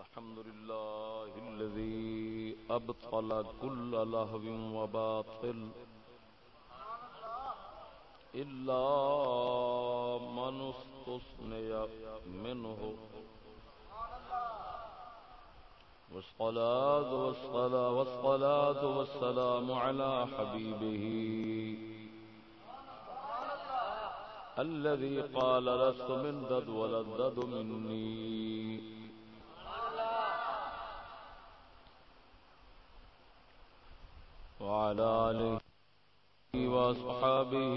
الحمد لله الذي أبطل كل لهو وباطل إلا من استصني منه والصلاة والصلاة والصلاة والسلام على حبيبه الذي قال لست من دد ولا الدد مني وعلى آله وأصحابه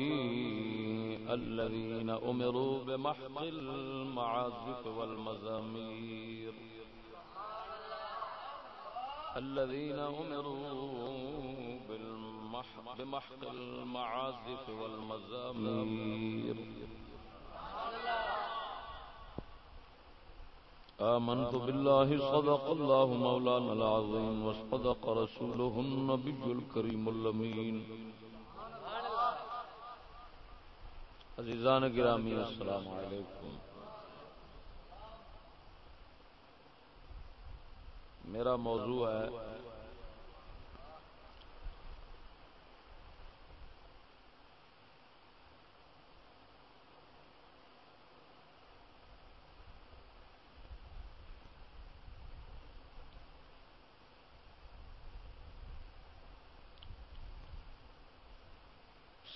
الذين أمروا بمحق المعازف والمزامير. الذين أمروا بالمحق بمحق المعازف والمزامير. الله آمنت بالله صدق الله مولانا العظيم وصدق رسوله النبي الكريم اللمين عزیزان گرامی، السلام علیکم. میرا موضوع ہے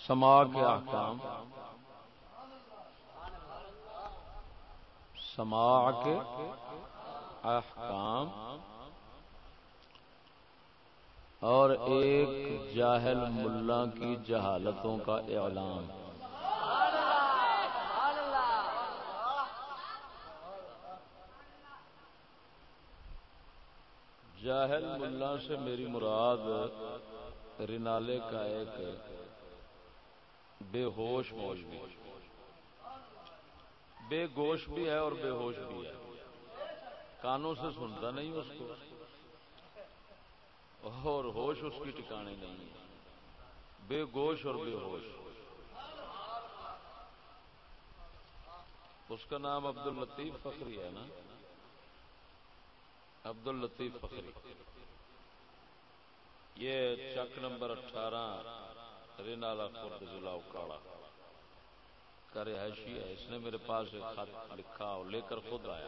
سما کے احکام۔ سما کے احکام۔ اور ایک جاہل ملا کی جہالتوں کا اعلان۔ جاہل ملا سے میری مراد رنالے کا ایک بے ہوش موش بھی۔ بے گوش بھی ہے اور بے ہوش بھی ہے۔ کانوں سے سنتا نہیں اس کو۔ اور ہوش اس کی ٹکانے نہیں ہے۔ بے گوش اور بے ہوش۔ اس کا نام عبد الطیف فخری ہے نا؟ عبد الطیف فخری۔ یہ چک نمبر اٹھارہ۔ رینالا خورد ضلع اکاڑا کا رہائشی ہے، اس نے میرے پاس ایک خط لکھا اور لے کر خود آیا۔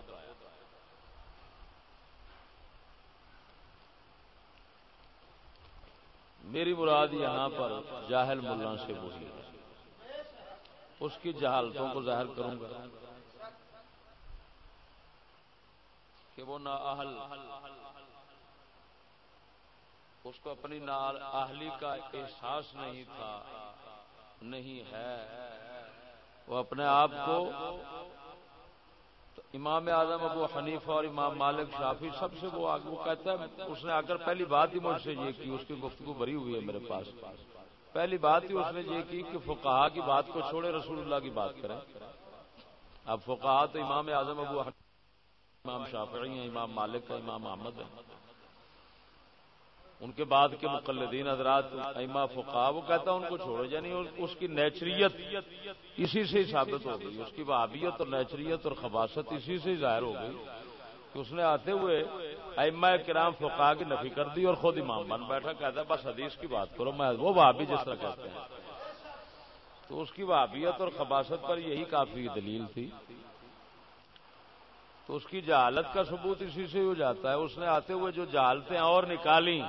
میری مراد یہاں پر جاہل ملا سے وہی ہے۔ اس کی جہالتوں کو ظاہر کروں گا کہ وہ نہ اہل اس کو اپنی نال اہلی کا احساس نہیں تھا، نہیں ہے۔ وہ اپنے آپ کو امام اعظم ابو حنیفہ اور امام مالک شافی سب سے وہ وہ کہتا ہے، اس نے آ کر پہلی بات ہی مجھ سے یہ کی، اس کی گفتگو بری ہوئی ہے میرے پاس۔ پہلی بات ہی اس نے یہ کی کہ فقہا کی بات کو چھوڑے، رسول اللہ کی بات کریں۔ اب فقہا تو امام اعظم ابو حنیفہ، امام شافعی ہیں، امام مالک ہے امام احمد ہے ان کے بعد کے مقلدین حضرات ایما فقا وہ کہتا ان کو چھوڑو یعنی اس کی نیچریت اسی سے ہی ثابت ہو گئی، اس کی وابیت اور نیچریت اور خباست اسی سے ہی ظاہر ہو گئی کہ اس نے آتے ہوئے ایما کرام فقا کی نفی کر دی اور خود امام بن بیٹھا، کہتا ہے، بس حدیث کی بات کرو، میں وہ وابی جس طرح کہتے ہیں۔ تو اس کی وابیت اور خباست پر یہی کافی دلیل تھی۔ تو اس کی جہالت کا ثبوت اسی سے ہو جاتا ہے۔ اس نے آتے ہوئے جو جہالتیں اور نکالی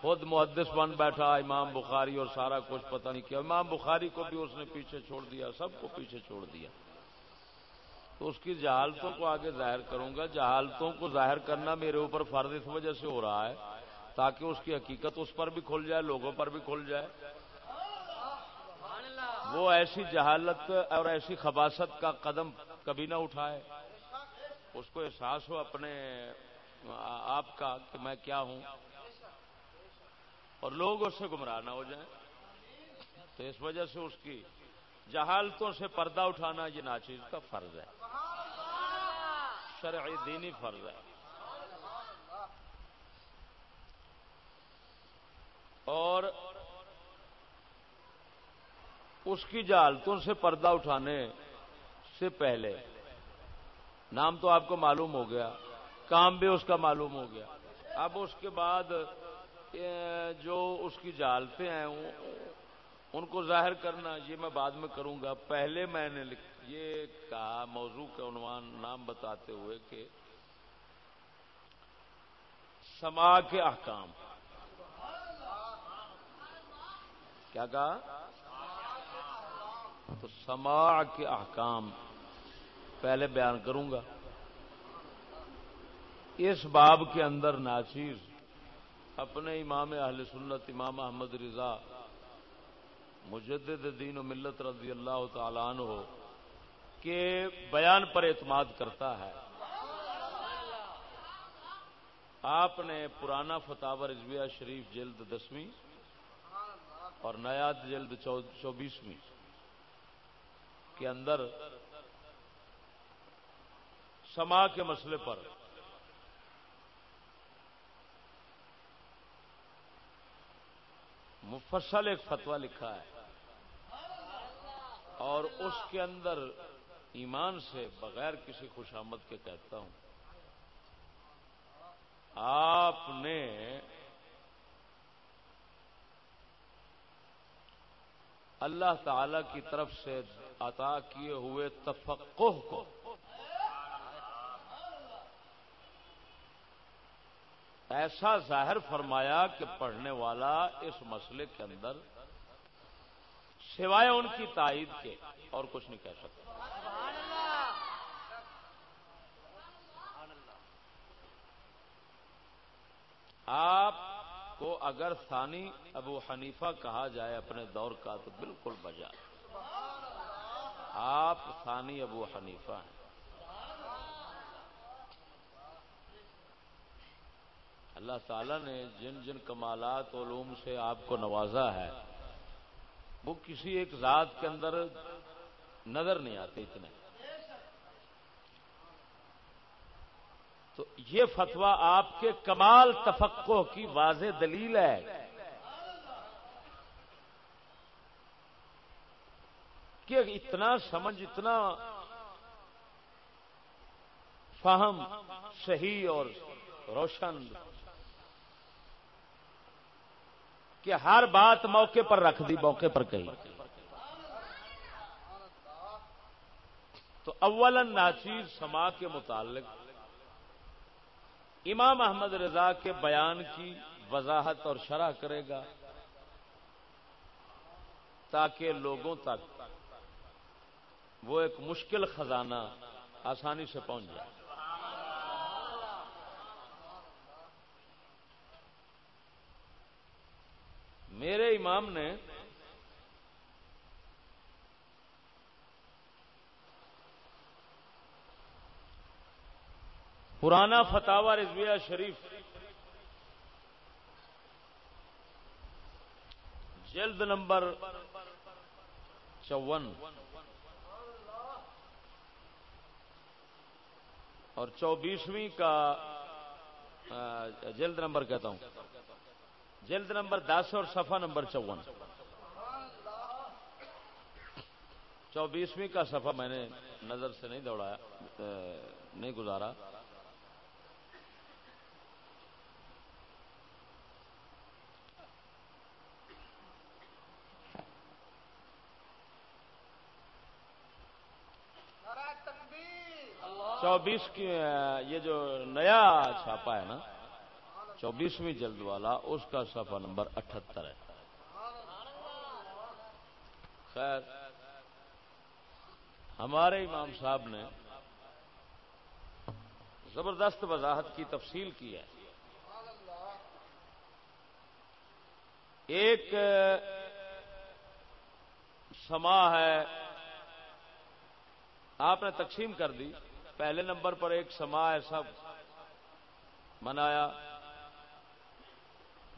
خود محدث بن بیٹھا، امام بخاری اور سارا کچھ پتہ نہیں کیا۔ امام بخاری کو بھی اس نے پیچھے چھوڑ دیا، سب کو پیچھے چھوڑ دیا۔ تو اس کی جہالتوں کو آگے ظاہر کروں گا۔ جہالتوں کو ظاہر کرنا میرے اوپر فرض اس وجہ سے ہو رہا ہے تاکہ اس کی حقیقت اس پر بھی کھل جائے، لوگوں پر بھی کھل جائے۔ وہ ایسی جہالت اور ایسی خباست کا قدم کبھی نہ اٹھائے۔ اس کو احساس ہو اپنے آپ کا کہ میں کیا ہوں۔ اور لوگ اس سے گمراہ نہ ہو جائیں۔ تو اس وجہ سے اس کی جہالتوں سے پردہ اٹھانا یہ ناچیز کا فرض ہے۔ شرعی دینی فرض ہے۔ اور اس کی جہالتوں سے پردہ اٹھانے سے پہلے نام تو آپ کو معلوم ہو گیا، کام بھی اس کا معلوم ہو گیا۔ اب اس کے بعد جو اس کی جالتے ہیں، ان کو ظاہر کرنا، یہ میں بعد میں کروں گا۔ پہلے میں نے یہ کہا، موضوع کا عنوان، نام بتاتے ہوئے کہ سما کے احکام۔ کیا کہا؟ تو سما کے احکام۔ پہلے بیان کروں گا۔ اس باب کے اندر ناچیز اپنے امام اہل سنت، امام احمد رضا مجدد دین و ملت رضی اللہ تعالیٰ عنہ کے بیان پر اعتماد کرتا ہے۔ آپ نے پرانا فتح رضویہ شریف جلد دسویں اور نیا جلد چوبیسویں کے اندر سما کے مسئلے پر۔ مفصل ایک فتویٰ لکھا ہے۔ اور اس کے اندر ایمان سے بغیر کسی خوشامد کے کہتا ہوں۔ آپ نے اللہ تعالی کی طرف سے عطا کیے ہوئے تفقہ کو ایسا ظاہر فرمایا کہ پڑھنے والا اس مسئلے کے اندر سوائے ان کی تائید کے اور کچھ نہیں کہہ سکتا۔ آپ کو اگر ثانی ابو حنیفہ کہا جائے اپنے دور کا تو بالکل بجا۔ آپ ثانی ابو حنیفہ ہیں۔ اللہ تعالی نے جن جن کمالات علوم سے آپ کو نوازا ہے، وہ کسی ایک ذات کے اندر نظر نہیں آتے اتنے۔ تو یہ فتوا آپ کے کمال تفقع کی واضح دلیل ہے۔ کہ اتنا سمجھ، اتنا فہم صحیح اور روشن کہ ہر بات موقع پر رکھ دی، موقع پر کہی۔ تو اول ناچیز سما کے متعلق امام احمد رضا کے بیان کی وضاحت اور شرح کرے گا تاکہ لوگوں تک وہ ایک مشکل خزانہ آسانی سے پہنچ جائے۔ میرے امام نے، پرانا فتح رضویہ شریف، جلد نمبر چون، اور چوبیسویں کا جلد نمبر کہتا ہوں۔ جلد نمبر دس اور صفحہ نمبر چون۔ چوبیسویں کا صفحہ میں نے نظر سے نہیں دوڑایا نہیں گزارا۔ چوبیس کی یہ جو نیا چھاپا ہے نا چوبیسویں جلد والا، اس کا صفحہ نمبر اٹھہتر ہے۔ خیر، ہمارے امام صاحب نے زبردست وضاحت کی، تفصیل کی ہے۔ ایک سما ہے، آپ نے تقسیم کر دی۔ پہلے نمبر پر ایک سما ایسا منایا۔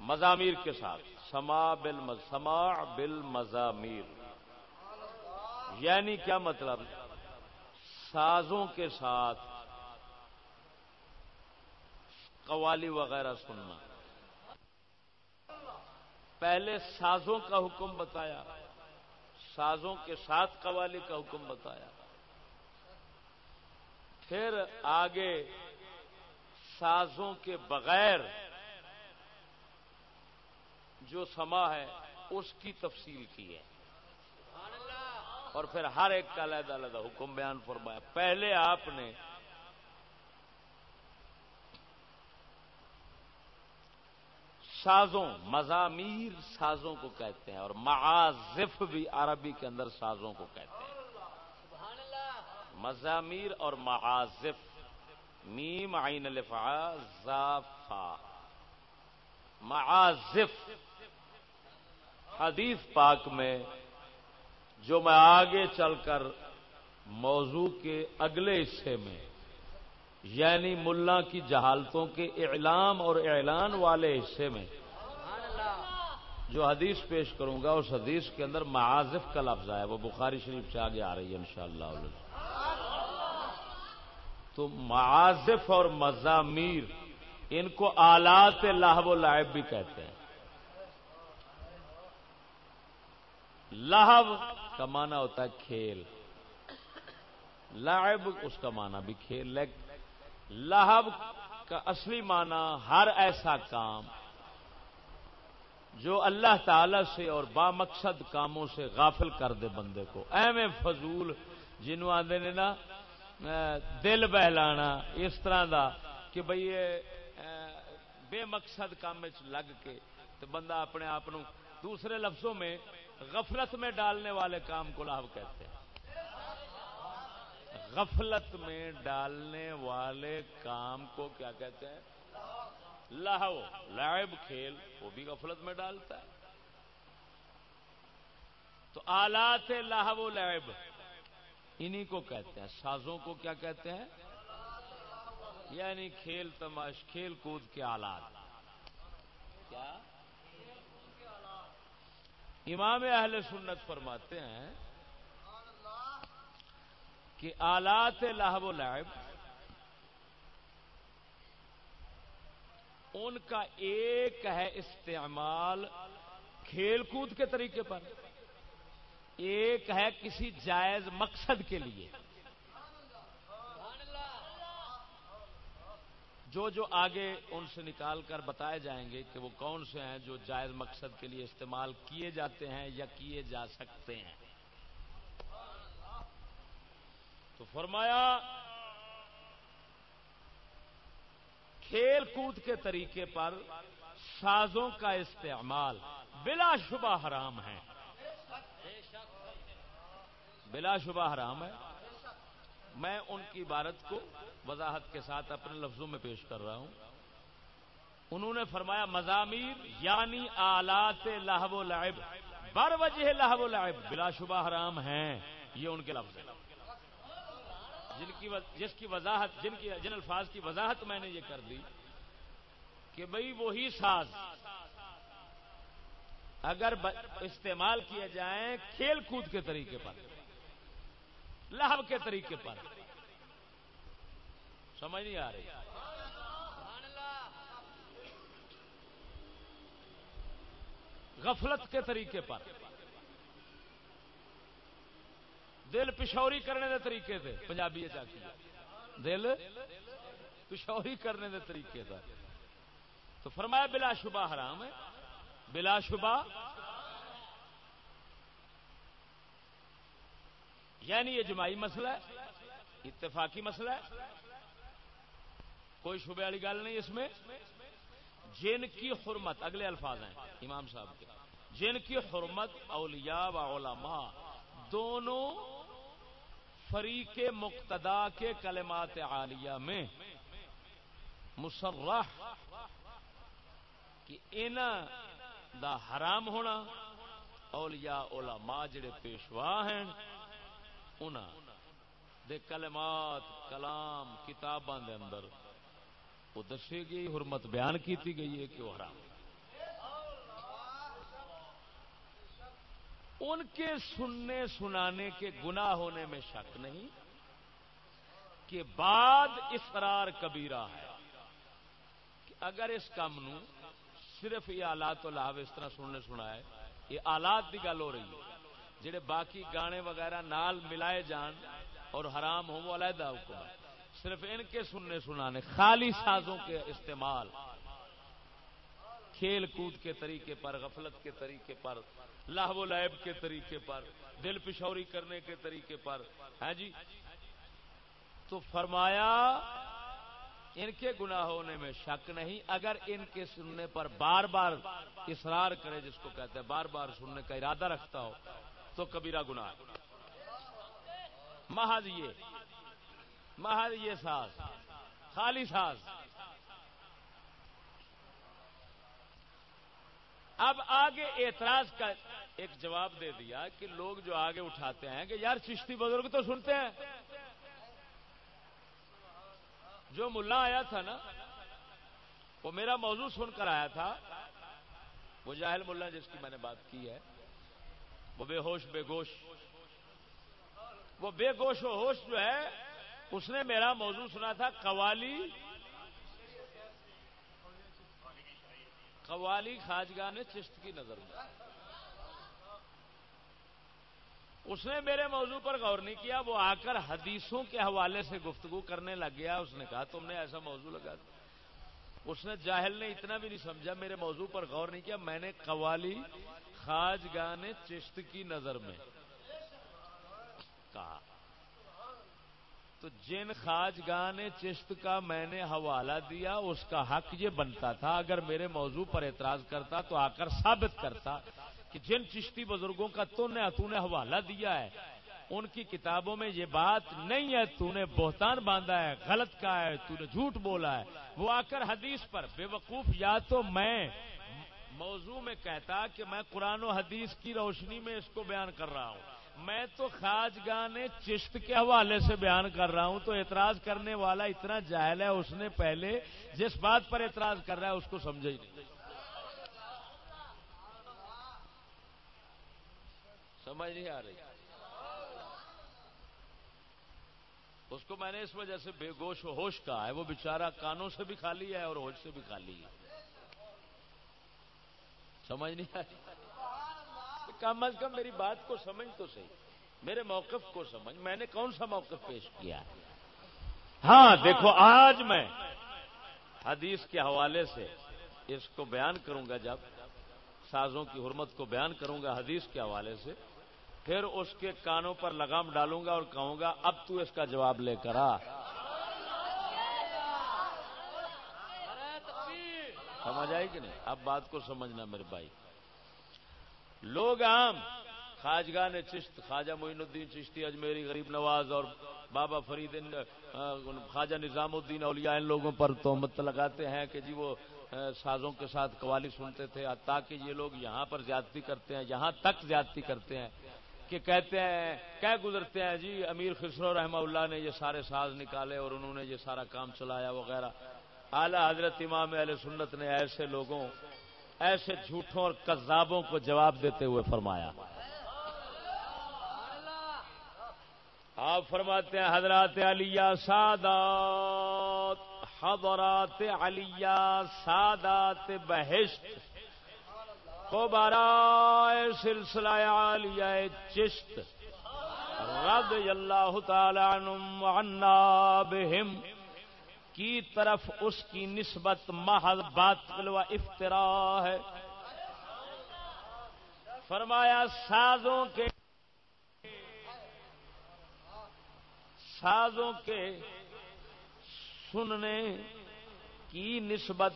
مزامیر کے ساتھ۔ سما بل سما بل مزامیر یعنی کیا مطلب؟ سازوں کے ساتھ قوالی وغیرہ سننا۔ پہلے سازوں کا حکم بتایا۔ سازوں کے ساتھ قوالی کا حکم بتایا۔ پھر آگے سازوں کے بغیر جو سما ہے، اس کی تفصیل کی ہے۔ اور پھر ہر ایک کا علیحدہ علیحدہ حکم بیان فرمایا۔ پہلے آپ نے سازوں مزامیر سازوں کو کہتے ہیں اور معازف بھی عربی کے اندر سازوں کو کہتے ہیں۔ مزامیر اور معازف۔ میم، عین الفا زافا معازف۔ حدیث پاک میں جو میں آگے چل کر موضوع کے اگلے حصے میں یعنی ملا کی جہالتوں کے اعلام اور اعلان والے حصے میں جو حدیث پیش کروں گا، اس حدیث کے اندر معازف کا لفظ ہے وہ بخاری شریف سے آگے آ رہی ہے انشاءاللہ۔ تو معازف اور مضامیر، ان کو آلات لاہب و لائب بھی کہتے ہیں۔ لاہب کا معنی ہوتا ہے کھیل۔ لائب اس کا معنی بھی کھیل۔ لہب کا اصلی معنی ہر ایسا کام جو اللہ تعالی سے اور با مقصد کاموں سے غافل کر دے بندے کو۔ ایم فضول جنوں آدھے نے نا دل بہلانا اس طرح دا کہ بھئی بے مقصد کام لگ کے تو بندہ اپنے آپ دوسرے لفظوں میں غفلت میں ڈالنے والے کام کو لاہو کہتے ہیں۔ غفلت میں ڈالنے والے کام کو کیا کہتے ہیں؟ لاہو لائب کھیل، وہ بھی غفلت میں ڈالتا ہے۔ تو آلات لاہو لائب انہی کو کہتے ہیں۔ سازوں کو کیا کہتے ہیں؟ یعنی کھیل تماش، کھیل کود کے آلات۔ کیا؟ امام اہل سنت فرماتے ہیں کہ آلات لاہب و لعب ان کا ایک ہے استعمال کھیل کود کے طریقے پر، ایک ہے کسی جائز مقصد کے لیے۔ جو جو آگے ان سے نکال کر بتائے جائیں گے کہ وہ کون سے ہیں جو جائز مقصد کے لیے استعمال کیے جاتے ہیں یا کیے جا سکتے ہیں۔ تو فرمایا، کھیل کود کے طریقے پر سازوں کا استعمال بلا شبہ حرام ہے۔ بلا شبہ حرام ہے۔ میں ان کی عبارت کو وضاحت کے ساتھ اپنے لفظوں میں پیش کر رہا ہوں۔ انہوں نے فرمایا مضامیر یعنی آلات لاہب و لعب، بر وجہ لاہب و لعب بلا شبہ حرام ہیں۔ یہ ان کے لفظ ہیں۔ جن کی جس کی وضاحت، جن کی، جن الفاظ کی وضاحت میں نے یہ کر دی کہ بھئی وہی ساز اگر استعمال کیے جائیں کھیل کود کے طریقے پر۔ لہب کے طریقے پر۔ سمجھ نہیں آ رہی۔ غفلت کے طریقے پر۔ دل پشوری کرنے دے طریقے سے پنجابی اچھا دل پشوری کرنے دے طریقے سے تو فرمایا بلا شبہ حرام ہے۔ بلا شبہ یعنی یہ جماعی مسئلہ ہے، اتفاقی مسئلہ ہے۔ کوئی شبہ والی گل نہیں اس میں۔ جن کی حرمت، اگلے الفاظ ہیں امام صاحب کے۔ جن کی حرمت اولیاء و علماء، دونوں فریق مقتدا کے کلمات عالیہ میں۔ مسرح کہ ان دا حرام ہونا، اولیاء، علماء جڑے پیشوا ہیں دے کلمات، کلام، کتاباں دے اندر۔ وہ دسے گئی حرمت بیان کیتی گئی ہے کہ وہ حرام ان کے سننے، سنانے کے گناہ ہونے میں شک نہیں کہ بعد اسرار کبیرہ ہے۔ کہ اگر اس کام نو صرف یہ آلات و لاو اس طرح سننے سنا ہے یہ آلات کی گل ہو رہی ہے۔ جڑے باقی گانے وغیرہ نال ملائے جان اور حرام ہو وہ علیحدہ حکم ہے صرف ان کے سننے سنانے، خالی سازوں کے استعمال۔ کھیل کود کے طریقے پر، غفلت کے طریقے پر لاہ و لائب کے طریقے پر، دل پشوری کرنے کے طریقے پر۔ ہے جی؟ تو فرمایا، ان کے گناہ ہونے میں شک نہیں، اگر ان کے سننے پر بار بار اصرار کرے، جس کو کہتے ہیں بار بار سننے کا ارادہ رکھتا ہو تو کبیرہ گناہ۔ محض یہ۔ محض یہ ساز۔ خالی ساز۔ اب آگے اعتراض کا ایک جواب دے دیا کہ لوگ جو آگے اٹھاتے ہیں کہ یار چشتی بزرگ تو سنتے ہیں۔ جو ملا آیا تھا نا، وہ میرا موضوع سن کر آیا تھا۔ وہ جاہل ملا جس کی میں نے بات کی ہے۔ وہ بے ہوش بے گوش۔ وہ بے گوش و ہوش جو ہے، اس نے میرا موضوع سنا تھا، قوالی۔ قوالی خاجگاہ نے چشت کی نظر میں۔ اس نے میرے موضوع پر غور نہیں کیا، وہ آ کر حدیثوں کے حوالے سے گفتگو کرنے لگ گیا۔ اس نے کہا، تم نے ایسا موضوع لگا دیا۔ اس نے جاہل نے اتنا بھی نہیں سمجھا، میرے موضوع پر غور نہیں کیا۔ میں نے قوالی خاج گانے چشت کی نظر میں۔ کہا، تو جن خاج گانے چشت کا میں نے حوالہ دیا، اس کا حق یہ بنتا تھا، اگر میرے موضوع پر اعتراض کرتا تو آ کر ثابت کرتا کہ جن چشتی بزرگوں کا تو نے تو نے حوالہ دیا ہے۔ ان کی کتابوں میں یہ بات نہیں ہے، تو نے بہتان باندھا ہے، غلط کہا ہے، تو نے جھوٹ بولا ہے۔ وہ آ کر حدیث پر، بے وقوف، یا تو میں موضوع میں کہتا کہ میں قرآن و حدیث کی روشنی میں اس کو بیان کر رہا ہوں۔ میں تو خاج گانے چشت کے حوالے سے بیان کر رہا ہوں تو اعتراض کرنے والا اتنا جاہل ہے، اس نے پہلے جس بات پر اعتراض کر رہا ہے اس کو سمجھا ہی نہیں۔ سمجھ نہیں آ رہی۔ اس کو میں نے اس وجہ سے بے گوش و ہوش کہا ہے، وہ بےچارا کانوں سے بھی خالی ہے اور ہوش سے بھی خالی ہے۔ سمجھ نہیں آ رہی کم از کم میری بات کو سمجھ تو صحیح۔ میرے موقف کو سمجھ۔ میں نے کون سا موقف پیش کیا؟ ہاں دیکھو، آج میں حدیث کے حوالے سے اس کو بیان کروں گا۔ جب سازوں کی حرمت کو بیان کروں گا حدیث کے حوالے سے، پھر اس کے کانوں پر لگام ڈالوں گا اور کہوں گا، اب تو اس کا جواب لے کر آ۔ سمجھ آئی کہ نہیں؟ اب بات کو سمجھنا میرے بھائی۔ لوگ عام خاجگاہ نے چشت، خواجہ معین الدین چشتی، اجمیری غریب نواز اور بابا فرید خواجہ نظام الدین اولیاء، ان لوگوں پر تہمت لگاتے ہیں کہ جی وہ سازوں کے ساتھ قوالی سنتے تھے۔ تاکہ یہ لوگ یہاں پر زیادتی کرتے ہیں، یہاں تک زیادتی کرتے ہیں کہ کہتے ہیں کہہ گزرتے ہیں؟ جی امیر خسرو رحمہ اللہ نے یہ سارے ساز نکالے اور انہوں نے یہ سارا کام چلایا وغیرہ۔ اعلی حضرت امام علیہ سنت نے ایسے لوگوں، ایسے جھوٹوں اور کذابوں کو جواب دیتے ہوئے فرمایا۔ آپ فرماتے ہیں، حضرات علیہ سادات، حضرات علیہ سادات بہشت۔ کو بارہ سلسلہ علیہ چشت۔ رد اللہ تعالی عنا بہم۔ کی طرف اس کی نسبت محض باطل و افطرا ہے۔ فرمایا، سازوں کے سازوں کے سننے کی نسبت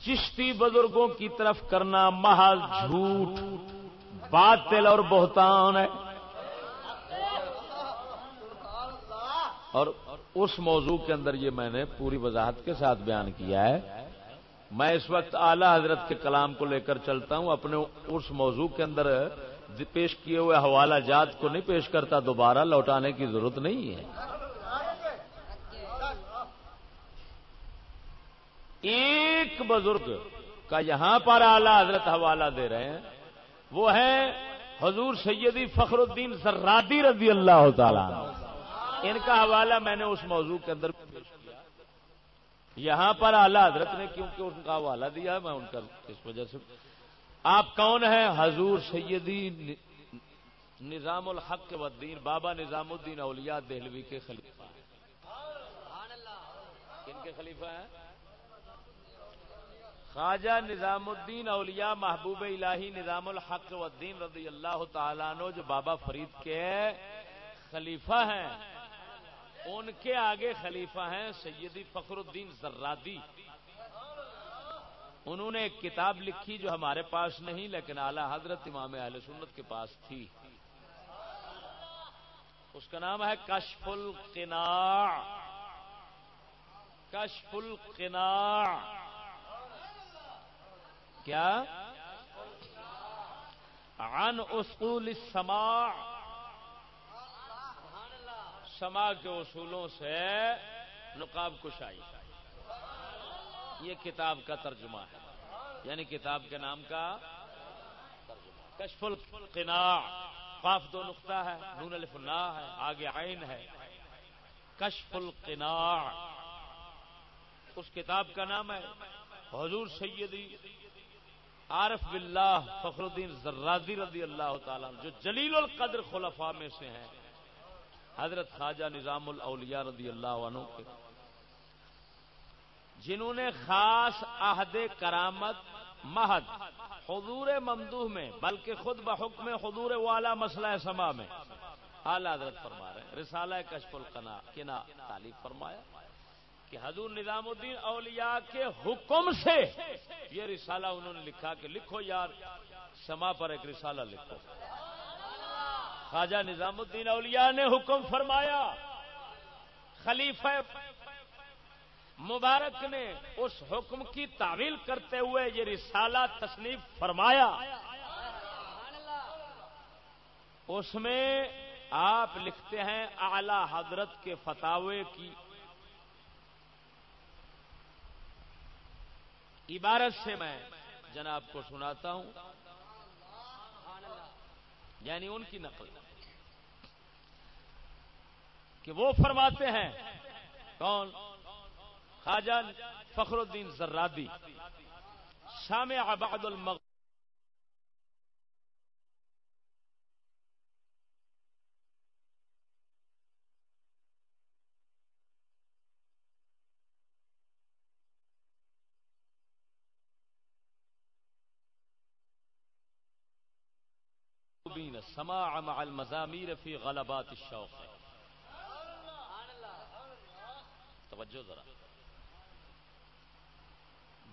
چشتی بزرگوں کی طرف کرنا محض جھوٹ، باطل اور بہتان ہے۔ اور اس موضوع کے اندر یہ میں نے پوری وضاحت کے ساتھ بیان کیا ہے۔ میں اس وقت اعلی حضرت کے کلام کو لے کر چلتا ہوں، اپنے اس موضوع کے اندر پیش کیے ہوئے حوالہ جات کو نہیں پیش کرتا، دوبارہ لوٹانے کی ضرورت نہیں ہے۔ ایک بزرگ کا یہاں پر اعلی حضرت حوالہ دے رہے ہیں، وہ ہے حضور سیدی فخر الدین سرادی رضی اللہ تعالی ان کا حوالہ میں نے اس موضوع کے اندر پیش کیا۔ یہاں پر اعلی حضرت نے کیونکہ ان کا حوالہ دیا میں ان کا اس وجہ سے۔ آپ کون ہیں؟ حضور سیدی نظام الحق و الدین، بابا نظام الدین اولیاء دہلوی کے خلیفہ۔ کن کے خلیفہ ہیں؟ خواجہ نظام الدین اولیاء محبوب الہی نظام الحق و الدین رضی اللہ تعالیٰ عنہ، جو بابا فرید کے خلیفہ ہیں۔ ان کے آگے خلیفہ ہیں سیدی فخر الدین زرادی۔ انہوں نے ایک کتاب لکھی جو ہمارے پاس نہیں، لیکن اعلی حضرت امام اہل سنت کے پاس تھی۔ اس کا نام ہے کشف القناع۔ کشف القناع۔ کیا؟ عن اصول السماع۔ سما کے اصولوں سے نقاب کشائی یہ کتاب کا ترجمہ ہے۔ یعنی کتاب کے نام کا کشف القناع قاف دو نقطہ ہے، نون الفنا ہے، آگے عین ہے۔ کشف القناع اس کتاب کا نام ہے۔ حضور سیدی عارف باللہ فخر الدین زرادی رضی اللہ تعالیٰ جو جلیل القدر خلفاء میں سے ہیں۔ حضرت خواجہ نظام الاولیاء رضی اللہ عنہ کے، جنہوں نے خاص عہد کرامت، مہد، حضور ممدوح میں، بلکہ خود بحکم حضور والا مسئلہ سما میں۔ اعلی حضرت فرما رہے ہیں، رسالہ کشف القنا، کنا تعلیف فرمایا کہ حضور نظام الدین اولیاء کے حکم سے یہ رسالہ انہوں نے لکھا کہ لکھو یار سما پر ایک رسالہ لکھو۔ خواجہ نظام الدین اولیاء نے حکم فرمایا، خلیفہ مبارک نے اس حکم کی تعویل کرتے ہوئے یہ رسالہ تصنیف فرمایا۔ اس میں آپ لکھتے ہیں، اعلی حضرت کے فتوے کی عبارت سے میں جناب کو سناتا ہوں۔ یعنی ان کی نقل کہ وہ فرماتے ہیں، کون؟ خواجہ فخر الدین زرادی سامع عباد المغ سماع مع المزامیر فی غلبات الشوق. توجہ ذرا.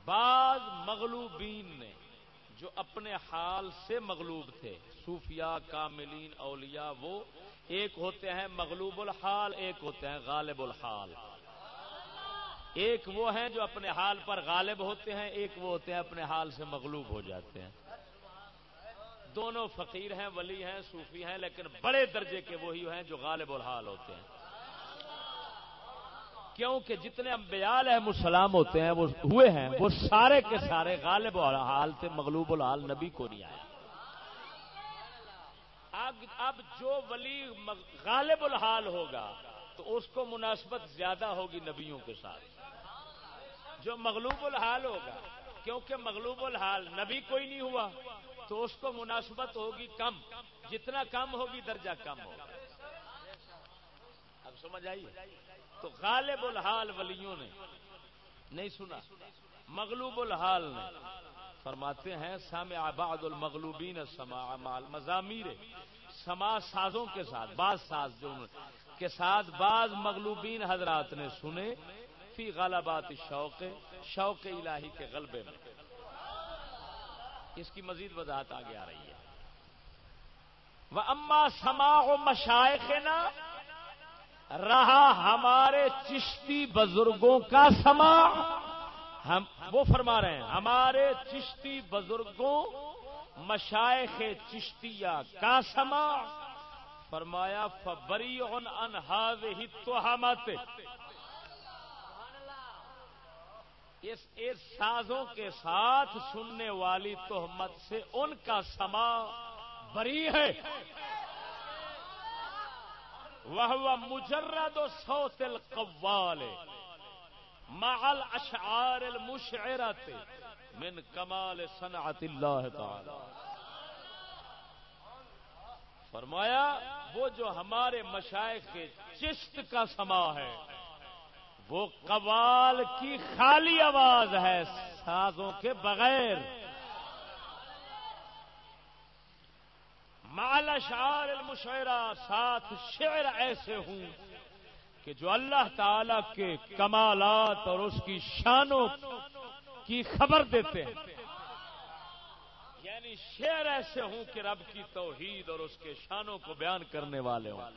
بعض مغلوبین نے جو اپنے حال سے مغلوب تھے، صوفیاء، کاملین، اولیاء، وہ ایک ہوتے ہیں مغلوب الحال، ایک ہوتے ہیں غالب الحال۔ ایک وہ ہیں جو اپنے حال پر غالب ہوتے ہیں، ایک وہ ہوتے ہیں اپنے حال سے مغلوب ہو جاتے ہیں۔ دونوں فقیر ہیں، ولی ہیں، صوفی ہیں، لیکن بڑے درجے کے وہی ہیں جو غالب الحال ہوتے ہیں۔ کیونکہ جتنے امبیال ہے مسلام ہوتے ہیں، وہ ہوئے ہیں، وہ سارے کے سارے غالب الحال تھے مغلوب الحال نبی کو نہیں آیا اب جو ولی غالب الحال ہوگا، تو اس کو مناسبت زیادہ ہوگی نبیوں کے ساتھ۔ جو مغلوب الحال ہوگا، کیونکہ مغلوب الحال نبی کوئی نہیں ہوا۔ تو اس کو مناسبت ہوگی کم۔ جتنا کم ہوگی، درجہ کم ہوگا۔ اب سمجھ آئیے تو غالب الحال ولیوں نے، نہیں سنا، مغلوب الحال نے فرماتے ہیں سامع آباد المغلوبین مضامیر سما سازوں کے ساتھ، بعض ساز جو کے ساتھ بعض مغلوبین حضرات نے سنے، فی غالبات شوق شوق الہی کے غلبے میں۔ اس کی مزید وضاحت آگے آ رہی ہے۔ وہ اما سما مشائق نا رہا ہمارے چشتی بزرگوں کا سما ہم وہ فرما رہے ہیں، ہمارے چشتی بزرگوں مشائق چشتیا کا سما فرمایا فبری ان انہاز ہی تو اس سازوں کے ساتھ سننے والی تہمت سے ان کا سما بری ہے۔ وہ مجرد و سوت القوال محل اشعار المشعرت من کمال صنعت اللہ تعالی۔ فرمایا، وہ جو ہمارے مشائق کے چشت کا سما ہے۔ وہ قوال کی خالی آواز ہے سازوں کے بغیر۔ مال شعر المشعرہ ساتھ شعر ایسے ہوں کہ جو اللہ تعالی کے کمالات اور اس کی شانوں کی خبر دیتے ہیں۔ یعنی شعر ایسے ہوں کہ رب کی توحید اور اس کے شانوں کو بیان کرنے والے ہوں۔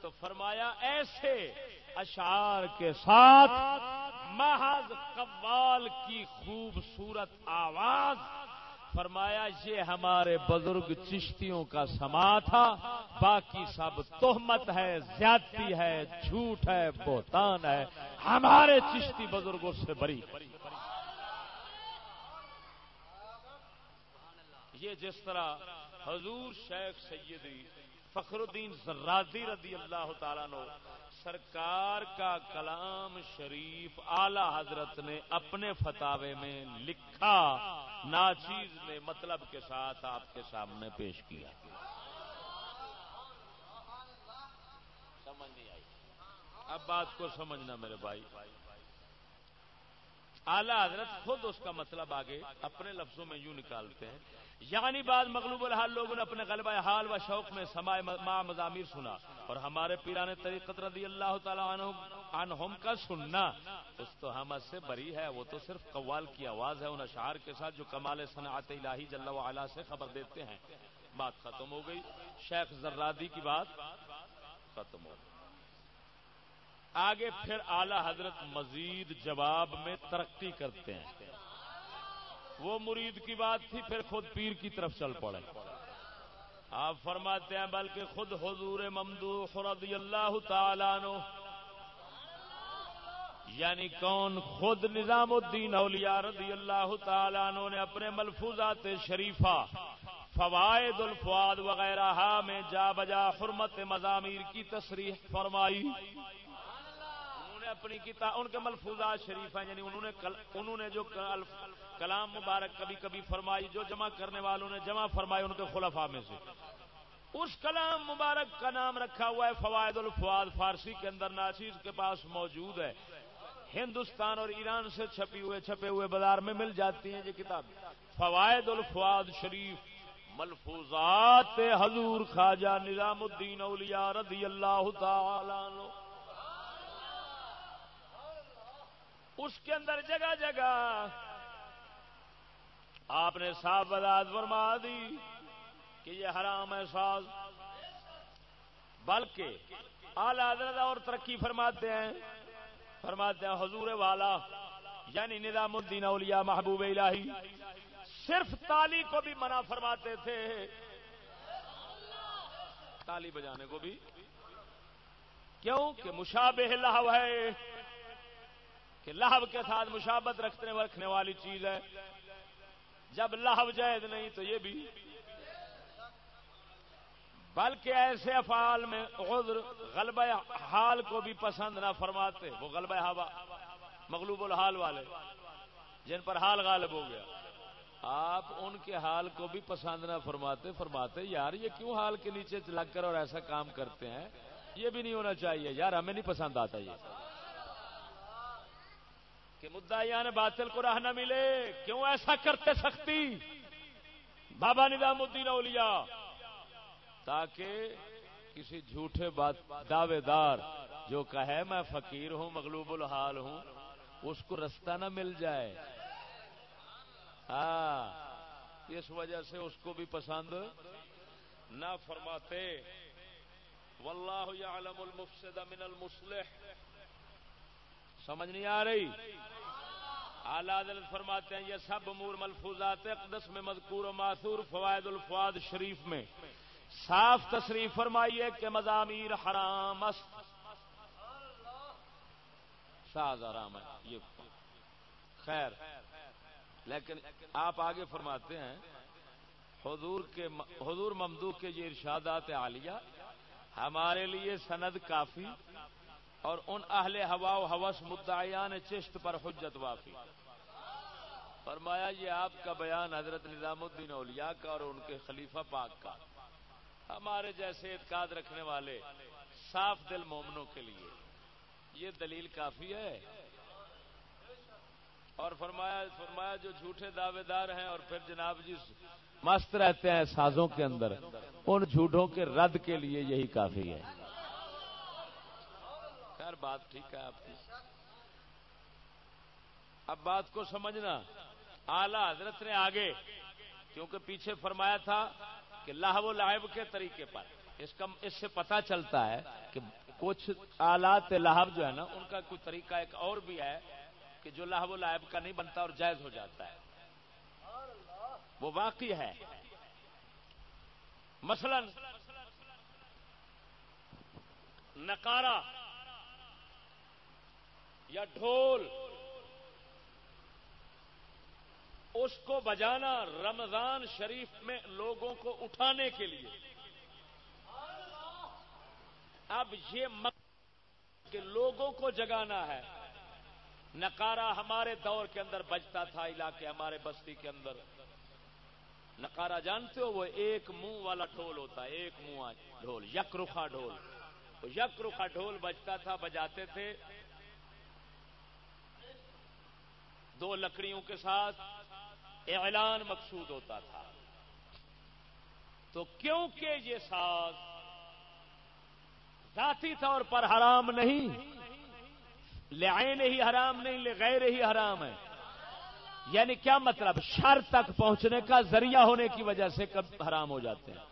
تو فرمایا ایسے اشعار کے ساتھ محض قوال کی خوبصورت آواز فرمایا، یہ ہمارے بزرگ چشتیوں کا سما تھا، باقی سب تہمت ہے، زیادتی ہے، جھوٹ ہے، بہتان ہے۔ ہمارے چشتی بزرگوں سے بری۔ یہ جس طرح حضور شیخ سیدی فخر الدین زرادی رضی اللہ تعالیٰ نو سرکار کا کلام شریف اعلی حضرت نے اپنے فتوے میں لکھا، ناچیز نے مطلب کے ساتھ آپ کے سامنے پیش کیا۔ سمجھ نہیں آئی اب بات کو سمجھنا میرے بھائی۔ اعلی حضرت خود اس کا مطلب آگے اپنے لفظوں میں یوں نکالتے ہیں۔ یعنی بعد مغلوب الحال لوگوں نے اپنے غلبہ حال و شوق میں سمائے ماں مضامیر سنا اور ہمارے پیران طریقت رضی اللہ تعالیٰ عنہم کا سننا۔ اس تو ہم سے بری ہے، وہ تو صرف قوال کی آواز ہے، ان اشعار کے ساتھ جو کمال صنعت الہی جل و سے خبر دیتے ہیں۔ بات ختم ہو گئی۔ شیخ زرادی کی بات ختم ہو گئی۔ آگے پھر اعلی حضرت مزید جواب میں ترقی کرتے ہیں۔ وہ مرید کی بات تھی، پھر خود پیر کی طرف چل پڑے۔ آپ فرماتے ہیں، بلکہ خود حضور ممدوح رضی اللہ تعالیٰ نو یعنی کون خود نظام الدین اولیاء رضی اللہ تعالیٰ عنہ نے اپنے ملفوظات شریفہ، فوائد الفواد وغیرہ میں جا بجا حرمت مضامیر کی تصریح فرمائی۔ انہوں نے اپنی کتاب ان کے ملفوظات شریف ہیں یعنی انہوں نے انہوں نے جو کلام مبارک کبھی کبھی فرمائی، جو جمع کرنے والوں نے جمع فرمائی ان کے خلفاء میں سے۔ اس کلام مبارک کا نام رکھا ہوا ہے، فوائد الفواد فارسی کے اندر ناچیز کے پاس موجود ہے۔ ہندوستان اور ایران سے چھپی ہوئے، چھپے ہوئے بازار میں مل جاتی ہیں یہ کتاب فوائد الفواد شریف، ملفوظات حضور خواجہ نظام الدین اولیاء رضی اللہ تعالی اس کے اندر جگہ جگہ آپ نے صاف وضاحت فرما دی کہ یہ حرام ہے ساز۔ بلکہ اعلی حضرت اور ترقی فرماتے ہیں فرماتے ہیں، حضور والا یعنی نظام الدین اولیاء محبوب الہی، صرف تالی کو بھی منع فرماتے تھے۔ تالی بجانے کو بھی۔ کیوں؟ کہ مشابہ لہو ہے، کہ لہب کے ساتھ مشابت رکھنے رکھنے والی چیز ہے۔ جب لہب جائز نہیں تو یہ بھی بلکہ ایسے افعال میں عذر غلبہ حال کو بھی پسند نہ فرماتے، وہ غلبہ ہوا، مغلوب الحال والے، جن پر حال غالب ہو گیا۔ آپ ان کے حال کو بھی پسند نہ فرماتے فرماتے، یار یہ کیوں حال کے نیچے لگ کر اور ایسا کام کرتے ہیں؟ یہ بھی نہیں ہونا چاہیے، یار ہمیں نہیں پسند آتا یہ۔ کہ مدعیان باطل کو راہ نہ ملے۔ کیوں ایسا کرتے سختی؟ بابا نظام الدین اولیاء۔ تاکہ کسی جھوٹے دعوے دار جو کہے، میں فقیر ہوں، مغلوب الحال ہوں، اس کو رستہ نہ مل جائے۔ ہاں اس وجہ سے اس کو بھی پسند نہ فرماتے۔ واللہ یعلم المفسد من المصلح۔ سمجھ نہیں آ رہی؟ عدالت فرماتے ہیں، یہ سب امور ملفوظات اقدس میں مذکور و معصور فوائد الفواد شریف میں۔ صاف تصریف فرمائیے کہ مضامیر حرام است۔ ساز آرام ہے، یہ خیر۔ لیکن آپ آگے فرماتے ہیں، حضور کے حضور ممدو کے یہ ارشادات عالیہ، ہمارے لیے سند کافی اور ان اہل ہوا و حوث مدعیان چشت پر حجت وافی فرمایا، یہ آپ کا بیان حضرت نظام الدین اولیاء کا اور ان کے خلیفہ پاک کا۔ ہمارے جیسے اعتقاد رکھنے والے صاف دل مومنوں کے لیے یہ دلیل کافی ہے۔ اور فرمایا فرمایا، جو جھوٹے دعوے دار ہیں اور پھر جناب جی مست رہتے ہیں سازوں کے اندر، ان جھوٹوں کے رد کے لیے یہی کافی ہے۔ بات ٹھیک ہے آپ کی۔ اب بات کو سمجھنا۔ اعلی حضرت نے آگے، کیونکہ پیچھے فرمایا تھا کہ لاہ و لائب کے طریقے پر۔ اس کا اس سے پتا چلتا ہے کہ کچھ آلات لاہب جو ہے نا، ان کا کوئی طریقہ ایک اور بھی ہے کہ جو لاہ و لائب کا نہیں بنتا اور جائز ہو جاتا ہے۔ وہ واقعی ہے۔ مثلا نکارا یا ڈھول، اس کو بجانا رمضان شریف میں لوگوں کو اٹھانے کے لیے۔ اب یہ مقصد کہ لوگوں کو جگانا ہے۔ نکارا ہمارے دور کے اندر بجتا تھا، علاقے ہمارے بستی کے اندر۔ نکارا جانتے ہو، وہ ایک منہ والا ڈھول ہوتا ہے، ایک منہ ڈھول یک رخا ڈھول۔ یک رخا ڈھول بجتا تھا، بجاتے تھے۔ دو لکڑیوں کے ساتھ اعلان مقصود ہوتا تھا۔ تو کیونکہ یہ ساز ذاتی طور پر حرام نہیں لے ہی حرام نہیں لے غیر ہی حرام ہے۔ یعنی کیا مطلب؟ شر تک پہنچنے کا ذریعہ ہونے کی وجہ سے کب حرام ہو جاتے ہیں۔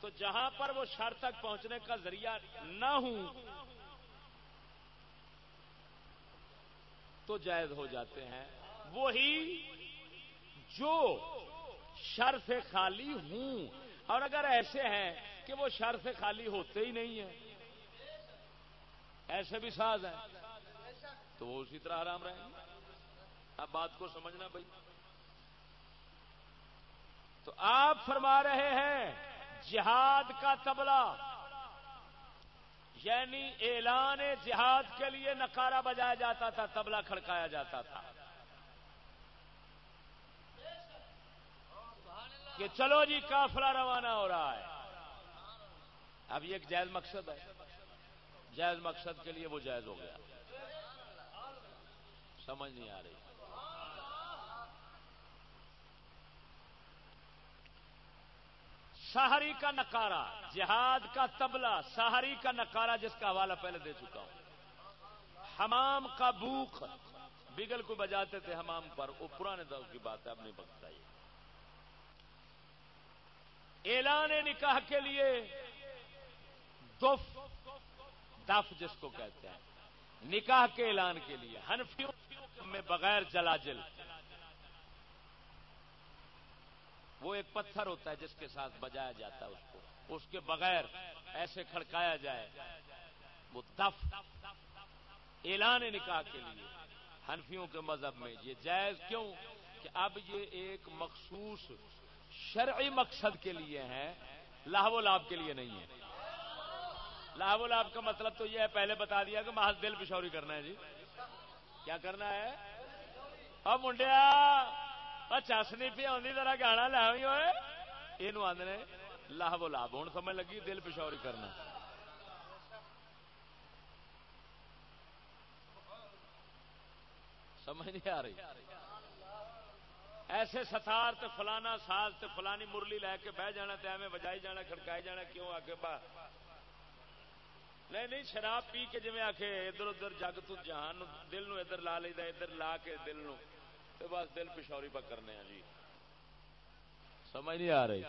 تو جہاں پر وہ شر تک پہنچنے کا ذریعہ نہ ہوں تو جائز ہو جاتے ہیں۔ وہی جو شر سے خالی ہوں۔ اور اگر ایسے ہیں کہ وہ شر سے خالی ہوتے ہی نہیں ہیں، ایسے بھی ساز ہیں۔ تو وہ اسی طرح آرام رہیں گے۔ اب بات کو سمجھنا بھائی۔ تو آپ فرما رہے ہیں، جہاد کا تبلا یعنی اعلان جہاد کے لیے نکارا بجایا جاتا تھا تبلا کھڑکایا جاتا تھا۔ کہ چلو جی کافلا روانہ ہو رہا ہے۔ اب یہ ایک جائز مقصد ہے۔ جائز مقصد کے لیے وہ جائز ہو گیا۔ سمجھ نہیں آ رہی۔ سہری کا نکارا جہاد کا تبلا سہری کا نکارا جس کا حوالہ پہلے دے چکا ہوں۔ حمام کا بوک بگل کو بجاتے تھے حمام پر، وہ پرانے دور کی بات ہے، اب نہیں بتائی اعلان نکاح کے لیے دف دف جس کو کہتے ہیں۔ نکاح کے اعلان کے لیے ہنفیوں میں بغیر جلاجل۔ وہ ایک پتھر ہوتا ہے جس کے ساتھ بجایا جاتا ہے اس کو۔ اس کے بغیر ایسے کھڑکایا جائے۔ وہ دف۔ اعلان نکاح کے لیے۔ ہنفیوں کے مذہب میں یہ جائز کیوں کہ اب یہ ایک مخصوص شرعی مقصد کے لیے ہیں، لاہو لاب کے لیے نہیں ہے۔ لاہو لاب کا مطلب تو یہ ہے، پہلے بتا دیا کہ محض دل پشوری کرنا ہے جی۔ کیا کرنا ہے؟ اب منڈیا چس نہیں پی آدھی طرح گانا لائی ہوئے یہ آدھے لاہو لاب ہوں سمجھ لگی دل پشوری کرنا سمجھ نہیں آ رہی ایسے ستار تے فلانا ساز تے فلانی مرلی لے کے بہ جانا تے ایویں بجائی جانا کھڑکائی جانا کیوں آ کے با نہیں نہیں شراب پی کے جی آ کے ادھر ادھر جگ تو جہان دل نو ادھر لا لیدا ادھر لا کے دل نو بس دل پشوری پا کرنے ہیں جی۔ سمجھ نہیں آ رہی؟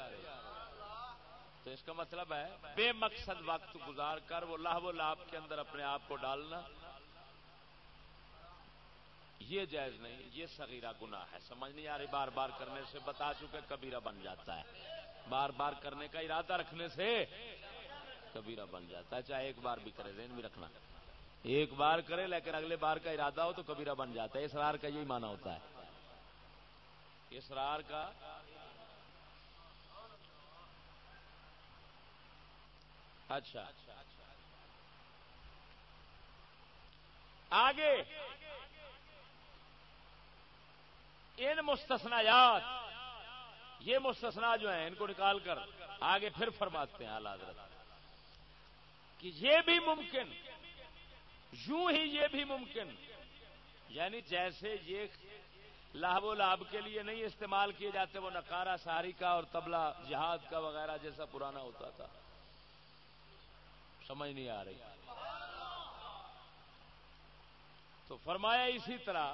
تو اس کا مطلب ہے بے مقصد وقت گزار کر وہ لاہ و لاب کے اندر اپنے آپ کو ڈالنا۔ یہ جائز نہیں، یہ سغیرہ گنا ہے۔ سمجھ نہیں آ رہی؟ بار بار کرنے سے بتا چکے کبیرہ بن جاتا ہے۔ بار بار کرنے کا ارادہ رکھنے سے کبیرہ بن جاتا ہے۔ چاہے ایک بار بھی کرے، ذہن بھی رکھنا۔ ایک بار کرے لیکن اگلے بار کا ارادہ ہو تو کبیرہ بن جاتا ہے۔ اسرار کا یہی مانا ہوتا ہے۔ اسرار کا اچھا آگے ان مستثنیات، یہ مستثنا جو ہیں، ان کو نکال کر آگے پھر فرماتے ہیں حضرت، کہ یہ بھی ممکن، یوں ہی یہ بھی ممکن یعنی جیسے یہ لاہب و لاب کے لیے نہیں استعمال کیے جاتے وہ نکارا ساری کا اور تبلا جہاد کا وغیرہ جیسا پرانا ہوتا تھا۔ سمجھ نہیں آ رہی۔ تو فرمایا اسی طرح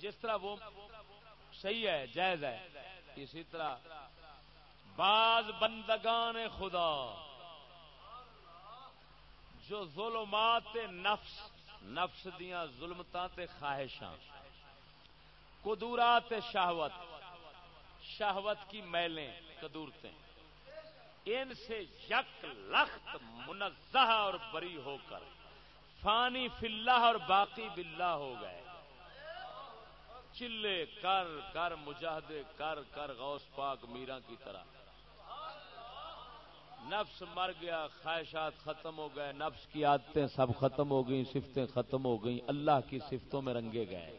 جس طرح وہ صحیح ہے، جائز ہے، اسی طرح بعض بندگان خدا جو ظلمات نفس نفس دیا ظلمتا خواہشاں۔ قدورات شہوت شہوت کی میلیں، قدورتیں۔ ان سے یک لخت منزہ اور بری ہو کر، فانی فلہ اور باقی بلّہ ہو گئے۔ چلے کر کر، مجاہدے کر کر، غوث پاک میرا کی طرح۔ نفس مر گیا، خواہشات ختم ہو گئے، نفس کی عادتیں سب ختم ہو گئیں، صفتیں ختم ہو گئیں، اللہ کی صفتوں میں رنگے گئے۔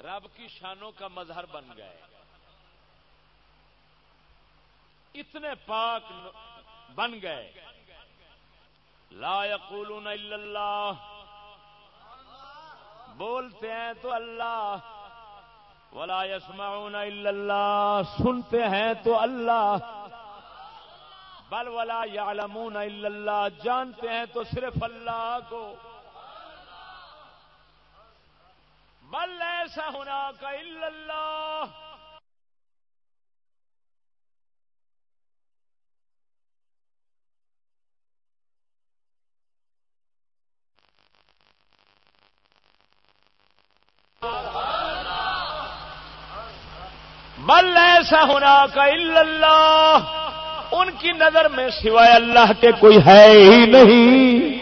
رب کی شانوں کا مظہر بن گئے۔ اتنے پاک بن گئے۔ لا یقولون الا اللہ۔ بولتے ہیں تو اللہ۔ ولا يسمعون الا اللہ۔ سنتے ہیں تو اللہ۔ بل ولا يعلمون الا اللہ۔ جانتے ہیں تو صرف اللہ کو۔ بل ایسا ہونا کا اللہ بل ایسا ہونا کا اللہ ان کی نظر میں سوائے اللہ کے کوئی ہے ہی نہیں.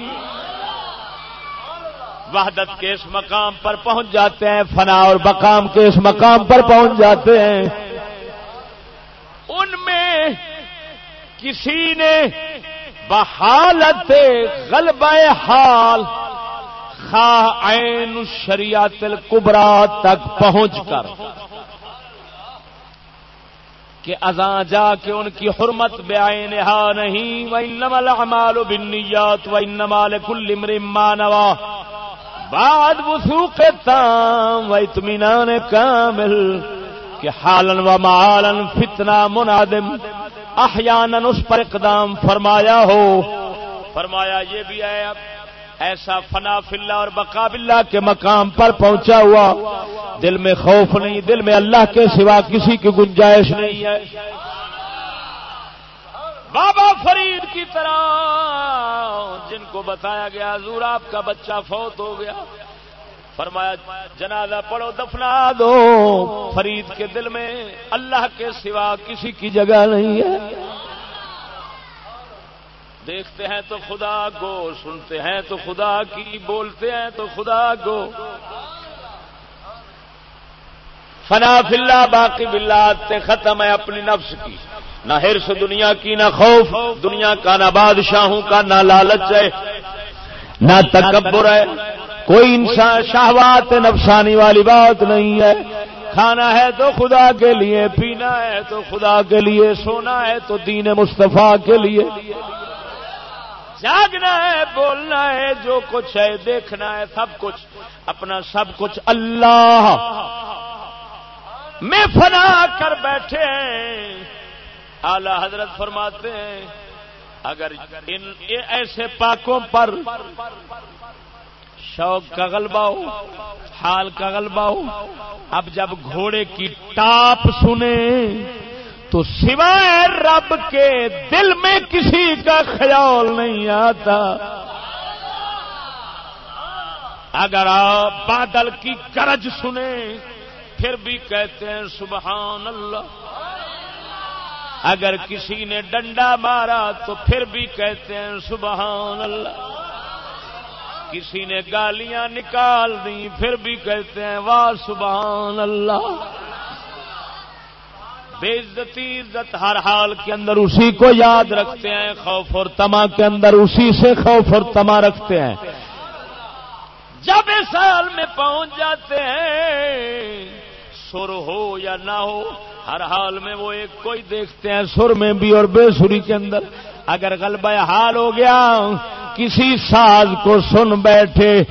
وحدت کے اس مقام پر پہنچ جاتے ہیں، فنا اور بقام کے اس مقام پر پہنچ جاتے ہیں۔ ان میں کسی نے بحالت غلبہ حال خواہ عین شریعت القبرا تک پہنچ کر کہ ازاں جا کے ان کی حرمت بے نہا نہیں وہ نمل امال بنیات و نمال کل امرما نوا بعد وسوق تام و اطمینان کامل کہ حالن و مالن فتنہ منادم، احیانا اس پر اقدام فرمایا ہو۔ فرمایا یہ بھی ہے اب ایسا فنا فلّہ اور بقا بلّہ کے مقام پر پہنچا ہوا۔ دل میں خوف نہیں، دل میں اللہ کے سوا کسی کی گنجائش نہیں ہے۔ بابا فرید کی طرح، جن کو بتایا گیا، حضور آپ کا بچہ فوت ہو گیا۔ فرمایا، جنازہ پڑھو دفنا دو۔ فرید کے دل میں اللہ کے سوا کسی کی جگہ نہیں ہے۔ دیکھتے ہیں تو خدا کو، سنتے ہیں تو خدا کی، بولتے ہیں تو خدا کو۔ فنا فلا باقی بلات ختم ہے اپنی نفس کی۔ نہ ہرس دنیا کی، نہ خوف، دنیا کا نہ بادشاہوں کا، نہ لالچ ہے، نہ تکبر ہے۔ کوئی انسان، شہوات، نفسانی والی بات نہیں ہے۔ کھانا ہے تو خدا کے لیے، پینا ہے تو خدا کے لیے، سونا ہے تو دین مصطفیٰ کے لیے۔ جاگنا ہے، بولنا ہے، جو کچھ ہے، دیکھنا ہے، سب کچھ، اپنا سب کچھ۔ اللہ میں فنا کر بیٹھے ہیں۔ اعلی حضرت فرماتے ہیں، اگر ان ایسے پاکوں پر شوق کا غلبہ ہو، حال کا غلبہ ہو، اب جب گھوڑے کی ٹاپ سنے تو سوائے رب کے دل میں کسی کا خیال نہیں آتا۔ اگر آپ بادل کی گرج سنیں، پھر بھی کہتے ہیں، سبحان اللہ۔ اگر کسی نے ڈنڈا مارا تو پھر بھی کہتے ہیں سبحان اللہ۔ کسی نے گالیاں نکال دی پھر بھی کہتے ہیں واہ سبحان اللہ۔ بے عزتی، عزت ہر حال کے اندر اسی کو یاد رکھتے ہیں، خوف اور تما کے اندر اسی سے خوف اور تما رکھتے ہیں۔ جب اس حال میں پہنچ جاتے ہیں سر ہو یا نہ ہو، ہر حال میں وہ ایک کوئی دیکھتے ہیں سر میں بھی اور بے سری کے اندر۔ اگر غلبہ حال ہو گیا، کسی ساز کو سن بیٹھے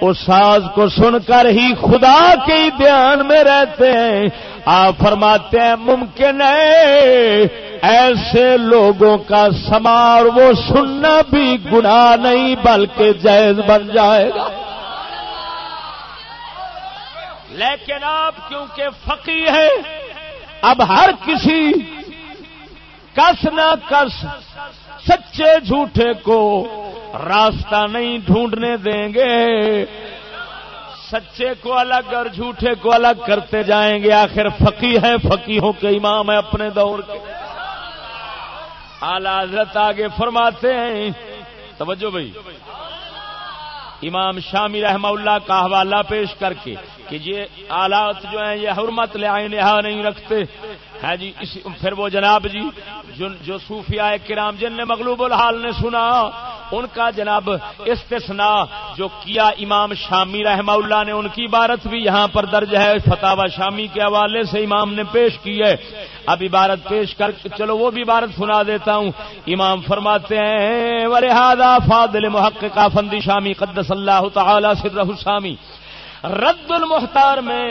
اس ساز کو سن کر ہی خدا کے دھیان میں رہتے ہیں۔ آپ فرماتے ہیں، ممکن ہے ایسے لوگوں کا سمار وہ سننا بھی گناہ نہیں، بلکہ جائز بن جائے گا۔ لیکن آپ کیونکہ فقی ہے اب ہر کسی کس نہ کس سچے جھوٹے کو راستہ نہیں ڈھونڈنے دیں گے۔ سچے کو الگ اور جھوٹے کو الگ کرتے جائیں گے۔ آخر فقی ہے فقیوں کے امام ہے اپنے دور کے۔ آلہ حضرت آگے فرماتے ہیں، توجہ بھائی۔ امام شامی رحمہ اللہ کا حوالہ پیش کر کے۔ کہ یہ آلات جو ہیں یہ حرمت لے آئے نہا نہیں رکھتے۔ ہے جی پھر وہ جناب جی جو صوفیاء کرام جن نے مغلوب الحال نے سنا، ان کا جناب استثنا جو کیا امام شامی رحمہ اللہ نے، ان کی عبارت بھی یہاں پر درج ہے فتح شامی کے حوالے سے امام نے پیش کی ہے۔ اب عبارت پیش کر چلو وہ بھی عبارت سنا دیتا ہوں۔ امام فرماتے ہیں ورحادہ فادل محقق فندی شامی قدس اللہ تعالی سر شامی رد المختار میں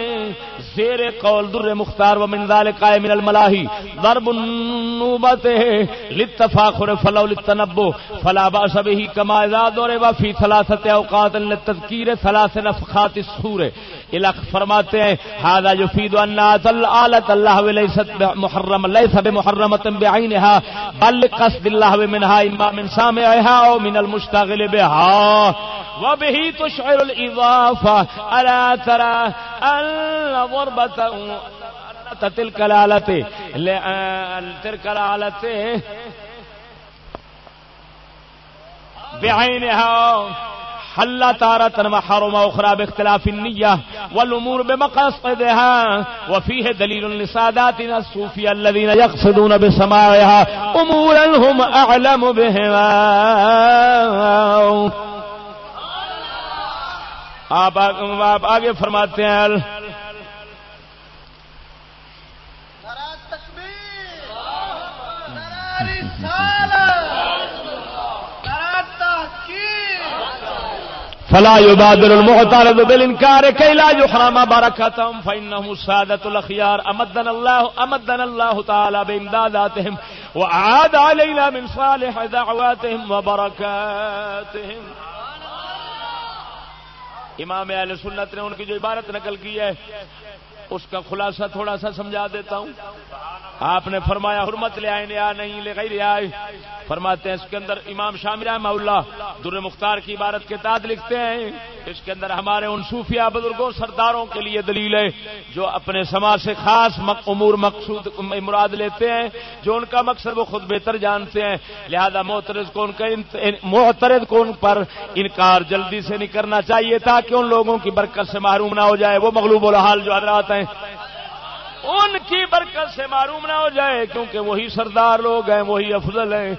زیر قول در مختار و من ذالک من الملاہی. ضرب النوبت لتفاخر فلو لتنبو فلا باس به کما اذا دور و فی ثلاثه اوقات للتذکیر ثلاث نفخات السور. الخ فرماتے ہیں، هذا يفيد ان آلت اللہ وليست محرم ليس بمحرمه بعينها، بل قصد الله منها اما من سامعها او من المشتغل بها. وبه تشعر الاضافه الا ترى ان ضربه تلك الالته تلك الالته بعينها حل تارة وحرم أخرى باختلاف النية والأمور بمقاصدها وفيه دليل لساداتنا الصوفية الذين يقصدون بسماعها. أمورا هم أعلم بهما. آپ آپ آگے فرماتے ہیں۔ فلا يبادر المعترض بالانكار كي لا يحرم بركتهم فانهم ساده الاخيار امدنا الله امدنا الله تعالى بامداداتهم واعاد علينا من صالح دعواتهم وبركاتهم امام اہل سنت نے ان کی جو عبارت نقل کی ہے، اس کا خلاصہ تھوڑا سا سمجھا دیتا ہوں۔ آپ نے فرمایا حرمت لے آئے نیا نہیں، لے گئی آئے۔ فرماتے ہیں اس کے اندر امام شامر اللہ در مختار کی عبارت کے تعداد لکھتے ہیں، اس کے اندر ہمارے ان صوفیہ بزرگوں، سرداروں کے لیے دلیل ہے، جو اپنے سماج سے خاص امور مقصود مراد لیتے ہیں، جو ان کا مقصد وہ خود بہتر جانتے ہیں۔ لہذا محترز کو ان کا محترد کو ان پر انکار جلدی سے نہیں کرنا چاہیے، تاکہ ان لوگوں کی برکت سے معروم نہ ہو جائے۔ وہ مغلوب الحال جو حضرات ہیں ان کی برکت سے معروم نہ ہو جائے کیونکہ وہی سردار لوگ ہیں، وہی افضل ہیں۔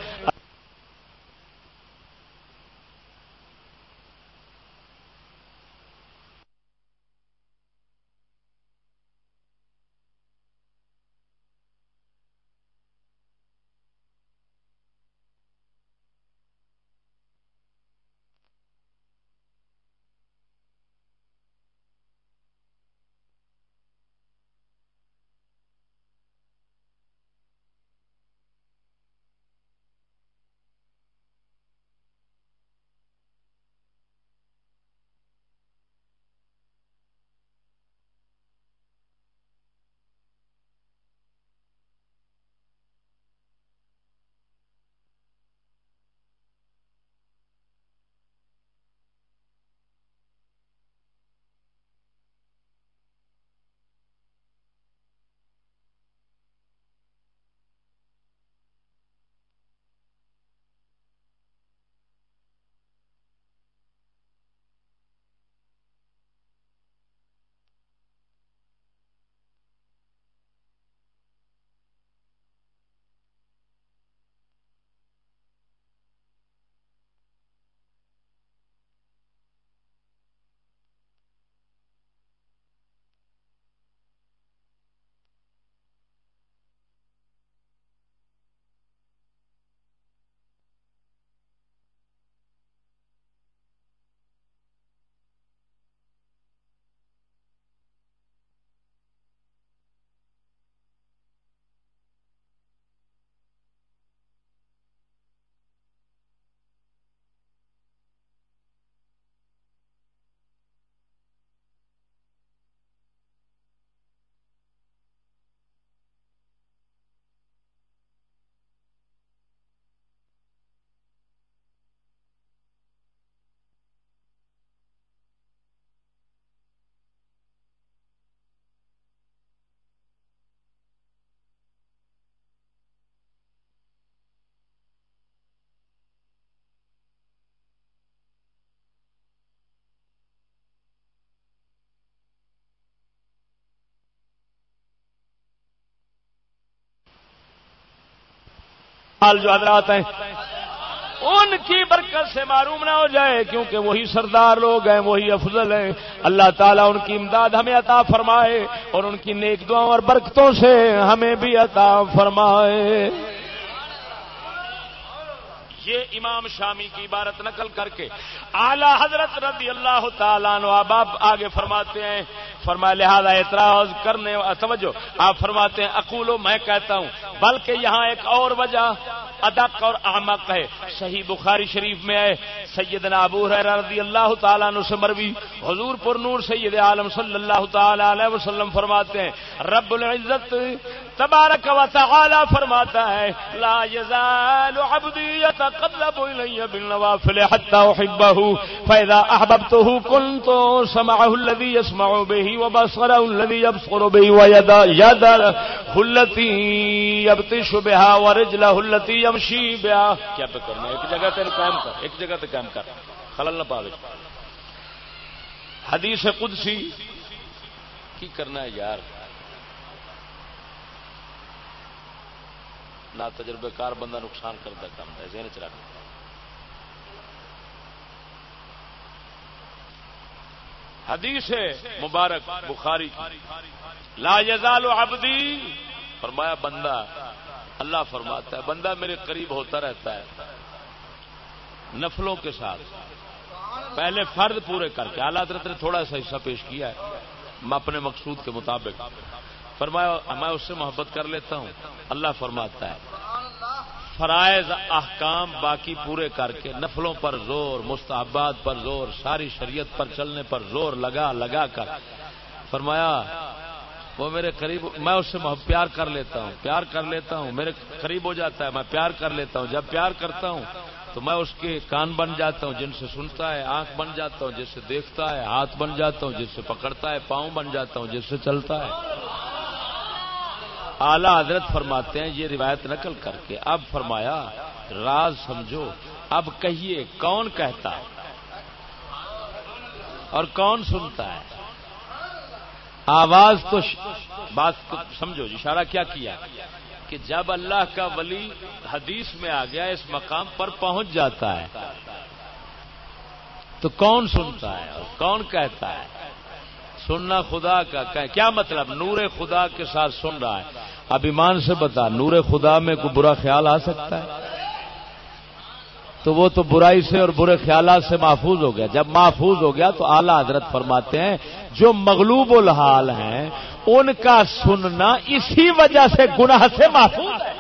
حال جو حضرات ہیں، ان کی برکت سے معروم نہ ہو جائے، کیونکہ وہی سردار لوگ ہیں، وہی افضل ہیں۔ اللہ تعالیٰ ان کی امداد ہمیں عطا فرمائے اور ان کی نیک دعاؤں اور برکتوں سے ہمیں بھی عطا فرمائے۔ یہ امام شامی کی عبارت نقل کر کے اعلی حضرت رضی اللہ تعالیٰ اب آگے فرماتے ہیں فرما لہذا اعتراض کرنے، توجہ، آپ فرماتے ہیں اقولو میں کہتا ہوں، بلکہ یہاں ایک اور وجہ ادق اور احمق ہے۔ صحیح بخاری شریف میں ہے، سیدنا ابو رضی اللہ تعالیٰ عنہ سے مروی، حضور پر نور سید عالم صلی اللہ تعالی علیہ وسلم فرماتے ہیں، رب العزت تبارک و تعالی فرماتا ہے، لا يزال عبدي يتقرب الي بالنوافل حتى احبه، فاذا احببته كنت سمعه الذي يسمع به وبصره الذي يبصر به ويدا يدا التي يبطش بها ورجله التي يمشي بها. کیا پہ کرنا ایک جگہ تے قائم کر، ایک جگہ تے قائم کر۔ خلل نہ پاوے۔ حدیث قدسی، کی کرنا ہے یار؟ نہ تجربے کار بندہ نقصان کرتا کام ہے، ذہن چ رکھ۔ حدیث مبارک بخاری لا یزال عبدی۔ فرمایا، بندہ اللہ فرماتا ہے، بندہ میرے قریب ہوتا رہتا ہے نفلوں کے ساتھ۔ پہلے فرد پورے کر کے آلات رت نے تھوڑا سا حصہ پیش کیا ہے۔ میں اپنے مقصود کے مطابق۔ فرمایا، میں اس سے محبت کر لیتا ہوں۔ اللہ فرماتا ہے، فرائض احکام باقی پورے کر کے، نفلوں پر زور، مستحبات پر زور، ساری شریعت پر چلنے پر زور لگا لگا کر۔ فرمایا، وہ میرے قریب، میں اس سے پیار کر لیتا ہوں، پیار کر لیتا ہوں۔ میرے قریب ہو جاتا ہے، میں پیار کر لیتا ہوں۔ جب پیار کرتا ہوں، تو میں اس کے کان بن جاتا ہوں، جن سے سنتا ہے، آنکھ بن جاتا ہوں، جس سے دیکھتا ہے، ہاتھ بن جاتا ہوں، جس سے پکڑتا ہے، پاؤں بن جاتا ہوں، جس سے چلتا ہے۔ اعلی حضرت فرماتے ہیں، یہ روایت نقل کر کے اب فرمایا، راز سمجھو، اب کہیے، کون کہتا ہے؟ اور کون سنتا ہے؟ آواز تو بات تو سمجھو، اشارہ کیا کیا؟ کہ جب اللہ کا ولی حدیث میں آ گیا، اس مقام پر پہنچ جاتا ہے، تو کون سنتا ہے اور کون کہتا ہے؟ سننا خدا کا کیا مطلب؟ نور خدا کے ساتھ سن رہا ہے۔ اب ایمان سے بتا، نور خدا میں کوئی برا خیال آ سکتا ہے؟ تو وہ تو برائی سے اور برے خیالات سے محفوظ ہو گیا۔ جب محفوظ ہو گیا تو اعلی حضرت فرماتے ہیں، جو مغلوب الحال ہیں، ان کا سننا اسی وجہ سے گناہ سے محفوظ ہے۔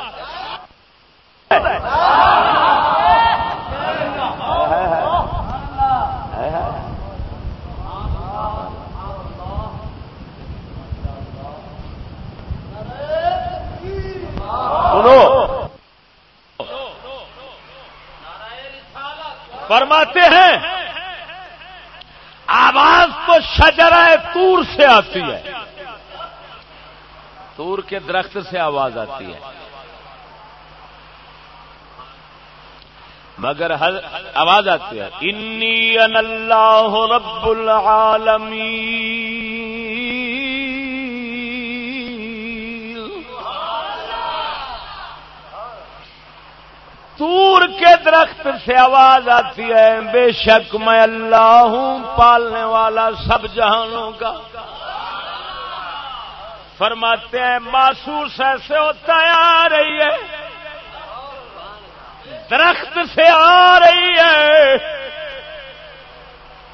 فرماتے ہیں، آواز تو شجرہ تور سے آتی ہے۔ تور کے درخت سے آواز آتی ہے۔ مگر آواز آتی ہے۔ انی اللہ رب العالمین. تور کے درخت سے آواز آتی ہے۔ بے شک میں اللہ ہوں، پالنے والا سب جہانوں کا۔ فرماتے ہیں، محسوس ایسے ہوتا ہے، آ رہی ہے۔ درخت سے آ رہی ہے۔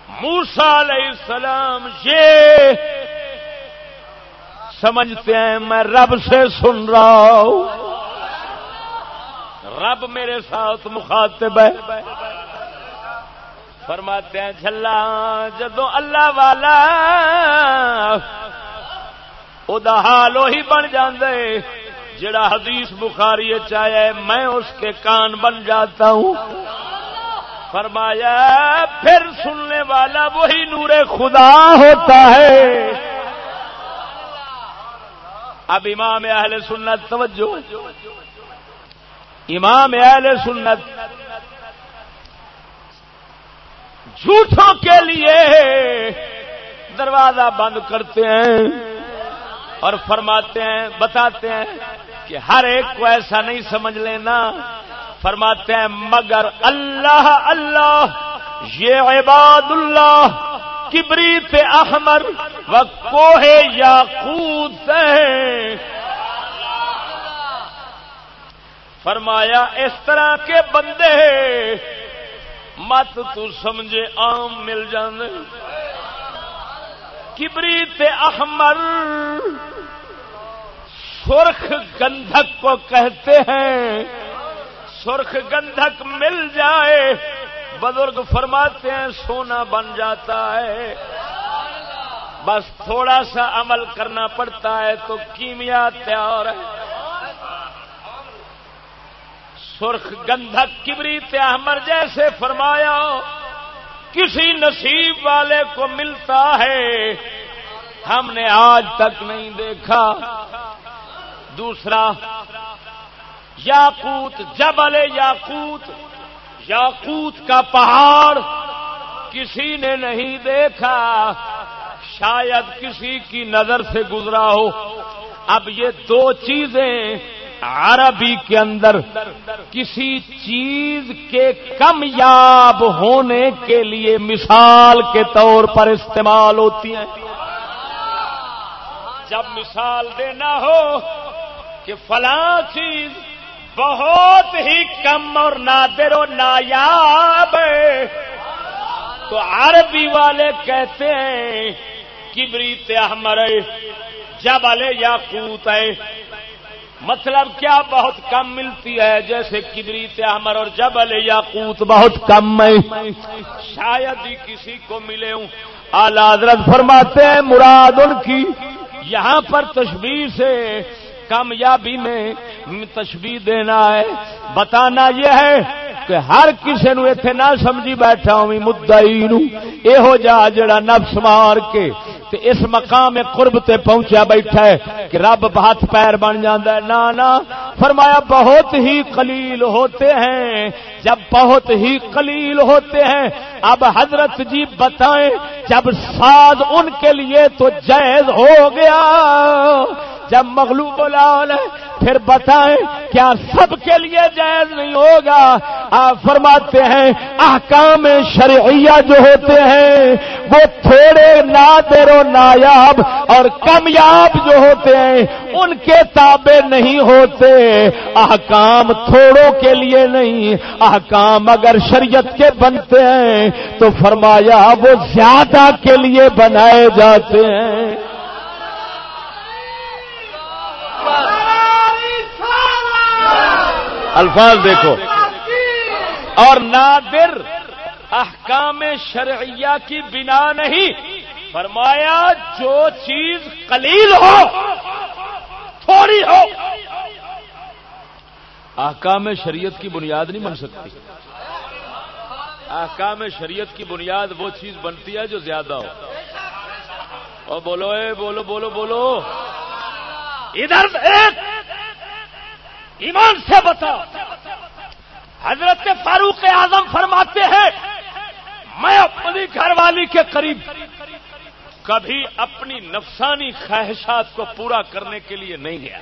موسا علیہ السلام، یہ سمجھتے ہیں، میں رب سے سن رہا ہوں۔ رب میرے ساتھ مخاطب ہے۔ فرماتے ہیں جلا جدو اللہ والا حال وہی بن جاندے، جڑا حدیث بخاری چاہے میں اس کے کان بن جاتا ہوں۔ فرمایا، پھر سننے والا وہی نور خدا ہوتا ہے۔ اب امام اہل سنت، توجہ۔ امام اہل سنت جھوٹوں کے لیے دروازہ بند کرتے ہیں اور فرماتے ہیں، بتاتے ہیں کہ ہر ایک کو ایسا نہیں سمجھ لینا۔ فرماتے ہیں، مگر اللہ اللہ، یہ عباد اللہ کبریت احمر و کوہ یا خود فرمایا، اس طرح کے بندے مت تو سمجھے عام مل جانے۔ کبریت احمر سرخ گندھک کو کہتے ہیں، سرخ گندھک مل جائے، بزرگ فرماتے ہیں سونا بن جاتا ہے۔ بس تھوڑا سا عمل کرنا پڑتا ہے تو کیمیا تیار ہے۔ سرخ گندھک کبری احمر جیسے فرمایا، کسی نصیب والے کو ملتا ہے، ہم نے آج تک نہیں دیکھا۔ دوسرا، یاقوت، جبل یاقوت یاقوت کا پہاڑ کسی نے نہیں دیکھا۔ شاید کسی کی نظر سے گزرا ہو۔ اب یہ دو چیزیں عربی کے اندر کسی چیز کے کمیاب ہونے کے لیے مثال کے طور پر استعمال ہوتی ہیں۔ جب مثال دینا ہو کہ فلاں چیز بہت ہی کم اور نادر و نایاب ہے، تو عربی والے کہتے ہیں کبری تحمر جب الے یا کوت ہے مطلب کیا بہت کم ملتی ہے؟ جیسے کبریت احمر اور جبل یاقوت یا کوت بہت کم ہے شاید ہی کسی کو ملے ہوں۔ اعلی حضرت فرماتے ہیں، مراد ان کی۔ یہاں پر تشبیح سے کامیابی میں تشبیح دینا ہے۔ بتانا یہ ہے کہ ہر کسی نو ایتھے نہ سمجھی بیٹھا ہوں مدعی نو۔ جا جڑا نفس مار کے تے اس مقام قرب تے پہنچا بیٹھا ہے کہ رب ہاتھ پیر بن جاندہ ہے۔ نا نا فرمایا، بہت ہی قلیل ہوتے ہیں۔ جب بہت ہی قلیل ہوتے ہیں، اب حضرت جی بتائیں، جب ساز ان کے لیے تو جائز ہو گیا۔ جب مغلوب لال ہے، پھر بتائیں کیا سب کے لیے جائز نہیں ہوگا؟ آپ فرماتے ہیں، احکام شرعیہ جو ہوتے ہیں، وہ تھوڑے نادر و نایاب اور کمیاب جو ہوتے ہیں، ان کے تابع نہیں ہوتے۔ احکام تھوڑوں کے لیے نہیں۔ احکام اگر شریعت کے بنتے ہیں، تو فرمایا وہ زیادہ کے لیے بنائے جاتے ہیں۔ الفاظ دیکھو۔ اور نادر احکام شرعیہ کی بنا نہیں۔ فرمایا، جو چیز قلیل ہو، تھوڑی ہو، احکام شریعت کی بنیاد نہیں بن سکتی۔ احکام شریعت کی بنیاد وہ چیز بنتی ہے جو زیادہ ہو۔ اور بولو، اے، بولو بولو بولو۔ ادھر ایک ایمان سے بتا حضرت فاروق اعظم فرماتے ہیں، میں اپنی گھر والی کے قریب کبھی اپنی نفسانی خواہشات کو پورا کرنے کے لیے نہیں گیا۔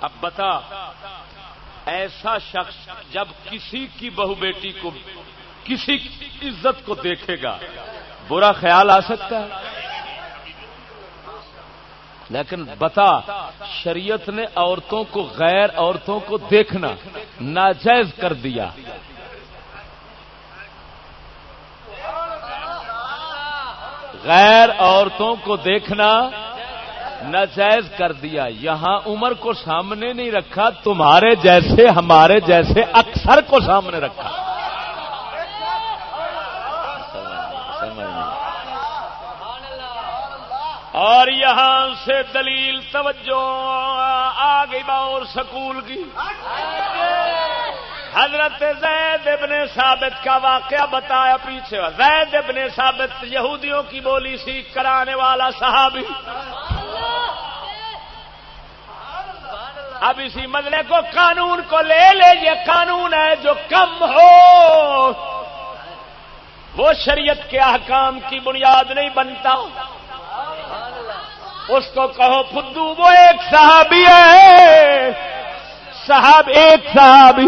اب بتا، ایسا شخص جب کسی کی بہو بیٹی کو، کسی عزت کو دیکھے گا، برا خیال آ سکتا ہے؟ لیکن بتا، شریعت نے عورتوں کو غیر عورتوں کو دیکھنا ناجائز کر دیا۔ غیر عورتوں کو دیکھنا ناجائز کر دیا۔ یہاں عمر کو سامنے نہیں رکھا، تمہارے جیسے، ہمارے جیسے اکثر کو سامنے رکھا۔ اور یہاں سے دلیل توجہ آ گئی باور سکول کی۔ حضرت زید ابن ثابت کا واقعہ بتایا پیچھے۔ زید ابن ثابت یہودیوں کی بولی سیکھ کرانے والا صحابی۔ اب اسی مدلے کو قانون کو لے لے، یہ قانون ہے جو کم ہو۔ وہ شریعت کے احکام کی بنیاد نہیں بنتا۔ اس کو کہو فدو، وہ ایک صحابی ہے۔ صاحب ایک صحابی۔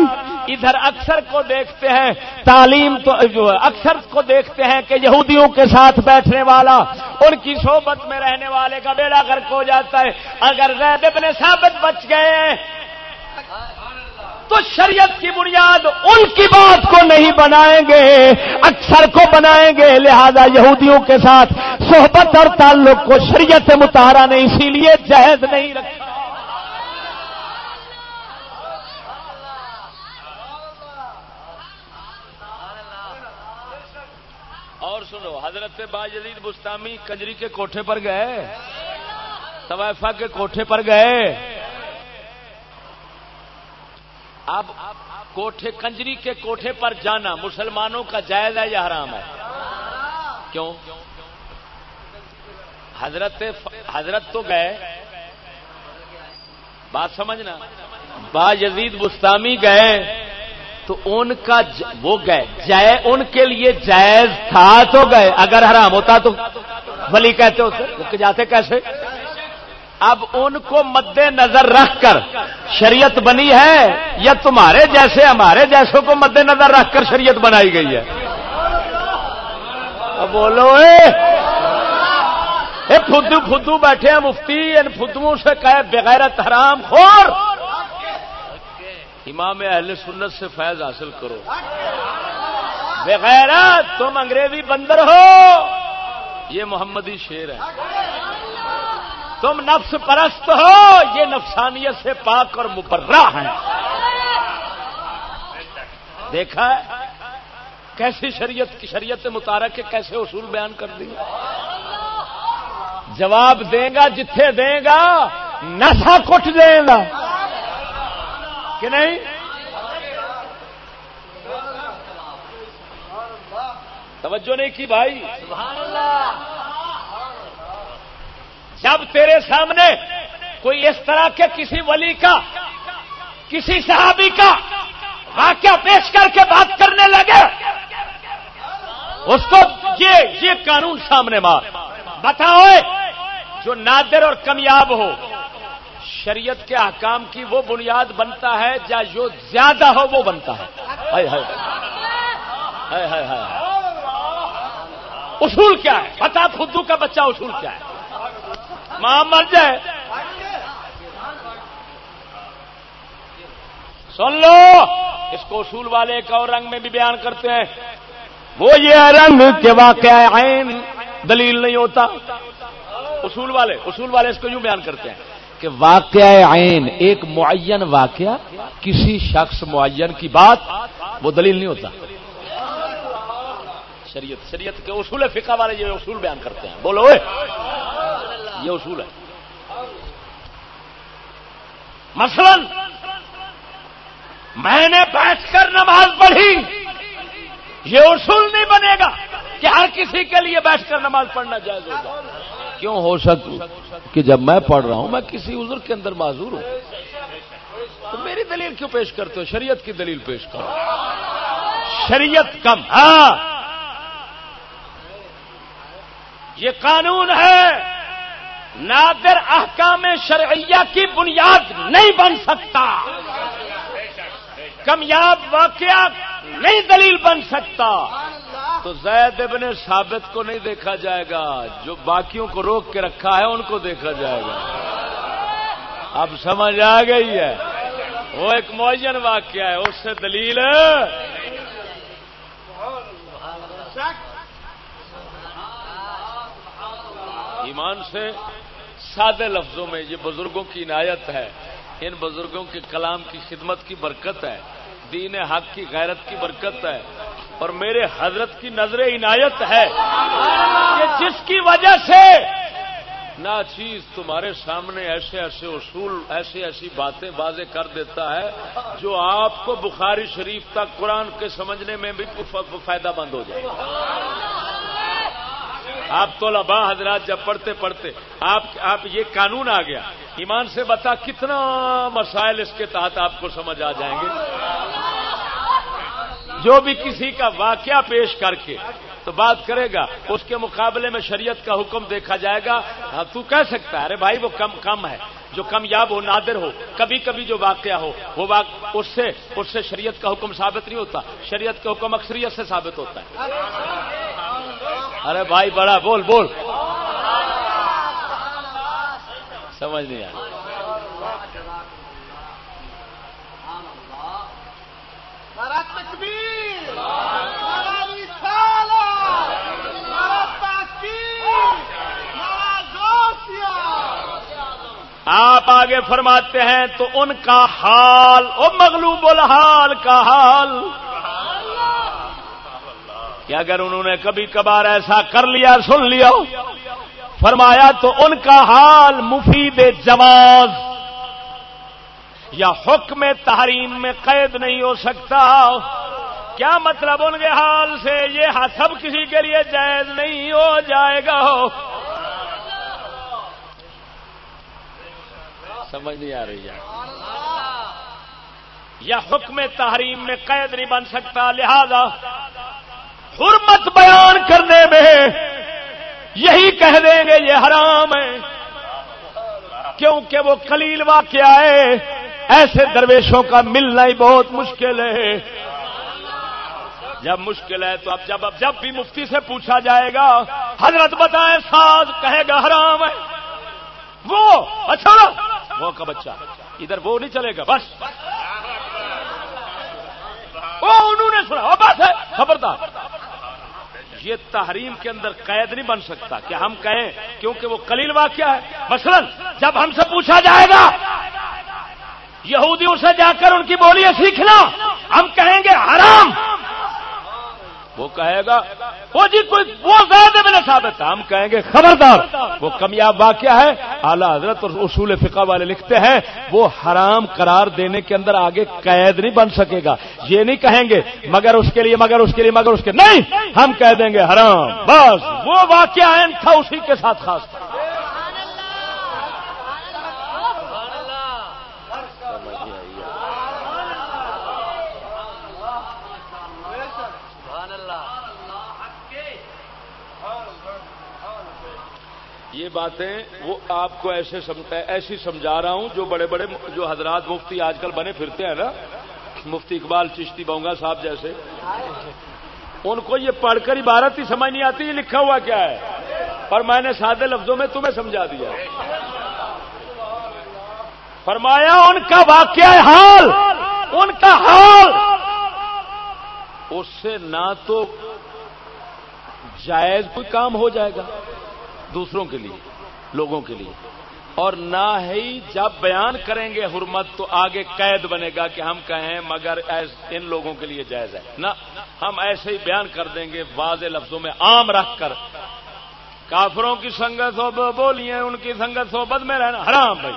ادھر اکثر کو دیکھتے ہیں، تعلیم تو، جو اکثر کو دیکھتے ہیں کہ یہودیوں کے ساتھ بیٹھنے والا، ان کی صحبت میں رہنے والے کا بیڑا گرک ہو جاتا ہے۔ اگر زید ابن ثابت بچ گئے ہیں تو شریعت کی بنیاد ان کی بات کو نہیں بنائیں گے، اکثر کو بنائیں گے، لہذا یہودیوں کے ساتھ صحبت اور تعلق کو شریعت متحرہ نے اسی لیے جہد نہیں رکھا۔ اور سنو، حضرت باجدید بستامی کجری کے کوٹھے پر گئے طوائفہ کے کوٹھے پر گئے۔ اب کوٹھے کنجری کے کوٹھے پر جانا مسلمانوں کا جائز ہے یا حرام ہے؟ کیوں؟ حضرت حضرت تو گئے۔ بات سمجھنا؟ با یزید بستامی گئے۔ تو ان کا وہ گئے۔ جائے ان کے لیے جائز تھا تو گئے۔ اگر حرام ہوتا تو ولی کہتے ہوتے جاتے کیسے؟ اب ان کو مد نظر رکھ کر شریعت بنی ہے یا تمہارے جیسے ہمارے جیسوں کو مد نظر رکھ کر شریعت بنائی گئی ہے؟ اب بولو، اے! فدو فدو بیٹھے ہیں مفتی، ان فدوؤں سے کہے بغیرت حرام، خور! امام اہل سنت سے فیض حاصل کرو۔ بغیرت، تم انگریزی بندر ہو۔ یہ محمدی شیر ہے۔ تم نفس پرست ہو، یہ نفسانیت سے پاک اور مبرہ ہیں۔ دیکھا ہے؟ کیسی شریعت کی شریعت متارک کے کیسے اصول بیان کر دیا۔ جواب دے گا جتھے دے گا نشا کٹ دے گا۔ کہ نہیں؟ توجہ نہیں کی بھائی؟ سبحان اللہ۔ جب تیرے سامنے کوئی اس طرح کے کسی ولی کا، کسی صحابی کا واقعہ پیش کر کے بات کرنے لگے، اس کو یہ یہ قانون سامنے مار۔ بتاؤ جو نادر اور کمیاب ہو، شریعت کے احکام کی وہ بنیاد بنتا ہے، یا جو زیادہ ہو وہ بنتا ہے۔ اصول کیا ہے؟ بتا خدو کا بچہ اصول کیا ہے؟ ماں مر جائے۔ سن لو، اس کو اصول والے ایک اور رنگ میں بھی بیان کرتے ہیں۔ وہ یہ رنگ کے واقع عین دلیل نہیں ہوتا۔ اصول والے اصول والے اس کو یوں بیان کرتے ہیں کہ واقع عین ایک معین واقعہ، کسی شخص معین کی بات وہ دلیل نہیں ہوتا۔ شریعت شریعت کے اصول فقہ والے یہ اصول بیان کرتے ہیں۔ بولو۔ یہ اصول ہے۔ مثلا، میں نے بیٹھ کر نماز پڑھی۔ یہ اصول نہیں بنے گا کہ ہر کسی کے لیے بیٹھ کر نماز پڑھنا جائز ہوگا۔ کیوں ہو سکتا کہ جب میں پڑھ رہا ہوں، میں کسی عذر کے اندر معذور ہوں؟ تو میری دلیل کیوں پیش کرتے ہو؟ شریعت کی دلیل پیش کرو۔ شریعت کم۔ ہاں۔ یہ قانون ہے۔ نادر احکام شرعیہ کی بنیاد نہیں بن سکتا۔ کمیاب واقعہ نہیں دلیل بن سکتا۔ تو زید ابن ثابت کو نہیں دیکھا جائے گا، جو باقیوں کو روک کے رکھا ہے، ان کو دیکھا جائے گا۔ اب سمجھ آ گئی ہے۔ وہ ایک معین واقعہ ہے، اس سے دلیل۔ ایمان سے سادے لفظوں میں یہ بزرگوں کی عنایت ہے، ان بزرگوں کے کلام کی خدمت کی برکت ہے، دین حق کی غیرت کی برکت ہے، اور میرے حضرت کی نظر عنایت ہے کہ جس کی وجہ سے نہ چیز تمہارے سامنے ایسے ایسے اصول، ایسی ایسی باتیں واضح کر دیتا ہے جو آپ کو بخاری شریف تک قرآن کے سمجھنے میں بھی فائدہ مند ہو جائے۔ آپ تو لبا حضرات جب پڑھتے پڑھتے آپ آپ یہ قانون آ گیا ایمان سے بتا کتنا مسائل اس کے تحت آپ کو سمجھ آ جائیں گے جو بھی کسی کا واقعہ پیش کر کے تو بات کرے گا، اس کے مقابلے میں شریعت کا حکم دیکھا جائے گا۔ ہاں، تو کہہ سکتا ہے، ارے بھائی، وہ کم کم ہے، جو کمیاب ہو، نادر ہو، کبھی کبھی جو واقعہ ہو، وہ اس سے اس سے شریعت کا حکم ثابت نہیں ہوتا۔ شریعت کا حکم اکثریت سے ثابت ہوتا ہے۔ ارے بھائی، بڑا، بول بول۔ سمجھ نہیں آیا آپ آگے فرماتے ہیں تو ان کا حال، او مغلوب الحال کا حال۔ کہ اگر انہوں نے کبھی کبھار ایسا کر لیا، سن لیا۔ فرمایا تو ان کا حال مفید جواز۔ یا حکم تحریم میں قید نہیں ہو سکتا۔ کیا مطلب ان کے حال سے؟ یہ سب کسی کے لیے جائز نہیں ہو جائے گا۔ سمجھ نہیں آ رہی ہے یا حکم تحریم میں قید نہیں بن سکتا، لہذا حرمت بیان کرنے میں یہی کہہ دیں گے، یہ حرام ہے۔ کیونکہ وہ کلیل واقعہ ہے۔ ایسے درویشوں کا ملنا ہی بہت مشکل ہے۔ جب مشکل ہے تو اب جب اب جب بھی مفتی سے پوچھا جائے گا، حضرت بتائیں ساز، کہے گا حرام ہے۔ وہ اچھا وہ کا اچھا؟ بچہ ادھر وہ نہیں چلے گا، بس۔ وہ انہوں نے سنا بس ہے، خبردار۔ یہ تحریم کے اندر قید نہیں بن سکتا کہ ہم کہیں، کیونکہ وہ کلیل واقعہ ہے۔ مثلا جب ہم سے پوچھا جائے گا، یہودیوں سے جا کر ان کی بولیاں سیکھنا، ہم کہیں گے حرام۔ وہ کہے گا، وہ جی کوئی وہ زیادہ میں نے ثابت، ہم کہیں گے، خبردار، وہ کمیاب واقعہ ہے۔ اعلی حضرت اور اصول فقہ والے لکھتے ہیں، وہ حرام قرار دینے کے اندر آگے قید نہیں بن سکے گا۔ یہ نہیں کہیں گے، مگر اس کے لیے، مگر اس کے لیے، مگر اس کے نہیں، ہم کہہ دیں گے، حرام، بس، وہ واقعہ تھا اسی کے ساتھ خاص تھا۔ یہ باتیں وہ آپ کو ایسے ایسی سمجھا رہا ہوں جو بڑے بڑے جو حضرات مفتی آج کل بنے پھرتے ہیں نا۔ مفتی اقبال چشتی بونگا صاحب جیسے۔ ان کو یہ پڑھ کر عبارت ہی سمجھ نہیں آتی، یہ لکھا ہوا کیا ہے؟ پر میں نے سادے لفظوں میں تمہیں سمجھا دیا۔ فرمایا، ان کا واقعہ حال، ان کا حال۔ اس سے نہ تو جائز کوئی کام ہو جائے گا۔ دوسروں کے لیے، لوگوں کے لیے۔ اور نہ ہی جب بیان کریں گے حرمت تو آگے قید بنے گا کہ ہم کہیں مگر ان لوگوں کے لیے جائز ہے۔ نہ، ہم ایسے ہی بیان کر دیں گے واضح لفظوں میں عام رکھ کر۔ کافروں کی سنگت ہو بولیے ان کی سنگت ہو، بد میں رہنا حرام بھائی۔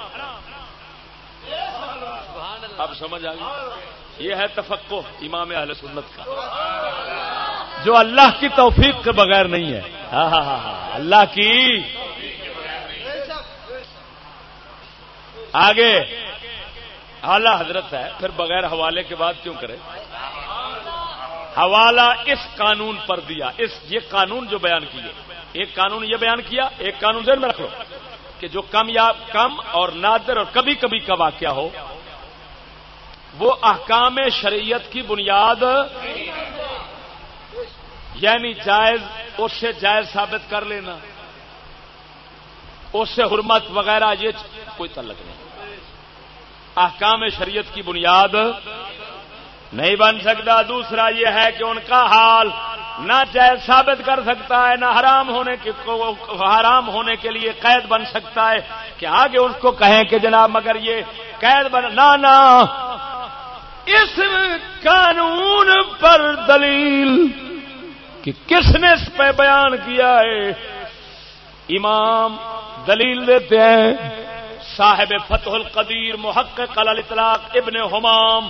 اب سمجھ آ گئی؟ یہ ہے تفقو امام اہل سنت کا۔ جو اللہ کی توفیق کے بغیر نہیں ہے۔ ہاں ہاں ہاں ہاں۔ اللہ کی۔ آگے۔ اعلی حضرت ہے، پھر بغیر حوالے کے بعد کیوں کرے؟ حوالہ اس قانون پر دیا۔ اس، یہ قانون جو بیان کیے۔ ایک قانون یہ بیان کیا، ایک قانون ذہن میں رکھ لو کہ جو کم یا کم اور نادر اور کبھی کبھی کا واقعہ ہو، وہ احکام شریعت کی بنیاد یعنی جائز، اس سے جائز ثابت کر لینا۔ اس سے حرمت وغیرہ، یہ کوئی تعلق نہیں۔ احکام شریعت کی بنیاد نہیں بن سکتا۔ دوسرا یہ ہے کہ ان کا حال نہ جائز ثابت کر سکتا ہے، نہ حرام ہونے کے حرام ہونے کے لیے قید بن سکتا ہے۔ کہ آگے اس کو کہیں کہ جناب، مگر یہ قید بن نہ۔ اس قانون پر دلیل کہ کس نے اس پہ بیان کیا ہے؟ امام دلیل دیتے ہیں، صاحب فتح القدیر محقق الاطلاق ابن حمام۔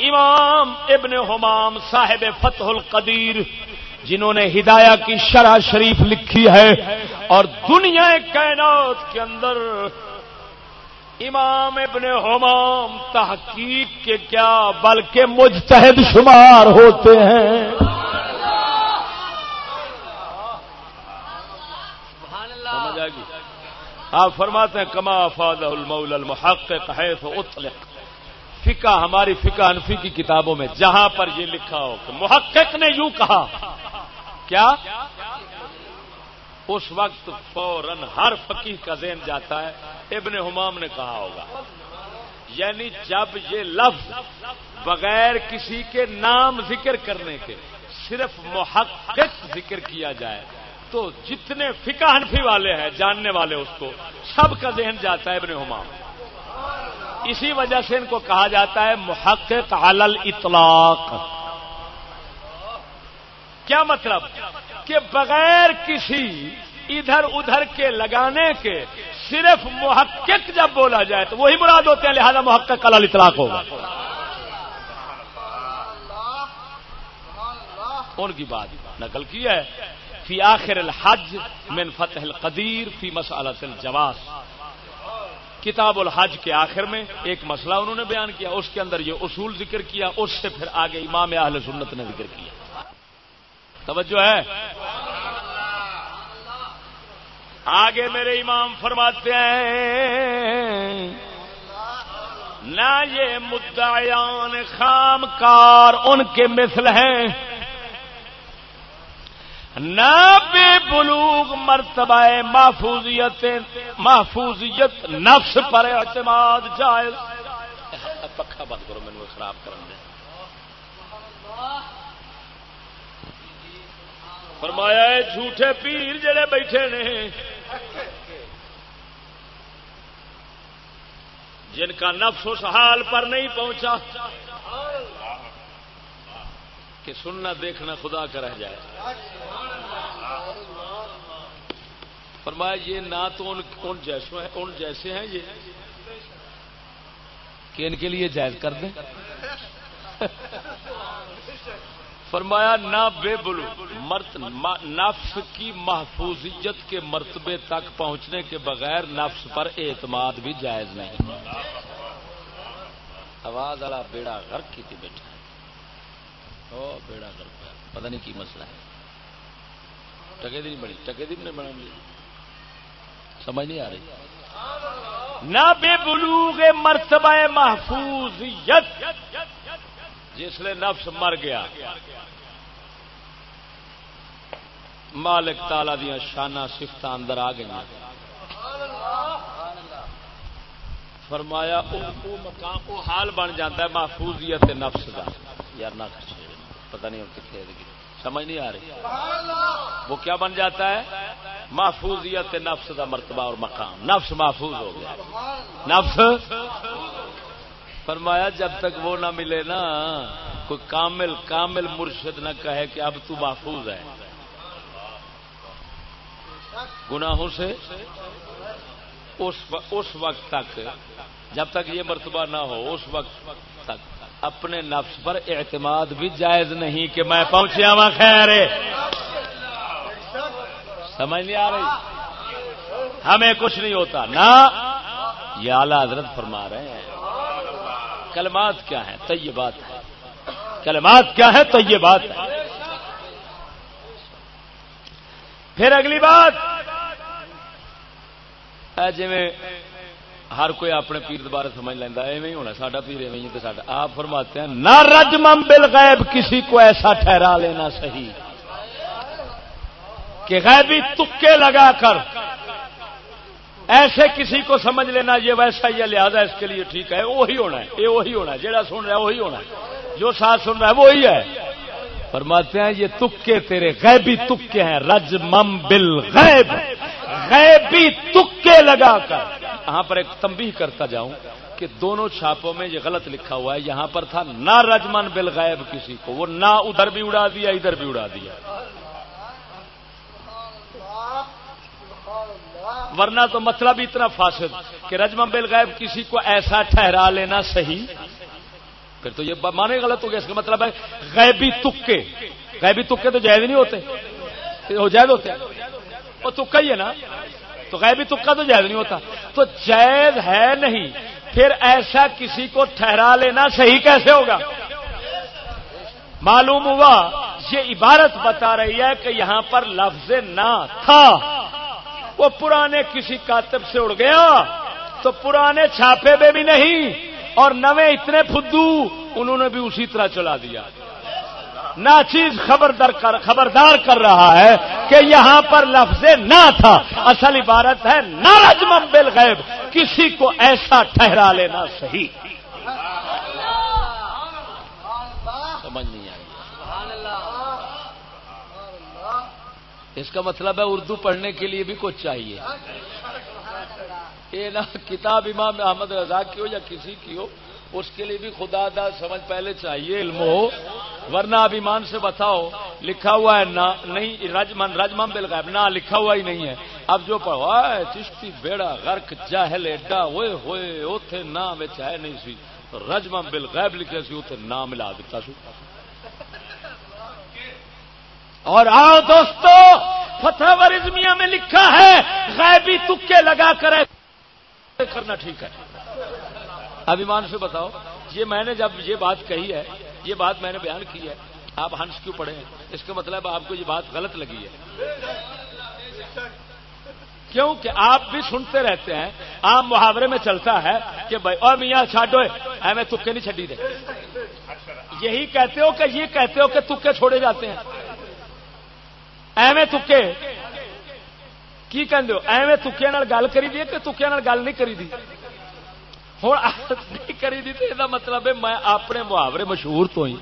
امام ابن حمام، صاحب فتح القدیر، جنہوں نے ہدایہ کی شرح شریف لکھی ہے اور دنیا کائنات کے اندر امام ابن حمام تحقیق کے کیا بلکہ مجتہد شمار ہوتے ہیں۔ آپ فرماتے ہیں کما فاض المول المحق حیث اطلق۔ فقہ ہماری فقہ انفی کی کتابوں میں جہاں پر یہ لکھا ہو کہ محقق نے یوں کہا۔ کیا؟ اس وقت فوراً ہر فقی کا ذہن جاتا ہے، ابن حمام نے کہا ہوگا۔ یعنی جب یہ لفظ بغیر کسی کے نام ذکر کرنے کے صرف محقق ذکر کیا جائے، تو جتنے فقہ حنفی والے ہیں، جاننے والے اس کو، سب کا ذہن جاتا ہے ابن حمام۔ اسی وجہ سے ان کو کہا جاتا ہے محقق علل اطلاق کیا مطلب؟ کہ بغیر کسی ادھر ادھر کے لگانے کے صرف محقق جب بولا جائے تو وہی مراد ہوتے ہیں، لہذا محقق علل اطلاق ہوگا۔ ان کی بات نقل کی ہے۔ فی آخر الحج من فتح القدیر فی مسالت الجواز۔ کتاب الحج کے آخر میں ایک مسئلہ انہوں نے بیان کیا، اس کے اندر یہ اصول ذکر کیا، اس سے پھر آگے امام اہل سنت نے ذکر کیا۔ توجہ ہے۔ آگے میرے امام فرماتے ہیں، نہ یہ مدعیان خام کار ان کے مثل ہیں۔ نہ بے بلوغ مرتبہ محفوظیت محفوظیت نفس پر اعتماد جائز۔ پکا بند کرو مینو خراب کرنے فرمایا جھوٹے پیر جڑے بیٹھے نے، جن کا نفس اس حال پر نہیں پہنچا کہ سننا دیکھنا خدا کا رہ جائے۔ فرمایا یہ نہ تو ان ان جیسے ہیں ان جیسے ہیں یہ کہ ان کے لیے جائز کر دیں۔ فرمایا نہ بے بلو۔ مرت نفس کی محفوظیت کے مرتبے تک پہنچنے کے بغیر نفس پر اعتماد بھی جائز نہیں۔ آواز والا بیڑا غرق کی تھی بیٹھا بیڑا کر پایا پتہ نہیں کی مسئلہ ہے۔ ٹکے دی نہیں بڑی ٹکے دی نہیں بنا لی سمجھ نہیں آ رہی۔ نہ بے بلوغ مرتبہ محفوظیت۔ جس نے نفس مر گیا۔ مالک تالا دیا شانہ سفت اندر آ گئی فرمایا مقام وہ حال بن جاتا ہے محفوظیت نفس کا یار نہ پتہ نہیں کتنے سمجھ نہیں آ رہی۔ وہ کیا بن جاتا ہے؟ محفوظیت نفس کا مرتبہ اور مقام۔ نفس محفوظ ہو گیا۔ نفس؟ فرمایا، جب تک وہ نہ ملے نا، کوئی کامل کامل مرشد نہ کہے کہ اب تو محفوظ ہے۔ گناہوں سے اس وقت تک، جب تک یہ مرتبہ نہ ہو، اس وقت تک اپنے نفس پر اعتماد بھی جائز نہیں کہ میں پہنچیا وا خیر سمجھ نہیں آ رہی؟ ہمیں کچھ نہیں ہوتا۔ نہ، یہ اعلی حضرت فرما رہے ہیں۔ کلمات کیا ہیں؟ تو یہ بات ہے کلمات کیا ہے تو یہ بات ہے پھر اگلی بات۔ جی ہر کوئی اپنے پیر دوبارہ سمجھ لینا ایویں ہونا، ساڈا پیر ایویں تو ساڈا۔ آپ فرماتے ہیں، نہ رجمم بالغیب کسی کو ایسا ٹھہرا لینا صحیح۔ کہ غیبی تکے لگا کر ایسے کسی کو سمجھ لینا، یہ ویسا یہ لہذا اس کے لیے ٹھیک ہے وہی ہونا ہے، یہ وہی ہونا ہے جہاں سن رہا ہے وہی ہونا ہے۔ جو ساتھ سن رہا ہے، وہی ہے۔ فرماتے ہیں، یہ تکے تیرے غیبی تکے ہیں رج مم بل غیب غیبی تکے لگا کر۔ یہاں پر ایک تمبی کرتا جاؤں کہ دونوں چھاپوں میں یہ غلط لکھا ہوا ہے، یہاں پر تھا نہ رجمن بل غائب کسی کو، وہ نہ ادھر بھی اڑا دیا، ادھر بھی اڑا دیا۔ ورنہ تو مطلب اتنا فاسد کہ رجمن بل غائب کسی کو ایسا ٹھہرا لینا صحیح پھر تو یہ مانے غلط ہو گیا، اس کا مطلب ہے غیبی تکے۔ غیبی تکے تو جائز نہیں ہوتے۔ وہ جائز ہوتے وہ تکا ہی ہے نا۔ تو غیبی تکا تو جائز نہیں ہوتا۔ تو جائز ہے نہیں۔ پھر ایسا کسی کو ٹھہرا لینا صحیح کیسے ہوگا؟ معلوم ہوا، یہ عبارت بتا رہی ہے کہ یہاں پر لفظ نہ تھا۔ وہ پرانے کسی کاتب سے اڑ گیا تو پرانے چھاپے میں بھی نہیں۔ اور نوے اتنے فدو، انہوں نے بھی اسی طرح چلا دیا۔ نہ چیز خبردار کر خبردار کر رہا ہے کہ یہاں پر لفظ نہ تھا۔ اصل عبارت ہے نہ رجم بالغیب، کسی کو ایسا ٹھہرا لینا صحیح۔ سمجھ نہیں آئی۔ اس کا مطلب ہے اردو پڑھنے کے لیے بھی کچھ چاہیے۔ یہ نہ کتاب امام احمد رضا کی ہو یا کسی کی ہو اس کے لیے بھی خدا دا سمجھ پہلے چاہیے، علم ہو۔ ورنہ اب ایمان سے بتاؤ، لکھا ہوا ہے نہ نہیں، رجمن رجمن بل غائب نہ لکھا ہوا ہی نہیں ہے۔ اب جو پڑھوا ہے چشتی، بیڑا، غرق، جاہل، ایڈا، ہوئے ہوئے، اوتھے نام ہے نہیں سی۔ رجمن بل غائب لکھے سی، اوتھے نام ملا دیتا سو اور آؤ دوستو، فتح ورزمیہ میں لکھا ہے، غیبی تکے لگا کر کرنا ٹھیک ہے۔ اب ایمان سے بتاؤ، یہ میں نے جب یہ بات کہی ہے، یہ بات میں نے بیان کی ہے، آپ ہنس کیوں پڑھے اس کا مطلب آپ کو یہ بات غلط لگی ہے۔ کیوں کہ آپ بھی سنتے رہتے ہیں، عام محاورے میں چلتا ہے کہ بھائی، اور میاں چھاٹو میں تکے نہیں چھڈی دے۔ یہی کہتے ہو کہ یہ کہتے ہو کہ تکے چھوڑے جاتے ہیں۔ ایویں تکے کی کہتے ہو؟ ایویں تکیا گل کری دی کہ تکیا گل نہیں کری دی؟ ہوں نہیں کری دی تو یہ مطلب ہے میں اپنے محاورے مشہور تو ہی۔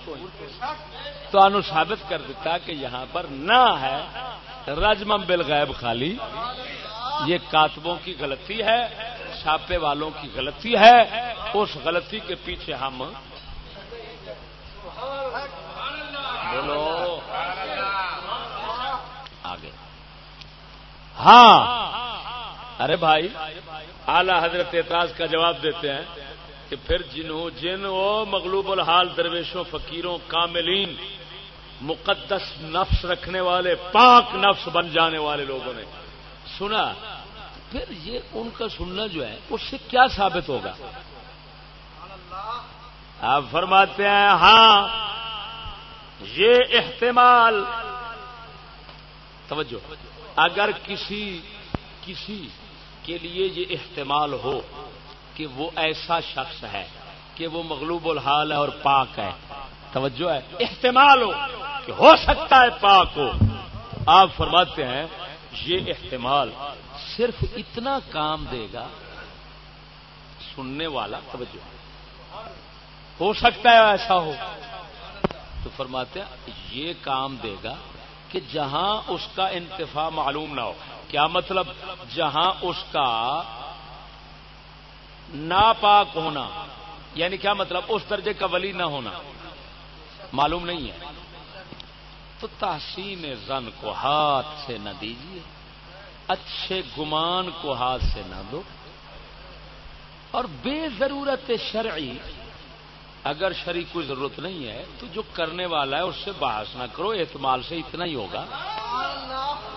تو ثابت کر دیتا کہ یہاں پر نہ ہے رجمم بالغیب خالی۔ یہ کاتبوں کی غلطی ہے، چھاپے والوں کی غلطی ہے۔ اس غلطی کے پیچھے ہم بولو آگے ہاں۔ ارے بھائی، اعلی حضرت اعتراض کا جواب دیتے ہیں کہ پھر جنہوں جن وہ مغلوب الحال درویشوں، فقیروں، کاملین، مقدس نفس رکھنے والے، پاک نفس بن جانے والے لوگوں نے۔ سنا، پھر یہ ان کا سننا جو ہے، اس سے کیا ثابت ہوگا؟ آپ فرماتے ہیں ہاں یہ احتمال، توجہ۔ اگر کسی کسی کے لیے یہ احتمال ہو کہ وہ ایسا شخص ہے کہ وہ مغلوب الحال ہے اور پاک ہے، توجہ ہے، احتمال ہو کہ ہو سکتا ہے پاک ہو آپ فرماتے ہیں یہ احتمال صرف اتنا کام دے گا سننے والا، توجہ، ہو سکتا ہے ایسا ہو، تو فرماتے ہیں یہ کام دے گا کہ جہاں اس کا انتفا معلوم نہ ہو۔ کیا مطلب؟ جہاں اس کا ناپاک ہونا۔ یعنی کیا مطلب؟ اس درجے کا ولی نہ ہونا۔ معلوم نہیں ہے۔ تو تحسین زن کو ہاتھ سے نہ دیجیے اچھے گمان کو ہاتھ سے نہ دو۔ اور بے ضرورت شرعی اگر شریک کوئی ضرورت نہیں ہے، تو جو کرنے والا ہے، اس سے بحث نہ کرو اعتماد سے اتنا ہی ہوگا۔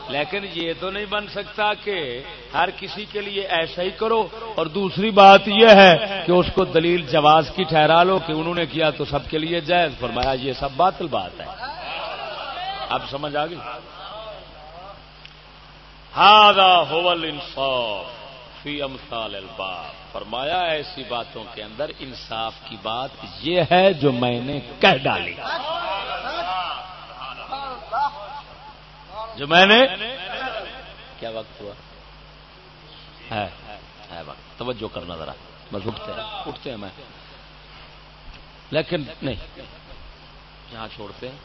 لیکن یہ تو نہیں بن سکتا کہ ہر کسی کے لیے ایسا ہی کرو۔ اور دوسری بات یہ ہے کہ اس کو دلیل جواز کی ٹھہرا لو کہ انہوں نے کیا تو سب کے لیے جائز۔ فرمایا یہ سب باطل بات ہے۔ اب سمجھ آ گئی؟ ہاں انصاف فی امثال الباب۔ فرمایا ایسی باتوں کے اندر انصاف کی بات یہ ہے جو میں نے کہہ ڈالی۔ جو میں نے کیا وقت ہوا؟ ہے وقت۔ توجہ کرنا ذرا۔ بس اٹھتے ہیں۔ اٹھتے ہیں میں۔ لیکن نہیں۔ یہاں چھوڑتے ہیں۔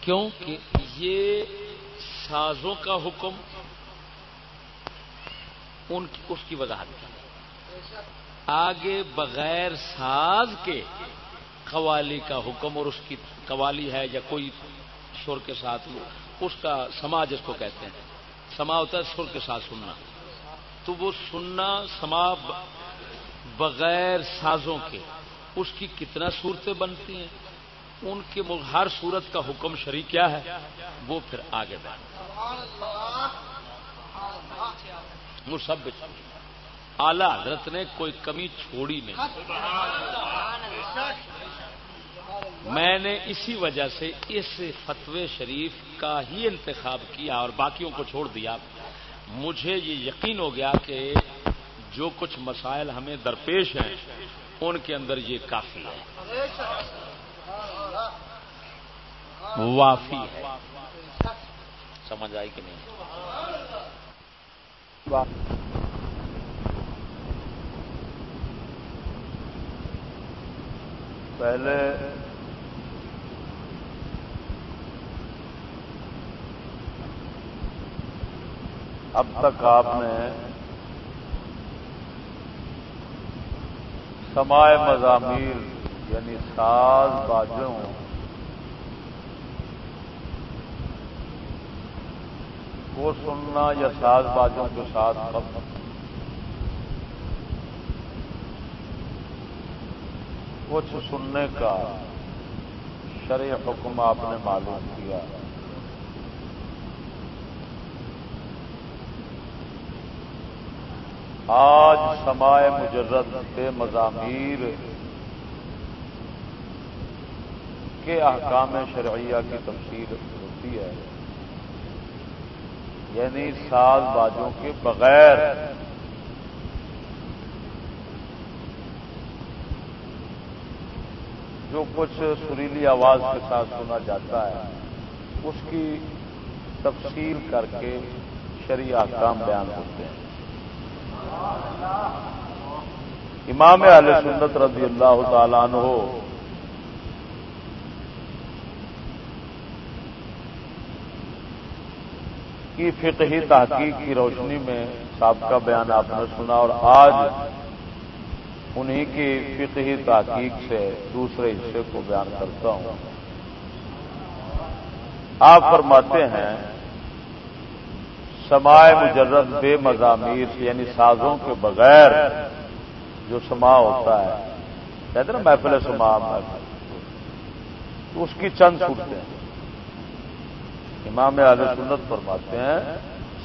کیونکہ یہ سازوں کا حکم، ان کی اس کی وضاحت کی۔ آگے بغیر ساز کے قوالی کا حکم اور اس کی قوالی ہے یا کوئی شور کے ساتھ اس کا سماج اس کو کہتے ہیں۔ سما ہوتا ہے سر کے ساتھ سننا۔ تو وہ سننا، سما بغیر سازوں کے، اس کی کتنا صورتیں بنتی ہیں؟ ان کے ہر صورت کا حکم شریک کیا ہے؟ وہ پھر آگے بڑھ سب اعلی حضرت نے کوئی کمی چھوڑی نہیں۔ میں نے اسی وجہ سے اس فتوی شریف کا ہی انتخاب کیا اور باقیوں کو چھوڑ دیا۔ مجھے یہ یقین ہو گیا کہ جو کچھ مسائل ہمیں درپیش ہیں، ان کے اندر یہ کافی ہے۔ وافی ہے۔ سمجھ آئی کہ نہیں؟ پہلے اب تک آپ نے سمائے مضامیر یعنی ساز باجوں کو سننا یا ساز باجوں کے ساتھ کچھ سننے کا شرع حکم آپ نے معلوم کیا۔ آج سمائے مجرد کے مضامیر کے احکام شرعیہ کی تفصیل ہوتی ہے۔ یعنی ساز باجوں کے بغیر۔ جو کچھ سریلی آواز کے ساتھ سنا جاتا ہے، اس کی تفصیل کر کے شریع احکام بیان ہوتے ہیں۔ امام علیہ سنت رضی اللہ تعالیٰ عنہ کی فقہی تحقیق کی روشنی میں سابقہ بیان آپ نے سنا اور آج انہی کی فقہی تحقیق سے دوسرے حصے کو بیان کرتا ہوں۔ آپ فرماتے ہیں، سماع مجرد بے مضامیر یعنی سازوں کے بغیر جو سما ہوتا ہے۔ کہتے نا، محفل سما محفل۔ اس کی چند چھوٹتے ہیں امام علیہ سنت فرماتے ہیں،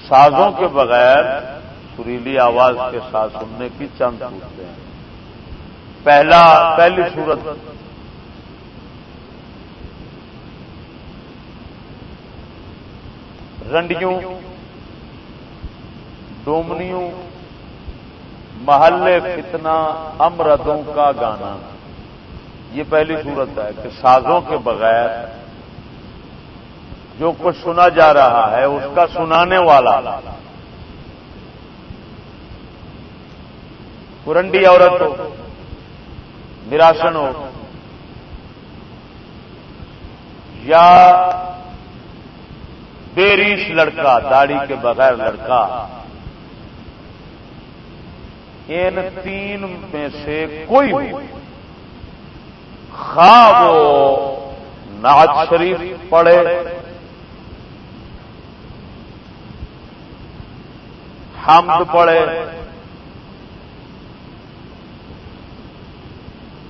سازوں کے بغیر سریلی آواز کے ساتھ سننے کی چند چھوٹتے ہیں۔ پہلا، پہلی صورت۔ رنڈیوں، ڈومنیوں، محلے فتنا امردوں کا گانا۔ یہ پہلی صورت ہے کہ سازوں کے بغیر جو کچھ سنا جا رہا ہے، اس کا سنانے والا۔ پرنڈی عورت ہو نراشن ہو یا بیریش لڑکا، داڑھی کے بغیر لڑکا۔ ان تین میں سے کوئی خواب ناز شریف پڑھے۔ حمد پڑھے۔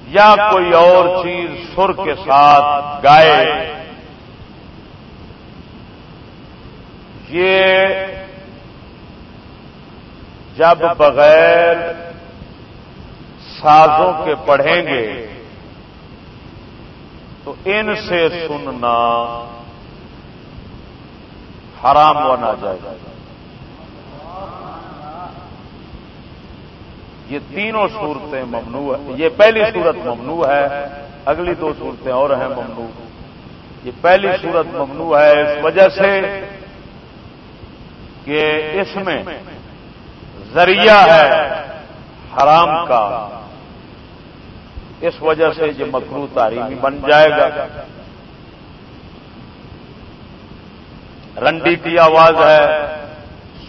یا کوئی اور چیز سر کے ساتھ گائے۔ یہ جب بغیر سازوں کے پڑھیں گے تو ان سے سننا حرام ہونا جائے گا۔ یہ تینوں صورتیں ممنوع ہے یہ پہلی صورت ممنوع ہے، اگلی دو صورتیں اور ہیں ممنوع۔ یہ پہلی صورت ممنوع ہے اس وجہ سے کہ اس میں ذریعہ ہے حرام کا۔ اس وجہ سے یہ مکرو تاریخی بن جائے گا۔ رنڈی کی آواز ہے،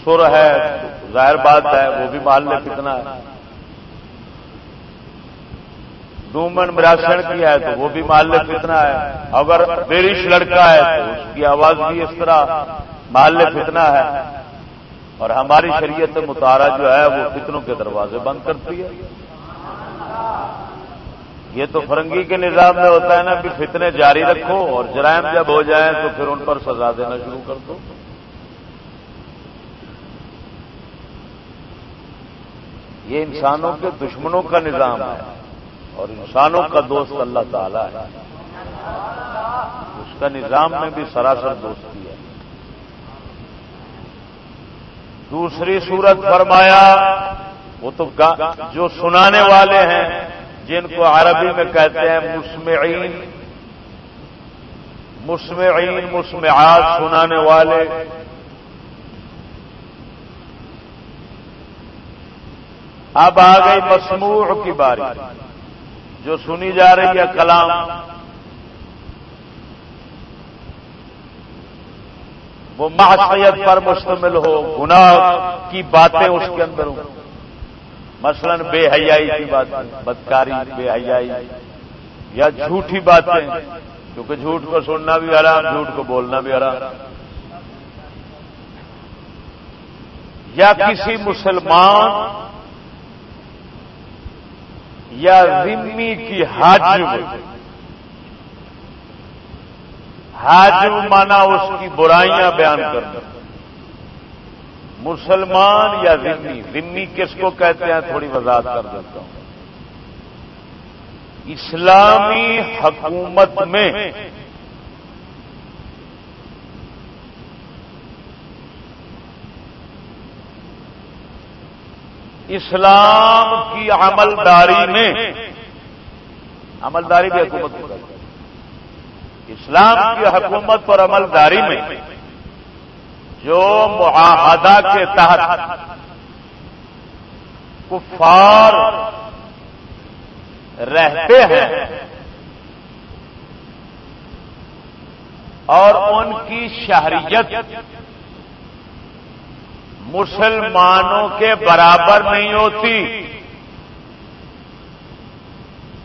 سر ہے، ظاہر بات ہے، وہ بھی مال میں کتنا ہے۔ ڈومن براشن کی ہے تو وہ بھی مال میں کتنا ہے۔ اگر بیرش لڑکا ہے تو اس کی آواز بھی اس طرح مال میں کتنا ہے۔ اور ہماری شریعت متارا جو ہے وہ فتنوں کے دروازے بند کرتی ہے۔ یہ تو فرنگی کے نظام میں ہوتا ہے نا کہ فتنے جاری رکھو اور جرائم جب ہو جائیں تو پھر ان پر سزا دینا شروع کر دو۔ یہ انسانوں کے دشمنوں کا نظام ہے۔ اور انسانوں کا دوست اللہ تعالی ہے۔ اس کا نظام میں بھی سراسر دوستی ہے۔ دوسری صورت فرمایا، وہ تو جو سنانے والے ہیں، جن کو عربی میں کہتے ہیں مسمعین۔ مسمعین، مسمعات سنانے والے۔ اب آ گئی مسموع کی باری۔ جو سنی جا رہی ہے کلام۔ وہ معصیت پر مشتمل ہو، گناہ کی باتیں اس کے اندر ہوں۔ مثلا بے حیائی کی بات بدکاری، بے حیائی، یا جھوٹی باتیں، کیونکہ جھوٹ کو سننا بھی حرام، جھوٹ کو بولنا بھی حرام۔ یا کسی مسلمان یا ذمی کی حاجب. حاجب مانا اس کی برائیاں بیان کرنا. مسلمان یا ذمی؟ ذمی کس کو کہتے ہیں؟ تھوڑی وضاحت کر دیتا ہوں. اسلامی حکومت میں اسلام کی عملداری میں عملداری بھی حکومت کو اسلام کی حکومت اور عملداری میں جو معاہدہ کے تحت کفار رہتے ہیں اور ان کی شہریت مسلمانوں کے برابر نہیں ہوتی۔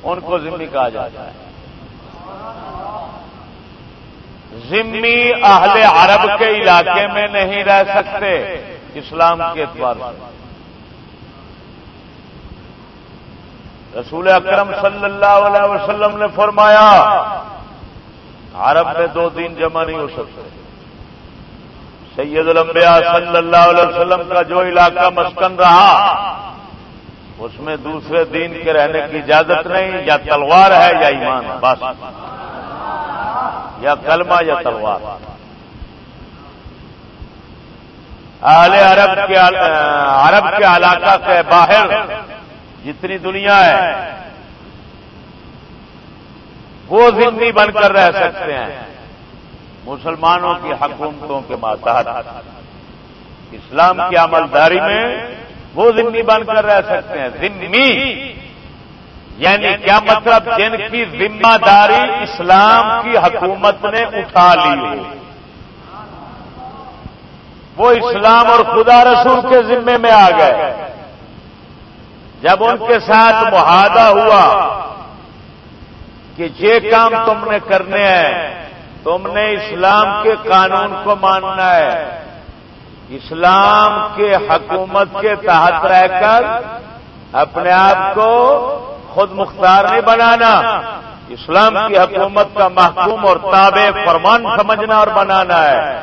ان کو ذمہ کہا جاتا ہے۔ ذمہ اہل عرب کے علاقے میں نہیں رہ سکتے اسلام کے اعتبار سے۔ رسول اکرم صلی اللہ علیہ وسلم نے فرمایا، عرب میں دو دن جمع نہیں ہو سکتے۔ سید الانبیاء صلی اللہ علیہ وسلم کا جو علاقہ مسکن رہا، اس میں دوسرے دین کے رہنے کی اجازت نہیں، یا تلوار ہے یا ایمان، بس۔ یا کلمہ یا تلوار۔ اہل عرب کے عرب کے علاقہ کے باہر جتنی دنیا ہے، وہ زندگی بن کر رہ سکتے ہیں۔ مسلمانوں کی حکومتوں کے ماتحت۔ اسلام کی عملداری میں وہ ذمہ بن کر رہ سکتے ہیں۔ ذمہ۔ یعنی کیا مطلب؟ جن کی ذمہ داری اسلام کی حکومت نے اٹھا لی وہ اسلام اور خدا رسول کے ذمے میں آ گئے۔ جب ان کے ساتھ معاہدہ ہوا کہ یہ کام تم نے کرنے ہیں تم نے اسلام کے قانون کو ماننا ہے۔ اسلام کے حکومت کے تحت رہ کر اپنے آپ کو خود مختار نہیں بنانا۔ اسلام کی حکومت کا محکوم اور تابع فرمان سمجھنا اور بنانا ہے۔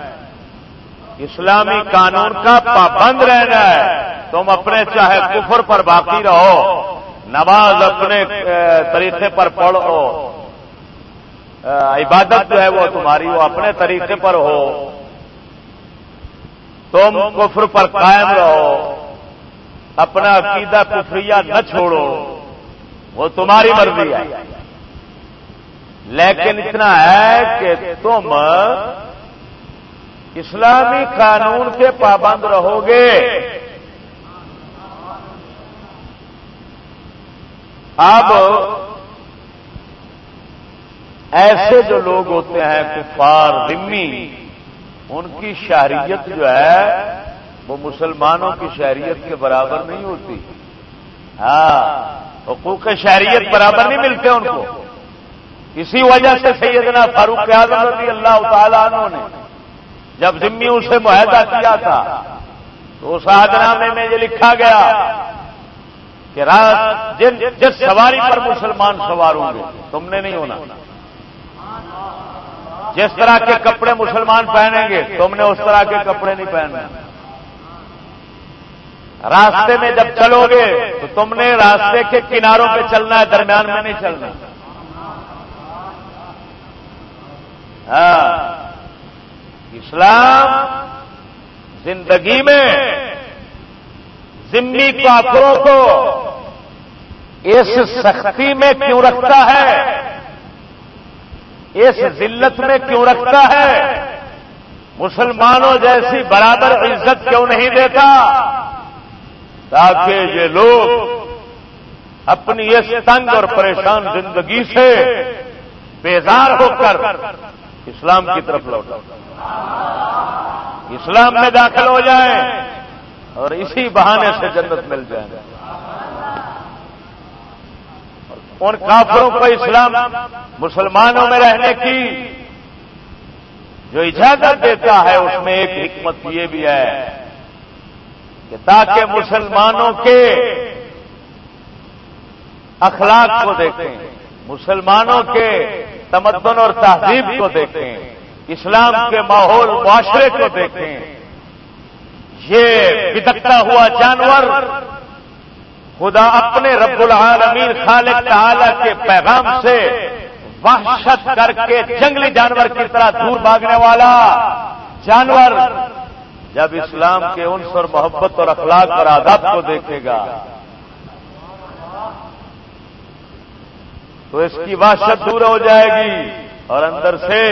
اسلامی قانون کا پابند رہنا ہے۔ تم اپنے چاہے کفر پر باقی رہو۔ نماز اپنے طریقے پر پڑھو۔ عبادت جو ہے وہ تمہاری، وہ اپنے طریقے پر ہو۔ تم کفر پر قائم رہو۔ اپنا عقیدہ کفریہ نہ چھوڑو۔ وہ تمہاری مرضی ہے۔ لیکن اتنا ہے کہ تم اسلامی قانون کے پابند رہو گے۔ اب ایسے جو لوگ ہوتے ہیں کفار، ذمی، ان کی شہریت جو ہے، وہ مسلمانوں کی شہریت کے برابر نہیں ہوتی۔ ہاں حقوق شہریت برابر نہیں ملتے ان کو۔ اسی وجہ سے سیدنا فاروق اعظم رضی اللہ تعالیٰ عنہ نے جب ذمی اسے معاہدہ کیا تھا، تو اس آدنامے میں یہ لکھا گیا کہ رات جس سواری پر مسلمان سوار ہوں گے، تم نے نہیں ہونا۔ جس طرح کے کپڑے مسلمان پہنیں گے، تم نے اس طرح کے کپڑے نہیں پہننے۔ راستے میں جب چلو گے، تو تم نے راستے کے کناروں پہ چلنا ہے، درمیان میں نہیں چلنا۔ ہاں۔ اسلام زندگی میں ذمی کافروں کو اس سختی میں کیوں رکھتا ہے؟ اس ذلت میں کیوں رکھتا ہے؟ مسلمانوں جیسی برابر عزت کیوں نہیں دیتا؟ تاکہ یہ لوگ اپنی اس تنگ اور پریشان زندگی سے بیزار ہو کر اسلام کی طرف لوٹ اسلام میں داخل ہو جائیں اور اسی بہانے سے جنت مل جائے۔ ان کافروں کو اسلام، مسلمانوں میں رہنے کی جو اجازت دیتا ہے، اس میں ایک حکمت یہ بھی ہے کہ تاکہ مسلمانوں کے اخلاق کو دیکھیں، مسلمانوں کے تمدن اور تہذیب کو دیکھیں، اسلام کے ماحول، معاشرے کو دیکھیں۔ یہ بتکتا ہوا جانور خدا اپنے رب العالمین خالق تعالی کے پیغام سے وحشت کر کے جنگلی جانور کی طرح دور بھاگنے والا جانور جب اسلام کے انس اور محبت اور اخلاق اور آداب کو دیکھے گا، تو اس کی وحشت دور ہو جائے گی اور اندر سے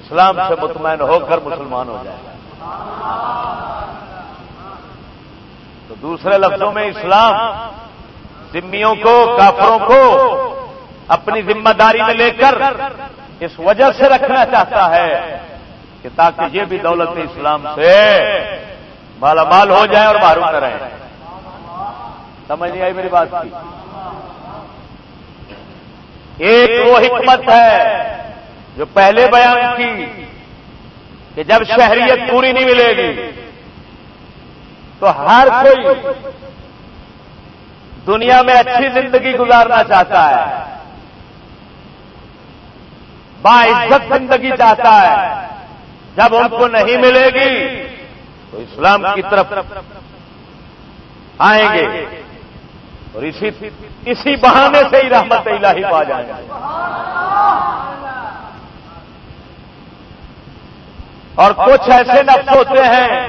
اسلام سے مطمئن ہو کر مسلمان ہو جائے گا۔ تو دوسرے لفظوں میں اسلام، ذمیوں کو، کافروں کو اپنی ذمہ داری میں لے کر اس وجہ سے رکھنا چاہتا ہے کہ تاکہ یہ بھی دولت اسلام سے مالا مال ہو جائے اور معروف کریں سمجھ نہیں آئی میری بات کی؟ ایک وہ حکمت ہے جو پہلے بیان کی کہ جب شہریت پوری نہیں ملے گی تو ہر کوئی دنیا میں اچھی زندگی گزارنا چاہتا ہے۔ باعزت زندگی چاہتا ہے۔ جب ان کو نہیں ملے گی تو اسلام کی طرف آئیں گے۔ اور اسی اسی بہانے سے ہی رحمت الہی پا جائیں گے اور کچھ ایسے نفس ہوتے ہیں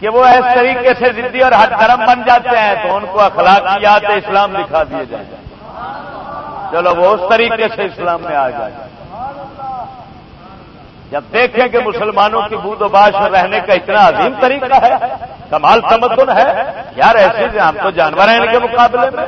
کہ وہ اس طریقے سے ضدی اور ہر دھرم بن جاتے ہیں تو ان کو اخلاقیات اسلام دکھا دیے جائیں۔ چلو وہ اس طریقے سے اسلام میں آ جائے جب دیکھیں کہ مسلمانوں کی بود و باش میں رہنے کا اتنا عظیم طریقہ ہے، کمال تمدن ہے، یار ایسے ہم تو جانور ہیں ان کے مقابلے میں۔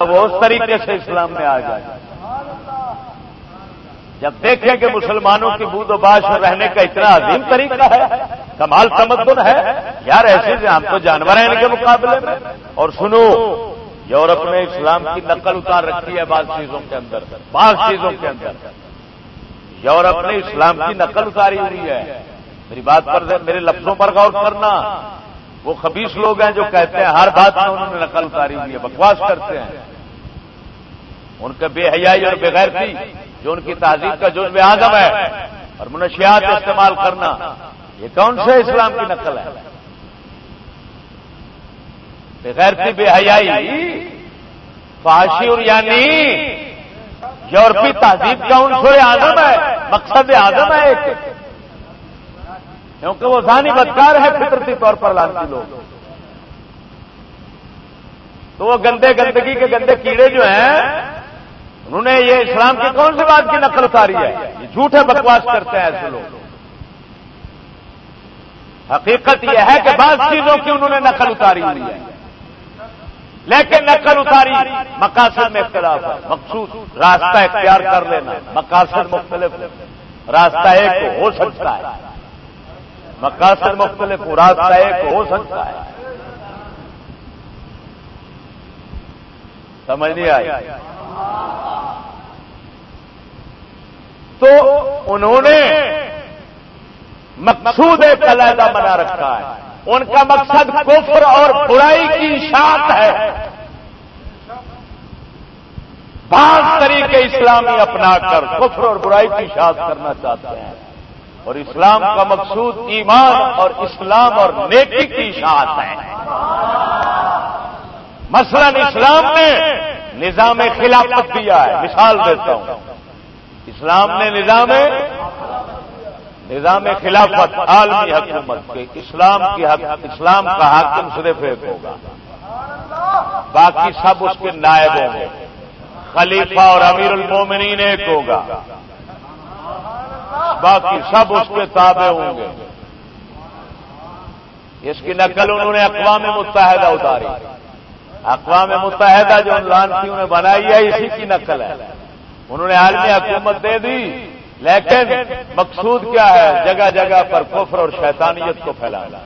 وہ اس طریقے سے اسلام میں آ جائے۔ جب دیکھیں کہ مسلمانوں کی بود و باش میں رہنے کا اتنا عظیم طریقہ ہے، کمال تمدن ہے، یار ایسے ہم تو جانور ہیں ان کے مقابلے میں۔ اور سنو، یورپ نے اسلام کی نقل اتار رکھی ہے بعض چیزوں کے اندر، بعض چیزوں کے اندر۔ یورپ نے اسلام کی نقل اتاری ہوئی ہے۔ میری بات پر میرے لفظوں پر غور کرنا۔ وہ خبیص لوگ ہیں جو کہتے ہیں، ہر بات میں انہوں نے نقل اتاری ہوئی ہے، بکواس کرتے ہیں۔ ان کے بے حیائی اور بغیر تھی جو ان کی تہذیب کا جزب اعظم ہے اور منشیات استعمال کرنا، یہ کون سے اسلام کی نقل ہے؟ بغیر تھی بے حیائی، فاشی اور یعنی یورپی تہذیب کا عنصر اعظم ہے، مقصد اعظم ہے ایک۔ کیونکہ وہ ذانی بدکار ہے فطرتی طور پر، لانتی لوگ۔ تو وہ گندے گندگی کے گندے کیڑے جو ہیں انہوں نے یہ اسلام کی کون سی بات کی نقل اتاری ہے؟ یہ جھوٹے بکواس کرتے ہیں ایسے لوگ۔ حقیقت یہ ہے کہ بعض چیزوں کی انہوں نے نقل اتاری ہوئی ہے۔ لیکن نقل اتاری مقاصد میں اختلاف ہے۔ مقصود، راستہ اختیار کر لینا۔ مقاصد مختلف راستہ ایک ہو سکتا ہے۔ مقاصد مختلف راستہ ایک ہو سکتا ہے۔ سمجھ نہیں آئی؟ تو انہوں نے مقصود ایک علیحدہ بنا رکھا ہے۔ ان کا مقصد کفر اور برائی کی شاخ ہے۔ بعض طریقے اسلامی اپنا کر کفر اور برائی کی شاخ کرنا چاہتے ہیں۔ اور اسلام کا مقصود ایمان اور اسلام اور نیکی کی اشاعت ہے۔ مثلا اسلام نے نظام خلافت دیا ہے. مثال دیتا ہوں. اسلام نے نظام نظام خلافت عالمی حکومت کے اسلام کی اسلام کا حاکم صرف ایک ہوگا. باقی سب اس کے نائب ہوں گے. خلیفہ اور امیر المومنین ایک ہوگا. باقی سب اس کے تابع ہوں گے. اس کی نقل انہوں نے اقوام متحدہ اتاری. اقوام متحدہ جو لانسیوں نے بنائی ہے، اسی کی نقل ہے۔ انہوں نے عالمی حکومت دے دی، لیکن مقصود کیا ہے؟ جگہ جگہ پر کفر اور شیطانیت کو پھیلانا۔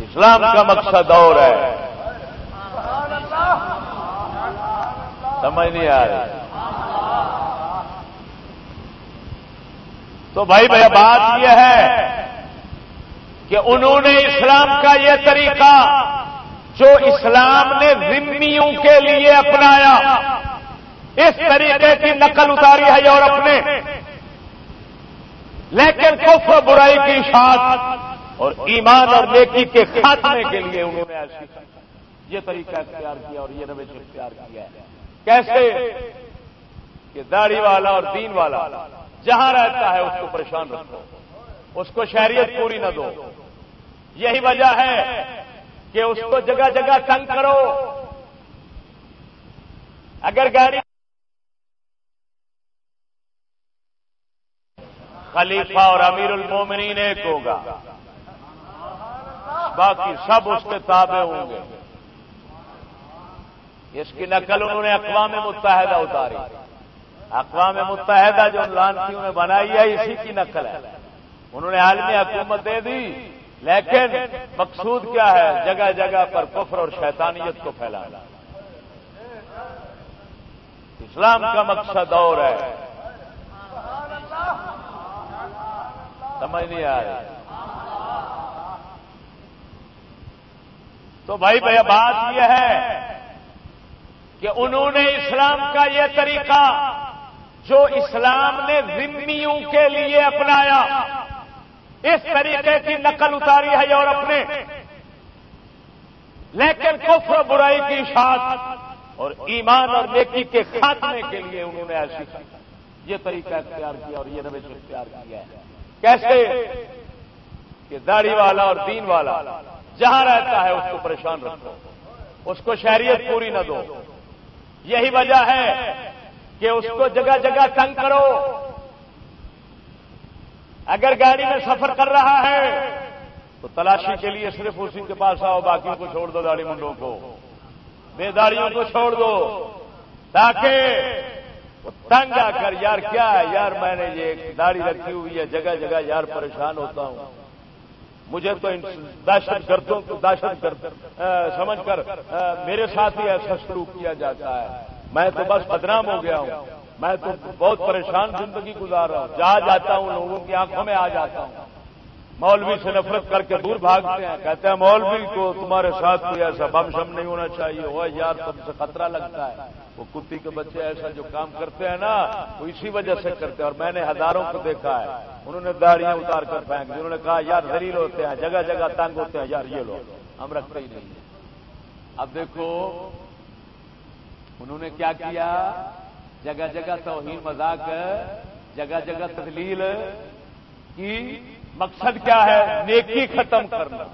اسلام کا مقصد اور ہے۔ سمجھ نہیں آ رہی۔ تو بھائی بھائی، بات یہ ہے کہ انہوں نے اسلام کا یہ طریقہ جو اسلام نے ذمیوں کے لیے اپنایا، اس طریقے کی نقل اتاری ہے یورپ نے۔ لیکن کفر برائی کی شاد اور ایمان اور نیکی کے خاتمے کے لیے انہوں نے ایسی یہ طریقہ اختیار کیا اور یہ روش اختیار کیا ہے۔ کیسے؟ کہ داڑھی والا اور دین والا جہاں رہتا ہے اس کو پریشان رکھو، اس کو شہریت پوری نہ دو۔ یہی وجہ ہے کہ اس کو جگہ جگہ تنگ کرو۔ اگر گاڑی خلیفہ اور امیر المومنین ایک ہوگا۔ باقی سب اس کے تابع ہوں گے۔ اس کی نقل انہوں نے اقوام متحدہ اتاری۔ اقوام متحدہ جو لانسیوں نے بنائی ہے، اسی کی نقل ہے۔ انہوں نے عالمی حکومت دے دی۔ لیکن مقصود کیا ہے؟ جگہ جگہ پر کفر اور شیطانیت کو پھیلانا۔ اسلام کا مقصد اور ہے۔ سمجھ نہیں آ رہی۔ تو بھائی بھائی بات یہ ہے کہ انہوں نے اسلام کا یہ طریقہ جو اسلام نے ذمیوں کے لیے اپنایا اس طریقے کی نقل اتاری ہے یورپ نے لیکن کفر برائی کی شاد اور ایمان اور نیکی کے خاتمے کے لیے انہوں نے ایسی یہ طریقہ اختیار کیا اور یہ روش اختیار کیا ہے۔ کیسے؟ کہ داڑھی والا اور دین والا جہاں رہتا ہے اس کو پریشان رکھو، اس کو شہریت پوری نہ دو۔ یہی وجہ ہے کہ اس کو جگہ جگہ تنگ کرو۔ اگر گاڑی میں سفر کر رہا ہے، تو تلاشی کے لیے صرف اسی کے پاس آؤ، باقیوں کو چھوڑ دو داڑی منڈوں کو۔ بے داڑیوں کو چھوڑ دو۔ تاکہ تنگ آ کر، یار کیا ہے؟ یار میں نے یہ داڑھی رکھی ہوئی ہے، جگہ جگہ یار پریشان ہوتا ہوں۔ مجھے تو دہشت گردوں کو دہشت گرد سمجھ کر میرے ساتھ ہی ایسا شروع کیا جاتا ہے۔ میں تو بس بدنام ہو گیا ہوں۔ میں تو بہت پریشان زندگی گزار رہا ہوں۔ جہاں جاتا ہوں لوگوں کی آنکھوں میں آ جاتا ہوں۔ مولوی سے نفرت کر کے دور بھاگتے ہیں۔ کہتے ہیں، مولوی کو تمہارے ساتھ کوئی ایسا بم شم نہیں ہونا چاہیے۔ وہ یار تم سے خطرہ لگتا ہے۔ وہ کتی کے بچے ایسا جو کام کرتے ہیں نا، وہ اسی وجہ سے کرتے ہیں۔ اور میں نے ہزاروں کو دیکھا ہے۔ انہوں نے داڑیاں اتار کر پھینک دی۔ انہوں نے کہا، یار زلیل ہوتے ہیں، جگہ جگہ تنگ ہوتے ہیں۔ یار یہ لوگ ہم رکھتے ہی نہیں اب دیکھو، انہوں نے کیا کیا؟ جگہ جگہ توہین مذاق، جگہ جگہ تدلیل کی مقصد کیا ہے؟ نیکی ختم کرنا۔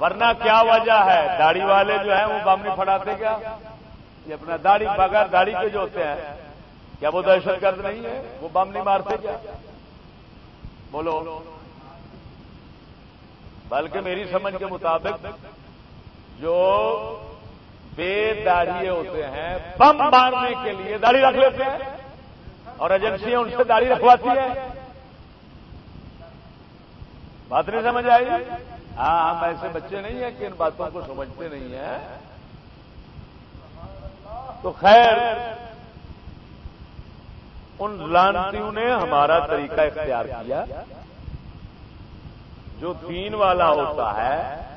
ورنہ کیا وجہ ہے؟ داڑھی والے جو ہیں وہ بم نہیں پھڑاتے کیا؟ یہ اپنا داڑھی، بغیر داڑھی کے جو ہوتے ہیں، کیا وہ دہشت گرد نہیں ہے؟ وہ بم نہیں مارتے کیا؟ بولو۔ بلکہ میری سمجھ کے مطابق جو بے داڑھی ہوتے ہیں، بم مارنے کے لیے داڑھی رکھ لیتے ہیں۔ اور ایجنسیاں ان سے داڑھی رکھواتی ہیں۔ بات نہیں سمجھ آئی؟ ہاں ہم ایسے بچے نہیں ہیں کہ ان باتوں کو سمجھتے نہیں ہیں۔ تو خیر، ان لانتیوں نے ہمارا طریقہ اختیار کیا۔ جو دین والا ہوتا ہے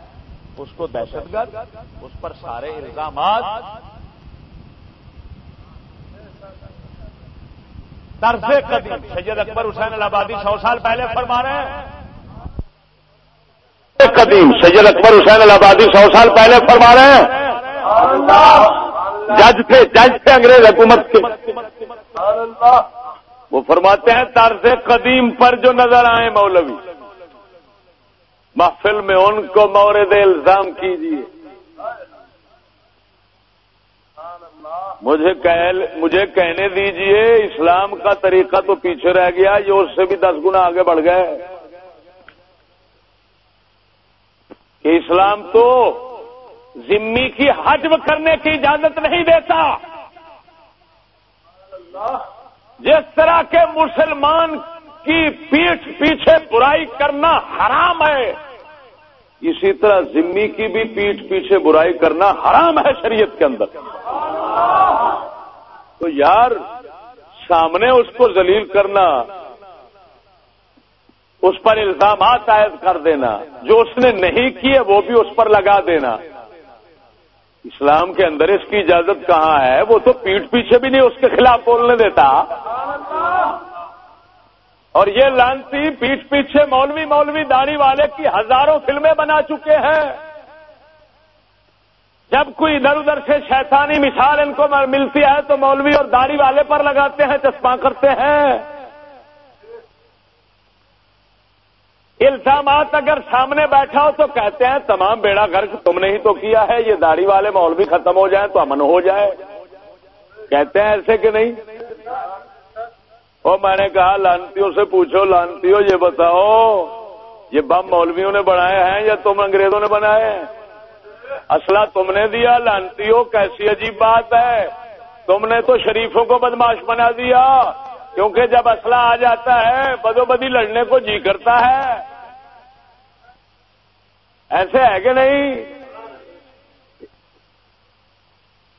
اس کو دہشت گرد، اس پر سارے الزامات۔ طرز قدیم سید اکبر حسین الہبادی سو سال پہلے فرما رہے ہیں۔ قدیم سید اکبر حسین الہبادی سو سال پہلے فرما رہے ہیں۔ جج تھے جج تھے انگریز حکومت کے۔ وہ فرماتے ہیں طرز قدیم پر جو نظر آئے مولوی۔ محفل میں ان کو مورد الزام کیجیے مجھے مجھے کہنے دیجیے، اسلام کا طریقہ تو پیچھے رہ گیا، یہ اس سے بھی دس گنا آگے بڑھ گئے۔ کہ اسلام تو ذمی کی حجم کرنے کی اجازت نہیں دیتا۔ جس طرح کے مسلمان کی پیٹھ پیچھے برائی کرنا حرام ہے اسی طرح ذمی کی بھی پیٹھ پیچھے برائی کرنا حرام ہے شریعت کے اندر۔ تو یار، سامنے اس کو ذلیل کرنا، اس پر الزامات عائد کر دینا، جو اس نے نہیں کیے وہ بھی اس پر لگا دینا۔ اسلام کے اندر اس کی اجازت کہاں ہے؟ وہ تو پیٹ پیچھے بھی نہیں اس کے خلاف بولنے دیتا۔ اور یہ لانتی پیٹ پیچھے مولوی مولوی داڑھی والے کی ہزاروں فلمیں بنا چکے ہیں۔ جب کوئی ادھر ادھر سے شیطانی مثال ان کو ملتی ہے تو مولوی اور داڑھی والے پر لگاتے ہیں، چشمہ کرتے ہیں۔ الزامات اگر سامنے بیٹھا ہو تو کہتے ہیں، تمام بیڑا گرک تم نے ہی تو کیا ہے، یہ داڑھی والے مولوی ختم ہو جائیں تو امن ہو جائے۔ کہتے ہیں ایسے کہ نہیں؟ وہ میں نے کہا، لانتیوں سے پوچھو، لانتیوں، یہ بتاؤ، یہ بم مولویوں نے بنائے ہیں یا تم انگریزوں نے بنائے ہیں؟ اسلحہ تم نے دیا لانتی ہو کیسی عجیب بات ہے؟ تم نے تو شریفوں کو بدماش بنا دیا، کیونکہ جب اسلحہ آ جاتا ہے بدو بدی لڑنے کو جی کرتا ہے۔ ایسے ہے کہ نہیں؟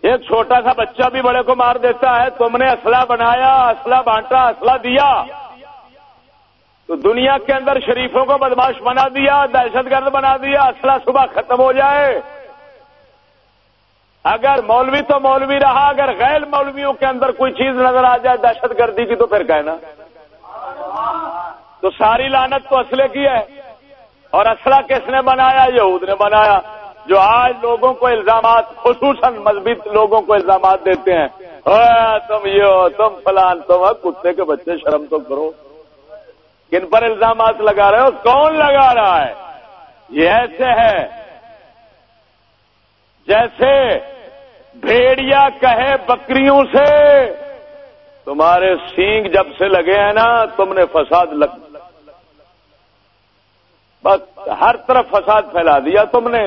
ایک چھوٹا سا بچہ بھی بڑے کو مار دیتا ہے، تم نے اسلحہ بنایا، اسلحہ بانٹا، اسلحہ دیا۔ تو دنیا کے اندر شریفوں کو بدماش بنا دیا، دہشت گرد بنا دیا، اسلحہ صبح ختم ہو جائے۔ اگر مولوی تو مولوی رہا، اگر غیر مولویوں کے اندر کوئی چیز نظر آ جائے، دہشت گردی کی تو پھر کہنا تو ساری لانت تو اسلحے کی ہے۔ اور اسلحہ کس نے بنایا؟ یہود نے بنایا۔ جو آج لوگوں کو الزامات، خصوصاً مذہب لوگوں کو الزامات دیتے ہیں۔ تم یہ ہو، تم فلان، تم کتے کے بچے شرم تو کرو۔ کن پر الزامات لگا رہے ہو؟ کون لگا رہا ہے؟ یہ ایسے ہے جیسے بھیڑیا کہے بکریوں سے، تمہارے سینگ جب سے لگے ہیں نا، تم نے فساد لگ بس ہر طرف فساد پھیلا دیا تم نے۔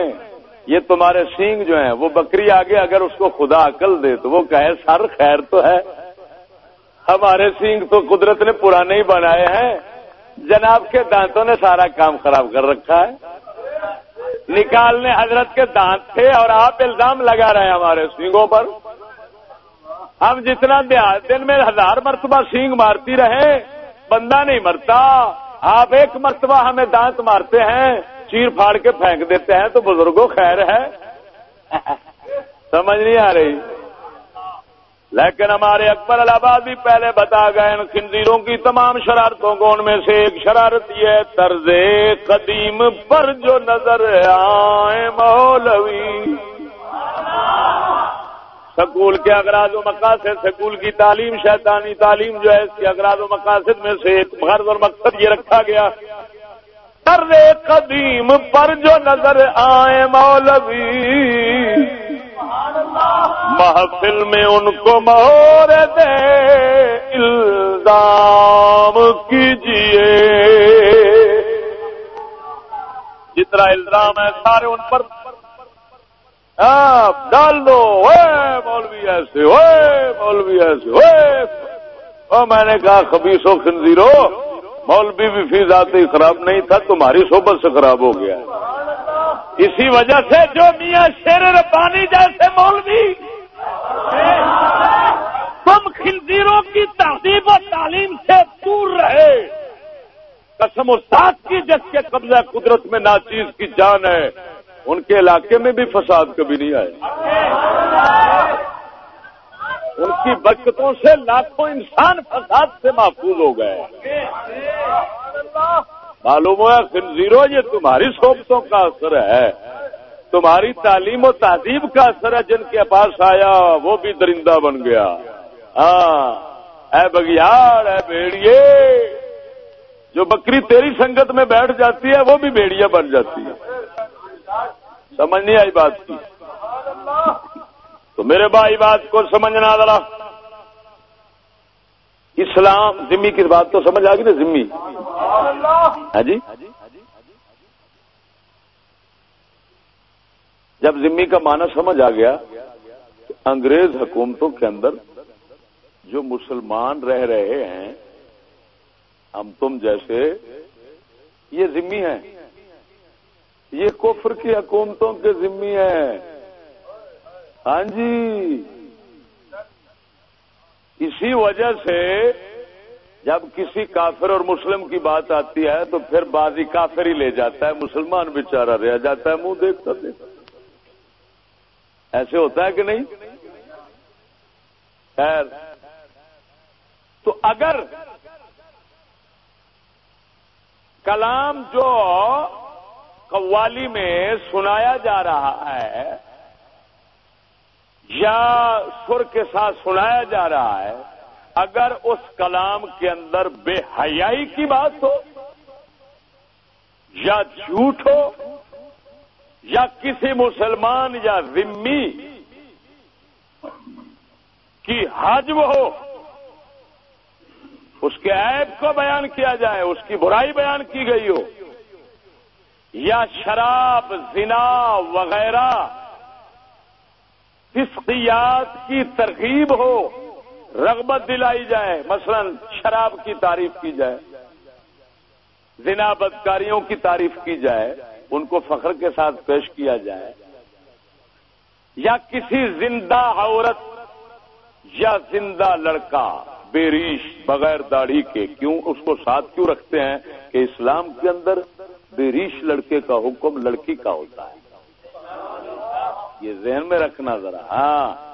یہ تمہارے سینگ جو ہیں، وہ بکری آگے اگر اس کو خدا عقل دے تو وہ کہے، سر خیر تو ہے۔ ہمارے سینگ تو قدرت نے پرانے ہی بنائے ہیں۔ جناب کے دانتوں نے سارا کام خراب کر رکھا ہے۔ نکالنے حضرت کے دانت تھے اور آپ الزام لگا رہے ہیں ہمارے سینگوں پر۔ ہم جتنا دن میں ہزار مرتبہ سینگ مارتی رہے بندہ نہیں مرتا۔ آپ ایک مرتبہ ہمیں دانت مارتے ہیں۔ چیر پھاڑ کے پھینک دیتے ہیں تو بزرگوں خیر ہے۔ سمجھ نہیں آ رہی۔ لیکن ہمارے اکبر الہباد بھی پہلے بتا گئے ان خنزیروں کی تمام شرارتوں کو ان میں سے ایک شرارت یہ طرز قدیم پر جو نظر آئے مولوی۔ سکول کے اگراض و مقاصد، سکول کی تعلیم، شیطانی تعلیم جو ہے، اس کے اگراض و مقاصد میں سے ایک غرض اور مقصد یہ رکھا گیا۔ طرز قدیم پر جو نظر آئے مولوی۔ محفل میں ان کو مور دے، الزام کیجیے جتنا الزام ہے سارے ان پر۔ ڈال دو۔ مولوی ایسے ہوئے مولوی ایسے ہوئے میں نے کہا خبیصو خنزیرو مولوی بھی فی ذاتی خراب نہیں تھا، تمہاری صحبت سے خراب ہو گیا۔ اسی وجہ سے جو میاں شیر ربانی جیسے مولوی، تم خنزیروں کی تہذیب و تعلیم سے دور رہے۔ قسم استاد کی جس کے قبضہ قدرت میں ناچیز کی جان ہے، ان کے علاقے میں بھی فساد کبھی نہیں آئے۔ ان کی برکتوں سے لاکھوں انسان فساد سے محفوظ ہو گئے۔ معلوم ہوا خنزیرو یہ تمہاری صحبتوں کا اثر ہے۔ تمہاری تعلیم و تہذیب کا اثر ہے جن کے پاس آیا، وہ بھی درندہ بن گیا۔ ہاں۔ اے بگیار اے بیڑیے۔ جو بکری تیری سنگت میں بیٹھ جاتی ہے، وہ بھی بیڑیا بن جاتی ہے۔ سمجھ نہیں آئی بات کی؟ تو میرے بھائی بات کو سمجھنا ذرا۔ اسلام ذمی کی بات تو سمجھ آ گئی نا، ذمی۔ ہاں جی؟ جب ذمی کا معنی سمجھ آ گیا انگریز حکومتوں کے اندر جو مسلمان رہ رہے ہیں، ہم تم جیسے، یہ ذمی ہیں۔ یہ کفر کی حکومتوں کے ذمی ہیں۔ ہاں جی؟ اسی وجہ سے جب کسی کافر اور مسلم کی بات آتی ہے تو پھر بازی کافر ہی لے جاتا ہے، مسلمان بیچارہ رہ جاتا ہے، منہ دیکھتا دیکھتا ایسے ہوتا ہے کہ نہیں؟ خیر۔ تو اگر کلام جو قوالی میں سنایا جا رہا ہے یا سر کے ساتھ سنایا جا رہا ہے، اگر اس کلام کے اندر بے حیائی کی بات ہو، یا جھوٹ ہو، یا کسی مسلمان یا ذمی کی حجم ہو، اس کے عیب کو بیان کیا جائے، اس کی برائی بیان کی گئی ہو، یا شراب، زنا وغیرہ فسقیات کی ترغیب ہو، رغبت دلائی جائے، مثلا شراب کی تعریف کی جائے، زنا بدکاریوں کی تعریف کی جائے، ان کو فخر کے ساتھ پیش کیا جائے، یا کسی زندہ عورت یا زندہ لڑکا بے ریش بغیر داڑھی کے کیوں اس کو ساتھ کیوں رکھتے ہیں کہ اسلام کے اندر بے ریش لڑکے کا حکم لڑکی کا ہوتا ہے؟ یہ ذہن میں رکھنا ذرا۔ ہاں۔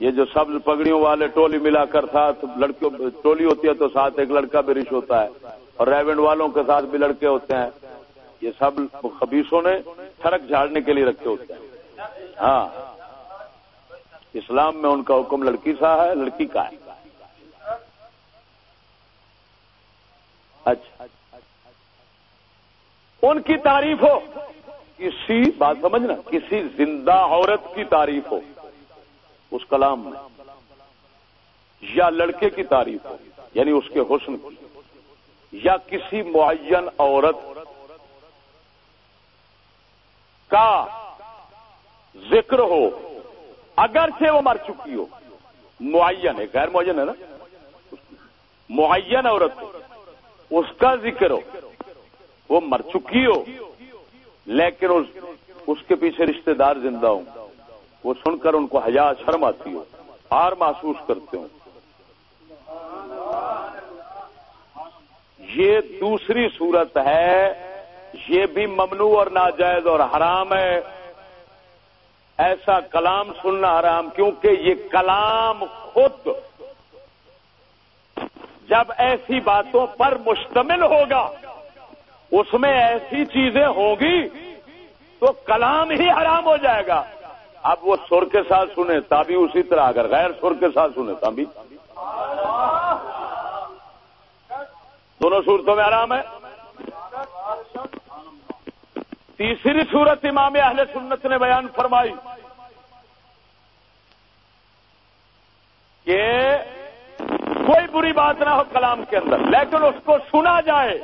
یہ جو سب پگڑیوں والے ٹولی ملا کر ساتھ لڑکیوں ٹولی ہوتی ہے تو ساتھ ایک لڑکا بے ریش ہوتا ہے۔ اور ریونڈ والوں کے ساتھ بھی لڑکے ہوتے ہیں۔ یہ سب خبیصوں نے سڑک جھاڑنے کے لیے رکھے ہوتے ہیں۔ ہاں۔ اسلام میں ان کا حکم لڑکی سا ہے، لڑکی کا ہے۔ اچھا۔ ان کی تعریف ہو۔ کسی بات سمجھنا کسی زندہ عورت کی تعریف ہو، اس کلام میں، یا لڑکے کی تعریف ہو یعنی اس کے حسن کی، یا کسی معین عورت کا ذکر ہو اگر سے وہ مر چکی ہو، معین ہے، غیر معین ہے نا، معین عورت اس کا ذکر ہو، وہ مر چکی ہو لیکن اس کے پیچھے رشتہ دار زندہ ہوں۔ وہ سن کر ان کو حیا، شرم آتی ہو ہار محسوس کرتے ہوں۔ یہ دوسری صورت ہے۔ یہ بھی ممنوع اور ناجائز اور حرام ہے۔ ایسا کلام سننا حرام، کیونکہ یہ کلام خود جب ایسی باتوں پر مشتمل ہوگا اس میں ایسی چیزیں ہوں گی تو کلام ہی حرام ہو جائے گا۔ اب وہ سر کے ساتھ سنے تبھی اسی طرح، اگر غیر سر کے ساتھ سنے تبھی دونوں صورتوں میں آرام ہے۔ تیسری صورت امام اہل سنت نے بیان فرمائی کہ کوئی بری بات نہ ہو کلام کے اندر، لیکن اس کو سنا جائے۔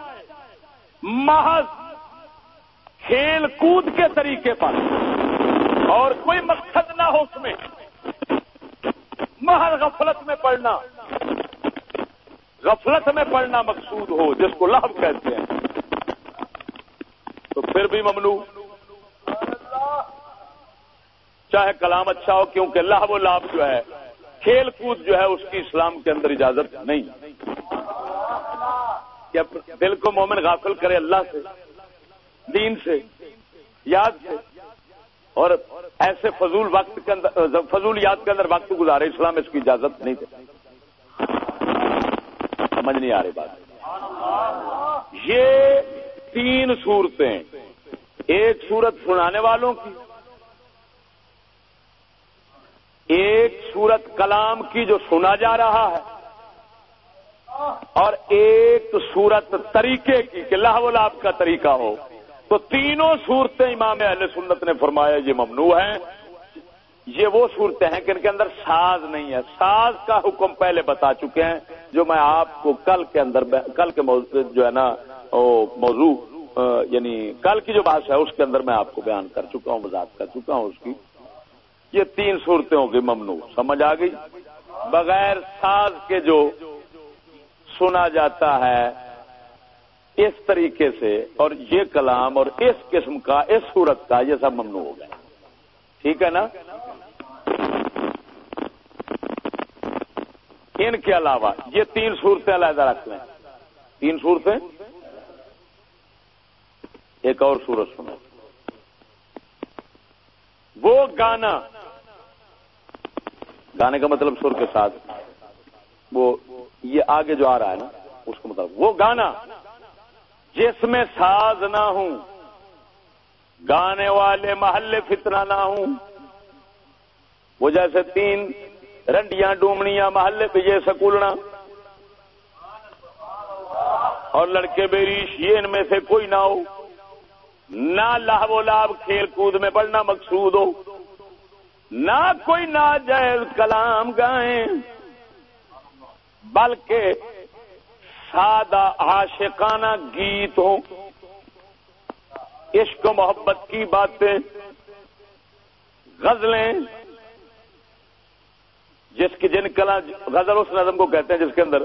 محض کھیل کود کے طریقے پر۔ اور کوئی مقصد نہ ہو اس میں۔ محض غفلت میں پڑھنا۔ غفلت میں پڑھنا مقصود ہو، جس کو لہب کہتے ہیں۔ تو پھر بھی ممنوع۔ چاہے کلام اچھا ہو، کیونکہ لہب و لاب جو ہے، کھیل کود جو ہے، اس کی اسلام کے اندر اجازت نہیں۔ کہ دل کو مومن غافل کرے اللہ سے، دین سے، یاد سے۔ اور ایسے فضول وقت کے اندر فضولیات کے اندر وقت گزارے، اسلام اس کی اجازت نہیں دیتا سمجھ نہیں آ رہی بات۔ یہ تین صورتیں ایک صورت سنانے والوں کی، ایک صورت کلام کی جو سنا جا رہا ہے۔ اور ایک صورت طریقے کی کہ لاہ لاب کا طریقہ ہو۔ تو تینوں صورتیں امام اہل سنت نے فرمایا یہ ممنوع ہیں۔ یہ وہ صورتیں ہیں کہ ان کے اندر ساز نہیں ہے۔ ساز کا حکم پہلے بتا چکے ہیں، جو میں آپ کو کل کے اندر کل کے موضوع جو ہے نا موضوع یعنی کل کی جو بات ہے، اس کے اندر میں آپ کو بیان کر چکا ہوں، وضاحت کر چکا ہوں اس کی۔ یہ تین صورتیں ہوں گی ممنوع، سمجھ آ گئی؟ بغیر ساز کے جو سنا جاتا ہے اس طریقے سے اور یہ کلام اور اس قسم کا، اس صورت کا یہ سب ممنوع ہو گیا۔ ٹھیک ہے نا؟ ان کے علاوہ، یہ تین صورتیں علیحدہ رکھ لیں۔ تین صورتیں؟ ایک اور صورت سنو۔ وہ گانا۔ گانے کا مطلب سر کے ساتھ۔ وہ یہ آگے جو آ رہا ہے نا، اس کا مطلب وہ گانا جس میں ساز نہ ہوں، گانے والے محلے فتنا نہ ہوں، وہ جیسے تین رنڈیاں ڈومنیاں محلے پہ یہ سکولنا، اور لڑکے بیریش یہ ان میں سے کوئی نہ ہو، نہ لاہ و لاب کھیل کود میں بڑھنا مقصود ہو، نہ کوئی ناجائز کلام گائیں۔ بلکہ سادہ عاشقانہ گیت ہو۔ عشق و محبت کی باتیں، غزلیں، جس کی جن کلا غزل اس نظم کو کہتے ہیں جس کے اندر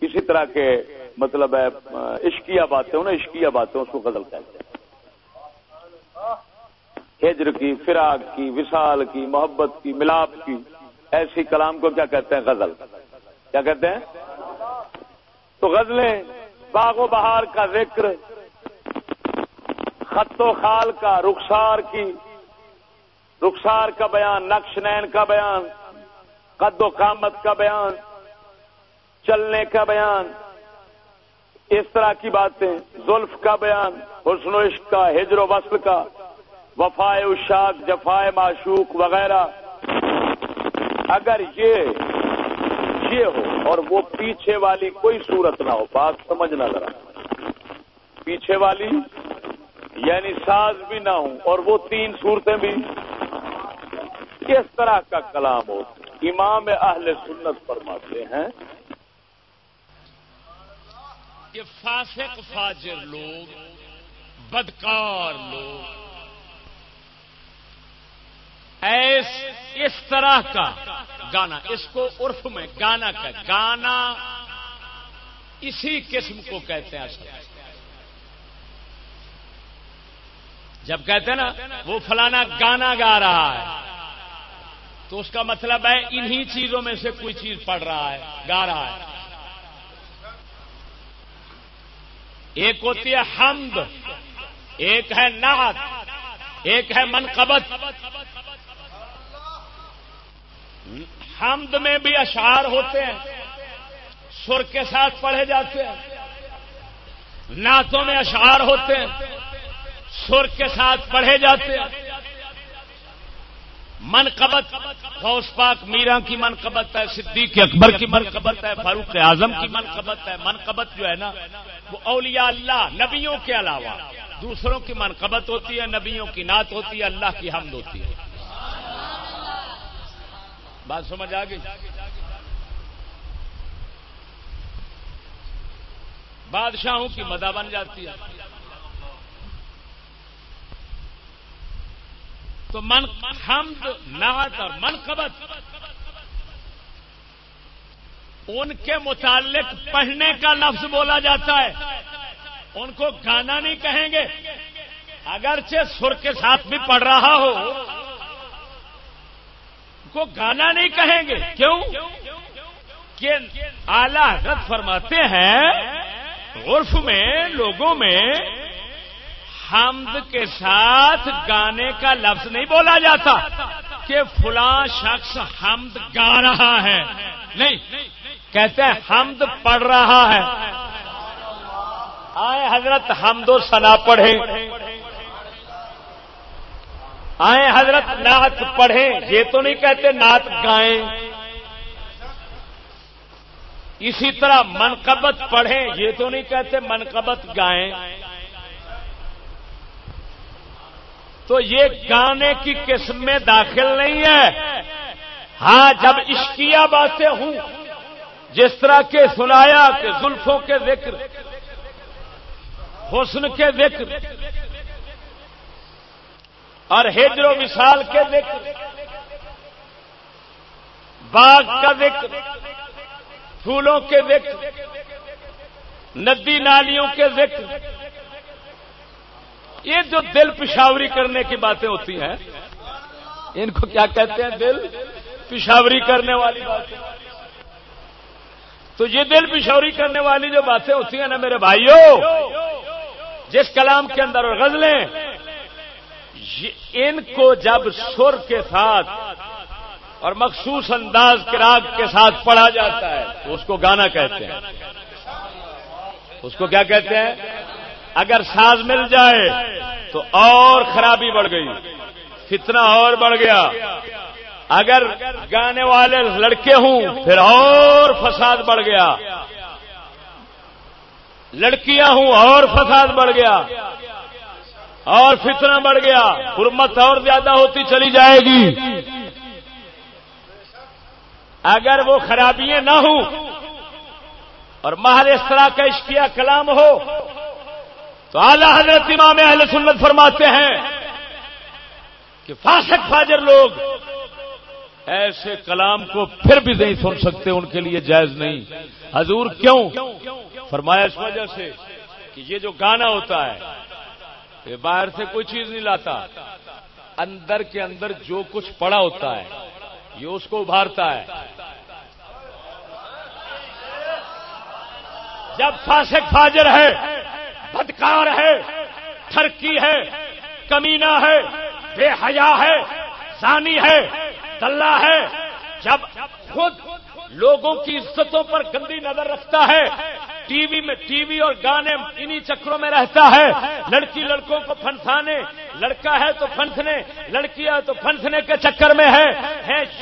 کسی طرح کے مطلب ہے، عشقیہ باتیں ہو نا، عشقیہ باتیں اس کو غزل کہتے ہیں۔ ہجر کی، فراق کی وشال کی، محبت کی، ملاپ کی، ایسی کلام کو کیا کہتے ہیں؟ غزل۔ کیا کہتے ہیں؟ تو غزلیں باغ و بہار کا ذکر، خط و خال کا رخسار کی، رخسار کا بیان، نقش نین کا بیان، قد و قامت کا بیان، چلنے کا بیان، اس طرح کی باتیں، زلف کا بیان، حسن و عشق کا، ہجر و وصل کا وفائے اشاق جفائے معشوق وغیرہ۔ اگر یہ یہ ہو اور وہ پیچھے والی کوئی صورت نہ ہو، بات سمجھنا ذرا۔ پیچھے والی یعنی ساز بھی نہ ہوں، اور وہ تین صورتیں بھی۔ کس طرح کا کلام ہو؟ امام اہل سنت فرماتے ہیں۔ یہ فاسق، فاجر لوگ، بدکار لوگ۔ ایس، اس طرح کا گانا، اس کو عرف میں گانا کا، گانا اسی قسم کو کہتے ہیں اصل۔ جب کہتے ہیں نا، وہ فلانا گانا گا رہا ہے، تو اس کا مطلب ہے انہی چیزوں میں سے کوئی چیز پڑ رہا ہے، گا رہا ہے۔ ایک ہوتی ہے حمد، ایک ہے نعت، ایک ہے منقبت۔ حمد میں بھی اشعار ہوتے ہیں، سر کے ساتھ پڑھے جاتے ہیں، نعتوں میں اشعار ہوتے ہیں، سر کے ساتھ پڑھے جاتے ہیں۔ منقبت، غوث پاک میرا کی منقبت ہے، صدیق اکبر کی منقبت ہے، فاروق اعظم کی منقبت ہے۔ منقبت جو ہے نا، وہ اولیاء اللہ، نبیوں کے علاوہ۔ دوسروں کی منقبت ہوتی ہے، نبیوں کی نعت ہوتی ہے، اللہ کی حمد ہوتی ہے۔ بات سمجھ آ گئی؟ بادشاہوں کی مدا بن جاتی ہے۔ تو من حمد، نعت اور منقبت ان کے متعلق پڑھنے کا لفظ بولا جاتا ہے۔ ان کو گانا نہیں کہیں گے۔ اگرچہ سر کے ساتھ بھی پڑھ رہا ہو کو گانا نہیں کہیں گے؟ کیوں؟ کہ اعلی حضرت فرماتے ہیں، عرف میں، لوگوں میں حمد کے ساتھ گانے کا لفظ نہیں بولا جاتا کہ فلاں شخص حمد گا رہا ہے۔ نہیں، کہتے ہیں حمد پڑھ رہا ہے۔ آئے حضرت حمد و سنا پڑھے آئے حضرت نعت پڑھیں، یہ تو نہیں کہتے نعت گائیں۔ اسی طرح منقبت پڑھیں، یہ تو نہیں کہتے منقبت گائیں۔ تو یہ گانے کی قسم میں داخل نہیں ہے۔ ہاں جب عشقیہ باتیں ہوں، جس طرح کے سنایا کہ زلفوں کے ذکر، حسن کے ذکر اور ہجر و مثال کے ذکر باغ کا ذکر پھولوں کے ذکر ندی نالیوں کے ذکر یہ جو دل پشاوری کرنے کی باتیں ہوتی ہیں، ان کو کیا کہتے ہیں دل؟ پشاوری کرنے والی باتیں۔ تو یہ دل پشاوری کرنے والی جو باتیں ہوتی ہیں نا میرے بھائیوں جس کلام کے اندر اور غزلیں ان کو جب سر کے ساتھ اور مخصوص انداز کے راگ کے ساتھ پڑھا جاتا ہے تو اس کو گانا کہتے ہیں۔ اس کو کیا کہتے ہیں؟ اگر ساز مل جائے تو اور خرابی بڑھ گئی۔ فتنا اور بڑھ گیا۔ اگر گانے والے لڑکے ہوں پھر اور فساد بڑھ گیا۔ لڑکیاں ہوں اور فساد بڑھ گیا۔ اور فتنہ بڑھ گیا، حرمت اور زیادہ ہوتی چلی جائے گی۔ اگر وہ خرابیاں نہ ہوں اور مہر اس طرح کا اشکیا کلام ہو، تو اعلی حضرت امام اہل سنت فرماتے ہیں کہ فاسق فاجر لوگ ایسے کلام کو پھر بھی نہیں سن سکتے، ان کے لیے جائز نہیں۔ حضور کیوں؟ فرمایا اس وجہ سے کہ یہ جو گانا ہوتا ہے یہ باہر سے کوئی چیز نہیں لاتا۔ اندر کے اندر جو کچھ پڑا ہوتا ہے، یہ اس کو ابھارتا ہے۔ جب فاسق فاجر ہے، بدکار ہے، تھرکی ہے کمینا ہے، بے حیا ہے سانی ہے تلا ہے، جب خود لوگوں کی عزتوں پر گندی نظر رکھتا ہے ٹی وی میں ٹی وی اور گانے انہی چکروں میں رہتا ہے۔ لڑکی لڑکوں کو پھنسانے، لڑکا ہے تو پھنسنے، لڑکی ہے تو پھنسنے کے چکر میں ہے۔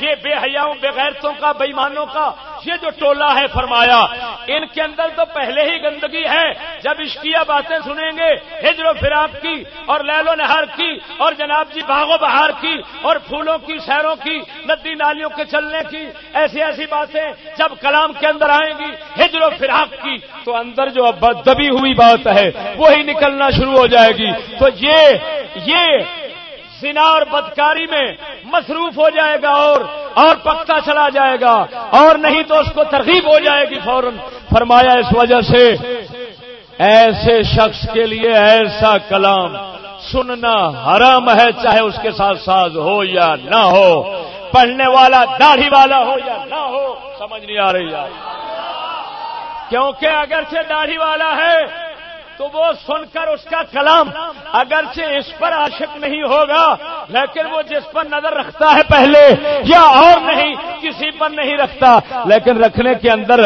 یہ بے حیاؤں، بے غیرتوں کا بےمانوں کا۔ یہ جو ٹولہ ہے فرمایا، ان کے اندر تو پہلے ہی گندگی ہے۔ جب عشقیہ باتیں سنیں گے، ہجر و فراق کی اور لیل و نہار کی اور جناب جی باغ و بہار کی اور پھولوں کی سیروں کی، ندی نالیوں کے چلنے کی، ایسی ایسی باتیں جب کلام کے اندر آئیں گی، ہجر و فراق کی تو اندر جو دبی ہوئی بات ہے، وہی نکلنا شروع ہو جائے گی۔ تو یہ یہ سنا اور بدکاری میں مصروف ہو جائے گا اور اور پکتا چلا جائے گا۔ اور نہیں تو اس کو ترغیب ہو جائے گی فوراً۔ فرمایا اس وجہ سے، ایسے شخص کے لیے ایسا کلام سننا حرام ہے، چاہے اس کے ساتھ ساز ہو یا نہ ہو۔ پڑھنے والا، داڑھی والا ہو یا نہ ہو، سمجھ نہیں آ رہی یار۔ کیونکہ اگرچہ داڑھی والا ہے تو وہ سن کر اس کا کلام اگرچہ اس پر عاشق نہیں ہوگا، لیکن وہ جس پر نظر رکھتا ہے پہلے، یا اور نہیں، کسی پر نہیں رکھتا۔ لیکن رکھنے کے اندر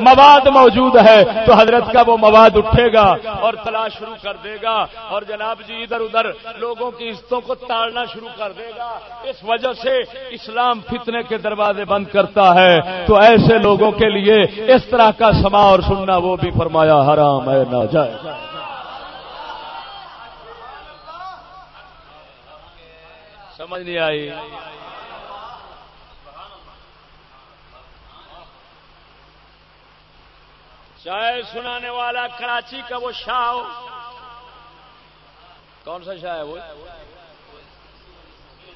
مواد موجود ہے، تو حضرت کا وہ مواد اٹھے گا اور تلاش شروع کر دے گا۔ اور جناب جی ادھر ادھر لوگوں کی عزتوں کو تاڑنا شروع کر دے گا۔ اس وجہ سے اسلام فتنے کے دروازے بند کرتا ہے۔ تو ایسے لوگوں کے لیے اس طرح کا سما اور سننا وہ بھی فرمایا، حرام ہے نہ جائے سمجھ نہیں آئی۔ چاہے سنانے والا کراچی کا وہ شاہ ہو کون سا شاہ ہے وہ؟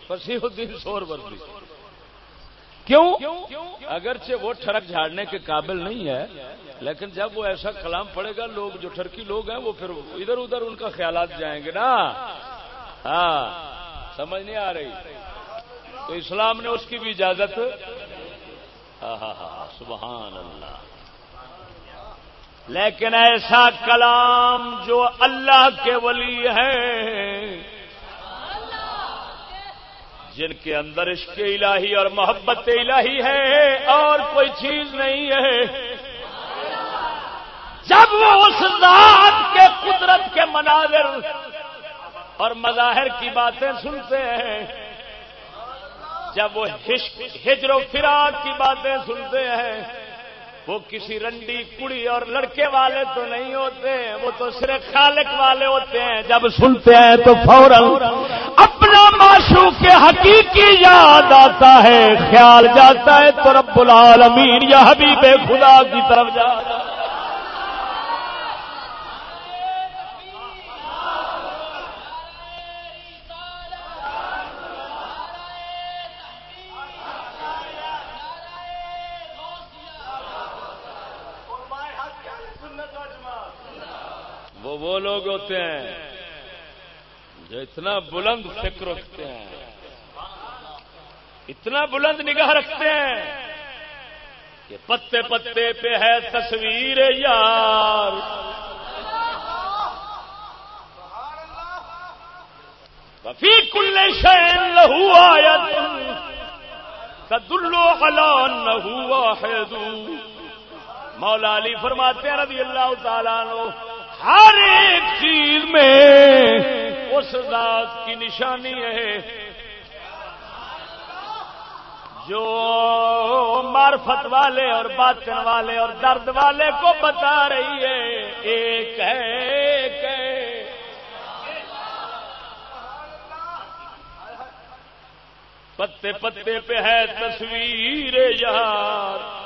فصیح الدین سور بردی کیوں؟ اگرچہ وہ ٹھڑک جھاڑنے کے قابل نہیں ہے، لیکن جب وہ ایسا کلام پڑے گا، لوگ جو ٹھرکی لوگ ہیں، وہ پھر ادھر ادھر ان کا خیالات جائیں گے نا۔ ہاں۔ سمجھ نہیں آ رہی۔ تو اسلام نے اس کی بھی اجازت۔ ہاں ہاں ہاں سبحان اللہ۔ لیکن ایسا کلام جو اللہ کے ولی ہے، جن کے اندر عشق الہی اور محبت الہی ہے، اور کوئی چیز نہیں ہے۔ جب وہ اس ذات کے قدرت کے مناظر اور مظاہر کی باتیں سنتے ہیں۔ جب وہ ہجر و فراق کی باتیں سنتے ہیں، وہ کسی رنڈی کڑی اور لڑکے والے تو نہیں ہوتے، وہ تو صرف خالق والے ہوتے ہیں۔ جب سنتے ہیں تو فوراً اپنا معشوق کے حقیقی یاد آتا ہے، خیال جاتا ہے تو رب العالمین یا حبیب خدا کی طرف جاتا ہے۔ وہ لوگ ہوتے ہیں جو اتنا بلند فکر رکھتے ہیں، اتنا بلند نگاہ رکھتے ہیں کہ پتے پتے پہ ہے تصویر یار۔ کفی کل شین لہو آیا دلو حلان نہ مولا علی فرماتے ہیں رضی اللہ تعالیٰ نو ہر ایک چیز میں اس ذات کی نشانی ہے۔ جو معرفت والے اور باطن والے اور درد والے کو بتا رہی ہے۔ ایک ہے ایک ہے۔ پتے پتے پہ ہے تصویر یار۔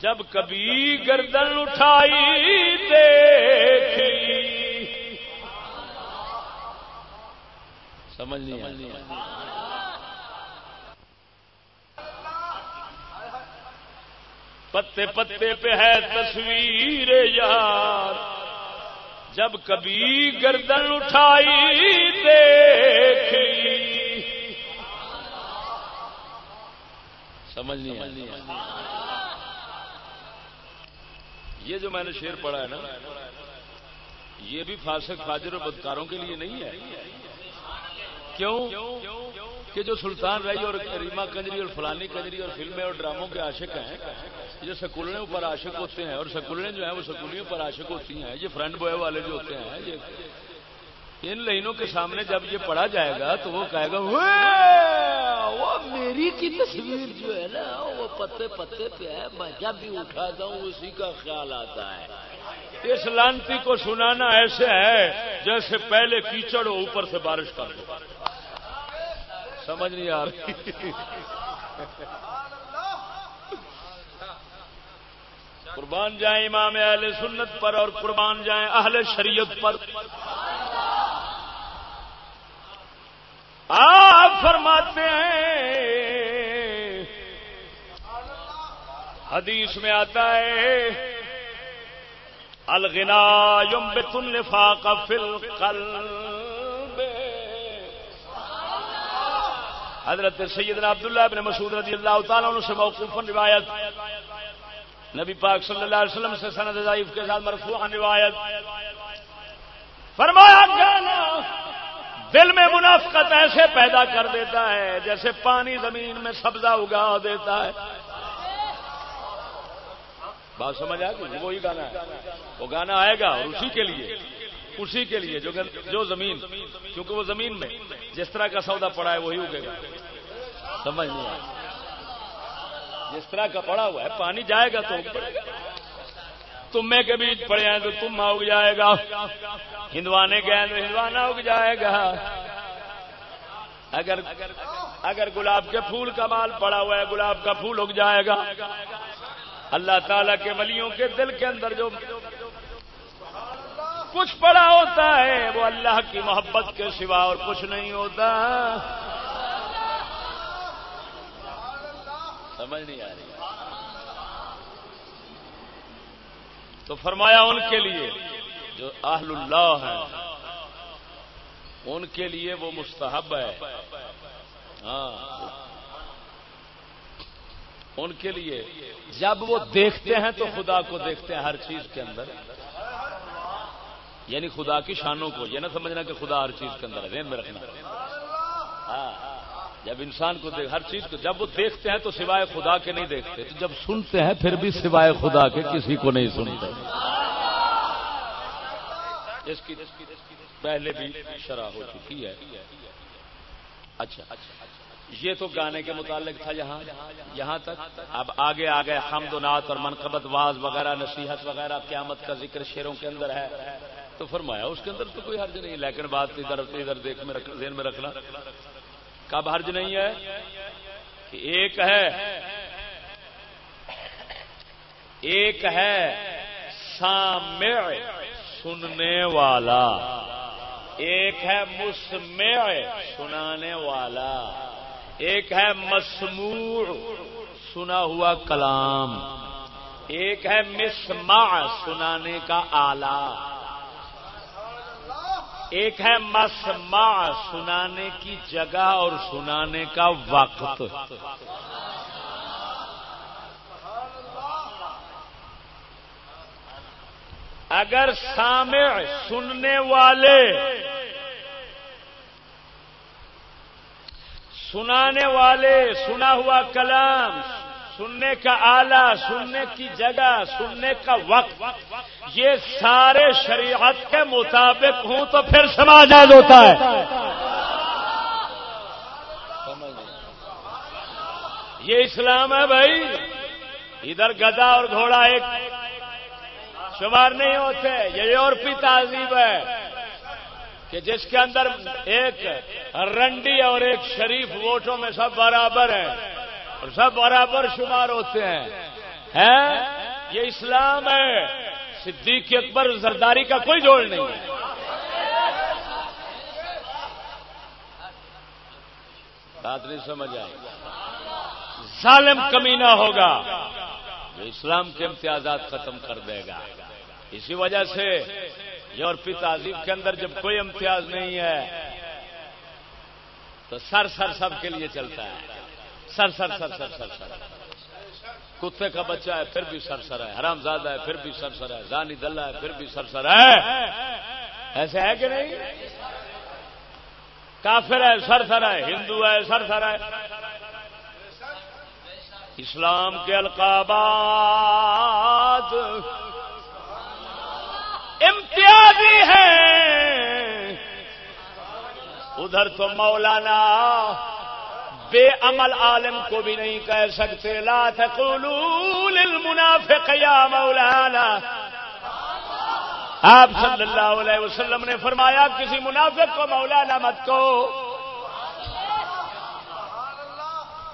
جب کبھی گردن اٹھائی دیکھی۔ سمجھ نہیں پتے پتے پہ ہے تصویر یار۔ جب کبھی گردن اٹھائی دیکھی۔ سمجھ نہیں یہ جو میں نے شیر پڑھا ہے نا، یہ بھی فاسق فاجر اور بدکاروں کے لیے نہیں ہے۔ کیوں؟ کہ جو سلطان رائی اور ریما کنجری اور فلانی کنجری اور فلمیں اور ڈراموں کے عاشق ہیں جو سکولنے پر عاشق ہوتے ہیں، اور سکولنے جو ہیں وہ سکولیوں پر عاشق ہوتی ہیں، یہ فرنٹ بوائے والے جو ہوتے ہیں، یہ ان لائنوں کے سامنے جب یہ پڑھا جائے گا تو وہ کہے گا وہ میری کی تصویر جو ہے نا پتے پتے پہ ہے، میں جب بھی اٹھاتا ہوں اسی کا خیال آتا ہے۔ اس لانتی کو سنانا ایسے ہے جیسے پہلے کیچڑ ہو، اوپر سے بارش کر دو۔ سمجھ نہیں آ رہی۔ قربان جائیں امام اہل سنت پر اور قربان جائیں اہل شریعت پر۔ آپ فرماتے ہیں حدیث میں آتا ہے، الغنا یم بت الفاق فل حضرت سیدنا عبداللہ ابن مسعود رضی اللہ تعالیٰ عنہ سے موقوف روایت، نبی پاک صلی اللہ علیہ وسلم سے سند ضعیف کے ساتھ مرفوع روایت۔ فرمایا دل میں منافقت ایسے پیدا کر دیتا ہے جیسے پانی زمین میں سبزہ اگا دیتا ہے۔ بات سمجھ آ گئی؟ وہی گانا ہے۔ وہ گانا آئے گا اور اسی کے لیے، اسی کے لیے، جو جو زمین، کیونکہ وہ زمین میں جس طرح کا سودا پڑا ہے وہی اگے گا۔ سمجھ نہیں آئے جس طرح کا پڑا ہوا ہے، پانی جائے گا تو تمے کے بیچ پڑے ہیں تو تم اگ جائے گا۔ ہندوانے گئے تو ہندوانا اگ جائے گا۔ اگر اگر گلاب کے پھول کا مال پڑا ہوا ہے، گلاب کا پھول اگ جائے گا۔ اللہ تعالی کے ولیوں کے دل کے اندر جو کچھ پڑا ہوتا ہے، وہ اللہ کی محبت کے سوا اور کچھ نہیں ہوتا۔ سمجھ نہیں آ رہی۔ تو فرمایا ان کے لیے، جو اہل اللہ ہیں، ان کے لیے وہ مستحب ہے۔ ہاں ان کے لیے۔ جب وہ دیکھتے ہیں تو خدا کو دیکھتے ہیں ہر چیز کے اندر۔ یعنی خدا کی شانوں کو، یہ نہ سمجھنا کہ خدا ہر چیز کے اندر ہے، ذہن میں رکھنا۔ ہاں۔ جب انسان کو دیکھ، ہر چیز کو، جب وہ دیکھتے ہیں تو سوائے خدا کے نہیں دیکھتے۔ تو جب سنتے ہیں، پھر بھی سوائے خدا کے کسی کو نہیں سنتے۔ اس کی پہلے بھی شرح ہو چکی ہے۔ اچھا۔ یہ تو گانے کے متعلق تھا یہاں یہاں تک۔ اب آگے آگے حمد و نعت اور منقبت واز وغیرہ، نصیحت وغیرہ، قیامت کا ذکر شیروں کے اندر ہے۔ تو فرمایا، اس کے اندر تو کوئی حرج نہیں، لیکن بات ادھر ادھر دیکھ میں ذہن میں رکھنا۔ کب حرج نہیں ہے کہ ایک ہے ایک ہے سامع سننے والا۔ ایک ہے مسمع سنانے والا۔ ایک ہے مسموع، سنا ہوا کلام۔ ایک ہے مسمع، سنانے کا آلہ۔ ایک ہے مسمع، سنانے کی جگہ اور سنانے کا وقت۔ اگر سامع، سننے والے سنانے والے، سنا ہوا کلام، سننے کا آلہ، سننے کی جگہ، سننے کا وقت۔ یہ سارے شریعت کے مطابق ہوں تو پھر سماجاد ہوتا ہے۔ یہ اسلام ہے بھائی۔ ادھر گدا اور گھوڑا ایک شمار نہیں ہوتے یہ یورپی تہذیب ہے۔ کہ جس کے اندر ایک رنڈی اور ایک شریف ووٹوں میں سب برابر ہیں اور سب برابر شمار ہوتے ہیں۔ یہ اسلام ہے۔ صدیق اکبر زرداری کا کوئی جوڑ نہیں ہے۔ بات نہیں سمجھ آئی۔ ظالم کمی نہ ہوگا۔ جو اسلام کے امتیازات ختم کر دے گا۔ اسی وجہ سے یورپی تہذیب کے اندر جب کوئی امتیاز نہیں ہے تو سر سر سب کے لیے چلتا ہے سر سر سر سر سر سر کتے کا بچہ ہے پھر بھی سر سر ہے حرام زادہ ہے پھر بھی سر سر ہے زانی دلہ ہے پھر بھی سر سر ہے ایسے ہے کہ نہیں کافر ہے سر سر ہے ہندو ہے سر سر ہے اسلام کے القابات امتیازی ہے۔ ادھر تو مولانا بے عمل عالم کو بھی نہیں کہہ سکتے۔ لا تقولوا للمنافق یا مولانا۔ آپ صلی اللہ علیہ وسلم نے فرمایا، کسی منافق کو مولانا مت کو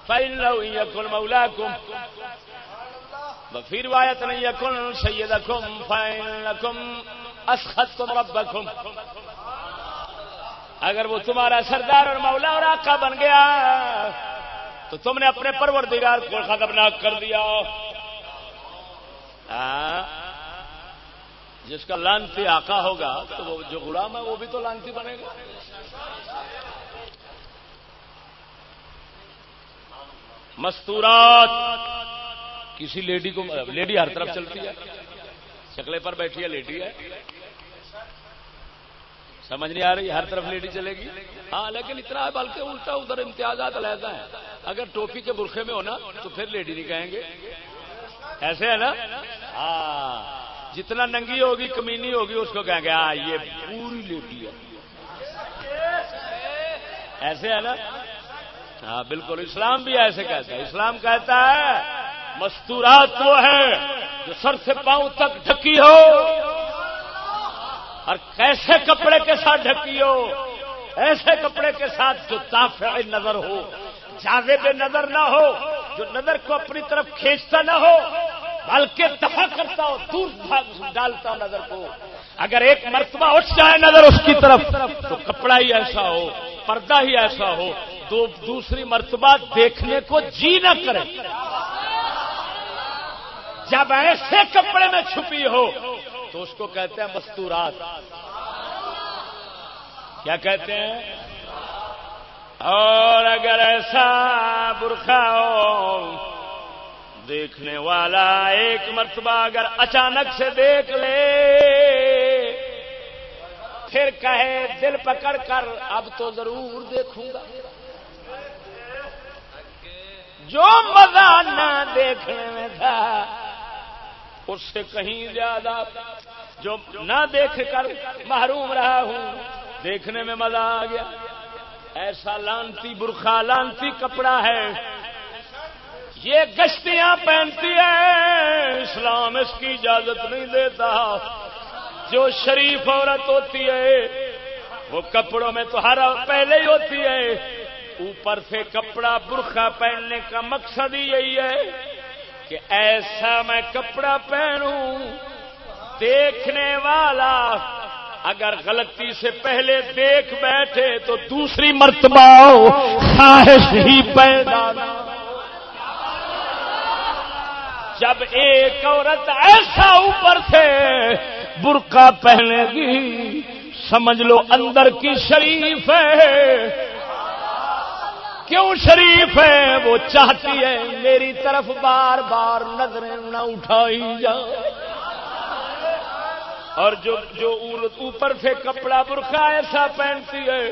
فائن لو یقن مولا کم بفی روایت نہیں یقن سید کم فائن کم اسخت کم اگر وہ تمہارا سردار اور مولا اور آقا بن گیا، تو تم نے اپنے پروردگار کو خطرناک کر دیا۔ ہاں، جس کا لانتی آقا ہوگا، تو وہ جو غلام ہے، وہ بھی تو لانتی بنے گا۔ مستورات۔ کسی لیڈی کو لیڈی ہر طرف چلتی ہے۔ چکلے پر بیٹھی ہے، لیڈی ہے۔ سمجھ نہیں آ رہی، ہر طرف لیڈی چلے گی۔ ہاں لیکن اتنا ہے، بلکہ الٹا ادھر امتیازات علیحدہ ہیں۔ اگر ٹوپی کے برقے میں ہونا تو پھر لیڈی نہیں کہیں گے۔ ایسے ہے نا؟ ہاں جتنا ننگی ہوگی، کمینی ہوگی، اس کو کہیں گے ہاں یہ پوری لیڈی ہے۔ ایسے ہے نا؟ ہاں بالکل، اسلام بھی ایسے کہتا ہے۔ اسلام کہتا ہے مستورات وہ ہے جو سر سے پاؤں تک ڈھکی ہو اور کیسے کپڑے کے ساتھ ڈھکی ہو؟ ایسے کپڑے کے ساتھ جو تافع نظر ہو جازے بے نظر نہ ہو، جو نظر کو اپنی طرف کھینچتا نہ ہو، بلکہ دفاع کرتا ہو، دور ڈالتا ہو نظر کو۔ اگر ایک مرتبہ اٹھ جائے نظر اس کی طرف، تو کپڑا ہی ایسا ہو، پردہ ہی ایسا ہو۔ تو دوسری مرتبہ دیکھنے کو جی نہ کرے۔ جب ایسے کپڑے میں چھپی ہو تو اس کو کہتے ہیں مستورات۔ کیا کہتے ہیں؟ اور اگر ایسا برخا ہو، دیکھنے والا ایک مرتبہ اگر اچانک سے دیکھ لے، پھر کہے دل پکڑ کر، اب تو ضرور دیکھوں گا۔ جو مزہ نہ دیکھنے میں تھا اس سے کہیں زیادہ جو نہ دیکھ کر محروم رہا ہوں، دیکھنے میں مزہ آ گیا۔ ایسا لانتی برخا، لانتی کپڑا ہے۔ یہ گشتیاں پہنتی ہے۔ اسلام اس کی اجازت نہیں دیتا۔ جو شریف عورت ہوتی ہے، وہ کپڑوں میں تو ہر پہلے ہی ہوتی ہے۔ اوپر سے کپڑا برخا پہننے کا مقصد ہی یہی ہے۔ کہ ایسا میں کپڑا پہنوں، دیکھنے والا اگر غلطی سے پہلے دیکھ بیٹھے تو دوسری مرتبہ خواہش ہی پیدا جب ایک عورت ایسا اوپر سے برقع پہنے گی، سمجھ لو اندر کی شریف ہے۔ کیوں شریف ہے؟ وہ چاہتی ہے میری طرف بار بار نظریں نہ اٹھائی جا اور جو جو اوپر سے کپڑا برقع ایسا پہنتی ہے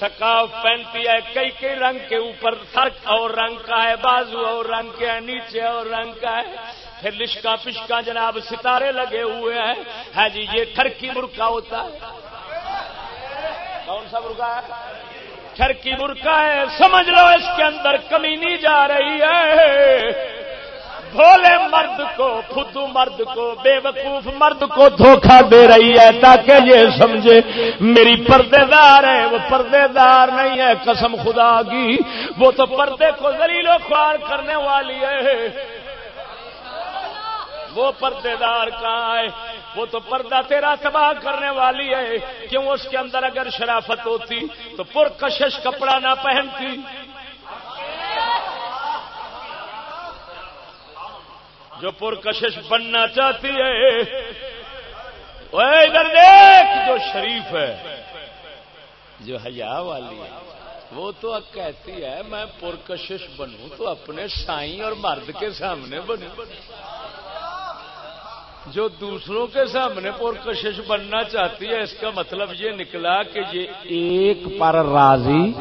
سکاف پہنتی ہے، کئی کئی رنگ کے اوپر سرک اور رنگ کا ہے، بازو اور رنگ کے ہے، نیچے اور رنگ کا ہے۔ پھر لشکا پشکا جناب ستارے لگے ہوئے ہیں۔ ہے جی یہ ٹھرکی برقع ہوتا ہے۔ کون سا برقع ہے؟ ٹھرکی برقع ہے۔ سمجھ لو اس کے اندر کمی نہیں جا رہی ہے۔ بھولے مرد کو خدو مرد کو بے وقوف مرد کو دھوکہ دے رہی ہے تاکہ یہ سمجھے۔ میری پردے دار ہے، وہ پردے دار نہیں ہے۔ قسم خدا کی، وہ تو پردے کو زلیل و خوار کرنے والی ہے۔ وہ پردے دار کہاں ہے؟ وہ تو پردہ تیرا تباہ کرنے والی ہے۔ کیوں اس کے اندر اگر شرافت ہوتی تو پرکشش کپڑا نہ پہنتی؟ جو پرکشش بننا چاہتی ہے۔ وہ ادھر دیکھ، جو شریف ہے، جو حیا والی ہے۔ وہ تو کہتی ہے، میں پرکشش بنوں تو اپنے سائیں اور مرد کے سامنے بنوں۔ جو دوسروں کے سامنے پرکشش بننا چاہتی ہے، اس کا مطلب یہ نکلا کہ یہ ایک پر راضی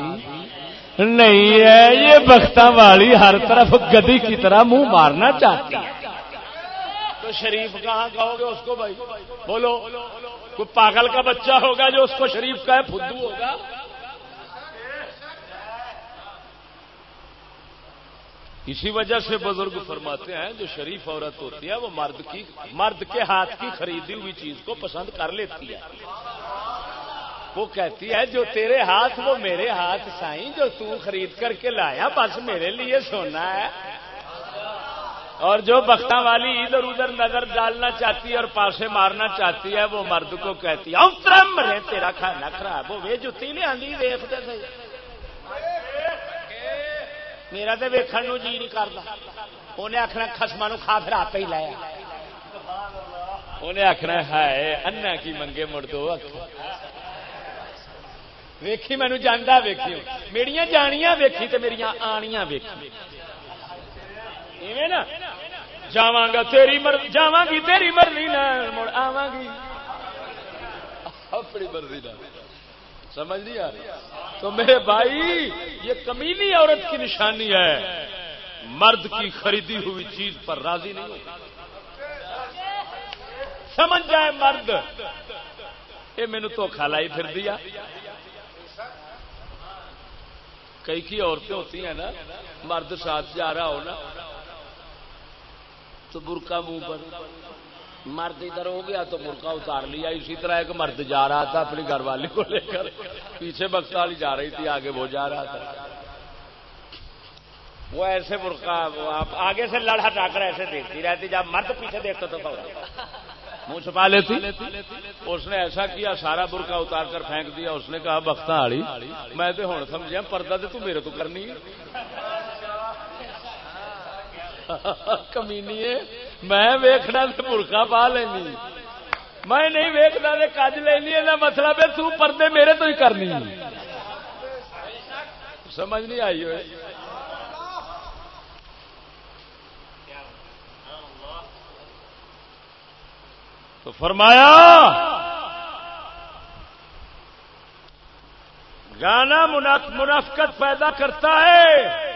نہیں ہے۔ یہ بختہ والی ہر طرف گدی کی طرح منہ مارنا چاہتی ہے۔ تو شریف کہاں کہو گے اس کو بھائی؟ بولو، کوئی پاگل کا بچہ ہوگا جو اس کو شریف کا ہے فدو ہوگا؟ اسی وجہ سے بزرگ فرماتے ہیں، جو شریف عورت ہوتی ہے، وہ مرد کی، مرد کے ہاتھ کی خریدی ہوئی چیز کو پسند کر لیتی ہے۔ وہ کہتی ہے، جو تیرے ہاتھ، وہ میرے ہاتھ سائیں، جو تو خرید کر کے لایا، بس میرے لیے سونا ہے۔ اور جو بختہ والی ادھر ادھر نظر ڈالنا چاہتی ہے اور پاسے مارنا چاہتی ہے، وہ مرد کو کہتی ہے مرے تیرا کھانا خراب ہو جتی نے آندھی ویختے تھے۔ میرا تو ویکن جی نہیں کرتا انہیں آخنا خسما نو کھا پھر آپ ہی لایا انہیں آخنا ہے انا کی منگے مڑ دو۔ ویکھی مینو جانا ویکھی میری جانیاں ویکھی تو میری آنیاں ویکھی۔ نا؟ جا تیری مرضی جا گی تیری مرضی نہ مڑ آوا گی۔ اپنی مرضی نہ سمجھ نہیں آ رہی تو میرے بھائی، یہ کمیلی عورت کی نشانی ہے۔ مرد کی خریدی ہوئی چیز پر راضی نہیں سمجھ جائے مرد۔ یہ مینو تو کھالائی پھر دیا۔ کئی کی عورتیں ہوتی ہیں نا، مرد ساتھ جا رہا ہو نا، تو برقع منہ پر۔ مرد ادھر ہو گیا تو برقع اتار لیا، اسی طرح ایک مرد جا رہا تھا اپنی گھر والی کو لے کر۔ پیچھے بخت والی جا رہی تھی، آگے وہ جا رہا تھا۔ وہ ایسے برقع آگے سے لڑا ٹا کر ایسے دیکھتی رہتی، جب مرد پیچھے دیکھتا تو منہ چھپا لیتی؟ اس نے ایسا کیا، سارا برقع اتار کر پھینک دیا۔ اس نے کہا بختہ آڑی میں تو ہوں سمجھا پردہ تو میرے تو کرنی ہے۔ کمینی میں ویکھنا تے برخا پا لینی۔ میں نہیں ویکھنا تو کج لینی یہ مطلب ہے تو پردے میرے تو ہی کرنی۔ سمجھ نہیں آئی ہوئے تو فرمایا، گانا منافقت پیدا کرتا ہے۔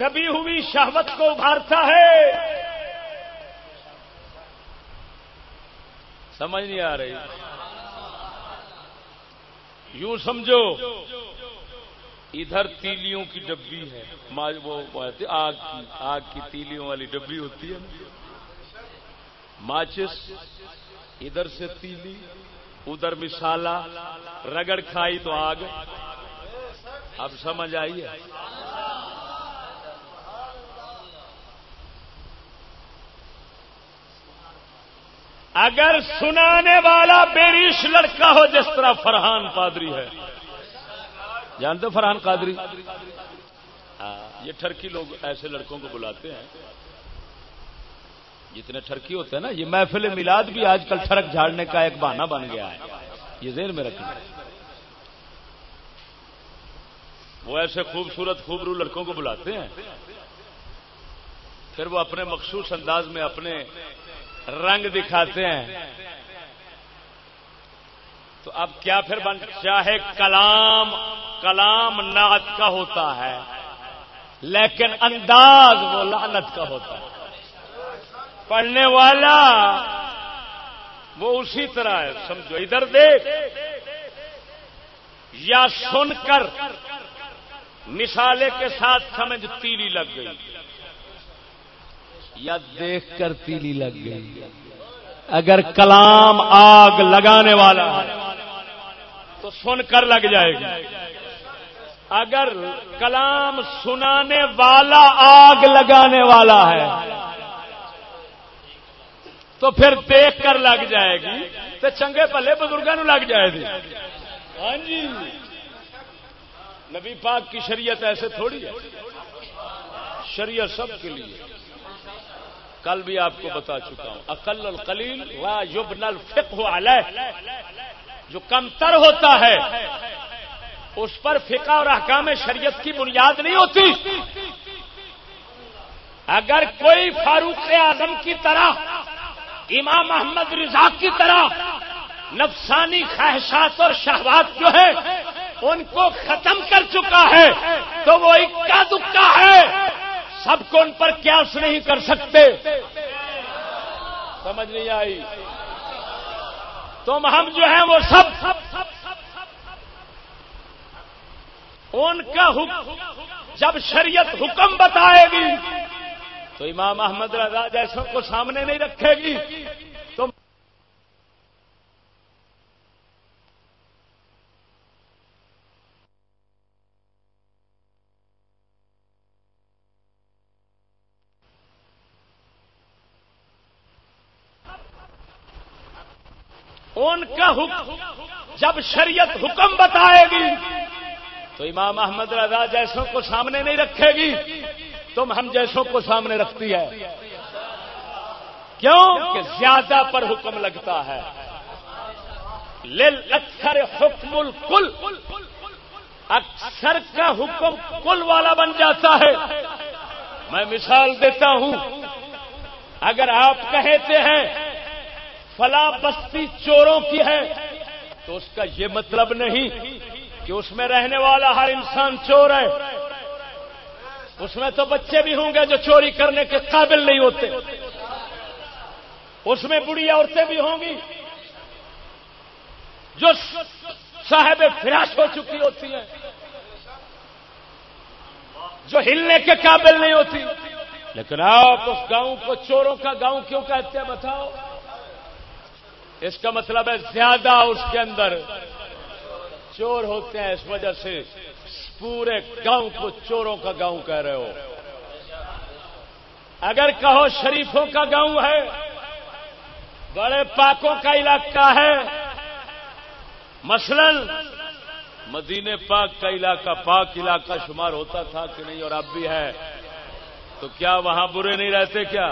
دبی ہوئی شہوت کو ابھارتا ہے۔ سمجھ نہیں آ رہی۔ یوں سمجھو، ادھر تیلیوں کی ڈبی ہے۔ وہ آگ کی آگ کی تیلیوں والی ڈبی ہوتی ہے۔ ماچس، ادھر سے تیلی، ادھر مسالہ رگڑ کھائی تو آگ۔ اب سمجھ آئیے اگر سنانے والا بیریش لڑکا ہو جس طرح فرحان پادری ہے۔ جانتے فرحان قادری؟ ہاں، یہ ٹرکی لوگ ایسے لڑکوں کو بلاتے ہیں۔ جتنے ٹرکی ہوتے ہیں نا یہ محفل میلاد بھی آج کل ٹرک جھاڑنے کا ایک بہانہ بن گیا ہے۔ یہ ذہن میں رکھنا۔ وہ ایسے خوبصورت خوبرو لڑکوں کو بلاتے ہیں۔ پھر وہ اپنے مخصوص انداز میں اپنے رنگ دکھاتے ہیں۔ تو اب کیا پھر بن چاہے کلام کلام نعت کا ہوتا ہے۔ لیکن انداز وہ لعنت کا ہوتا ہے۔ پڑھنے والا، وہ اسی طرح ہے، سمجھو، ادھر دیکھ۔ یا سن کر، مثالے کے ساتھ سمجھ تیلی لگ گئی۔ یا دیکھ کر تیلی لگ گئی۔ اگر کلام آگ لگانے والا ہے، تو سن کر لگ جائے گی۔ اگر کلام سنانے والا آگ لگانے والا ہے، تو پھر دیکھ کر لگ جائے گی۔ تو چنگے پلے بزرگوں لگ جائے گی۔ ہاں جی۔ نبی پاک کی شریعت ایسے تھوڑی ہے، شریعت سب کے لیے۔ کل بھی آپ کو بتا چکا ہوں۔ اقل القلیل و یبن الفقہ علیہ۔ جو کم تر ہوتا ہے، اس پر فقہ اور احکام شریعت کی بنیاد نہیں ہوتی۔ اگر کوئی فاروق اعظم کی طرح، امام محمد رضا کی طرح نفسانی خواہشات اور شہوات جو ہے ان کو ختم کر چکا ہے، تو وہ اکا دکا ہے۔ سب کو ان پر قیاس نہیں کر سکتے۔ سمجھ نہیں آئی۔ تم ہم جو ہیں وہ سب۔ ان کا حکم جب شریعت حکم بتائے گی، تو امام احمد رضا جیسوں کو سامنے نہیں رکھے گی تو ان کا حکم جب شریعت حکم بتائے گی، تو امام احمد رضا جیسوں کو سامنے نہیں رکھے گی، تم ہم جیسوں کو سامنے رکھتی ہے۔ کیوں؟ کہ زیادہ پر حکم لگتا ہے۔ اکثر حکم الکل۔ اکثر کا حکم کل والا بن جاتا ہے۔ میں مثال دیتا ہوں۔ اگر آپ کہتے ہیں فلاں بستی چوروں کی ہے، تو اس کا یہ مطلب نہیں کہ اس میں رہنے والا ہر انسان چور ہے۔ اس میں تو بچے بھی ہوں گے جو چوری کرنے کے قابل نہیں ہوتے۔ اس میں بڑی عورتیں بھی ہوں گی جو صاحب فراش ہو چکی ہوتی ہیں، جو ہلنے کے قابل نہیں ہوتی۔ لیکن آپ اس گاؤں کو چوروں کا گاؤں کیوں کہتے ہیں بتاؤ؟ اس کا مطلب ہے زیادہ اس کے اندر چور ہوتے ہیں اس وجہ سے پورے گاؤں کو چوروں کا گاؤں کہہ رہے ہو۔ اگر کہو شریفوں کا گاؤں ہے، بڑے پاکوں کا علاقہ ہے، مثلا مدینے پاک کا علاقہ، پاک علاقہ شمار ہوتا تھا کہ نہیں اور اب بھی ہے، تو کیا وہاں برے نہیں رہتے کیا؟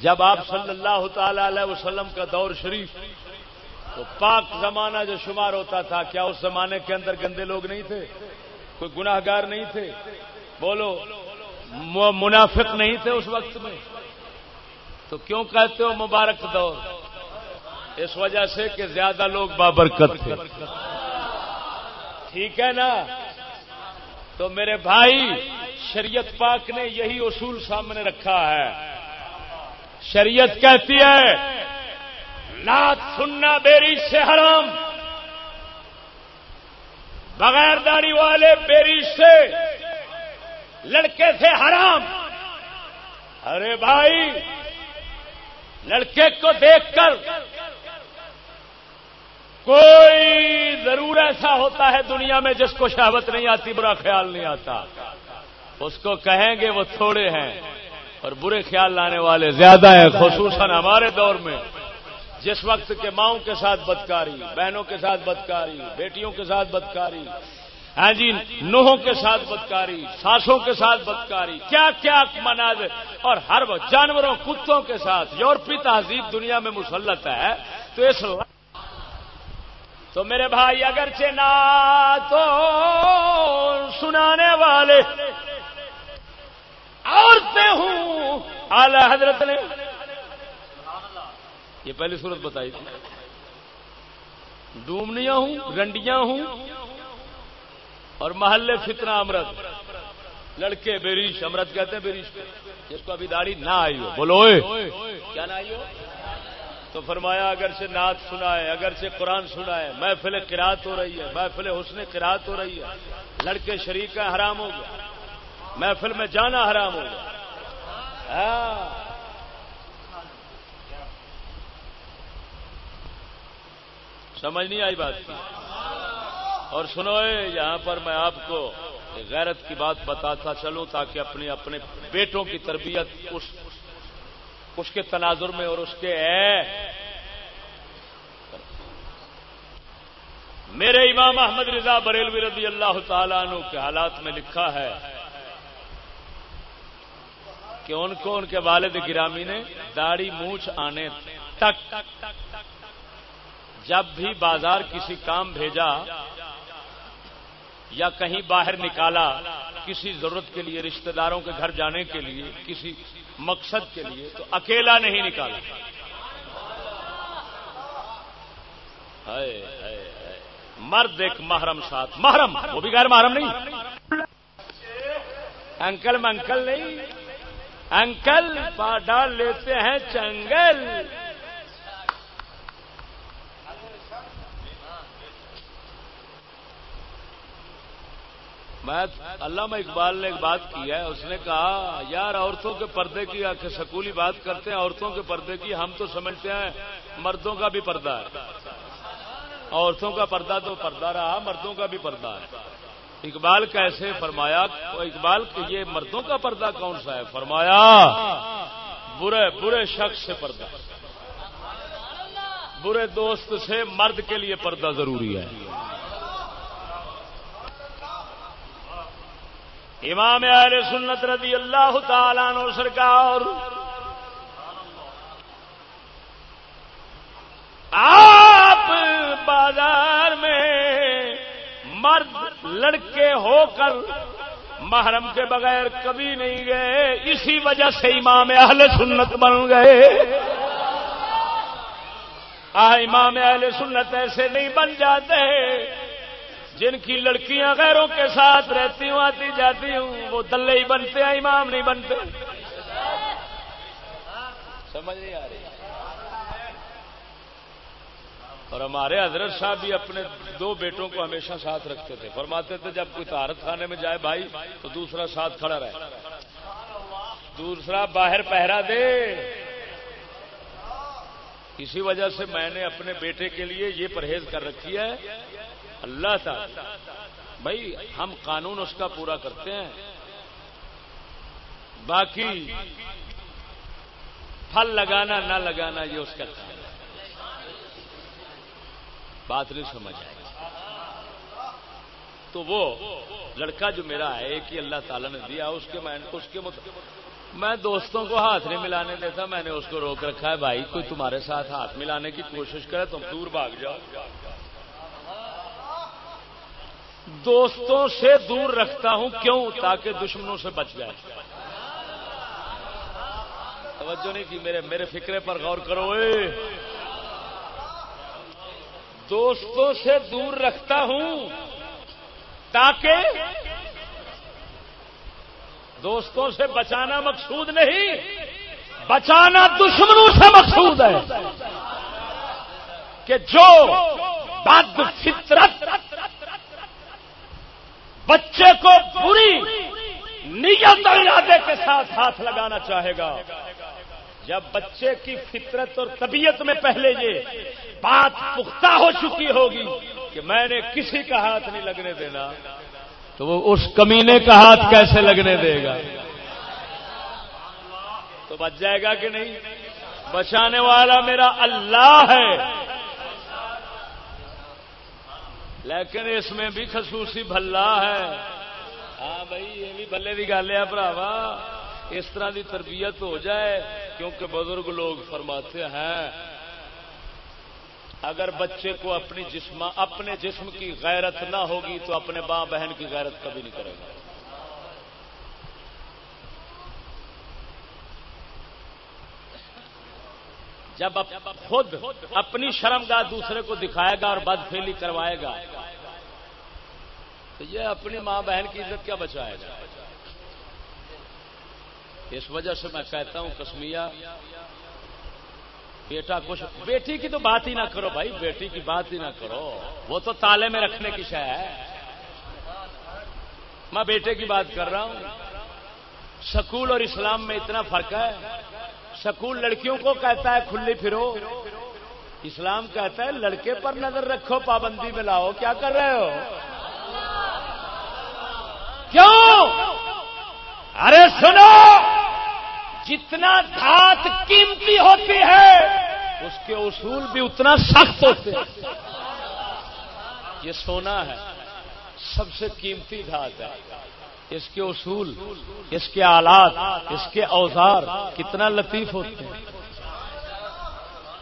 جب آپ صلی اللہ تعالی علیہ وسلم کا دور شریف، تو پاک زمانہ جو شمار ہوتا تھا، کیا اس زمانے کے اندر گندے لوگ نہیں تھے؟ کوئی گناہ گار نہیں تھے؟ بولو منافق نہیں تھے اس وقت میں؟ تو کیوں کہتے ہو مبارک دور؟ اس وجہ سے کہ زیادہ لوگ بابرکت تھے۔ ٹھیک ہے نا؟ تو میرے بھائی، شریعت پاک نے یہی اصول سامنے رکھا ہے۔ شریعت کہتی ہے نعت سننا بیری سے حرام۔ بغیر داڑھی والے بیری سے لڑکے سے حرام۔ ارے بھائی، لڑکے کو دیکھ کر کوئی ضرور ایسا ہوتا ہے دنیا میں جس کو شہوت نہیں آتی، برا خیال نہیں آتا۔ اس کو کہیں گے وہ تھوڑے ہیں۔ اور برے خیال لانے والے زیادہ ہیں، خصوصاً ہمارے دور میں۔ جس وقت کے ماؤں کے ساتھ بدکاری، بہنوں کے ساتھ بدکاری، بیٹیوں کے ساتھ بدکاری ہاں جی نوہوں کے ساتھ بدکاری، ساسوں کے ساتھ بدکاری، کیا کیا مناظر اور ہر جانوروں، کتوں کے ساتھ۔ یورپی تہذیب دنیا میں مسلط ہے، تو اس تو میرے بھائی، اگرچہ نہ تو سنانے والے عورتیں ہوں۔ اعلی حضرت نے یہ پہلی صورت بتائی تھی۔ ڈومنیاں ہوں، رنڈیاں ہوں اور محلے فتنہ امرت۔ لڑکے بیریش امرت کہتے ہیں بیریش جس کو ابھی داڑھی نہ آئی ہو۔ بولو کیا نہ آئی ہو؟ تو فرمایا اگر سے نعت سنا ہے اگر سے قرآن سنا ہے محفل قرات ہو رہی ہے، محفل حسن قرات ہو رہی ہے۔ لڑکے شریک کا حرام ہو گیا۔ محفل میں جانا حرام ہو گیا۔ ہاں۔ سمجھ نہیں آئی بات کی؟ اور سنو یہاں پر میں آپ کو غیرت کی بات بتاتا چلوں تاکہ اپنے اپنے بیٹوں کی تربیت اس اس کے تناظر میں اور اس کے اے۔ میرے امام احمد رضا بریلوی رضی اللہ تعالیٰ عنہ کے حالات میں لکھا ہے کہ ان کو ان کے والد گرامی نے داڑھی مونچھ آنے تک جب بھی بازار کسی کام بھیجا یا کہیں باہر نکالا کسی ضرورت کے لیے، رشتہ داروں کے گھر جانے کے لیے، کسی مقصد کے لیے، تو اکیلا نہیں نکالا۔ مرد ایک محرم ساتھ۔ محرم، وہ بھی غیر محرم نہیں۔ انکل میں انکل نہیں۔ انکل ڈال لیتے ہیں چنگل۔ میں علامہ اقبال نے ایک بات کی ہے، اس نے کہا، یار، عورتوں کے پردے کی سکولی بات کرتے ہیں، عورتوں کے پردے کی ہم تو سمجھتے ہیں، مردوں کا بھی پردہ ہے۔ عورتوں کا پردہ تو پردہ رہا، مردوں کا بھی پردہ ہے۔ اقبال کیسے فرمایا، اقبال یہ مردوں کا پردہ کون سا ہے؟ فرمایا، برے برے شخص سے پردہ۔ برے دوست سے مرد کے لیے پردہ ضروری ہے۔ امام اہل سنت رضی اللہ تعالیٰ نو سرکار، آپ بازار میں مرد لڑکے ہو کر محرم کے بغیر کبھی نہیں گئے، اسی وجہ سے امام اہل سنت بن گئے۔ آ امام اہل سنت ایسے نہیں بن جاتے۔ جن کی لڑکیاں غیروں کے ساتھ رہتی ہوں، آتی جاتی ہوں، وہ دلے ہی بنتے ہیں، امام نہیں بنتے۔ سمجھ نہیں آ رہی۔ اور ہمارے حضرت صاحب بھی اپنے دو بیٹوں کو ہمیشہ ساتھ رکھتے تھے۔ فرماتے تھے، جب کوئی تہارت خانے میں جائے بھائی، تو دوسرا ساتھ کھڑا رہے۔ دوسرا باہر پہرا دے۔ اسی وجہ سے میں نے اپنے بیٹے کے لیے یہ پرہیز کر رکھی ہے، اللہ تھا بھائی، ہم قانون اس کا پورا کرتے ہیں۔ باقی، پھل لگانا، نہ لگانا، یہ اس کا بات نہیں سمجھ آئی۔ تو وہ لڑکا جو میرا ہے، ایک ہی اللہ تعالیٰ نے دیا، اس کے میں اس کے میں دوستوں کو ہاتھ نہیں ملانے دیتا، میں نے اس کو روک رکھا ہے، بھائی، کوئی تمہارے ساتھ ہاتھ ملانے کی کوشش کرے تم دور بھاگ جاؤ۔ دوستوں سے دور رکھتا ہوں، کیوں؟ تاکہ دشمنوں سے بچ جائے۔ توجہ نہیں کی، میرے میرے فکرے پر غور کرو۔ اے! دوستوں سے دور رکھتا ہوں تاکہ دوستوں سے بچانا مقصود نہیں، بچانا دشمنوں سے مقصود ہے۔ کہ جو بد فطرت بچے کو بری نیت اور ارادے کے ساتھ ہاتھ لگانا چاہے گا۔ جب بچے کی فطرت اور طبیعت میں پہلے یہ بات پختہ ہو چکی ہوگی کہ میں نے کسی کا ہاتھ نہیں لگنے دینا، تو وہ اس کمینے کا ہاتھ کیسے لگنے دے گا؟ تو بچ جائے گا کہ نہیں؟ بچانے والا میرا اللہ ہے۔ لیکن اس میں بھی خصوصی بھلا ہے۔ ہاں بھائی، یہ بھی بلے کی گل ہے براوا اس طرح کی تربیت ہو جائے، کیونکہ بزرگ لوگ فرماتے ہیں، اگر بچے کو اپنی جسم، اپنے جسم کی غیرت نہ ہوگی تو اپنے ماں بہن کی غیرت کبھی نہیں کرے گا۔ جب خود اپنی شرم گاہ دوسرے کو دکھائے گا اور بدفیلی کروائے گا، تو یہ اپنی ماں بہن کی عزت کیا بچائے گا؟ اس وجہ سے میں کہتا ہوں کسمیا بیٹا کچھ، بیٹی کی تو بات ہی نہ کرو بھائی، بیٹی کی بات ہی نہ کرو۔ وہ تو تالے میں رکھنے کی شہ ہے۔ میں بیٹے کی بات کر رہا ہوں۔ سکول اور اسلام میں اتنا فرق ہے۔ سکول لڑکیوں کو کہتا ہے، کھلی پھرو۔ اسلام کہتا ہے، لڑکے پر نظر رکھو، پابندی میں لاؤ کیا کر رہے ہو؟ کیوں؟ ارے سنو، جتنا دھات قیمتی ہوتی ہے، اس کے اصول بھی اتنا سخت ہوتے ہیں۔ یہ سونا ہے، سب سے قیمتی دھات ہے۔ اس کے اصول، اس کے آلات، اس کے اوزار کتنا لطیف ہوتے ہیں۔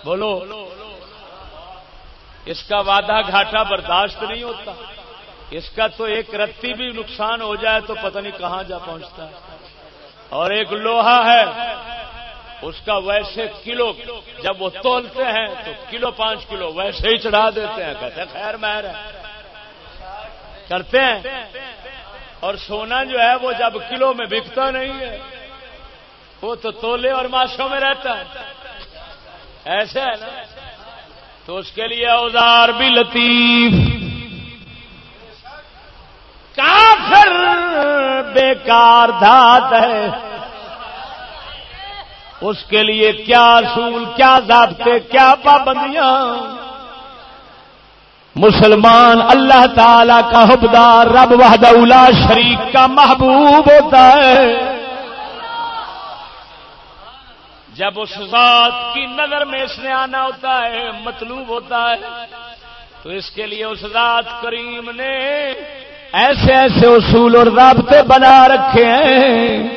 بولو، اس کا وعدہ گھاٹا برداشت نہیں ہوتا۔ اس کا تو ایک رتی بھی نقصان ہو جائے تو پتہ نہیں کہاں جا پہنچتا ہے۔ اور ایک لوہا ہے، اس کا ویسے کلو، جب وہ تولتے ہیں تو کلو پانچ کلو، ویسے ہی چڑھا دیتے ہیں۔ کہتے ہیں خیر مہر ہے۔ کرتے ہیں۔ اور سونا جو ہے وہ جب کلو میں بکتا نہیں ہے، وہ تو تولے اور ماشوں میں رہتا ہے۔ ایسے ہے نا۔ تو اس کے لیے اوزار بھی لطیف۔ کافر بیکار دھات ہے۔ اس کے لیے کیا اصول، کیا ضابطے، کیا پابندیاں۔ مسلمان اللہ تعالی کا حبدار رب وحد اولا شریک کا محبوب ہوتا ہے۔ جب اس ذات کی نظر میں اس نے آنا ہوتا ہے، مطلوب ہوتا ہے، تو اس کے لیے اس ذات کریم نے ایسے ایسے اصول اور رابطے بنا رکھے ہیں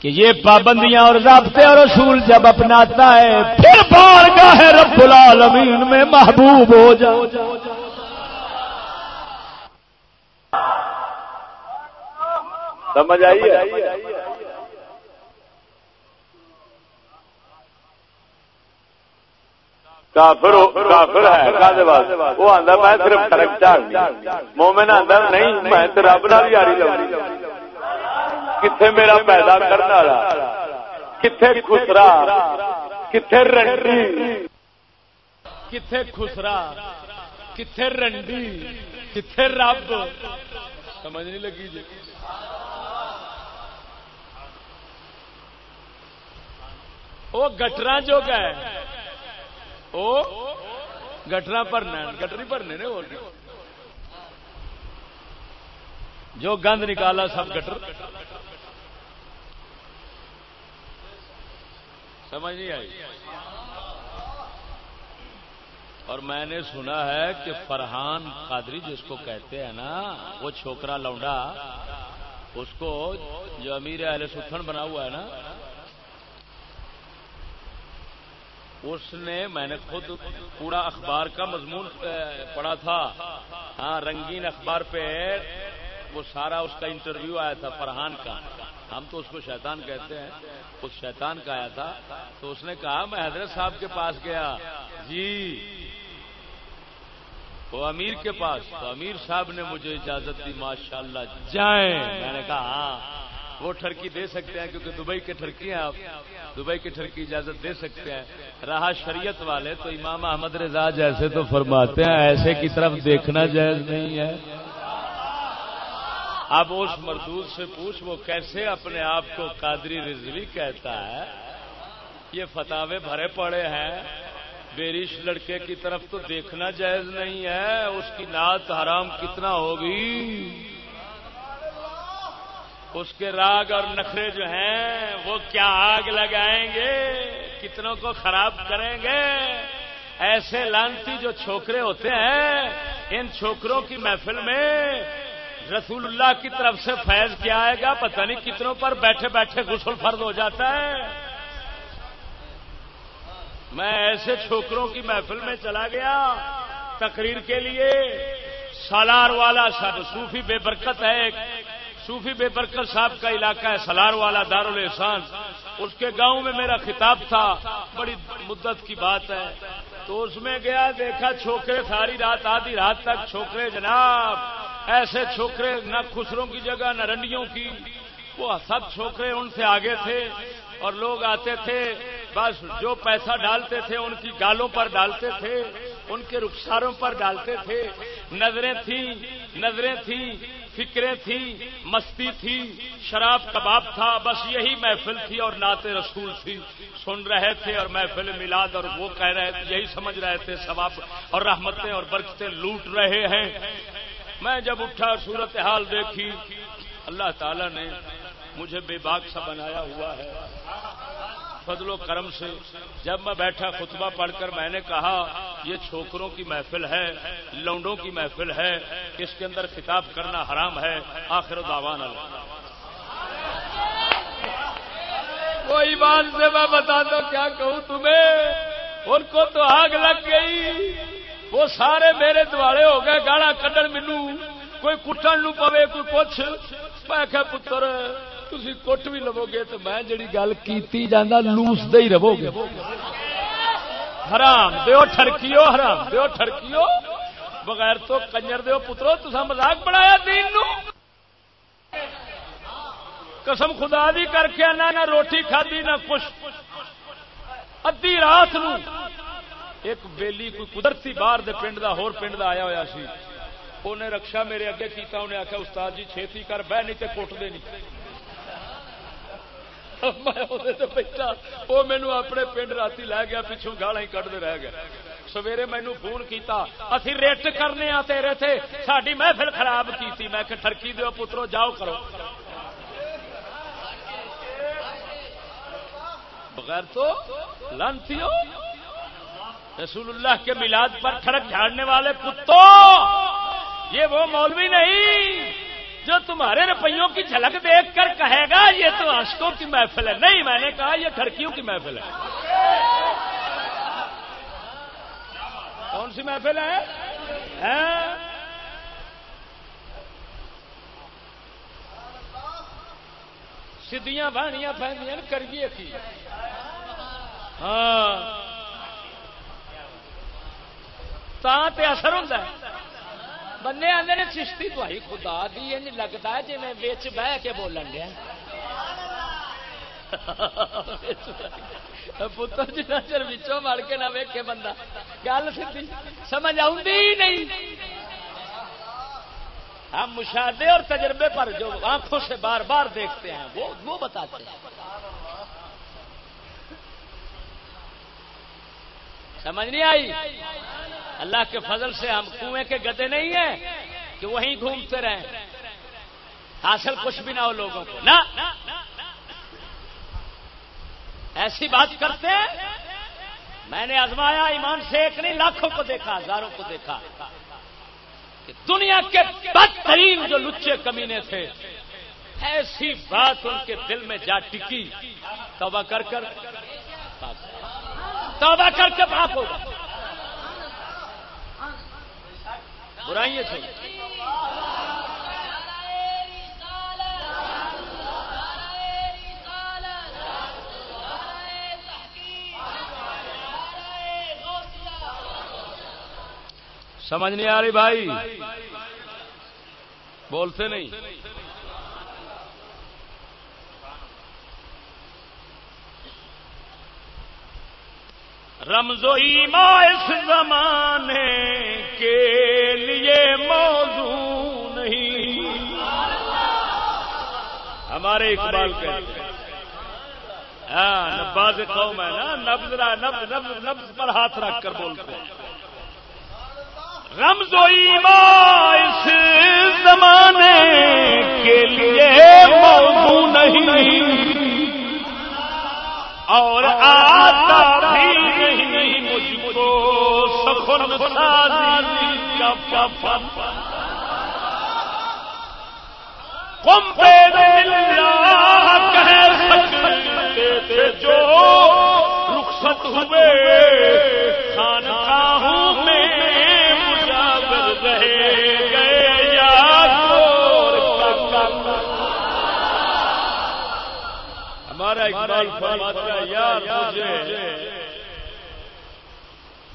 کہ یہ پابندیاں اور رابطے اور اصول جب اپناتا ہے، پھر بار گاہ رب العالمین میں محبوب ہو جاؤ سمجھ آئیے کافر کافر ہے وہ آتا میں صرف فرق چاہ مومن آتا نہیں، میں تو رب نال یاری لگی کتنے میرا پیدا کرنے والا؟ کتنے خسرا؟ کتنے رنڈی؟ کتنے خسرا؟ کتنے رنڈی؟ کتنے رب؟ سمجھ نہیں لگی جی۔ وہ گٹرا جو گئے۔ وہ گٹرا بھرنا گٹری بھرنے نے اور جو گند نکالا سب گٹر سمجھ نہیں آئی؟ اور میں نے سنا ہے کہ فرحان قادری جس کو کہتے ہیں نا، وہ چھوکرا لونڈا، اس کو جو امیر اہل ستھن بنا ہوا ہے نا اس نے میں نے خود پورا اخبار کا مضمون پڑھا تھا۔ ہاں رنگین اخبار پہ وہ سارا اس کا انٹرویو آیا تھا، فرحان کا۔ ہم تو اس کو شیطان کہتے ہیں۔ اس شیطان کا آیا تھا۔ تو اس نے کہا، میں حضرت صاحب کے پاس گیا۔ جی۔ وہ امیر کے پاس۔ تو امیر صاحب نے مجھے اجازت دی ماشاء اللہ جائیں۔ میں نے کہا ہاں۔ وہ ٹھرکی دے سکتے ہیں کیونکہ دبئی کے ٹھرکی ہیں آپ۔ دبئی کی ٹھرکی اجازت دے سکتے ہیں۔ رہا شریعت والے تو امام احمد رضا جیسے تو فرماتے ہیں، ایسے کی طرف دیکھنا جائز نہیں ہے۔ اب اس مردود سے پوچھ، وہ کیسے اپنے آپ کو قادری رضوی کہتا ہے؟ یہ فتوے بھرے پڑے ہیں۔ بیریش لڑکے کی طرف تو دیکھنا جائز نہیں ہے۔ اس کی نعت حرام کتنا ہوگی؟ اس کے راگ اور نخرے جو ہیں، وہ کیا آگ لگائیں گے؟ کتنوں کو خراب کریں گے؟ ایسے لانتی جو چھوکرے ہوتے ہیں، ان چھوکروں کی محفل میں رسول اللہ کی طرف سے فیض کیا آئے گا؟ پتہ نہیں کتنوں پر بیٹھے بیٹھے غسل فرد ہو جاتا ہے۔ میں ایسے چھوکروں کی محفل میں چلا گیا، تقریر کے لیے سالار والا سب صوفی بے برکت ہے صوفی بے برکت صاحب کا علاقہ ہے، سلار والا دار الاحسان اس کے گاؤں میں میرا خطاب تھا، بڑی مدت کی بات ہے۔ تو اس میں گیا، دیکھا چھوکرے، ساری رات، آدھی رات تک چھوکرے، جناب۔ ایسے چھوکرے نہ خسروں کی جگہ، نہ رنڈیوں کی۔ وہ سب چھوکرے ان سے آگے تھے اور لوگ آتے تھے، بس جو پیسہ ڈالتے تھے، ان کی گالوں پر ڈالتے تھے۔ ان کے رخساروں پر ڈالتے تھے۔ نظریں تھیں نظریں تھیں، فکریں تھیں، مستی تھی، شراب کباب تھا، بس یہی محفل تھی اور نعت رسول تھی۔ سن رہے تھے اور محفل میلاد اور وہ کہہ رہے تھے، یہی سمجھ رہے تھے، ثواب اور رحمتیں اور برکتیں لوٹ رہے ہیں۔ میں جب اٹھا صورت حال دیکھی، اللہ تعالی نے مجھے بے باک سا بنایا ہوا ہے۔ فضل و کرم سے جب میں بیٹھا خطبہ پڑھ کر میں نے کہا، یہ چھوکروں کی محفل ہے، لونڈوں کی محفل ہے، اس کے اندر خطاب کرنا حرام ہے، آخر داوان کوئی بات سے میں بتا دو کیا کہوں تمہیں؟ ان کو تو آگ لگ گئی۔ وہ سارے میرے دوارے ہو گئے گاڑا کڈن مینو کوئی کٹن نو پوے، کوئی کچھ میں کہ پتر تھی کٹ بھی لو گے تو میں جڑی گل کی جانا لوس دے ہی رہو گے حرام، دیو ٹرکیو حرام، دیو ٹرکیو بغیر تو کنجر دیو، پترو تسا مزاق بنایا دین نو۔ قسم خدا دی کر کے آنا نہ روٹی کھادی، نہ کچھ۔ ادی رات نو ایک بیلی، کوئی قدرتی باہر دے پنڈ دا، ہور پنڈ دا آیا ہوا سی۔ انہیں رکشا میرے اگے کیتا، انہیں آخیا استاد جی چھیتی کر، بہ نہیں تے کوٹ دے نہیں بیٹھا وہ مینو اپنے پنڈ رات لے گیا پچھوں گالا ہی کٹتے رہ گیا سویرے مینو فون کیتا، اسی ریٹ کرنے آ تیرے تھے ساری محفل خراب کی میں کہ ٹرکی دو پترو، جاؤ کرو۔ بغیر تو لانتی رسول اللہ کے میلاد پر کھڑک جھاڑنے والے کتوں؟ یہ وہ مولوی نہیں جو تمہارے روپیوں کی جھلک دیکھ کر کہے گا، یہ تو عشقوں کی محفل ہے۔ نہیں، میں نے کہا یہ ٹھڑکیوں کی محفل ہے۔ کون سی محفل ہے؟ ہاں؟ سیدیاں بہنیاں پہنیا کریے کی۔ ہاں۔ تے اثر ہوتا ہے۔ بندے آدھے نے چشتی تھی خدا دی ان لگتا ہے جی میں بچ بہ کے بولن گیا پتر جنا چر بچوں مر کے نہ ویکے بندہ۔ گل سی سمجھ نہیں۔ ہم مشاہدے اور تجربے پر جو آنکھوں سے بار بار دیکھتے ہیں، وہ وہ بتاتے ہیں۔ سمجھ نہیں آئی؟ اللہ کے فضل سے ہم کنویں کے گدے نہیں ہیں کہ وہیں گھومتے رہیں۔ حاصل کچھ بھی نہ ہو لوگوں کو۔ نہ۔ ایسی بات کرتے ہیں۔ میں نے آزمایا، ایمان سے ایک نہیں، لاکھوں کو دیکھا، ہزاروں کو دیکھا کہ دنیا کے بدترین جو لچے کمینے تھے، ایسی بات ان کے دل میں جا ٹکی۔ توبہ کر کر۔ توبہ کر کے بات ہوگا برائیاں چھوڑ سمجھ نہیں آ رہی بھائی۔ بولتے نہیں۔ رمز و ایما اس زمانے کے لیے موضوع نہیں۔ ہمارے اقبال کہتے ہیں۔ ہاں نباز قوم ہے نا، نبز نبز نبز نبز پر ہاتھ رکھ کر بولتے ہیں۔ رمز و ایما اس زمانے کے لیے موضوع نہیں۔ اور آتا بھی نہیں مجھ کو سخن سازی کا فن کم پہ کہہ سکتے تھے جو رخصت ہوئے خانقاہوں میں ہمارا اقبال فرماتا ہے، یار مجھے،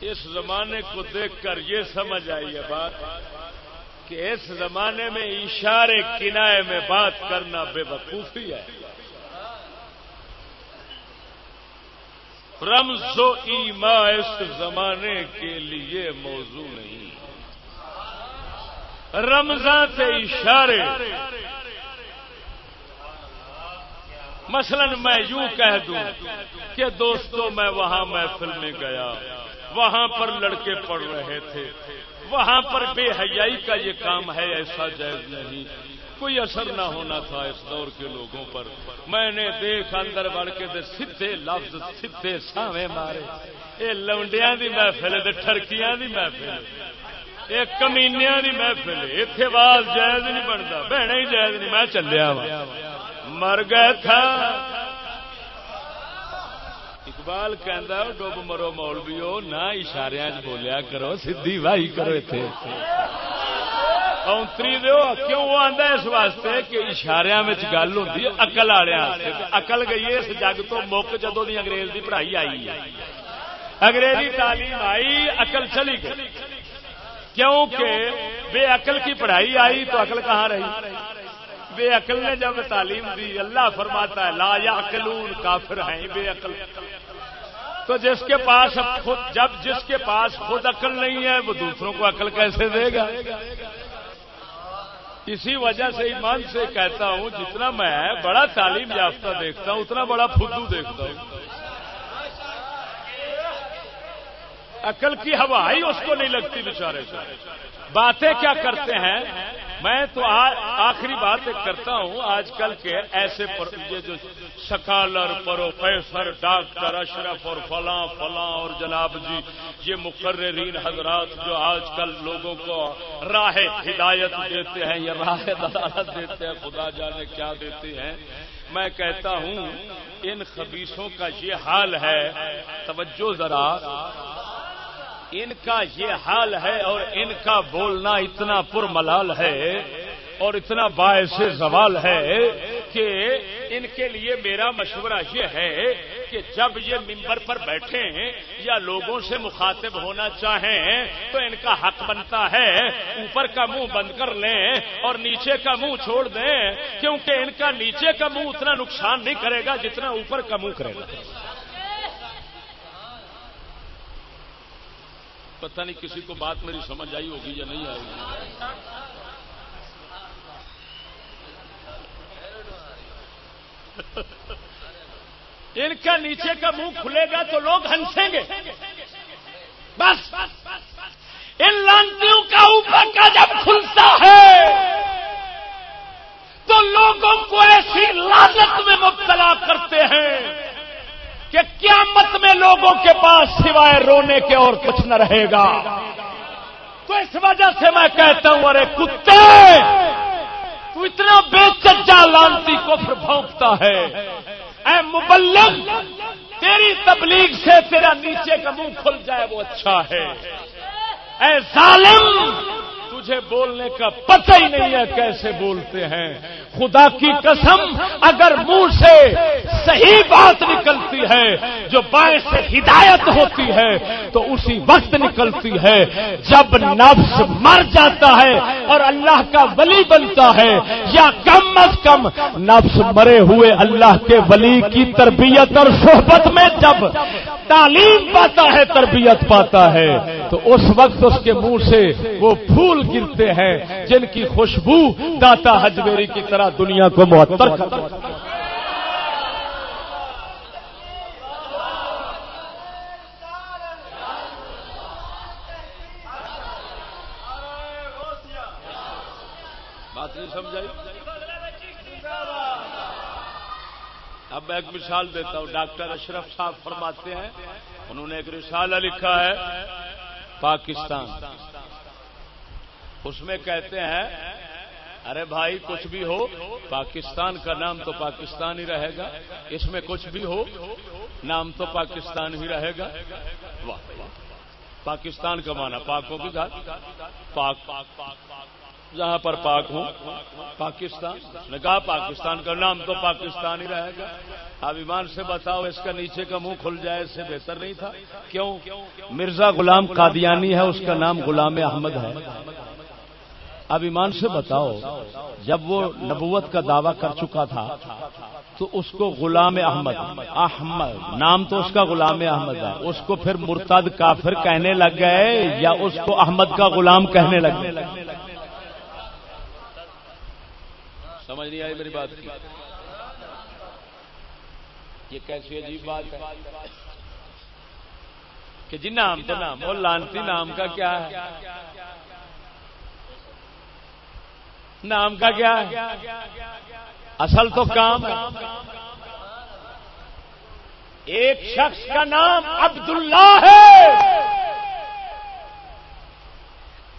اس زمانے کو دیکھ کر یہ سمجھ آئی ہے بات کہ اس زمانے میں اشارے کنائے میں بات کرنا بے وقوفی ہے۔ رمز و ایما اس زمانے کے لیے موضوع نہیں۔ رمضان سے اشارے مثلا میں یوں کہہ دوں کہ دوستوں میں وہاں محفل میں گیا۔ وہاں پر لڑکے پڑھ رہے تھے۔ وہاں پر بے حیائی کا یہ کام ہے، ایسا جائز نہیں۔ کوئی اثر نہ ہونا تھا اس دور کے لوگوں پر۔ میں نے دیکھ اندر بڑھ کے دے سیدھے لفظ، سیدھے سامے مارے۔ یہ لونڈیاں دی محفل ہے ٹھرکیاں دی محفل۔ یہ کمینیاں دی محفل۔ ہے اتنے جائز نہیں بنتا بہن ہی جائز نہیں۔ میں چلیا وا مر گئے تھا۔ اقبال کہندا ڈب مرو مولویو، نہ اشارے بولیا کرو سدھی واہی کرو اتنے اونتری دو کیوں وہ آندا اس واسطے کہ اشارے گل ہوتی ہے اقل والے اقل گئی اس جگ تو مک جدو دی انگریز دی پڑھائی آئی ہے۔ انگریزی تعلیم آئی اقل چلی گئی۔ کیونکہ بے عقل کی پڑھائی آئی تو عقل کہاں رہی؟ بے عقل نے جب تعلیم دی، اللہ فرماتا ہے، لا یا عقلون کافر ہیں بے عقل تو جس کے پاس خود، جب جس کے پاس خود عقل نہیں ہے، وہ دوسروں کو عقل کیسے دے گا؟ اسی وجہ سے ایمان سے کہتا ہوں، جتنا میں بڑا تعلیم یافتہ دیکھتا ہوں، اتنا بڑا فدو دیکھتا ہوں۔ عقل کی ہوا ہی اس کو نہیں لگتی بےچارے سے باتیں کیا کرتے ہیں؟ میں تو آخری بات کرتا ہوں آج کل کے ایسے یہ جو سکالر پروفیسر، ڈاکٹر، اشرف اور فلاں فلاں اور جناب جی یہ مقررین حضرات جو آج کل لوگوں کو راہ ہدایت دیتے ہیں، یا راہ عدالت دیتے ہیں، خدا جانے کیا دیتے ہیں۔ میں کہتا ہوں، ان خبیصوں کا یہ حال ہے، توجہ ذرا۔ ان کا یہ حال ہے اور ان کا بولنا اتنا پر ملال ہے اور اتنا باعث زوال ہے کہ ان کے لیے میرا مشورہ یہ ہے کہ جب یہ ممبر پر بیٹھے یا لوگوں سے مخاطب ہونا چاہیں تو ان کا حق بنتا ہے اوپر کا منہ بند کر لیں اور نیچے کا منہ چھوڑ دیں کیونکہ ان کا نیچے کا منہ اتنا نقصان نہیں کرے گا جتنا اوپر کا منہ کرے گا پتہ نہیں کسی کو بات میری سمجھ آئی ہوگی یا نہیں آئی ان کا نیچے کا منہ کھلے گا تو لوگ ہنسیں گے۔ بس۔ ان لانچیوں کا اوپر کا جب کھلتا ہے، تو لوگوں کو ایسی لالت میں مبتلا کرتے ہیں۔ کہ قیامت میں لوگوں کے پاس سوائے رونے کے اور کچھ نہ رہے گا۔ تو اس وجہ سے میں کہتا ہوں، ارے کتے، تو اتنا بے چچا لانتی کو بھونکتا ہے۔ اے مبلغ، تیری تبلیغ سے تیرا نیچے کا منہ کھل جائے وہ اچھا ہے۔ اے ظالم تجھے بولنے کا پتہ ہی نہیں ہے کیسے بولتے ہیں۔ خدا کی قسم، اگر منہ سے صحیح بات نکلتی ہے، جو باعث سے ہدایت ہوتی ہے، تو اسی وقت نکلتی ہے جب نفس مر جاتا ہے اور اللہ کا ولی بنتا ہے۔ یا کم از کم نفس مرے ہوئے اللہ کے ولی کی تربیت اور صحبت میں جب تعلیم پاتا ہے، تربیت پاتا ہے، تو اس وقت اس کے منہ سے وہ پھول گرتے ہیں، جن کی خوشبو داتا ہجویری کی طرح دنیا کو معطر بات نہیں سمجھائی؟ اب میں ایک مثال دیتا ہوں، ڈاکٹر اشرف صاحب فرماتے ہیں، انہوں نے ایک رسالہ لکھا ہے، پاکستان۔ اس میں کہتے ہیں، ارے بھائی، کچھ بھی ہو، پاکستان کا نام تو پاکستان ہی رہے گا، اس میں کچھ بھی ہو، نام تو پاکستان ہی رہے گا. پاکستان کا مانا پاکوں کی گھر پاک پاک جہاں پر پاک ہوں، پاکستان۔ نے کہا، پاکستان کا نام تو پاکستان ہی رہے گا۔ اب ایمان سے بتاؤ، اس کا نیچے کا منہ کھل جائے، اس سے بہتر نہیں تھا۔ کیوں؟ مرزا غلام قادیانی ہے، اس کا نام غلام احمد ہے۔ اب ایمان سے بتاؤ، جب وہ نبوت کا دعویٰ کر چکا تھا، تو اس کو غلام احمد احمد، نام تو اس کا غلام احمد ہے۔ اس کو پھر مرتد کافر کہنے لگ گئے یا اس کو احمد کا غلام کہنے لگ گئے؟ سمجھ نہیں آئی میری بات یہ کیسی عجیب بات ہے کہ جی نام تو نام وہ لانتی نام کا کیا ہے؟ نام کا کیا ہے؟ اصل تو کام ایک شخص کا نام عبداللہ ہے۔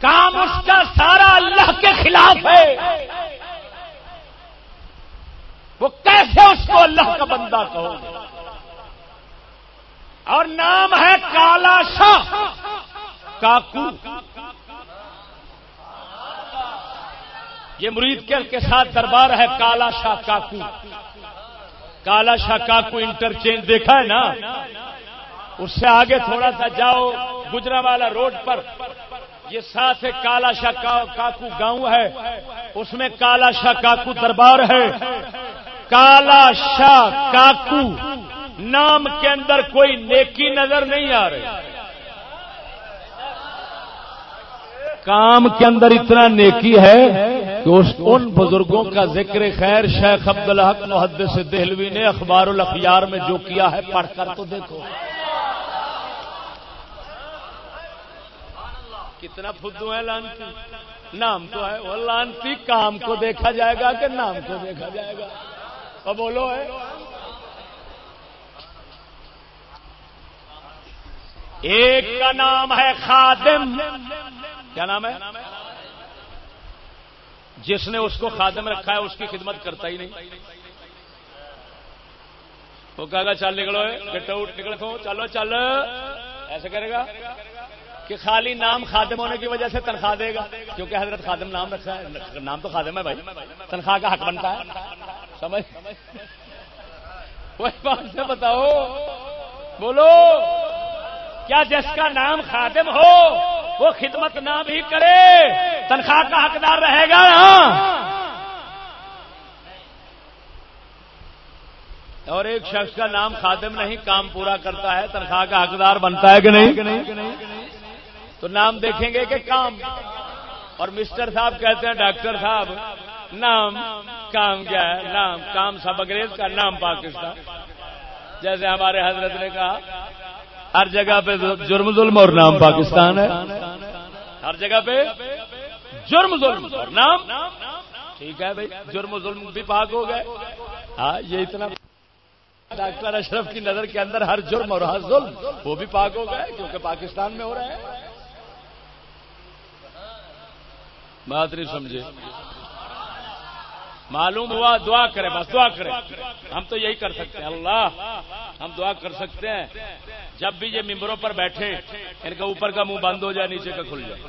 کام اس کا سارا اللہ کے خلاف ہے۔ وہ کیسے اس کو اللہ کا بندہ کہو اور نام ہے کالا شاہ۔ کاکو۔ یہ مرید کے ساتھ دربار ہے کالا شاہ کاکو۔ کالا شاہ کاکو انٹرچینج دیکھا ہے نا؟ اس سے آگے تھوڑا سا جاؤ گجرا والا روڈ پر۔ یہ ساتھ کالا شاہ کاکو گاؤں ہے۔ اس میں کالا شاہ کاکو دربار ہے۔ کالا شاہ کاکو نام کے اندر کوئی نیکی نظر نہیں آ رہی۔ کام کے اندر اتنا نیکی ہے کہ اس ان بزرگوں کا ذکر خیر شیخ عبد الحق محدث سے دہلوی نے اخبار الاخیار میں جو کیا ہے، پڑھ کر تو دیکھو۔ کتنا فدو ہے لانتی۔ نام تو ہے۔ وہ لانتی، کام کو دیکھا جائے گا کہ نام کو دیکھا جائے گا۔ بولو ہے۔ ایک کا نام ہے خادم۔ کیا نام ہے؟ جس نے اس کو خادم رکھا ہے، اس کی خدمت کرتا ہی نہیں۔ وہ کہے گا، چل نکلو گٹ اٹھ نکل چلو، چل۔ ایسے کرے گا کہ خالی نام خادم ہونے کی وجہ سے تنخواہ دے گا، کیونکہ حضرت خادم نام رکھا ہے۔ نام تو خادم ہے بھائی۔ تنخواہ کا حق بنتا ہے۔ سمجھ؟ بات سے بتاؤ۔ بولو۔ کیا جس کا نام خادم ہو، وہ خدمت نہ بھی کرے، تنخواہ کا حقدار رہے گا۔ اور ایک شخص کا نام خادم نہیں، کام پورا کرتا ہے، تنخواہ کا حقدار بنتا ہے کہ نہیں؟ تو نام دیکھیں گے کہ کام۔ اور مسٹر صاحب کہتے ہیں، ڈاکٹر صاحب، نام، کام کیا ہے؟ نام، کام سب انگریز کا، نام پاکستان۔ جیسے ہمارے حضرت نے کہا ہر جگہ پہ جرم ظلم اور نام پاکستان ہے۔ ہر جگہ پہ جرم ظلم اور نام۔ ٹھیک ہے بھائی، جرم ظلم بھی پاک ہو گئے۔ ہاں یہ اتنا۔ ڈاکٹر اشرف کی نظر کے اندر ہر جرم اور ہر ظلم وہ بھی پاک ہو گئے کیونکہ پاکستان میں ہو رہا ہے بات نہیں سمجھے۔ معلوم ہوا، دعا کرے، بس دعا کرے۔ ہم تو یہی کر سکتے ہیں۔ اللہ، ہم دعا کر سکتے ہیں۔ جب بھی یہ ممبروں پر بیٹھے، ان کا اوپر کا منہ بند ہو جائے، نیچے کا کھل جائے۔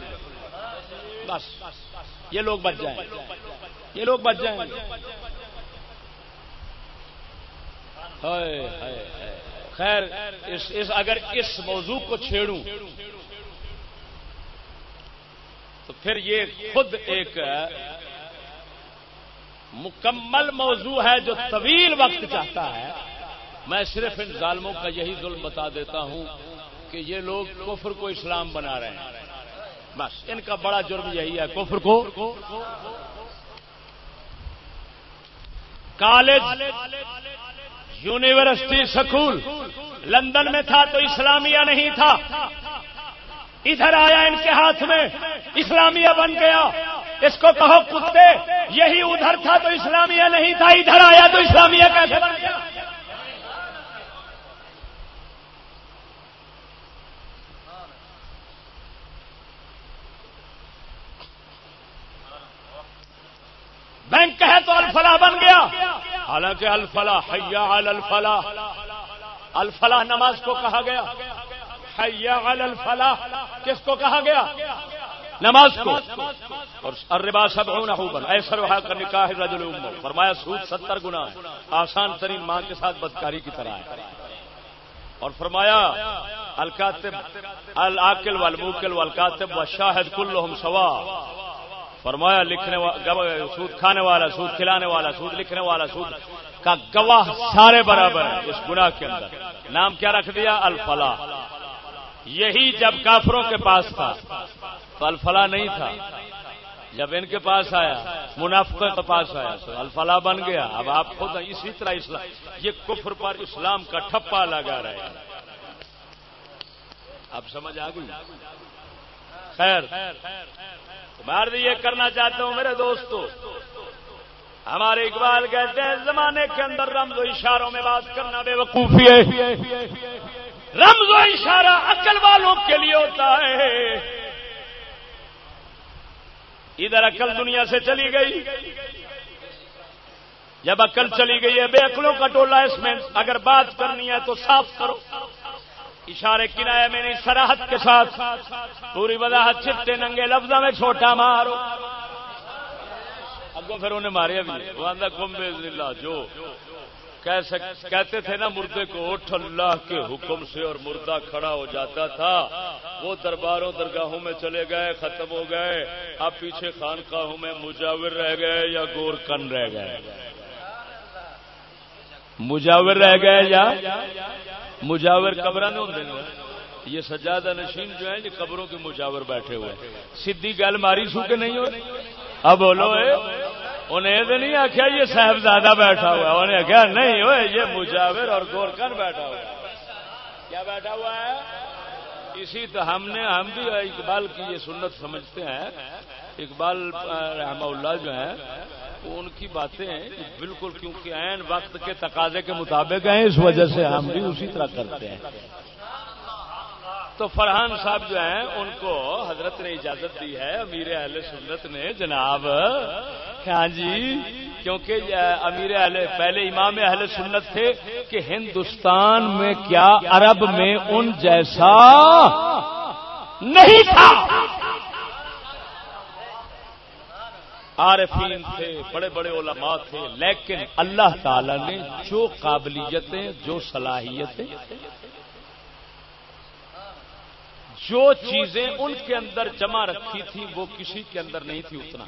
بس۔ یہ لوگ بچ جائیں۔ یہ لوگ بچ جائیں۔ خیر اس، اگر اس موضوع کو چھیڑوں، تو پھر یہ خود ایک مکمل موضوع ہے جو طویل وقت چاہتا ہے۔ میں صرف ان ظالموں کا یہی ظلم بتا دیتا ہوں کہ یہ لوگ کفر کو اسلام بنا رہے ہیں۔ بس، ان کا بڑا جرم یہی ہے کفر کو۔ کالج، یونیورسٹی سکول، لندن میں تھا تو اسلامیہ نہیں تھا۔ ادھر آیا ان کے ہاتھ میں، اسلامیہ بن گیا۔ اس کو کہو کتے، یہی ادھر تھا تو اسلامیہ نہیں تھا، ادھر آیا تو اسلامیہ کیسے بن گیا؟ بینک ہے تو الفلاح بن گیا۔ حالانکہ الفلاح حیا الفلاح۔ الفلاح نماز کو کہا گیا۔ حیا الفلاح. کس کو کہا گیا؟ نماز کو. اور اربا سب ایسا رہا کا نکاح رجل فرمایا سود ستر گنا آسان ترین ماں کے ساتھ بدکاری کی طرح ہے. اور فرمایا، الکاتب العقل والموکل والکاتب والشاہد کلہم سوا. فرمایا، لکھنے والا سود کھانے والا، سود کھلانے والا، سود لکھنے والا، سود کا گواہ سارے برابر ہیں اس گناہ کے اندر. نام کیا رکھ دیا؟ الفلا یہی جب کافروں کے پاس تھا۔ تو الفلا نہیں تھا۔ جب ان کے پاس آیا، منافقوں کے پاس آیا، تو الفلا بن گیا۔ اب آپ خود اسی طرح اسلام، یہ کفر پر اسلام کا ٹھپا لگا رہے ہیں۔ اب سمجھ آ گئی؟ خیر میں یہ کرنا چاہتا ہوں، میرے دوستو، ہمارے اقبال کہتے ہیں، زمانے کے اندر رمز و اشاروں میں بات کرنا بے وقوفی ہے۔ رمز و اشارہ عقل والوں کے لیے ہوتا ہے۔ ادھر عقل دنیا سے چلی گئی۔ جب عقل چلی گئی ہے، بے عقلوں کا ٹولہ اس میں۔ اگر بات کرنی ہے تو صاف کرو۔ اشارے کنائے میں نہیں سراہد کے ساتھ۔ پوری وضاحت چپتے ننگے لفظوں میں چھوٹا مارو۔ اگو پھر انہیں مارے ابھی وہ آدھا کمبے جو۔ کہتے تھے نا، مردے کو اٹھ اللہ کے حکم سے اور مردہ کھڑا ہو جاتا تھا۔ وہ درباروں درگاہوں میں چلے گئے، ختم ہو گئے۔ اب پیچھے خانقاہوں میں مجاور رہ گئے یا گور کن رہ گئے؟ مجاور رہ گئے یا مجاور قبر یہ سجادہ نشین جو ہے یہ قبروں کے مجاور بیٹھے ہوئے سیدھی گل ماری سو کے نہیں ہو اب بولو انہیں تو نہیں آخیا یہ صاحبزادہ بیٹھا ہوا انہیں آخیا نہیں ہوئے یہ مجاور اور گورکن بیٹھا ہوا کیا بیٹھا ہوا ہے؟ اسی تو ہم نے، ہم بھی اقبال کی یہ سنت سمجھتے ہیں۔ اقبال رحمہ اللہ جو ہے ان کی باتیں بالکل کیونکہ عین وقت کے تقاضے کے مطابق ہیں، اس وجہ سے ہم بھی اسی طرح کرتے ہیں۔ تو فرحان صاحب جو ہیں، ان کو حضرت نے اجازت دی ہے، امیر اہل سنت نے۔ جناب ہاں جی کیونکہ امیر اہل، پہلے امام اہل سنت تھے کہ ہندوستان میں کیا عرب میں ان جیسا نہیں تھا۔ عارفین تھے، بڑے بڑے علماء تھے، لیکن اللہ تعالی نے جو قابلیتیں، جو صلاحیتیں جو چیزیں ان کے اندر جمع رکھی تھی وہ کسی کے اندر نہیں تھی اتنا۔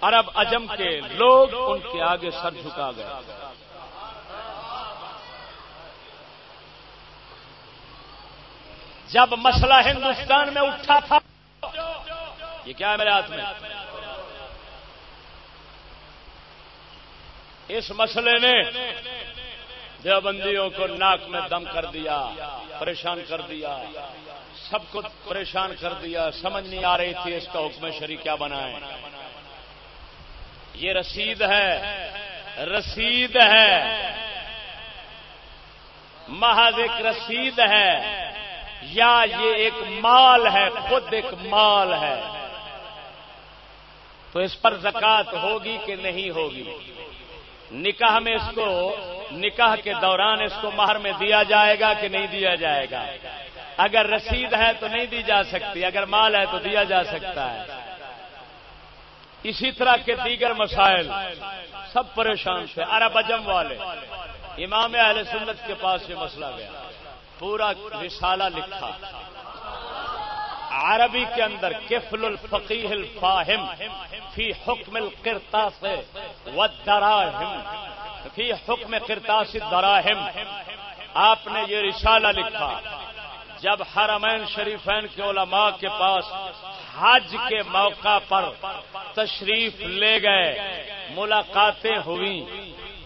عرب اجم کے لوگ ان کے آگے سر جھکا گئے۔ جب مسئلہ ہندوستان میں اٹھا تھا، یہ کیا ہے میرے ہاتھ میں؟ اس مسئلے نے دیوبندیوں کو ناک میں دم کر دیا، پریشان کر دیا، سب کو پریشان کر دیا، سمجھ نہیں آ رہی تھی اس کا حکم شری کیا بنائے۔ یہ رسید ہے رسید ہے۔ محض ایک رسید ہے، یا یہ ایک مال ہے، خود ایک مال ہے۔ تو اس پر زکات ہوگی کہ نہیں ہوگی؟ نکاح میں اس کو نکاح کے دوران اس کو مہر میں دیا جائے گا کہ نہیں دیا جائے گا؟ اگر رسید ہے تو نہیں دی جا سکتی، اگر مال ہے تو دیا جا سکتا ہے۔ اسی طرح کے دیگر مسائل، سب پریشان تھے، عرب اجم والے۔ امام اہل سنت کے پاس یہ مسئلہ گیا۔ پورا رسالہ لکھا۔ عربی کے اندر کفل الفقیح الفاہم فی حکم القرتا سے فی حکم کرتاس دراہم آپ نے یہ رسالہ لکھا، جب حرمین شریفین کے علماء کے پاس حج کے موقع پر تشریف لے گئے، ملاقاتیں ہوئی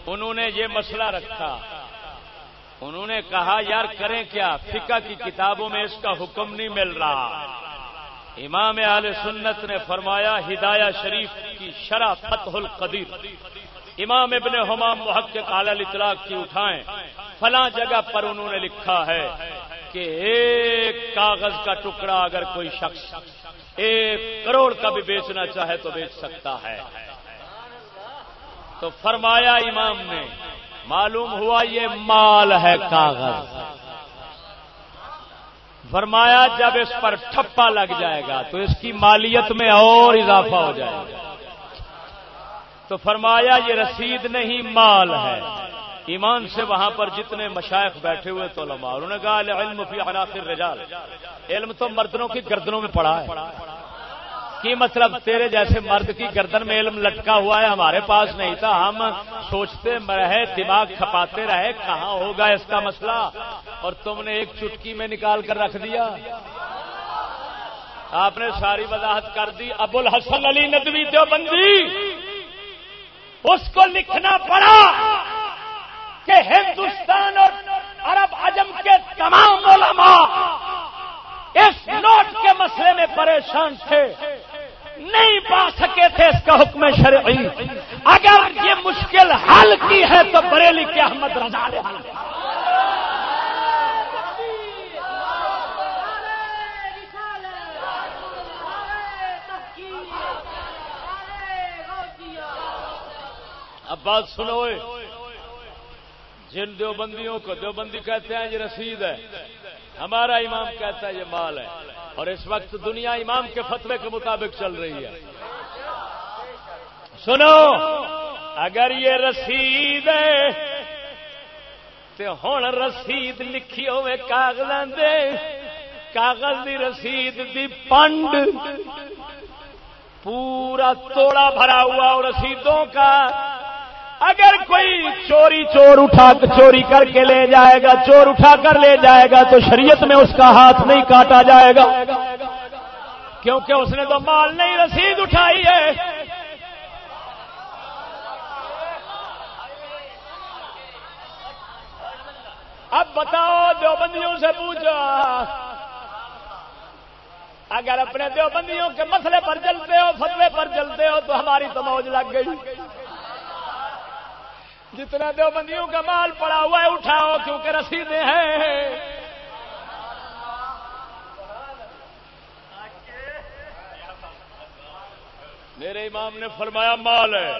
انہوں نے یہ مسئلہ رکھا۔ انہوں نے کہا، یار کریں کیا؟ فقہ کی کتابوں میں اس کا حکم نہیں مل رہا. امام عال سنت نے فرمایا، ہدایہ شریف کی شرح فتح القدیر۔ امام ابن حمام محقق عال اطلاق کی اٹھائیں۔ فلاں جگہ پر انہوں نے لکھا ہے کہ ایک کاغذ کا ٹکڑا اگر کوئی شخص ایک کروڑ کا بھی بیچنا چاہے تو بیچ سکتا ہے۔ تو فرمایا امام نے معلوم ہوا یہ مال ہے کاغذ۔ فرمایا جب اس پر ٹھپا لگ جائے گا تو اس کی مالیت میں اور اضافہ ہو جائے گا۔ تو فرمایا یہ رسید نہیں، مال ہے۔ ایمان سے وہاں پر جتنے مشائق بیٹھے ہوئے تو لما انہوں نے کہا علم فی عناصر رجال علم تو مردنوں کی گردنوں میں پڑا ہے۔ کی مطلب تیرے جیسے مرد کی گردن میں علم لٹکا ہوا ہے ہمارے پاس نہیں تھا، ہم سوچتے رہے، دماغ کھپاتے رہے، کہاں ہوگا اس کا مسئلہ؟ اور تم نے ایک چٹکی میں نکال کر رکھ دیا۔ آپ نے ساری وضاحت کر دی ابو الحسن علی ندوی دیوبندی۔ اس کو لکھنا پڑا کہ ہندوستان اور عرب عجم کے تمام علماء اس نوٹ کے مسئلے میں پریشان تھے۔ نہیں پا سکے تھے اس کا حکم شرعی۔ اگر یہ مشکل حل کی ہے تو بریلی کے احمد رضا نے حل اب بات سنو۔ جن دیوبندیوں کو دیوبندی کہتے ہیں، یہ رسید ہے۔ ہمارا امام کہتا ہے یہ مال ہے اور اس وقت دنیا امام کے فتوے کے مطابق چل رہی ہے۔ سنو، اگر یہ رسید ہے تو ہوں رسید لکھی ہوئے کاغذ دے، کاغذ دی رسید دی پنڈ، پورا توڑا بھرا ہوا اور رسیدوں کا اگر کوئی چوری چور اٹھا چوری کر کے لے جائے گا، چور اٹھا کر لے جائے گا، تو شریعت میں اس کا ہاتھ نہیں کاٹا جائے گا۔ کیونکہ اس نے تو مال نہیں رسید اٹھائی ہے۔ اب بتاؤ دیوبندیوں سے پوچھا اگر اپنے دیوبندیوں کے مسئلے پر چلتے ہو، فتوے پر چلتے ہو، تو ہماری تو موج لگ گئی۔ جتنا دیوبندیوں کا مال پڑا ہوا ہے، اٹھاؤ، کیونکہ رسیدیں ہیں۔ میرے امام نے فرمایا، مال ہے۔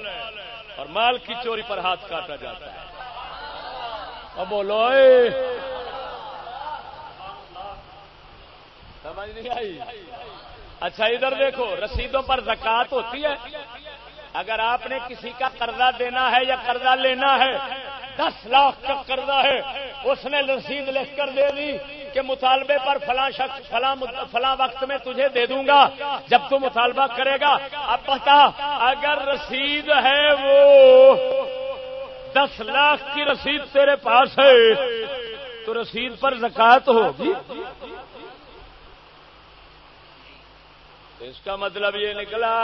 اور مال کی چوری پر ہاتھ کاٹا جاتا ہے۔ اب بولو سمجھ نہیں آئی؟ اچھا ادھر دیکھو، رسیدوں پر زکات ہوتی ہے۔ اگر آپ نے کسی کا قرضہ دینا ہے یا قرضہ لینا ہے، دس لاکھ کا قرضہ ہے، اس نے رسید لکھ کر دے دی کہ مطالبے پر فلاں شخص، فلاں فلاں وقت میں تجھے دے دوں گا۔ جب تو مطالبہ کرے گا، اب بتا، اگر رسید ہے وہ دس لاکھ کی رسید تیرے پاس ہے، تو رسید پر زکات ہوگی۔ اس کا مطلب یہ نکلا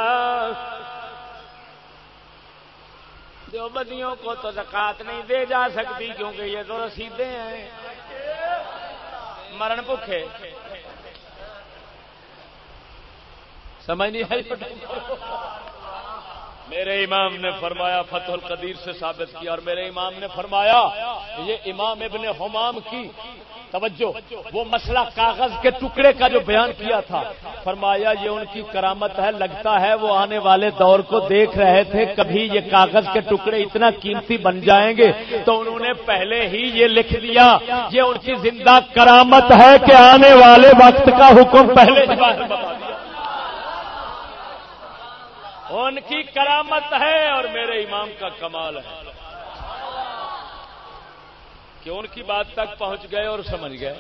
دیوبندیوں کو تو زکات نہیں دے جا سکتی کیونکہ یہ تو رسیدے ہیں۔ مرن بھوکے۔ سمجھ نہیں آئی؟ میرے امام نے فرمایا، فتح القدیر سے ثابت کیا، اور میرے امام نے فرمایا یہ امام ابن حمام کی، توجہ، وہ مسئلہ کاغذ کے ٹکڑے کا جو بیان کیا تھا، فرمایا یہ ان کی کرامت ہے، لگتا ہے وہ آنے والے دور کو دیکھ رہے تھے، کبھی یہ کاغذ کے ٹکڑے اتنا قیمتی بن جائیں گے۔ تو انہوں نے پہلے ہی یہ لکھ دیا، یہ ان کی زندہ کرامت ہے کہ آنے والے وقت کا حکم پہلے ان کی کرامت ہے اور میرے امام کا کمال ہے۔ کہ ان کی بات تک پہنچ گئے اور سمجھ گئے۔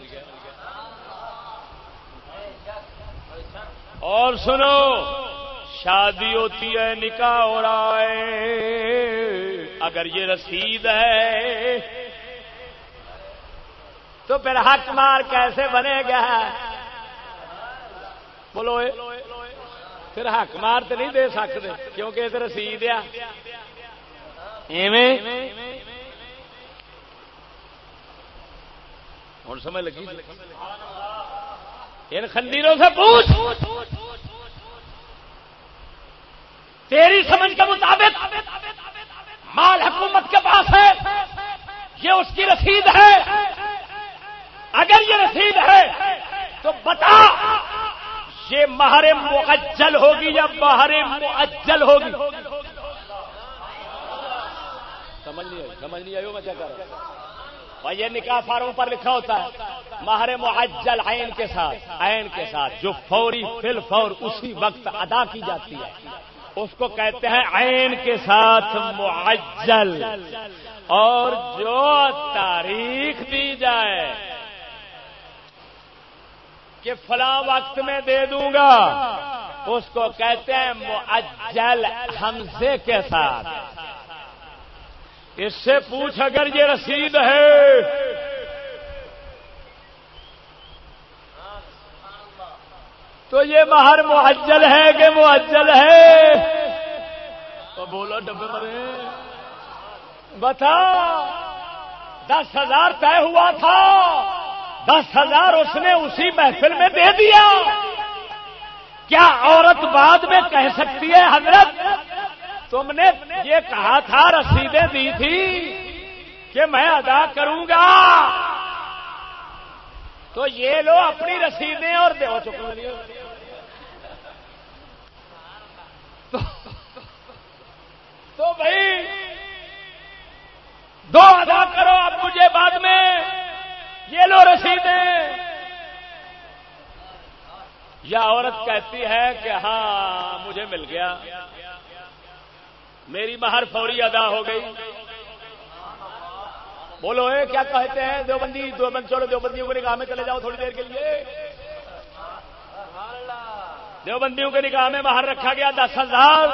اور سنو، شادی ہوتی ہے، نکاح ہو رہا ہے۔ اگر یہ رسید ہے، تو پھر حق مار کیسے بنے گا؟ بولو پھر حق مار تو نہیں دے سکتے، کیونکہ یہ رسید آ ہوں سمجھ لگی جی؟ ان خندیروں سے پوچھ۔ تیری سمجھ کے مطابق مال حکومت کے پاس ہے، یہ اس کی رسید ہے۔ اگر یہ رسید ہے تو بتا۔ یہ مہر معجل ہوگی یا مہر معجل ہوگی؟ سمجھ نہیں آئی، سمجھ نہیں آئی میں کیا کر رہا ہوں؟ اور یہ نکاح فارم پر لکھا ہوتا ہے ماہر معجل عین کے ساتھ، عین کے ساتھ، جو فوری فل فور اسی وقت ادا کی جاتی ہے۔ اس کو کہتے ہیں عین کے ساتھ معجل اور جو تاریخ دی جائے کہ فلاں وقت میں دے دوں گا۔ اس کو کہتے ہیں معجل حمزے کے ساتھ۔ اس سے پوچھ اگر یہ رسید ہے۔ تو یہ مہر معجل ہے کہ معجل ہے۔ تو بولو ڈبے مرے۔ بتا، دس ہزار طے ہوا تھا۔ دس ہزار اس نے اسی محفل میں دے دیا۔ کیا عورت بعد میں کہہ سکتی ہے، حضرت؟ تم نے یہ کہا تھا، رسیدیں دی تھی کہ میں ادا کروں گا۔ تو یہ لو اپنی رسیدیں اور دے۔ چکے تو بھائی، دو ادا کرو اب مجھے بعد میں۔ یہ لو رسیدیں یا عورت کہتی ہے کہ ہاں مجھے مل گیا۔ میری مہر فوری ادا ہو گئی۔ بولو، اے، کیا کہتے ہیں؟ دیوبندی دو بند چھوڑو دیوبندیوں کے نکاح میں چلے جاؤ تھوڑی دیر کے لیے۔ دیوبندیوں کے نکاح میں مہر رکھا گیا دس ہزار۔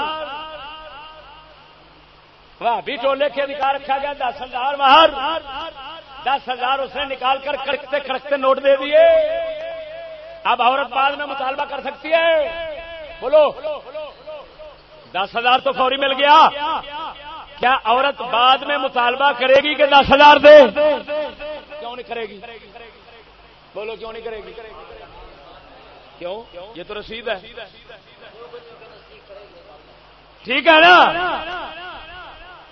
بھی ٹولے کے نکاح رکھا گیا دس ہزار مہر۔ دس ہزار اس نے نکال کر کڑکتے کڑکتے نوٹ دے دیے۔ اب عورت بعد میں مطالبہ کر سکتی ہے۔ بولو۔ دس ہزار تو فوری مل گیا۔ کیا عورت بعد میں مطالبہ کرے گی کہ دس ہزار دے؟ کیوں نہیں کرے گی؟ بولو کیوں نہیں کرے گی؟ کیوں؟ یہ تو رسید ہے۔ ٹھیک ہے نا؟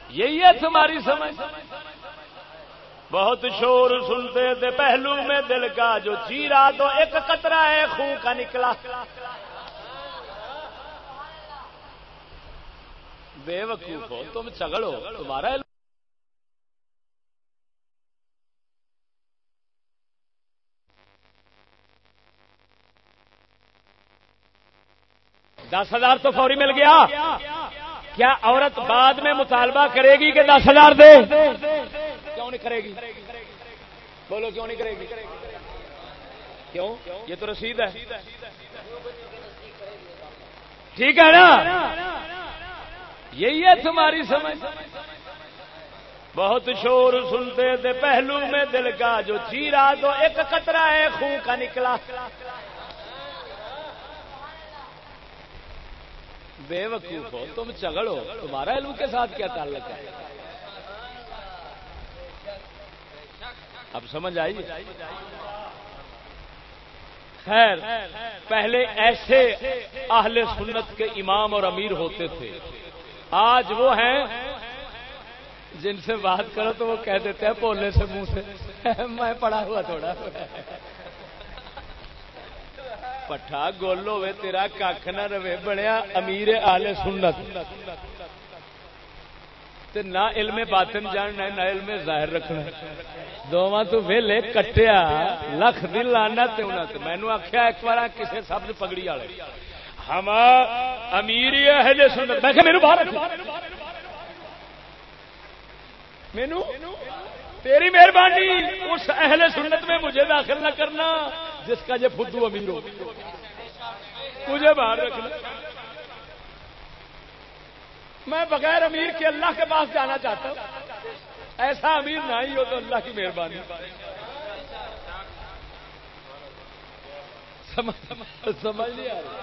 یہی ہے تمہاری سمجھ۔ بہت شور سنتے تھے پہلو میں دل کا جو چیرا تو ایک قطرہ ہے، خون کا نکلا۔ بے وقوف ہو، تم چگڑو تمہارا دس ہزار تو فوری مل گیا۔ کیا عورت بعد میں مطالبہ کرے گی کہ دس ہزار دے؟ کیوں نہیں کرے گی؟ بولو کیوں نہیں کرے گی؟ کیوں؟ یہ تو رسید ہے۔ ٹھیک ہے نا؟ یہی ہے تمہاری سمجھ۔ بہت شور سنتے تھے پہلو میں دل کا جو چیرا تو ایک قطرہ ہے، خون کا نکلا۔ بے وقوف ہو، تم چگڑو تمہارا علم کے ساتھ کیا تعلق ہے؟ اب سمجھ آئی؟ خیر، پہلے ایسے اہل سنت کے امام اور امیر ہوتے تھے۔ آج وہ ہیں جن سے بات کرو تو وہ کہہ دیتے ہیں پولے سے منہ سے۔ میں پڑھا ہوا تھوڑا۔ پٹھا گول ہوے تیرا کھ نہ رہے بنیا امیر آلے سنت۔ نہ علم باطن جاننا نہ علم ظاہر رکھنا دونوں تو ویلے کٹیا، لکھ دل لانا مینو آخیا ایک بار کسی سبز پگڑی والے۔ ہم امیر ہے سنت۔ میں میرے باہر مینو تیری مہربانی، اس اہل سنت میں مجھے داخل نہ کرنا، جس کا یہ فدو امیر ہو۔ مجھے باہر رکھنا۔ میں بغیر امیر کے اللہ کے پاس جانا چاہتا ہوں۔ ایسا امیر نہ ہی ہو تو اللہ کی مہربانی۔ سمجھ نہیں آ رہی۔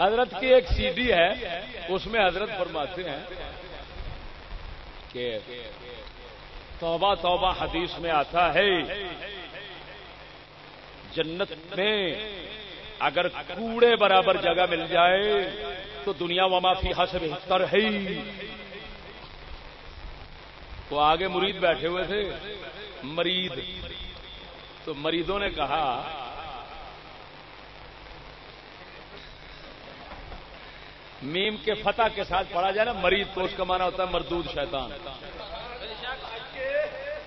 حضرت کی ایک سی ڈی ہے، اس میں حضرت فرماتے ہیں کہ توبہ توبہ حدیث میں آتا ہے۔ جنت میں اگر کوڑے برابر جگہ مل جائے تو دنیا و معافی سے بہتر ہے۔ تو آگے مرید بیٹھے ہوئے تھے۔ مرید۔ تو مریدوں نے کہا، میم کے فتح کے ساتھ پڑھا جائے نا، مرید تو اس کا مانا ہوتا ہے مردود شیطان۔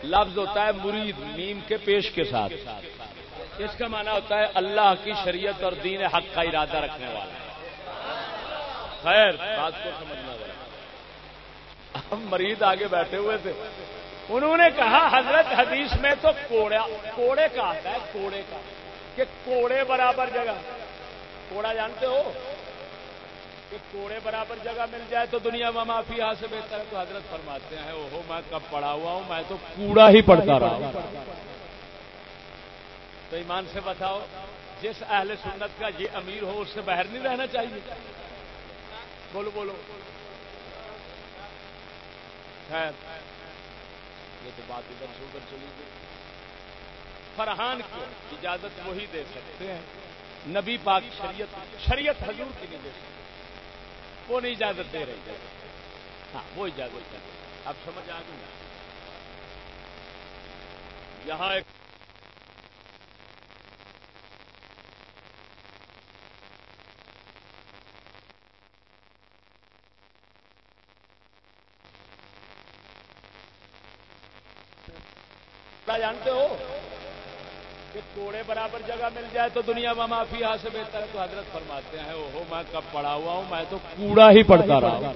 لفظ ہوتا ہے مرید، میم کے پیش کے ساتھ۔ اس کا مانا ہوتا ہے اللہ کی شریعت اور دین حق کا ارادہ رکھنے والا۔ خیر، بات کو سمجھنا ہم مرید آگے بیٹھے ہوئے تھے۔ انہوں نے کہا، حضرت حدیث میں تو کوڑا، کوڑے کا آتا ہے، کوڑے کا، کہ کوڑے برابر جگہ۔ کوڑا جانتے ہو؟ کہ کوڑے برابر جگہ مل جائے تو دنیا میں معافی یہاں سے بہتر ہے تو حضرت فرماتے ہیں، اوہو، میں کب پڑا ہوا ہوں؟ میں تو کوڑا ہی پڑتا رہا ہوں۔ تو ایمان سے بتاؤ، جس اہل سنت کا یہ امیر ہو، اس سے باہر نہیں رہنا چاہیے۔ بولو بولو۔ خیر، یہ تو بات ادھر سے ادھر چلی گئی۔ فرحان کو اجازت وہی دے سکتے ہیں۔ نبی پاک شریعت شریعت حضور کی نہیں دے سکتے۔ وہ نہیں اجازت دے رہی ہاں وہ اجازت دے اب سمجھ آ گئی یہاں ایک جانتے ہو؟ کہ کوڑے برابر جگہ مل جائے تو دنیا میں معافی یہاں سے بہتر ہے۔ تو حضرت فرماتے ہیں، اوہو، میں کب پڑا ہوا ہوں؟ میں تو کوڑا ہی پڑتا رہا ہوں۔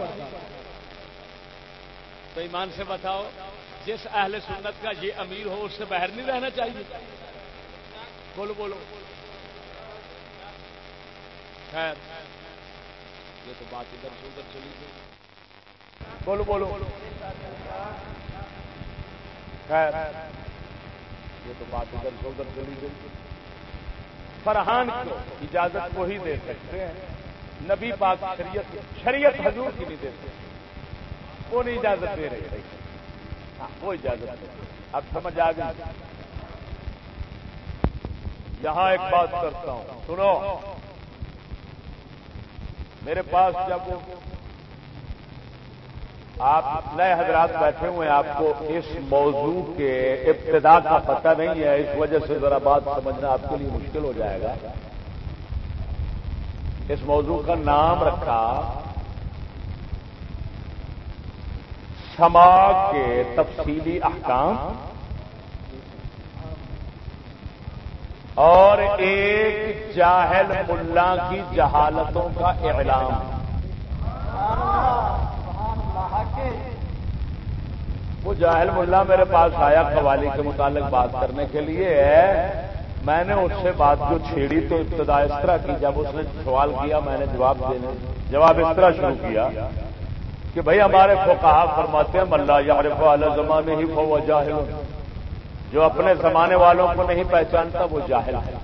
تو ایمان سے بتاؤ، جس اہل سنت کا یہ امیر ہو، اس سے باہر نہیں رہنا چاہیے۔ بولو بولو۔ خیر، یہ تو بات ادھر سے ادھر چلی گئی۔ بولو بولو۔ خیر۔ یہ تو بات ادھر سے ادھر چلی گئی۔ فرحان کو اجازت وہی دے سکتے ہیں۔ نبی پاک شریعت شریعت حضور کی نہیں دیتے وہ نہیں اجازت دے رہے۔ ہاں وہ اجازت دے۔ اب سمجھ آ گئی۔ یہاں ایک بات کرتا ہوں۔ سنو۔ میرے پاس جب آپ نئے حضرات بیٹھے ہوئے ہیں، آپ کو اس موضوع کے ابتدا کا پتہ نہیں ہے، اس وجہ سے ذرا بات سمجھنا آپ کے لیے مشکل ہو جائے گا۔ اس موضوع کا نام رکھا، سما کے تفصیلی احکام اور ایک جاہل ملا کی جہالتوں کا اعلام وہ جاہل ملا میرے پاس آیا قوالی کے متعلق بات کرنے کے لیے میں نے اس سے بات جو چھیڑی تو ابتدا اس طرح کی، جب اس نے سوال کیا، میں نے جواب دینے، جواب اس طرح شروع کیا کہ بھائی ہمارے کو کہا فرماتے ہیں ملا یار والا زمانے ہی وہ جاہل. جو اپنے زمانے والوں کو نہیں پہچانتا، وہ جاہل ہے۔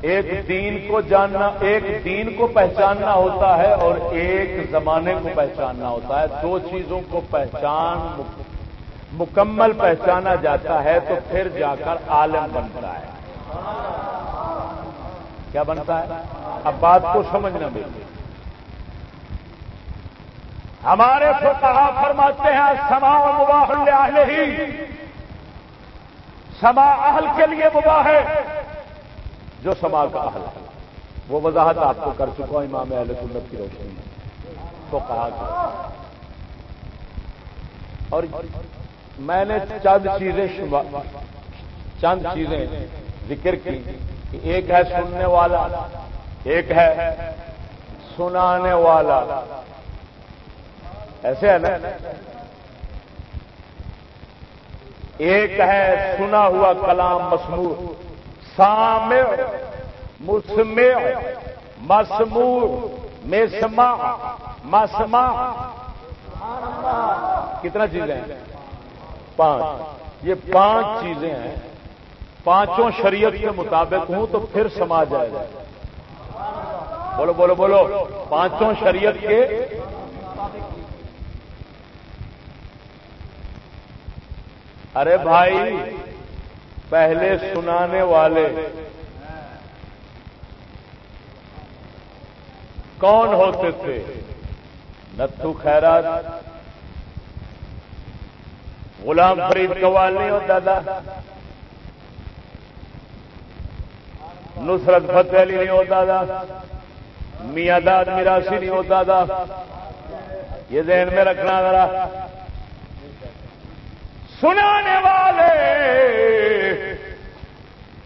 ایک دین کو جاننا، ایک دین کو پہچاننا ہوتا ہے اور ایک زمانے کو پہچاننا ہوتا ہے۔ دو چیزوں کو پہچان، مکمل پہچانا جاتا ہے تو پھر جا کر عالم بنتا ہے۔ کیا بنتا ہے؟ اب بات کو سمجھنا بھی۔ ہمارے تو کہا فرماتے ہیں سما مباح اہل ہی سما اہل کے لیے مباح ہے۔ جو سما کا اہل ہے۔ وہ وضاحت آپ کو کر چکا ہوں، امام اہل سنت کی روشنی میں۔ تو کہا اور میں نے چند چیزیں چند چیزیں ذکر کی ایک ہے سننے والا، ایک ہے سنانے والا۔ ایسے ہے نا؟ ایک ہے سنا ہوا کلام مسمور سامع، مسمع مسمور مسما مسما کتنا چیزیں ہیں؟ پانچ۔ یہ پانچ چیزیں ہیں۔ پانچوں شریعت کے مطابق ہوں تو پھر سما جائے گا۔ بولو بولو بولو۔ پانچوں شریعت کے ارے بھائی پہلے سنانے والے۔ کون ہوتے تھے؟ نتو خیرات، غلام فرید قوال نہیں ہوتا تھا نصرت فتح علی نہیں ہوتا تھا میاں داد میراسی نہیں ہوتا تھا یہ ذہن میں رکھنا ذرا۔ سنانے والے۔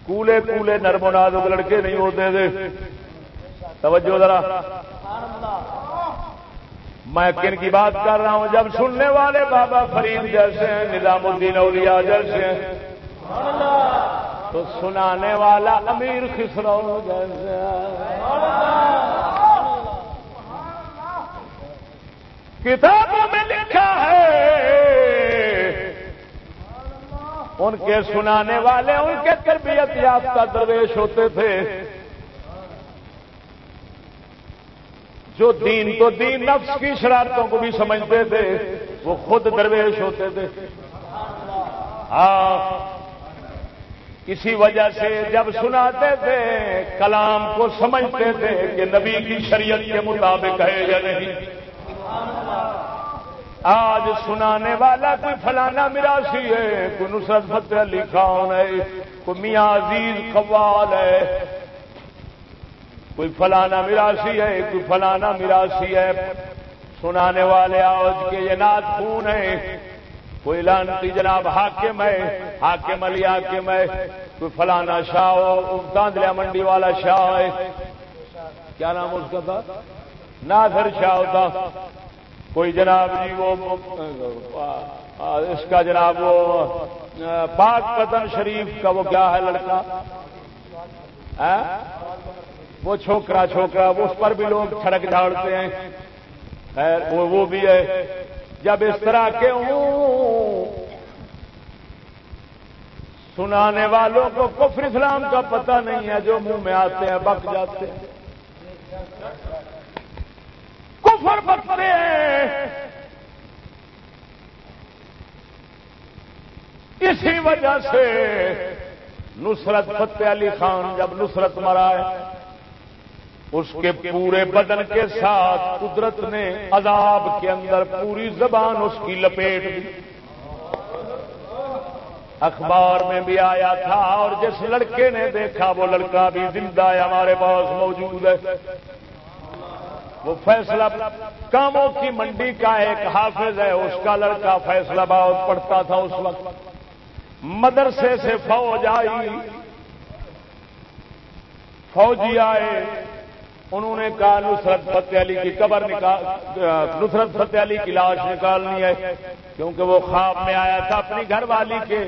کولے کولے نرم نازک لڑکے نہیں ہوتے تھے توجہ ذرا۔ میں کن کی بات کر رہا ہوں؟ جب سننے والے بابا فرید جیسے ہیں، نظام الدین اولیاء جیسے ہیں، تو سنانے والا امیر خسرو جیسے کتابوں میں لکھا ہے ان کے سنانے والے، ان کے تربیت یافتہ درویش ہوتے تھے۔ جو دین تو دین، نفس کی شرارتوں کو بھی سمجھتے تھے، وہ خود درویش ہوتے تھے۔ ہاں اسی وجہ سے جب سناتے تھے، کلام کو سمجھتے تھے کہ نبی کی شریعت کے مطابق ہے یا نہیں۔ آج سنانے والا کوئی فلانا مراسی ہے، کوئی نصرت فتح علی خان ہے، کوئی میاں عزیز قوال ہے۔ کوئی فلانا مراسی ہے، کوئی فلانا مراسی ہے۔ سنانے والے آج کے یہ ناد خون ہے کوئی لانتی جناب حاکم ہے، حاکم علی حاکم ہے۔ کوئی فلانا شاہ ہو داندلیا منڈی والا شاہ ہے۔ کیا نام اس کا تھا؟ ناظر شاہ ہوتا۔ کوئی جناب جی وہ اس کا جناب وہ پاک پتن شریف کا وہ کیا ہے لڑکا؟ وہ چھوکرا چھوکرا اس پر بھی لوگ چھڑک جھاڑتے ہیں۔ خیر، وہ بھی ہے۔ جب اس طرح کے ہوں سنانے والوں کو کفر اسلام کا پتہ نہیں ہے، جو منہ میں آتے ہیں، بک جاتے ہیں۔ کفر بکتے اسی وجہ سے نصرت فتح علی خان جب نصرت مرا ہے، اس کے پورے بدن کے ساتھ قدرت نے عذاب کے اندر پوری زبان اس کی لپیٹ دی۔ اخبار میں بھی آیا تھا اور جس لڑکے نے دیکھا وہ لڑکا بھی زندہ ہے، ہمارے پاس موجود ہے۔ وہ فیصلہ کاموں کی منڈی کا ایک حافظ ہے، اس کا لڑکا فیصلہ بہت پڑھتا تھا اس وقت۔ مدرسے سے فوج آئی۔ فوجی آئے۔ انہوں نے کہا، نصرت فتح علی کی قبر نکال، نصرت فتح علی کی لاش نکالنی ہے، کیونکہ وہ خواب میں آیا تھا اپنی گھر والی کے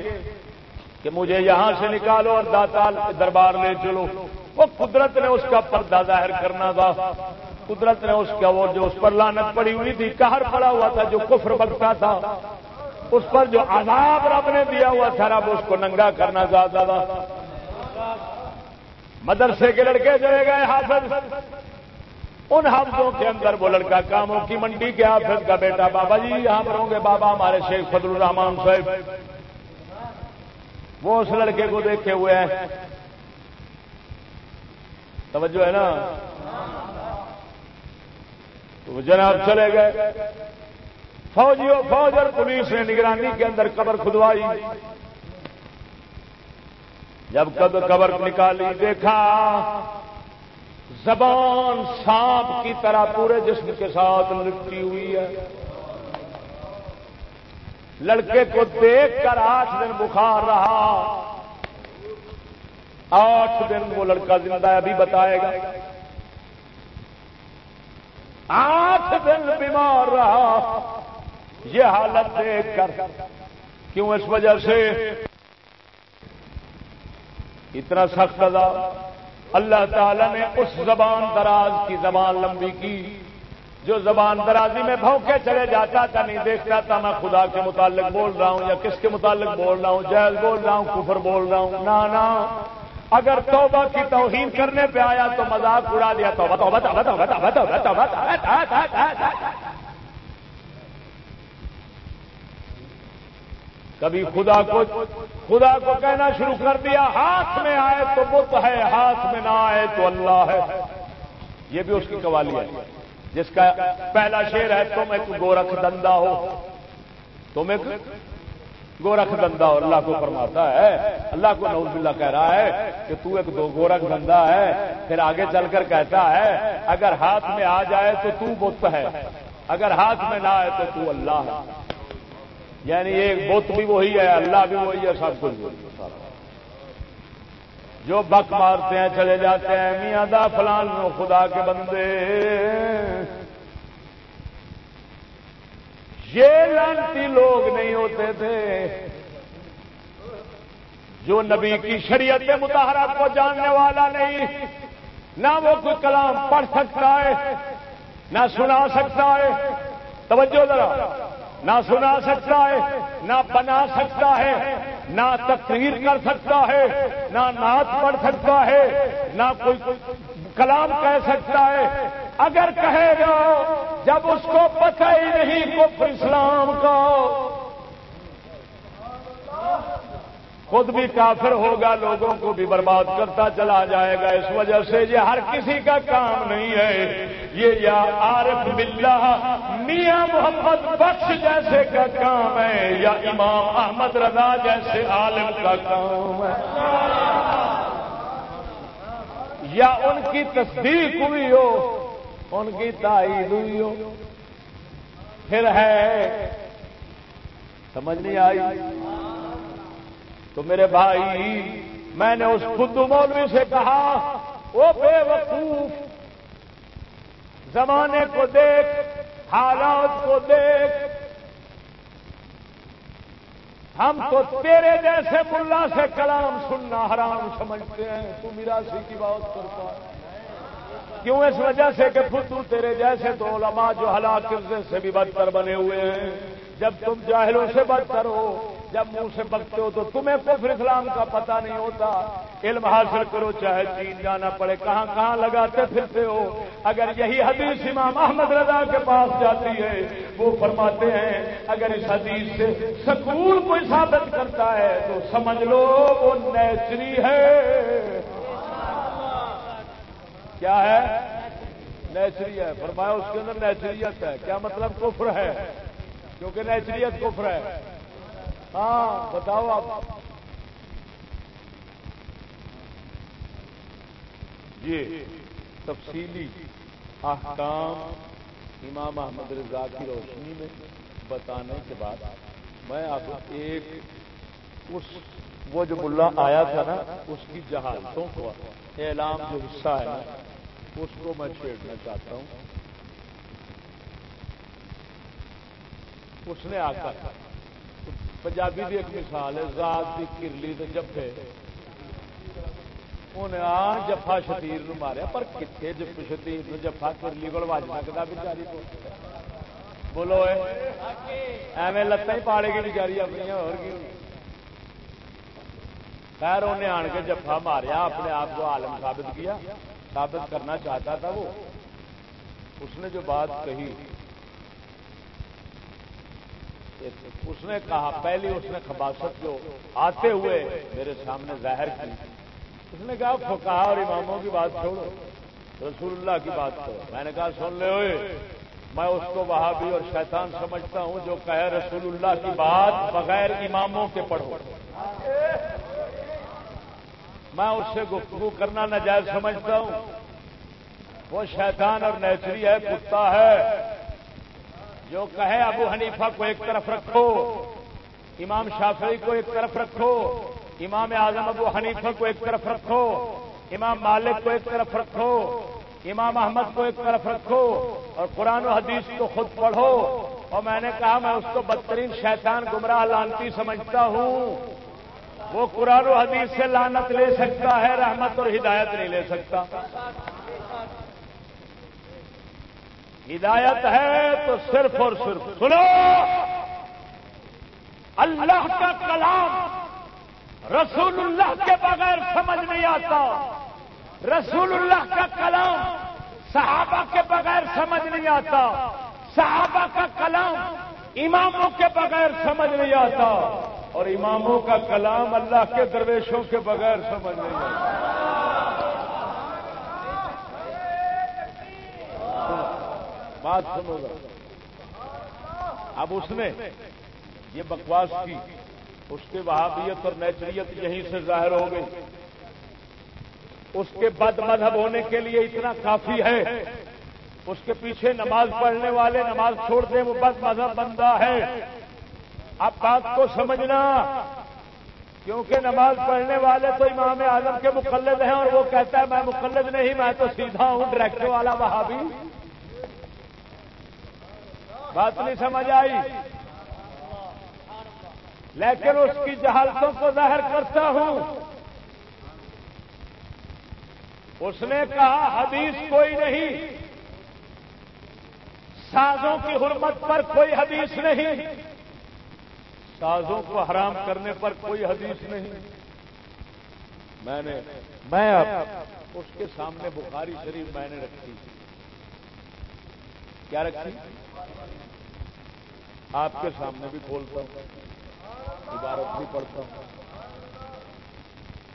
کہ مجھے یہاں سے نکالو اور داتا دربار لے چلو۔ وہ قدرت نے اس کا پردہ ظاہر کرنا تھا۔ قدرت نے اس کا وہ جو اس پر لانت پڑی ہوئی تھی کہر پڑا ہوا تھا، جو کفر بگتا تھا، اس پر جو عذاب رب نے دیا ہوا تھا، رب اس کو ننگا کرنا چاہتا تھا۔ مدرسے کے لڑکے چلے گئے حافظ۔ ان حافظوں کے اندر وہ لڑکا کاموں کی منڈی کے حافظ کا بیٹا بابا جی یہاں پر ہوں گے بابا ہمارے شیخ فضل الرحمان صاحب۔ وہ اس لڑکے کو دیکھے ہوئے ہیں۔ توجہ ہے نا؟ تو جناب چلے گئے۔ فوجیوں فوج اور پولیس نے نگرانی کے اندر قبر کھدوائی۔ جب کب قبر نکالی، دیکھا زبان سانپ کی طرح پورے جسم کے ساتھ لپٹی ہوئی ہے۔ لڑکے کو دیکھ کر آٹھ دن بخار رہا۔ آٹھ دن وہ لڑکا زندہ ابھی بتائے گا۔ آٹھ دن بیمار رہا۔ یہ حالت دیکھ کر۔ کیوں اس وجہ سے؟ اتنا سخت عذاب۔ اللہ تعالی نے اس زبان دراز کی زبان لمبی کی، جو زبان درازی میں بھونکے چلے جاتا تھا، نہیں دیکھتا تھا۔ میں خدا کے متعلق بول رہا ہوں یا کس کے متعلق بول رہا ہوں؟ جیل بول رہا ہوں، کفر بول رہا ہوں؟ نہ اگر توبہ کی توہین کرنے پہ آیا تو مذاق اڑا دیا توبہ توبہ توبہ توبہ توبہ توبہ توبہ کبھی خدا کو خدا کو کہنا شروع کر دیا ہاتھ میں آئے تو بت ہے ہاتھ میں نہ آئے تو اللہ ہے یہ بھی اس کی قوالی ہے جس کا پہلا شیر ہے تم ایک گورکھ دندا ہو تم ایک گورکھ دندا ہو اللہ کو فرماتا ہے، اللہ کو نوز باللہ کہہ رہا ہے کہ تو ایک دو گورکھ دندا ہے، پھر آگے چل کر کہتا ہے، اگر ہاتھ میں آ جائے تو تو بت ہے، اگر ہاتھ میں نہ آئے تو تو اللہ ہے۔ یعنی ایک بت بھی وہی ہے، اللہ بھی وہی ہے، سب کچھ جو بک مارتے ہیں، چلے جاتے ہیں، میاں دا فلان خدا کے بندے۔ یہ لانتی لوگ نہیں ہوتے تھے، جو نبی کی شریعت متحرات کو جاننے والا نہیں، نہ وہ کوئی کلام پڑھ سکتا ہے، نہ سنا سکتا ہے۔ توجہ ذرا، نہ سنا سکتا ہے، نہ بنا سکتا ہے، نہ تقریر کر سکتا ہے، نہ نعت پڑھ سکتا ہے، نہ کوئی کلام کہہ سکتا ہے۔ اگر کہے گا، جب اس کو پتہ ہی نہیں کفر اسلام کا۔ خود بھی کافر ہوگا، لوگوں کو بھی برباد کرتا چلا جائے گا۔ اس وجہ سے یہ ہر کسی کا کام نہیں ہے۔ یہ یا عارف باللہ، میاں محمد بخش جیسے کا کام ہے، یا امام احمد رضا جیسے عالم کا کام ہے۔ یا ان کی تصدیق ہوئی ہو، ان کی تائید ہوئی ہو۔ پھر ہے، سمجھ نہیں آئی؟ تو میرے بھائی، میں نے اس خدو مولوی سے کہا، وہ بے وقوف، زمانے کو دیکھ، حالات کو دیکھ ہم تو تیرے جیسے ملا سے کلام سننا حرام سمجھتے ہیں۔ تو میراسی کی بات کرتا ہے۔ کیوں اس وجہ سے کہ خود تیرے جیسے تو علماء جو ہلاک سے بھی بدتر بنے ہوئے ہیں۔ جب تم جاہلوں سے بدتر ہو جب منہ سے بکتے ہو تو تمہیں کفر اسلام کا پتہ نہیں ہوتا۔ علم حاصل کرو، چاہے چین جانا پڑے، کہاں کہاں لگاتے پھرتے ہو۔ اگر یہی حدیث امام احمد رضا کے پاس جاتی ہے، وہ فرماتے ہیں، اگر اس حدیث سے سکون کوئی ثابت کرتا ہے، تو سمجھ لو وہ نیچری ہے۔ کیا ہے؟ نیچری ہے۔ فرمایا اس کے اندر نیچریت ہے۔ کیا مطلب کفر ہے؟ کیونکہ نیچریت کفر ہے۔ ہاں بتاؤ آپ۔ یہ تفصیلی احکام امام احمد رضا کی روشنی میں بتانے کے بعد میں اب ایک اس وہ جو ملا آیا تھا نا، اس کی جہازوں کو اعلام جو حصہ ہے اس کو میں چھیڑنا چاہتا ہوں۔ اس نے آ کر پنجابی کی ایک مثال ہے، ذات کی کرلی تو جفے انہیں آ جفا شتیر ماریا، پر کتنے جف شتیر جفا کرلی کو وج سکتا بچاری کو بولو ایویں لتیں ہی پاڑے گی بچاری اپنی، اور خیر انہیں آن کے جفا ماریا، اپنے آپ کو عالم ثابت کیا۔ ثابت کرنا چاہتا تھا وہ۔ اس نے جو بات کہی اس نے کہا، پہلی اس نے خباست جو آتے ہوئے میرے سامنے ظاہر کی۔ اس نے کہا فکا اور اماموں کی بات چھوڑو، رسول اللہ کی بات کرو میں نے کہا، سن لے ہوئے میں اس کو وہاں بھی اور شیطان سمجھتا ہوں جو کہے رسول اللہ کی بات بغیر اماموں کے پڑھو۔ میں اس سے گفتگو کرنا نجائز سمجھتا ہوں۔ وہ شیطان اور نیچری ہے، کتا ہے۔ جو کہے ابو حنیفہ کو ایک طرف رکھو، امام شافعی کو ایک طرف رکھو، امام اعظم ابو حنیفہ کو ایک طرف رکھو، امام مالک کو ایک طرف رکھو، امام احمد کو ایک طرف رکھو اور قرآن و حدیث کو خود پڑھو۔ اور میں نے کہا میں اس کو بدترین شیطان گمراہ لانتی سمجھتا ہوں۔ وہ قرآن و حدیث سے لانت لے سکتا ہے، رحمت اور ہدایت نہیں لے سکتا۔ ہدایت ہے تو صرف اور صرف سنو۔ اللہ کا کلام رسول اللہ کے بغیر سمجھ نہیں آتا۔ رسول اللہ کا کلام صحابہ کے بغیر سمجھ نہیں آتا۔ صحابہ کا کلام اماموں کے بغیر سمجھ نہیں آتا۔ اور اماموں کا کلام اللہ کے درویشوں کے بغیر سمجھ نہیں آتا۔ بات سنو گا۔ اب اس نے یہ بکواس کی۔ اس کے وہابیت اور نیچریت یہیں سے ظاہر ہو گئی۔ اس کے بد مذہب ہونے کے لیے اتنا کافی ہے۔ اس کے پیچھے نماز پڑھنے والے نماز چھوڑ دیں، وہ بد مذہب بندہ ہے۔ اب بات کو سمجھنا، کیونکہ نماز پڑھنے والے تو امام اعظم کے مقلد ہیں اور وہ کہتا ہے، میں مقلد نہیں، میں تو سیدھا ہوں ڈائریکٹر والا وہابی۔ بات نہیں سمجھ آئی۔ لیکن اس کی جہالتوں کو ظاہر کرتا ہوں۔ اس نے کہا، حدیث کوئی نہیں۔ سازوں کی حرمت پر کوئی حدیث نہیں۔ سازوں کو حرام کرنے پر کوئی حدیث نہیں۔ میں نے، میں اس کے سامنے بخاری شریف میں نے رکھی۔ کیا رکھی؟ آپ کے سامنے بھی کھولتا ہوں، عبارت بھی پڑھتا ہوں۔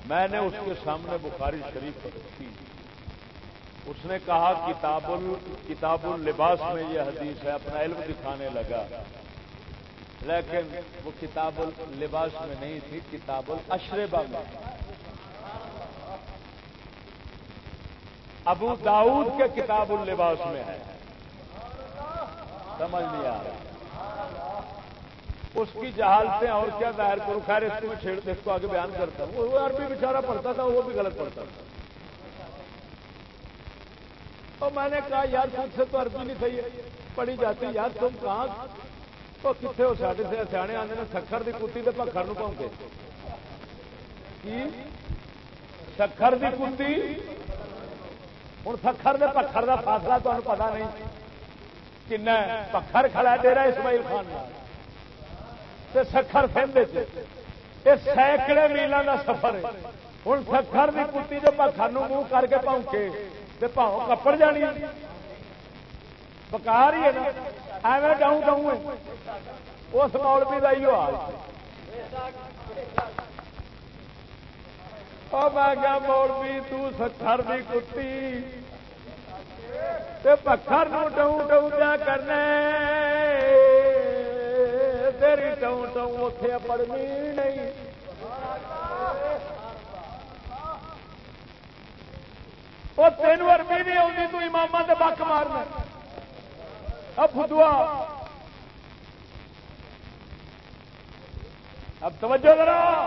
میں نے اس کے سامنے بخاری شریف رکھی اس نے کہا کتاب کتاب اللباس میں یہ حدیث ہے، اپنا علم دکھانے لگا۔ لیکن وہ کتاب اللباس میں نہیں تھی کتاب الاشربا میں۔ ابو داؤد کے کتاب اللباس میں ہے۔ سمجھ نہیں آ رہا۔ اس کی جہالتیں اور کیا ظاہر کروں؟ خیر، اس کو بھی چھیڑ اس کو آگے بیان کرتا ہوں۔ وہ عربی بیچارہ پڑھتا تھا، وہ بھی غلط پڑھتا تھا۔ اور میں نے کہا، یار خود سے تو عربی نہیں صحیح پڑھی جاتی یار، تم کہاں؟ تو کتنے ہو؟ ساڈے سے سیانے آتے ہیں سکھر کی کتی کے پکھر نو پاؤں گے۔ سکھر کی کتی؟ ہوں سکھر کے پکھر کا فاصلہ تمہیں پتا نہیں۔ کن پکھر کھڑا دے رہا اسماعیل خان سکھر یہ سینکڑے میلوں کا سفر ہے۔ ہوں سکھر کی کتی جو پکھر منہ کر کے پونکے پاؤں کپڑ جانی۔ پکا رہی ہے نا۔ ایویں ڈاؤں ڈاؤں اس مولوی کا ہی حال میں کیا مولوی تکھر کی کتی۔ پکھر ڈاؤں ڈاؤں کیا کرنا تیری ٹاؤں ٹاؤں اتے پڑنی نہیں۔ وہ تین اربی نہیں آتی تو امام کے بک مارنا اب فدوا اب توجہ ذرا۔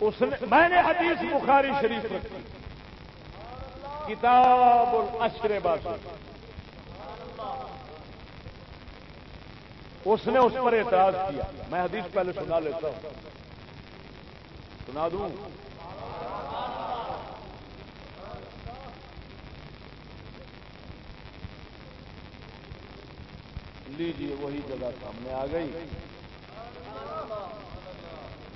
اس نے میں نے حدیث بخاری شریف رکھی۔ کتاب الاشر باقی اس نے اس پر اعتراض کیا۔ میں حدیث پہلے سنا لیتا ہوں۔ سنا دوں؟ لیجیے وہی جگہ سامنے آ گئی۔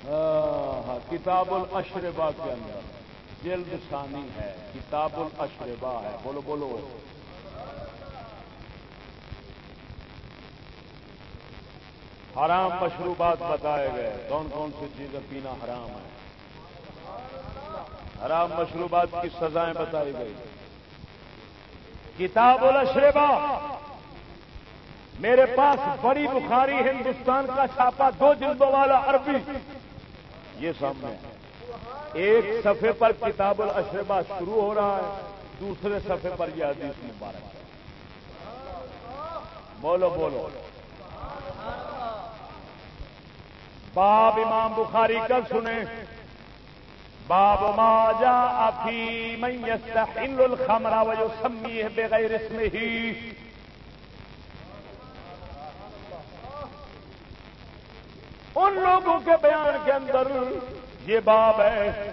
ہاں, کتاب الاشربا کے اندر۔ جلد ثانی ہے کتاب الاشربا ہے۔ بولو بولو۔ حرام مشروبات بتائے گئے۔ کون کون سی چیزیں پینا حرام ہے حرام مشروبات کی سزائیں بتائی گئی۔ کتاب الاشربا میرے پاس بڑی بخاری ہندوستان کا چھاپا دو جلدوں والا عربی۔ یہ سامنے ایک صفحے پر کتاب الاشربا شروع ہو رہا ہے، دوسرے صفحے پر یہ حدیث مبارک ہے۔ بولو بولو۔ باب امام بخاری کا سنیں۔ باب ما جاء في من يستحل الخمر ويسميه بغير اسمه۔ ان لوگوں کے بیان کے اندر یہ باب ہے،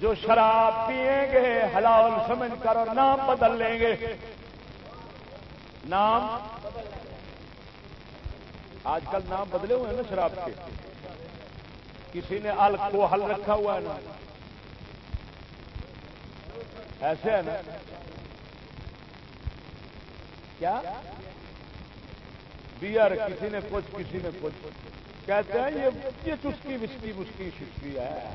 جو شراب پیئیں گے، حلال سمجھ کر اور نام بدل لیں گے۔ نام؟ آج کل نام بدلے ہوئے ہیں نا شراب کے۔ کسی نے ال کو حل رکھا ہوا ہے نا۔ ایسے ہے نا۔ کیا؟ بیئر کسی نے کچھ، کسی نے کچھ۔ کہتے ہیں یہ چسکی وسکی مسکی شسکی ہے۔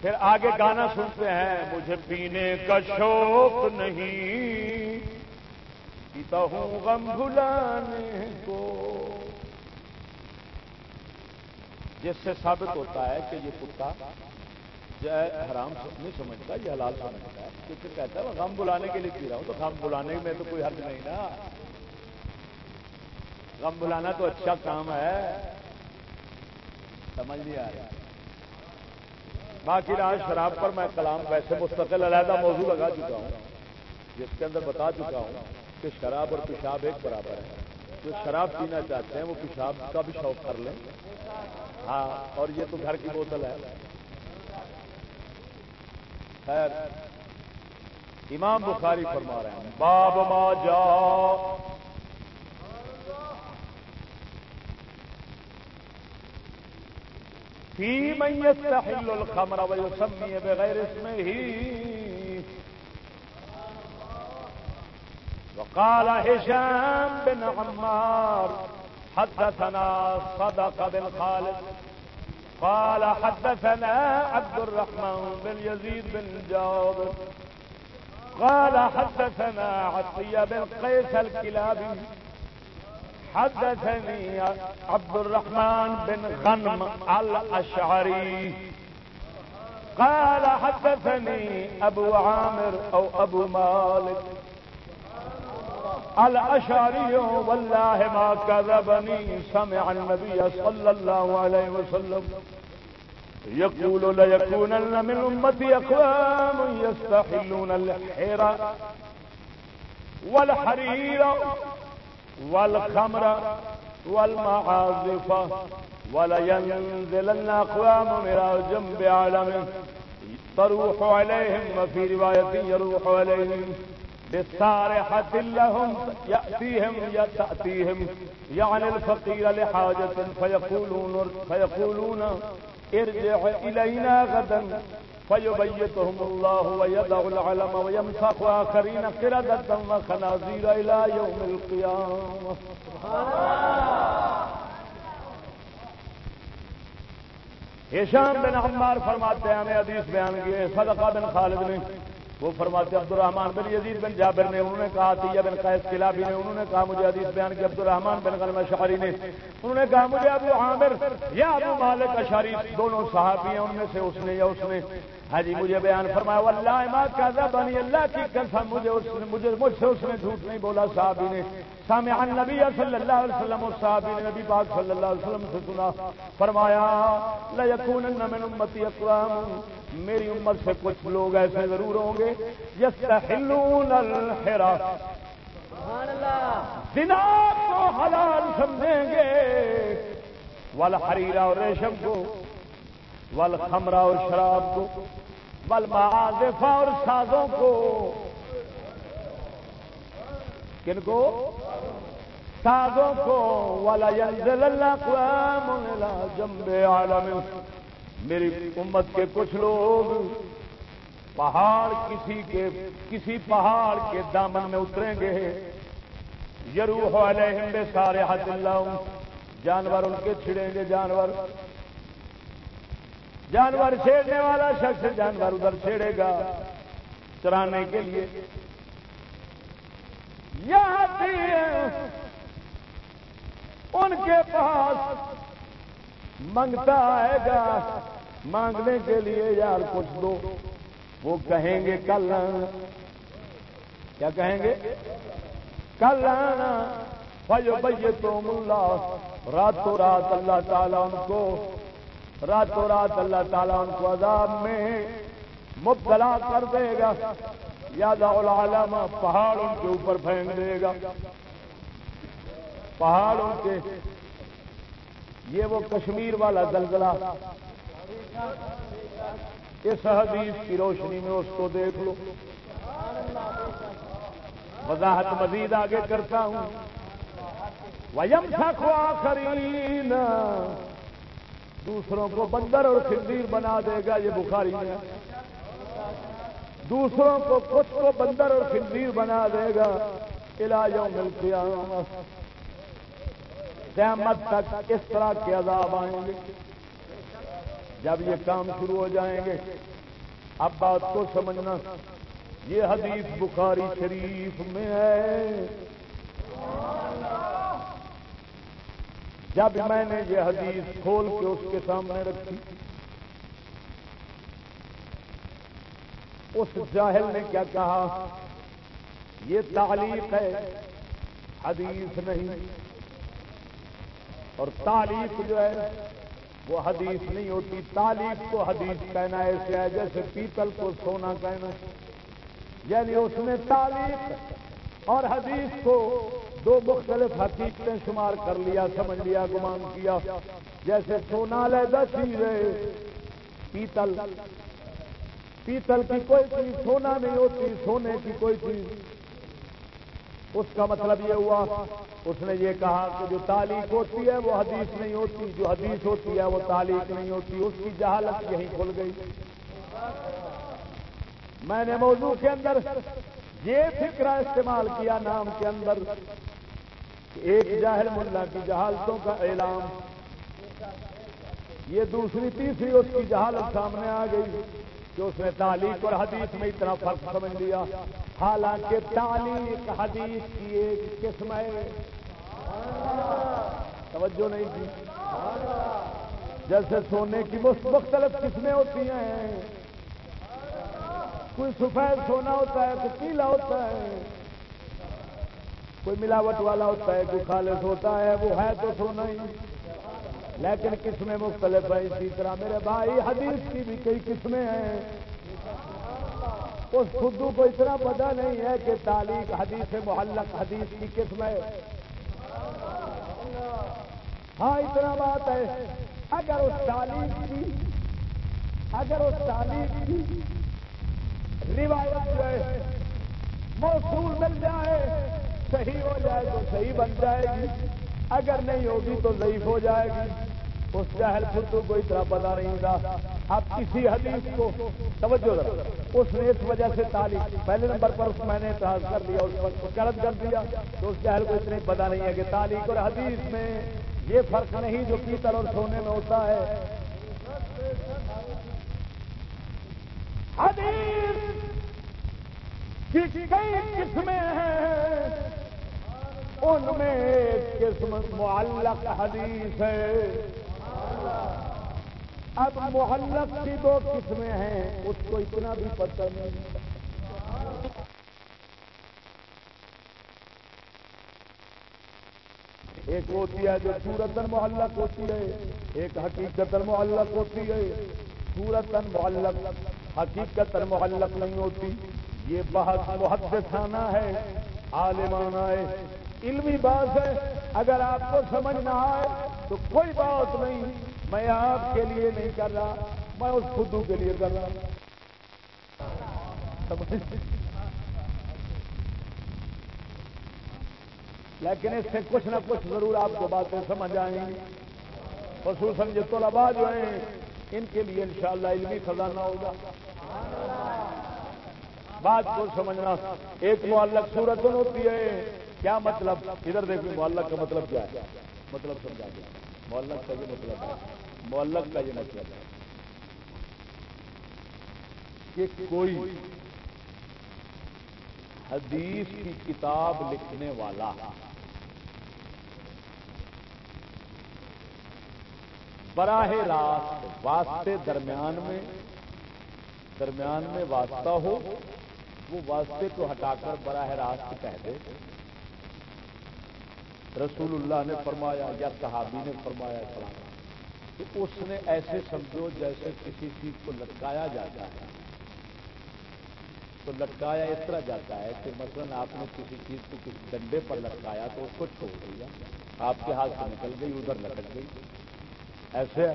پھر آگے گانا سنتے ہیں، مجھے پینے کا شوق نہیں، پیتا ہوں غم بھلانے کو۔ جس سے ثابت ہوتا ہے کہ یہ کتا جو ہے، حرام نہیں سمجھتا، یہ حلال سمجھتا ہے۔ کیونکہ کہتا ہے غم بلانے کے لیے پی رہا ہوں، تو غم بلانے میں تو کوئی حرض نہیں نا۔ غم بلانا تو اچھا کام ہے۔ سمجھ نہیں آ رہا۔ باقی آج شراب پر میں کلام ویسے مستقل علیحدہ موضوع لگا چکا ہوں، جس کے اندر بتا چکا ہوں کہ شراب اور پیشاب ایک برابر ہے۔ جو شراب پینا چاہتے ہیں، وہ پیشاب کا بھی شوق کر لیں۔ ہاں اور یہ تو گھر کی بوتل ہے۔ خیر، امام بخاری فرما رہے ہیں، باب ما جا في من يستحل الخمر ويسمي بغير اسمه. وقال هشام بن عمار حدثنا صدق بن خالد. قال حدثنا عبد الرحمن بن يزيد بن جابر. قال حدثنا عطية بن قيس الكلابي. حدثني عبد الرحمن بن غنم الأشعري. قال حدثني أبو عامر أو أبو مالك. الأشعري والله ما كذبني، سمع النبي صلى الله عليه وسلم يقول، ليكونن من أمتي أقوام يستحلون الحيرة والحرير. والخمر والمعازف ولينزلن أقوام من جنب عالم تروح عليهم وفي رواية يروح عليهم بالصارحة لهم يأتيهم يأتيهم يعني الفقير لحاجة فيقولون, فيقولون ارجع إلينا غدا فيبيتهم الله ويدع العلم ويمسخ آخرين قردة وخنازير إلى يوم القيامة. ہشام بن عمار فرماتے ہیں، ہمیں حدیث بیان کیے صدقہ بن خالد نے وہ فرماتے عبد الرحمان بن یزید بن جابر نے، انہوں نے کہا تیہ بن قیس قلابی نے، انہوں نے کہا، مجھے حدیث بیان کی عبد الرحمان بن غلم شہری نے، انہوں نے کہا، مجھے ابو عامر یا ابو مالک اشاری دونوں صحابی ہیں، ان میں سے اس نے یا اس نے۔ ہاں جی مجھے بیان فرمایا واللہ ما کذا بنی اللہ کی قسم مجھے اس نے مجھے مجھ سے اس نے جھوٹ نہیں بولا صحابی نے سامع النبی صلی اللہ علیہ وسلم اور صحابی نے نبی پاک صلی اللہ علیہ وسلم سے سنا فرمایا لا یکونن من امتی اقوام میری امت سے کچھ لوگ ایسے ضرور ہوں گے یستحلون الحرا۔ زنا کو حلال سمجھیں گے والحریرہ اور ریشم کو والخمرہ اور شراب کو۔ والمعازفہ اور سازوں کو۔ کن کو؟ سازوں کو۔ والا ينزل عالم۔ میری امت کے کچھ لوگ پہاڑ کسی کے کسی پہاڑ کے دامن میں اتریں گے۔ یروح علیہم بے سارے حد اللہ جانور ان کے چھڑیں گے، جانور۔ جانور چھیڑنے والا شخص جانور ادھر چھیڑے گا چرانے کے لیے۔ ان کے پاس منگتا آئے گا۔ مانگنے کے لیے یار کچھ دو۔ وہ کہیں گے کل۔ آنا کیا کہیں گے؟ کل۔ آنا بھائی بھائی تو ملا راتوں رات اللہ تعالیٰ ان کو راتوں رات اللہ تعالیٰ ان کو عذاب میں مبتلا کر دے گا۔ یاد العالم پہاڑ ان کے اوپر پھینک دے گا۔ پہاڑوں کے یہ وہ کشمیر والا زلزلہ۔ اس حدیث کی روشنی میں اس کو دیکھ لو۔ وضاحت مزید آگے کرتا ہوں۔ ویم آخرین دوسروں کو بندر اور خندیر بنا دے گا، یہ بخاری میں دوسروں کو کچھ کو بندر اور خندیر بنا دے گا۔ علاجوں ملتی قیامت تک اس طرح کے عذاب آئیں گے۔ جب یہ کام شروع ہو جائیں گے۔ اب بات کو سمجھنا، یہ حدیث بخاری شریف میں ہے۔ جب میں نے یہ حدیث کھول کے اس کے سامنے رکھی، اس جاہل نے کیا کہا؟ یہ تعلیق ہے، حدیث نہیں۔ اور تعلیق جو ہے، وہ حدیث نہیں ہوتی۔ تعلیق کو حدیث کہنا ایسے ہے جیسے پیتل کو سونا کہنا۔ یعنی اس نے تعلیق اور حدیث کو دو مختلف حقیقتیں شمار کر لیا، سمجھ لیا، گمان کیا۔ جیسے سونا علیحدہ چیز ہے، پیتل۔ پیتل کی کوئی چیز، سونا نہیں ہوتی سونے کی کوئی چیز۔ اس کا مطلب یہ ہوا، اس نے یہ کہا کہ جو تعلیق ہوتی ہے، وہ حدیث نہیں ہوتی۔ جو حدیث ہوتی ہے، وہ تعلیق نہیں ہوتی۔ اس کی جہالت یہیں کھل گئی۔ میں نے موضوع کے اندر یہ فکرہ استعمال کیا نام کے اندر۔ ایک جاہل ملا کی جہالتوں کا اعلان۔ یہ دوسری، تیسری اس کی جہالت سامنے آ گئی کہ اس نے تعلیق اور حدیث میں اتنا فرق سمجھ لیا۔ حالانکہ تعلیق حدیث کی ایک قسم ہے۔ توجہ نہیں تھی جیسے سونے کی مختلف قسمیں ہوتی ہیں۔ کوئی سفید سونا ہوتا ہے کوئی پیلا ہوتا ہے۔ کوئی ملاوٹ والا ہوتا ہے کوئی خالص ہوتا ہے، وہ ہے تو سونا ہی لیکن قسمیں مختلف ہیں اسی طرح۔ میرے بھائی، حدیث کی بھی کئی قسمیں ہیں۔ اس خدو کو اتنا پتا نہیں ہے کہ تعلیم حدیث محلق حدیث کی قسم ہے۔ ہاں اتنا بات ہے۔ اگر اس تعلیم کی، اگر اس تعلیم کی روایت جو ہے، موصول مل جائے صحیح ہو جائے تو صحیح بن جائے گی۔ اگر نہیں ہوگی تو ضعیف ہو جائے گی۔ اس جہل خود کو اتنا پتا نہیں ہوگا اب کسی حدیث کو توجہ اس نے اس وجہ سے تعلیم۔ پہلے نمبر پر اس میں نے اعتراض کر دیا اس پر غلط کر دیا۔ تو اس جہل کو اتنے پتا نہیں ہے کہ تعلیم اور حدیث میں یہ فرق نہیں جو پیتل اور سونے میں ہوتا ہے۔ حدیث کئی قسمیں ہیں، ان میں ایک قسم معلق حدیث ہے۔ اب محلت کی دو قسمیں ہیں، اس کو اتنا بھی پتہ نہیں۔ ایک ہوتی ہے جو سورتن محلت ہوتی ہے، ایک حقیقت محلت ہوتی ہے۔ سورتن محلت حقیقت محلت نہیں ہوتی۔ یہ بہت محدثانہ ہے، عالمانہ ہے، علمی بات ہے۔ اگر آپ کو سمجھ نہ آئے تو کوئی بات نہیں، میں آپ کے لیے نہیں کر رہا، میں اس خدو کے لیے کر رہا۔ لیکن اس سے کچھ نہ کچھ ضرور آپ کو باتیں سمجھ آئیں۔ گی خصوصاً جو طلبا جو ہیں، ان کے لیے انشاءاللہ علمی خزانہ ہوگا۔ بات کو سمجھنا، ایک معلق صورت ہوتی ہے۔ کیا مطلب؟ ادھر دیکھیں معلق کا مطلب کیا ہے؟ مطلب سمجھا دیا۔ معلق کا یہ مطلب ہے۔ معلق کا یہ مطلب ہے کہ کوئی حدیث کی کتاب لکھنے والا براہ راست واسطے درمیان میں درمیان میں واسطہ ہو وہ واسطے کو ہٹا کر براہ راست کہہ دے۔ رسول اللہ نے فرمایا یا صحابی نے فرمایا فلانا تو اس نے ایسے سمجھو جیسے کسی چیز کو لٹکایا جاتا ہے۔ تو لٹکایا اس طرح جاتا ہے کہ مثلا آپ نے کسی چیز کو کسی ڈنڈے پر لٹکایا تو اس کو چھوڑ دیا۔ آپ کے ہاتھ سے نکل گئی، ادھر لٹک گئی۔ ایسے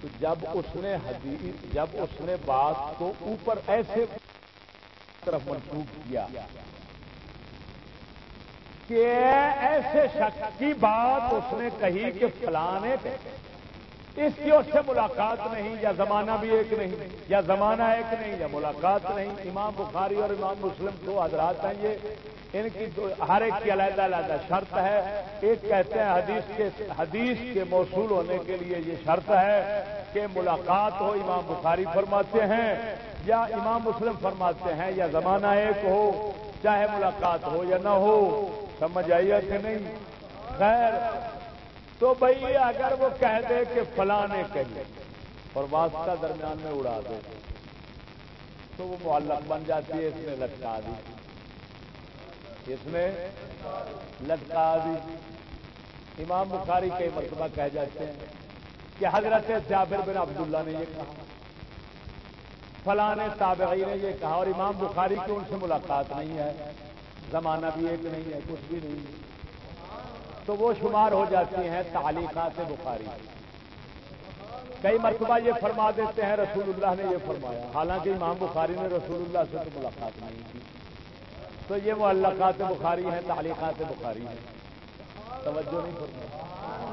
تو جب اس نے حدیث، جب اس نے بات کو اوپر ایسے طرف منسوخ کیا۔ کہ ایسے شخص کی بات اس نے کہی کہ فلانے پہ۔ اس کی اس سے ملاقات نہیں، یا زمانہ بھی ایک نہیں، یا زمانہ ایک نہیں، یا ملاقات نہیں۔ امام بخاری اور امام مسلم دو حضرات ہیں یہ۔ ان کی ہر ایک کی علیحدہ علیحدہ شرط ہے۔ ایک کہتے ہیں حدیث کے حدیث کے موصول ہونے کے لیے یہ شرط ہے کہ ملاقات ہو، امام بخاری فرماتے ہیں۔ یا امام مسلم فرماتے ہیں، یا زمانہ ایک ہو، چاہے ملاقات ہو یا نہ ہو، سمجھ آئیے کہ نہیں؟ خیر، تو بھائی اگر وہ کہہ دے کہ فلاں نے کہیے اور واسطہ درمیان میں اڑا دے، تو وہ معلق بن جاتی ہے، اس نے لٹکا دی۔ اس نے لٹکا دی۔ امام بخاری کئی مرتبہ کہہ جاتے ہیں کہ حضرت جابر بن عبداللہ نے یہ کہا۔ فلاں تابعی نے یہ کہا، اور امام بخاری کی ان سے ملاقات نہیں ہے، زمانہ بھی ایک نہیں ہے، کچھ بھی نہیں۔ ہے تو وہ شمار ہو جاتی ہیں تعلیقات بخاری۔ کئی مرتبہ یہ فرما دیتے ہیں، رسول اللہ نے یہ فرمایا۔ حالانکہ امام بخاری نے رسول اللہ سے تو ملاقات نہیں کی۔ تو یہ وہ اللہ بخاری ہیں، تعلیقات بخاری ہیں۔ توجہ نہیں فرمایا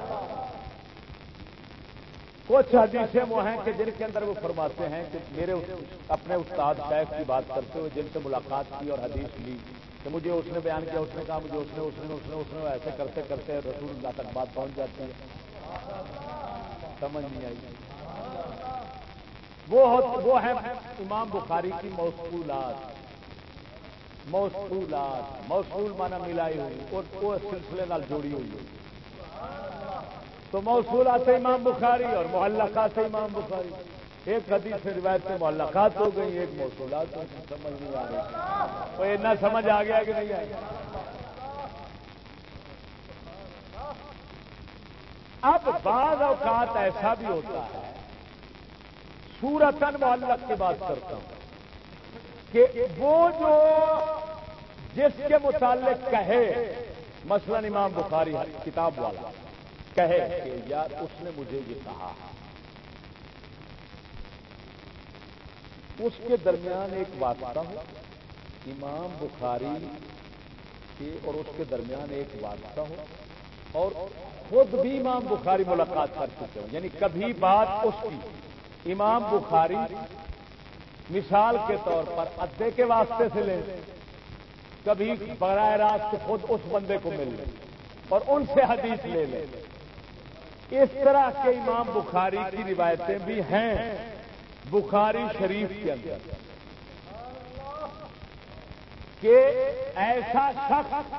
کچھ حدیثیں وہ ہیں کہ جن کے اندر وہ فرماتے ہیں کہ میرے اپنے استاد شیخ کی بات کرتے ہوئے جن سے ملاقات کی اور حدیث لی، کہ مجھے اس نے بیان کیا، اس نے کہا مجھے اس نے اس نے اس نے اس نے، ایسے کرتے کرتے رسول اللہ تک بات پہنچ جاتی ہے۔ سمجھ نہیں آئی۔ وہ وہ ہے امام بخاری کی موصولات۔ موصولات۔ موصول مانا ملائی ہوئی، اور وہ سلسلے جوڑی ہوئی ہوئی۔ تو موصولات امام بخاری اور محلقات امام بخاری. ایک حدیث سے روایت میں معلقات ہو گئی ایک موصولات سمجھ نہیں آ رہی تو اتنا سمجھ آ گیا کہ نہیں آیا اب بعض اوقات ایسا بھی ہوتا ہے سورتن معلق کی بات کرتا ہوں، کہ وہ جو جس کے متعلق کہے، مثلا امام بخاری کتاب والا۔ کہے کہ یار اس نے مجھے یہ کہا۔ اس کے درمیان ایک واسطہ ہو۔ امام بخاری کے اور اس کے درمیان ایک واسطہ ہو۔ اور خود بھی امام بخاری ملاقات کر چکے ہوں۔ یعنی کبھی بات اس کی۔ امام بخاری مثال کے طور پر ادے کے واسطے سے لے۔ کبھی براہ راست خود اس بندے کو مل لے اور ان سے حدیث لے لے۔ اس طرح کے امام بخاری کی روایتیں بھی ہیں بخاری شریف کے اندر کہ ایسا شخص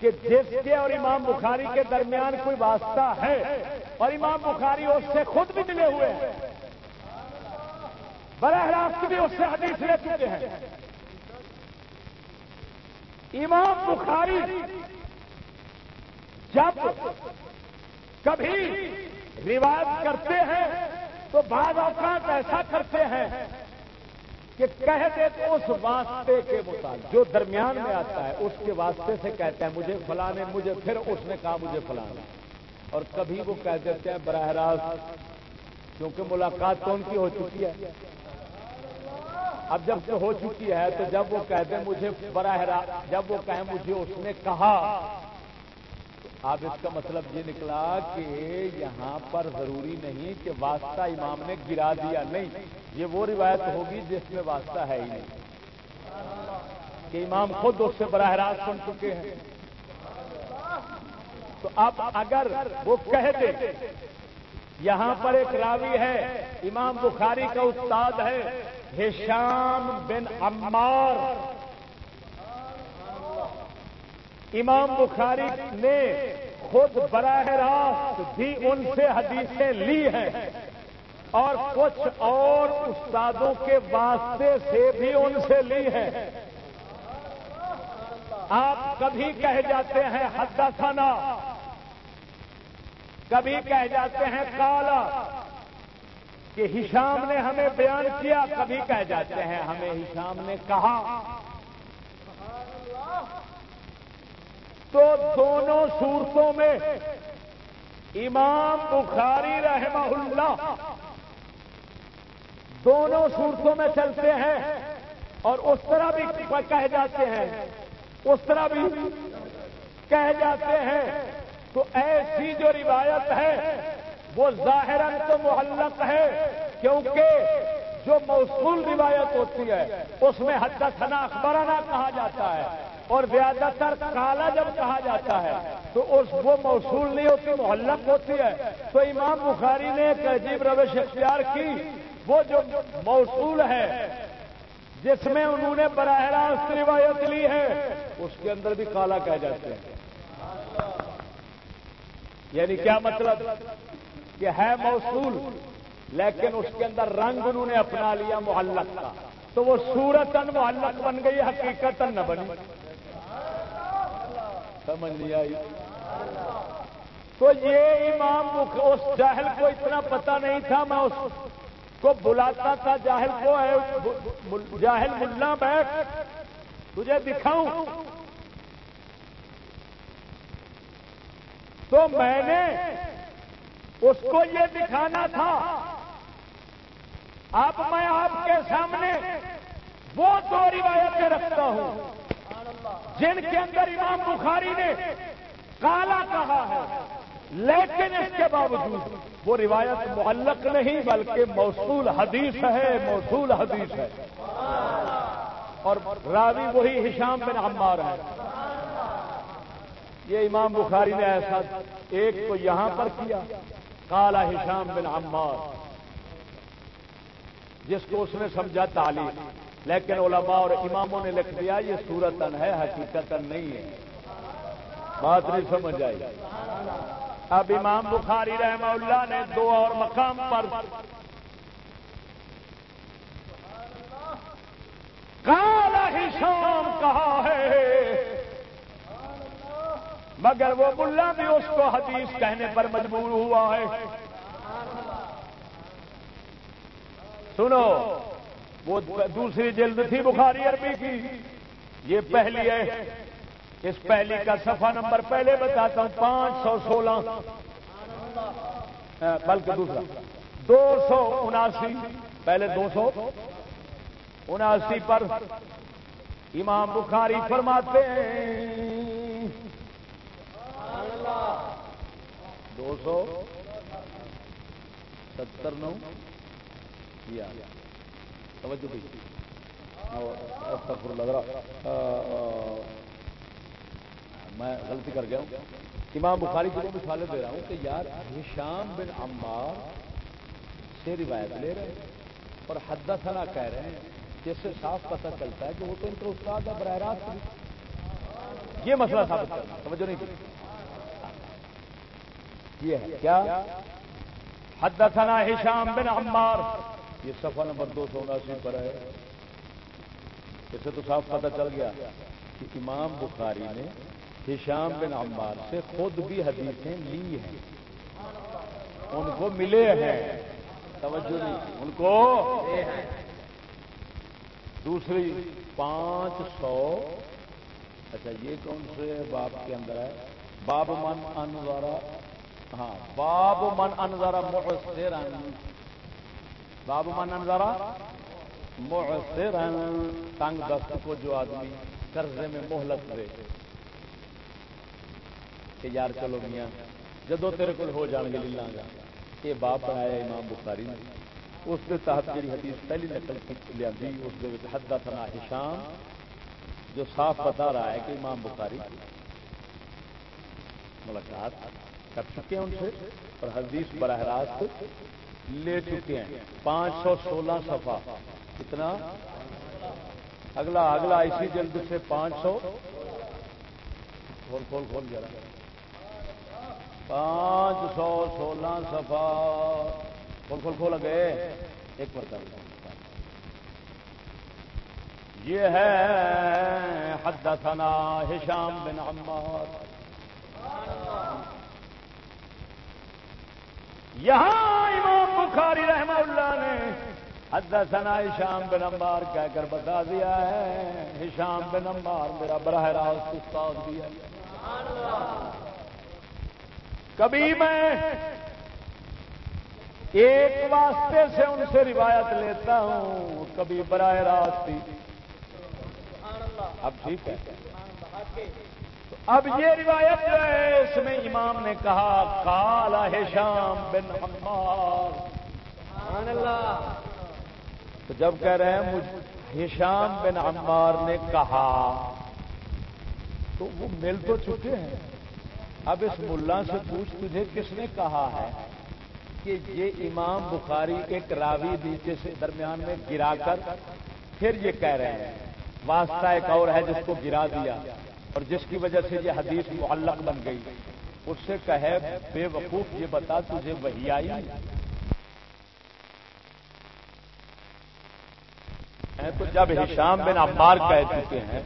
کہ جس کے اور امام بخاری کے درمیان کوئی واسطہ ہے اور امام بخاری اس سے خود بھی ملے ہوئے ہیں۔ براہ راست بھی اس سے حدیث لے چکے ہیں۔ امام بخاری جب کبھی روایت کرتے ہیں تو بعض اوقات ایسا کرتے ہیں کہ کہہ دیتے اس واسطے کے مطابق جو درمیان میں آتا ہے، اس کے واسطے سے کہتے ہیں، مجھے فلانے، مجھے پھر اس نے کہا مجھے فلانا۔ اور کبھی وہ کہہ دیتے ہیں، براہ راست، کیونکہ ملاقات تو ان کی ہو چکی ہے۔ اب جب سے ہو چکی ہے، تو جب وہ کہتے ہیں، مجھے براہ راست، جب وہ کہیں، مجھے اس نے کہا اب اس کا مطلب یہ نکلا کہ یہاں پر ضروری نہیں کہ واسطہ امام نے گرا دیا، نہیں، یہ وہ روایت ہوگی جس میں واسطہ ہے ہی نہیں۔ کہ امام خود اس سے براہ راست سن چکے ہیں۔ تو اب اگر وہ کہہ دے یہاں پر ایک راوی ہے، امام بخاری کا استاد ہے، ہشام بن عمار۔ امام بخاری نے خود براہ راست بھی ان سے حدیثیں لی ہیں اور کچھ اور استادوں کے واسطے سے بھی ان سے لی ہیں۔ آپ کبھی کہہ جاتے ہیں حد تھانا کبھی کہہ جاتے ہیں کالا کہ ہشام نے ہمیں بیان کیا، کبھی کہہ جاتے ہیں ہمیں ہشام نے کہا۔ تو دونوں صورتوں میں امام بخاری رحمہ اللہ دونوں صورتوں میں چلتے ہیں اور اس طرح بھی کہہ جاتے ہیں، اس طرح بھی کہہ جاتے ہیں تو ایسی جو روایت ہے، وہ ظاہر تو معلق ہے کیونکہ جو موصول روایت ہوتی ہے، اس میں حد تھنا اخبارانہ کہا جاتا ہے۔ اور زیادہ تر کالا جب کہا جاتا ہے، تو اس وہ موصول نہیں ہوتی، محلق ہوتی ہے۔ تو امام بخاری نے ایک عجیب روش اختیار کی، وہ جو موصول ہے، جس میں انہوں نے براہ راست روایت لی ہے، اس کے اندر بھی کالا کہہ جاتے ہیں۔ یعنی کیا مطلب؟ کہ ہے موصول، لیکن اس کے اندر رنگ انہوں نے اپنا لیا محلت کا۔ تو وہ سورتن محلت بن گئی حقیقت نہ بنی۔ سمجھ نہیں آئی۔ تو یہ امام اس جاہل کو اتنا پتا نہیں تھا، میں اس کو بلاتا تھا۔ جاہل کو ہے جاہل ملا بیٹھ تجھے دکھاؤں۔ تو میں نے اس کو یہ دکھانا تھا۔ اب میں آپ کے سامنے وہ دو روایتیں رکھتا ہوں۔ جن کے اندر امام بخاری نے کالا کہا ہے، لیکن اس کے باوجود وہ روایت معلق نہیں، بلکہ موصول حدیث ہے، موصول حدیث ہے۔ اور راوی وہی ہشام بن عمار ہے یہ امام بخاری نے ایسا ایک تو یہاں پر کیا، کالا ہشام بن عمار، جس کو اس نے سمجھا تعلیم۔ لیکن علماء اور اماموں نے لکھ دیا، یہ صورت ہے حقیقت نہیں ہے۔ بات نہیں سمجھ آئی۔ اب امام بخاری رحمہ اللہ نے دو اور مقام پر کالا ہشام کہا ہے۔ مگر وہ ملا بھی اس کو حدیث کہنے پر مجبور ہوا ہے۔ سنو۔ وہ دوسری جلد تھی بخاری عربی کی۔ یہ پہلی ہے۔ اس پہلی کا صفحہ نمبر پہلے بتاتا ہوں، پانچ سو سولہ۔ ہاں، بلکہ دوسرا۔ دو سو اناسی۔ پہلے دو سو۔ اناسی پر امام بخاری فرماتے ہیں۔ دو سو ستر نو۔ توجہ میں غلطی کر گیا ہوں۔ امام بخاری کو مثالیں دے رہا ہوں کہ یار، ہشام بن عمار سے روایت لے رہے ہیں اور حد ثنا کہہ رہے ہیں جس سے صاف پتہ چلتا ہے کہ وہ تو ان کا استاد ہے براہ راست یہ مسئلہ ثابت کرنا، توجہ نہیں یہ ہے، کیا؟ حدثنا ہشام بن عمار یہ صفحہ نمبر دو سو اناسی پر ہے۔ اسے تو صاف پتہ چل گیا کہ امام بخاری نے ہشام بن عمار سے خود بھی حدیثیں لی ہیں۔ ان کو ملے ہیں۔ توجہ نہیں۔ ان کو دوسری پانچ سو۔ اچھا یہ کون سے باب کے اندر ہے؟ باب من انوارا ہاں باب من انذرا محسرا باب من انذرا محسرا تنگ دست کو جو آدمی قرضے میں مہلت دے۔ کہ یار چلو میاں جدو تیرے کو ہو جان گے لے گا۔ یہ باپ بنایا امام بخاری نے۔ اس کے تحت جی حدیث پہلی نقل لیا اس حد تھنا ہشام، جو صاف بتا رہا ہے کہ امام بخاری ملاقات کر چکے ہیں ان سے، اور حدیث براہ راست لے چکے ہیں۔ پانچ سو سولہ سفا کتنا؟ اگلا اگلا اسی جلد سے پانچ سو۔ کھول کھول کھول جا پانچ سو سولہ سفا کھول کھول کھول گئے ایک مرتبہ۔ یہ ہے حدثنا ہشام بن عمار۔ یہاں امام بخاری رحمہ اللہ نے حدثنا ہشام بن عمار کہہ کر بتا دیا ہے، ہشام بن عمار میرا براہ راست استاد بھی ہے۔ کبھی میں ایک واسطے سے ان سے روایت لیتا ہوں، کبھی براہ راست اب ٹھیک ہے۔ اب یہ روایت جو ہے اس میں امام نے کہا کالا ہے شام بن اللہ۔ تو جب کہہ رہے ہیں مجھ ہشام بن عمار نے کہا تو وہ مل تو چکے ہیں۔ اب اس ملا سے پوچھ تجھے کس نے کہا ہے کہ یہ امام بخاری ایک راوی نیچے سے درمیان میں گرا کر پھر یہ کہہ رہے ہیں۔ واسطہ ایک اور ہے جس کو گرا دیا۔ اور جس کی وجہ سے یہ حدیث معلق بن گئی۔ اس سے کہے، بے وقوف یہ بتا تجھے وہی آئی۔ تو جب ہشام بن عمار کہہ چکے ہیں،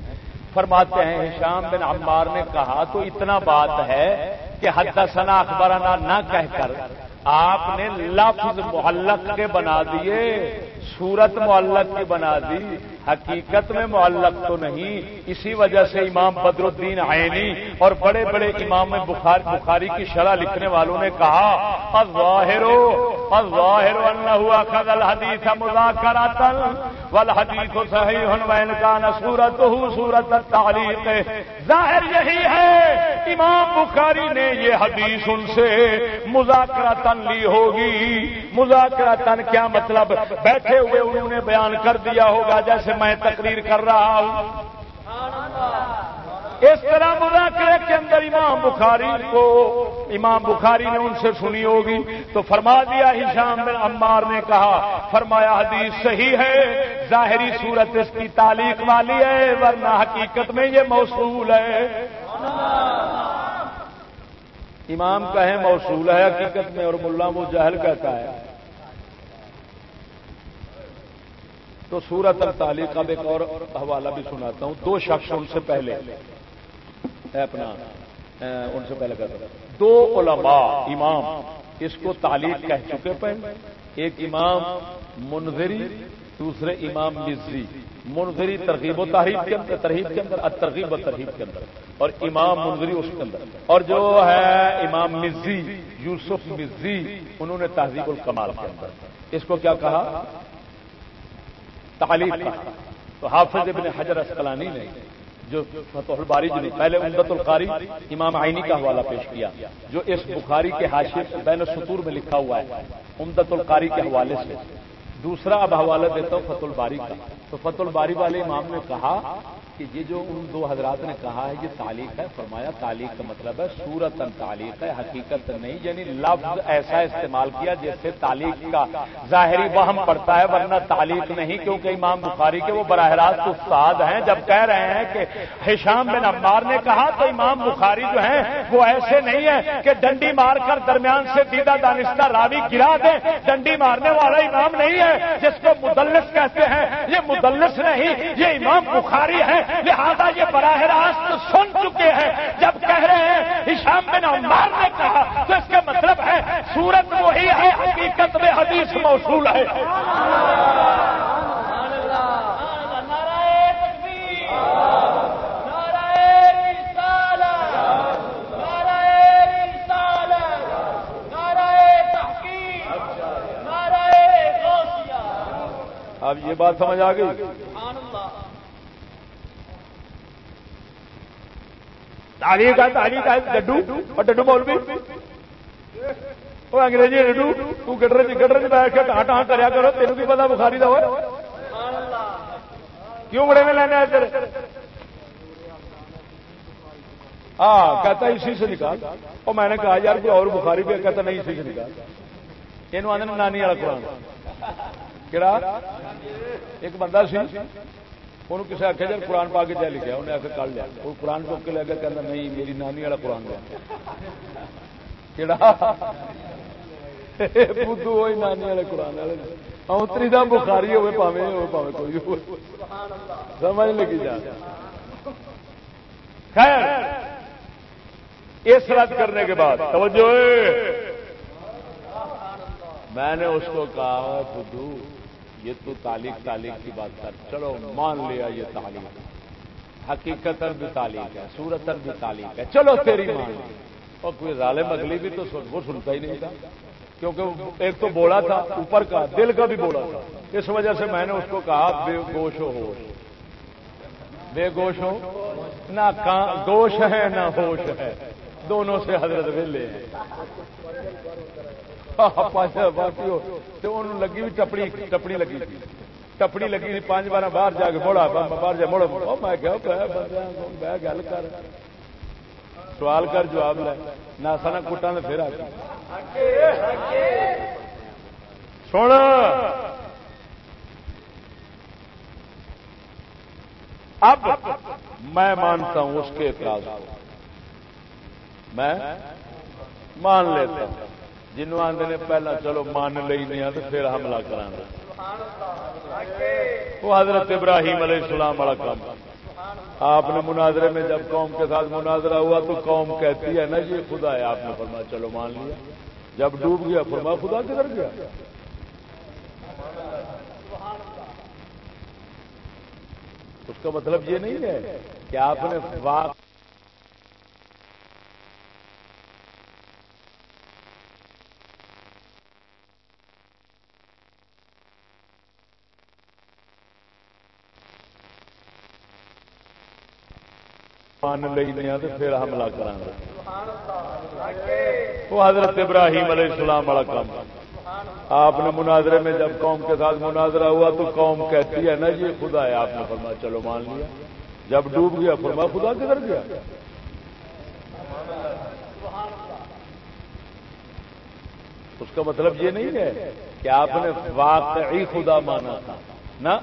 فرماتے ہیں، ہشام بن عمار نے کہا، تو اتنا بات ہے کہ حد ثنا اخبارانہ نہ کہہ کر آپ نے لفظ معلق کے بنا دیے۔ صورت معلق کی بنا دی، حقیقت میں معلق تو نہیں، اسی وجہ سے امام بدر الدین عینی اور بڑے بڑے امام بخار بخاری کی شرح لکھنے والوں نے کہا، الظاہر الظاہر انه اخذ الحديث مذاکرۃ والحديث صحیح وان كان صورته صورت التعلیق. ظاہر یہی ہے، امام بخاری نے یہ حدیث ان سے مذاکرۃ لی ہوگی۔ مذاکرۃ کیا مطلب؟ بیٹھے ہوئے انہوں نے بیان کر دیا ہوگا جیسے میں تقریر کر رہا ہوں۔ اس طرح مذاکرے کے اندر امام بخاری کو امام بخاری نے ان سے سنی ہوگی تو فرما دیا ہشام بن عمار نے کہا، فرمایا حدیث صحیح ہے، ظاہری صورت اس کی تعلیق والی ہے، ورنہ حقیقت میں یہ موصول ہے۔ امام کہیں موصول ہے، حقیقت میں اور ملا وہ جہل کہتا ہے۔ تو سورت التعلیق اب ایک اور حوالہ بھی سناتا ہوں۔ دو شخص ان سے پہلے۔ اپنا ان سے پہلے کہتا دو علماء، امام، اس کو تعلیق کہہ چکے پہ ایک امام منظری دوسرے امام مزری منظری ترغیب و تحریب کے اندر ترغیب کے اندر ترغیب و ترغیب کے اندر۔ اور امام منظری اس کے اندر۔ اور جو ہے امام مزی، یوسف مزی، انہوں نے تہذیب الکمال کے اندر۔ اس کو کیا کہا؟ تعلیم تو حافظ ابن حجر اسکلانی نے جو فتح الباری جی نے پہلے امدت القاری امام آئینی کا حوالہ پیش کیا، جو اس بخاری کے حاشیے بین السطور میں لکھا ہوا ہے امدت القاری کے حوالے سے۔ دوسرا اب حوالہ دیتا ہوں فت الباری کا۔ تو فت الباری والے امام نے کہا کہ یہ جو ان دو حضرات نے کہا ہے یہ تعلیق ہے، فرمایا تعلیق کا مطلب ہے سورت تعلیق ہے حقیقت نہیں یعنی لفظ ایسا استعمال کیا جیسے تعلیق کا ظاہری وہم پڑتا ہے، ورنہ تعلیق نہیں، کیونکہ امام بخاری کے وہ براہ راست استاد ہیں۔ جب کہہ رہے ہیں کہ ہشام بن عمار نے کہا تو امام بخاری جو ہیں، وہ ایسے نہیں ہے کہ ڈنڈی مار کر درمیان سے دیدہ دانستہ راوی گرا دیں۔ ڈنڈی مارنے والا امام نہیں ہے، جس کو مدلس کہتے ہیں۔ یہ مدلس نہیں، یہ امام بخاری ہے۔ لہذا یہ براہ راست سن چکے ہیں۔ جب کہہ رہے ہیں، ہشام بن عمار نے کہا، تو اس کا مطلب ہے، سورت وہی ہے، حقیقت میں حدیث موصول ہے۔ اب یہ بات سمجھ آ گئی؟ تعلیم کا تعلیم کا ڈڈو اور ڈڈو بول بھی وہ انگریزی ڈڈو تو گٹر گٹر جی بیٹھ کے ٹہاں ٹہاں کریا کرو، تینوں کی پتا بخاری کا ہو کیوں بڑے میں لینا ادھر ہاں کہتا اسی سے نکال۔ اور میں نے کہا، یار، کوئی اور بخاری بھی کہتا نہیں، اسی سے نکال۔ یہ آدھے نانی والا قرآن۔ کہڑا ایک بندہ سی۔ انہوں کسی آخیا جب قرآن پا کے چل لکھا انہیں آ کے کل لیا وہ قرآن چک کے لے کے کہنا نہیں میری نانی والا قرآن لیا کہڑا بدھو ہوئی نانی والے قرآن والے اتری دا بخاری ہوے پاوے ہوے پاوے کوئی ہو سمجھ لگی جا خیر اس رد کرنے کے بعد توجہ میں نے اس کو کہا بدھو یہ تو تعلیق تعلیق کی بات کر چلو، مان لیا یہ تعلیم حقیقت بھی تعلیق ہے سورت بھی تعلیق ہے۔ چلو، تیری مان۔ اور کوئی ظالم اگلی بھی تو وہ سنتا ہی نہیں تھا۔ کیونکہ ایک تو بولا تھا، اوپر کا دل کا بھی بولا تھا۔ اس وجہ سے میں نے اس کو کہا بے گوش ہو۔ ہوش بے گوش ہو؟ نہ گوش ہے، نہ ہوش ہے۔ دونوں سے حضرت ویلے ہیں۔ لگی بھی ٹپڑی ٹپڑی لگی ٹپڑی لگی پانچ بارہ باہر جا کے بوڑا باہر جا مڑو میں کیا گل کر۔ سوال کر، جواب لے۔ نہ سنا کٹا نے پھر آ سن۔ اب میں مانتا ہوں اس کے اعتراض کو۔ میں مان لیتا ہوں۔ جنوب آدھے نے پہلا چلو مان نہیں تو پھر حملہ کرا وہ حضرت ابراہیم علیہ السلام والا کام۔ آپ نے مناظرے میں جب قوم کے ساتھ مناظرہ ہوا تو قوم کہتی ہے نا یہ جی، خدا ہے۔ آپ نے فرمایا، چلو مان لیا۔ جب ڈوب گیا فرما خدا کدھر گیا؟ اس کا مطلب یہ نہیں ہے کہ آپ نے واقع مان لیا تو پھر حملہ کرا وہ حضرت ابراہیم علیہ السلام والا کام۔ آپ نے مناظرے میں جب قوم کے ساتھ مناظرہ ہوا تو قوم کہتی ہے نا یہ خدا ہے۔ آپ نے فرمایا، چلو مان لیا۔ جب ڈوب گیا فرما خدا کدھر گیا؟ اس کا مطلب یہ نہیں ہے کہ آپ نے واقعی خدا مانا تھا۔ نا؟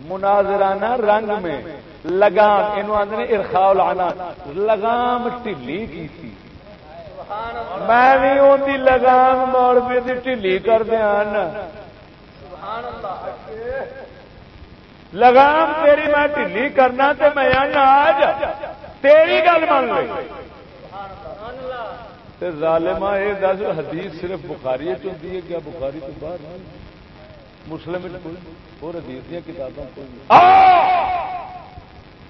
مناظرانہ رنگ میں لگام یہ آدھے ارخا لانا لگام ٹھلی کی تھی۔ میں بھی ان لگام موڑ پہ ٹھلی کر دیا لگام تیری میں ٹھلی کرنا تو میں آج تیری گل مان لی ظالما یہ دس حدیث صرف بخاری چلتی ہے، کیا بخاری تو باہر مسلم اور حدیث کتابیں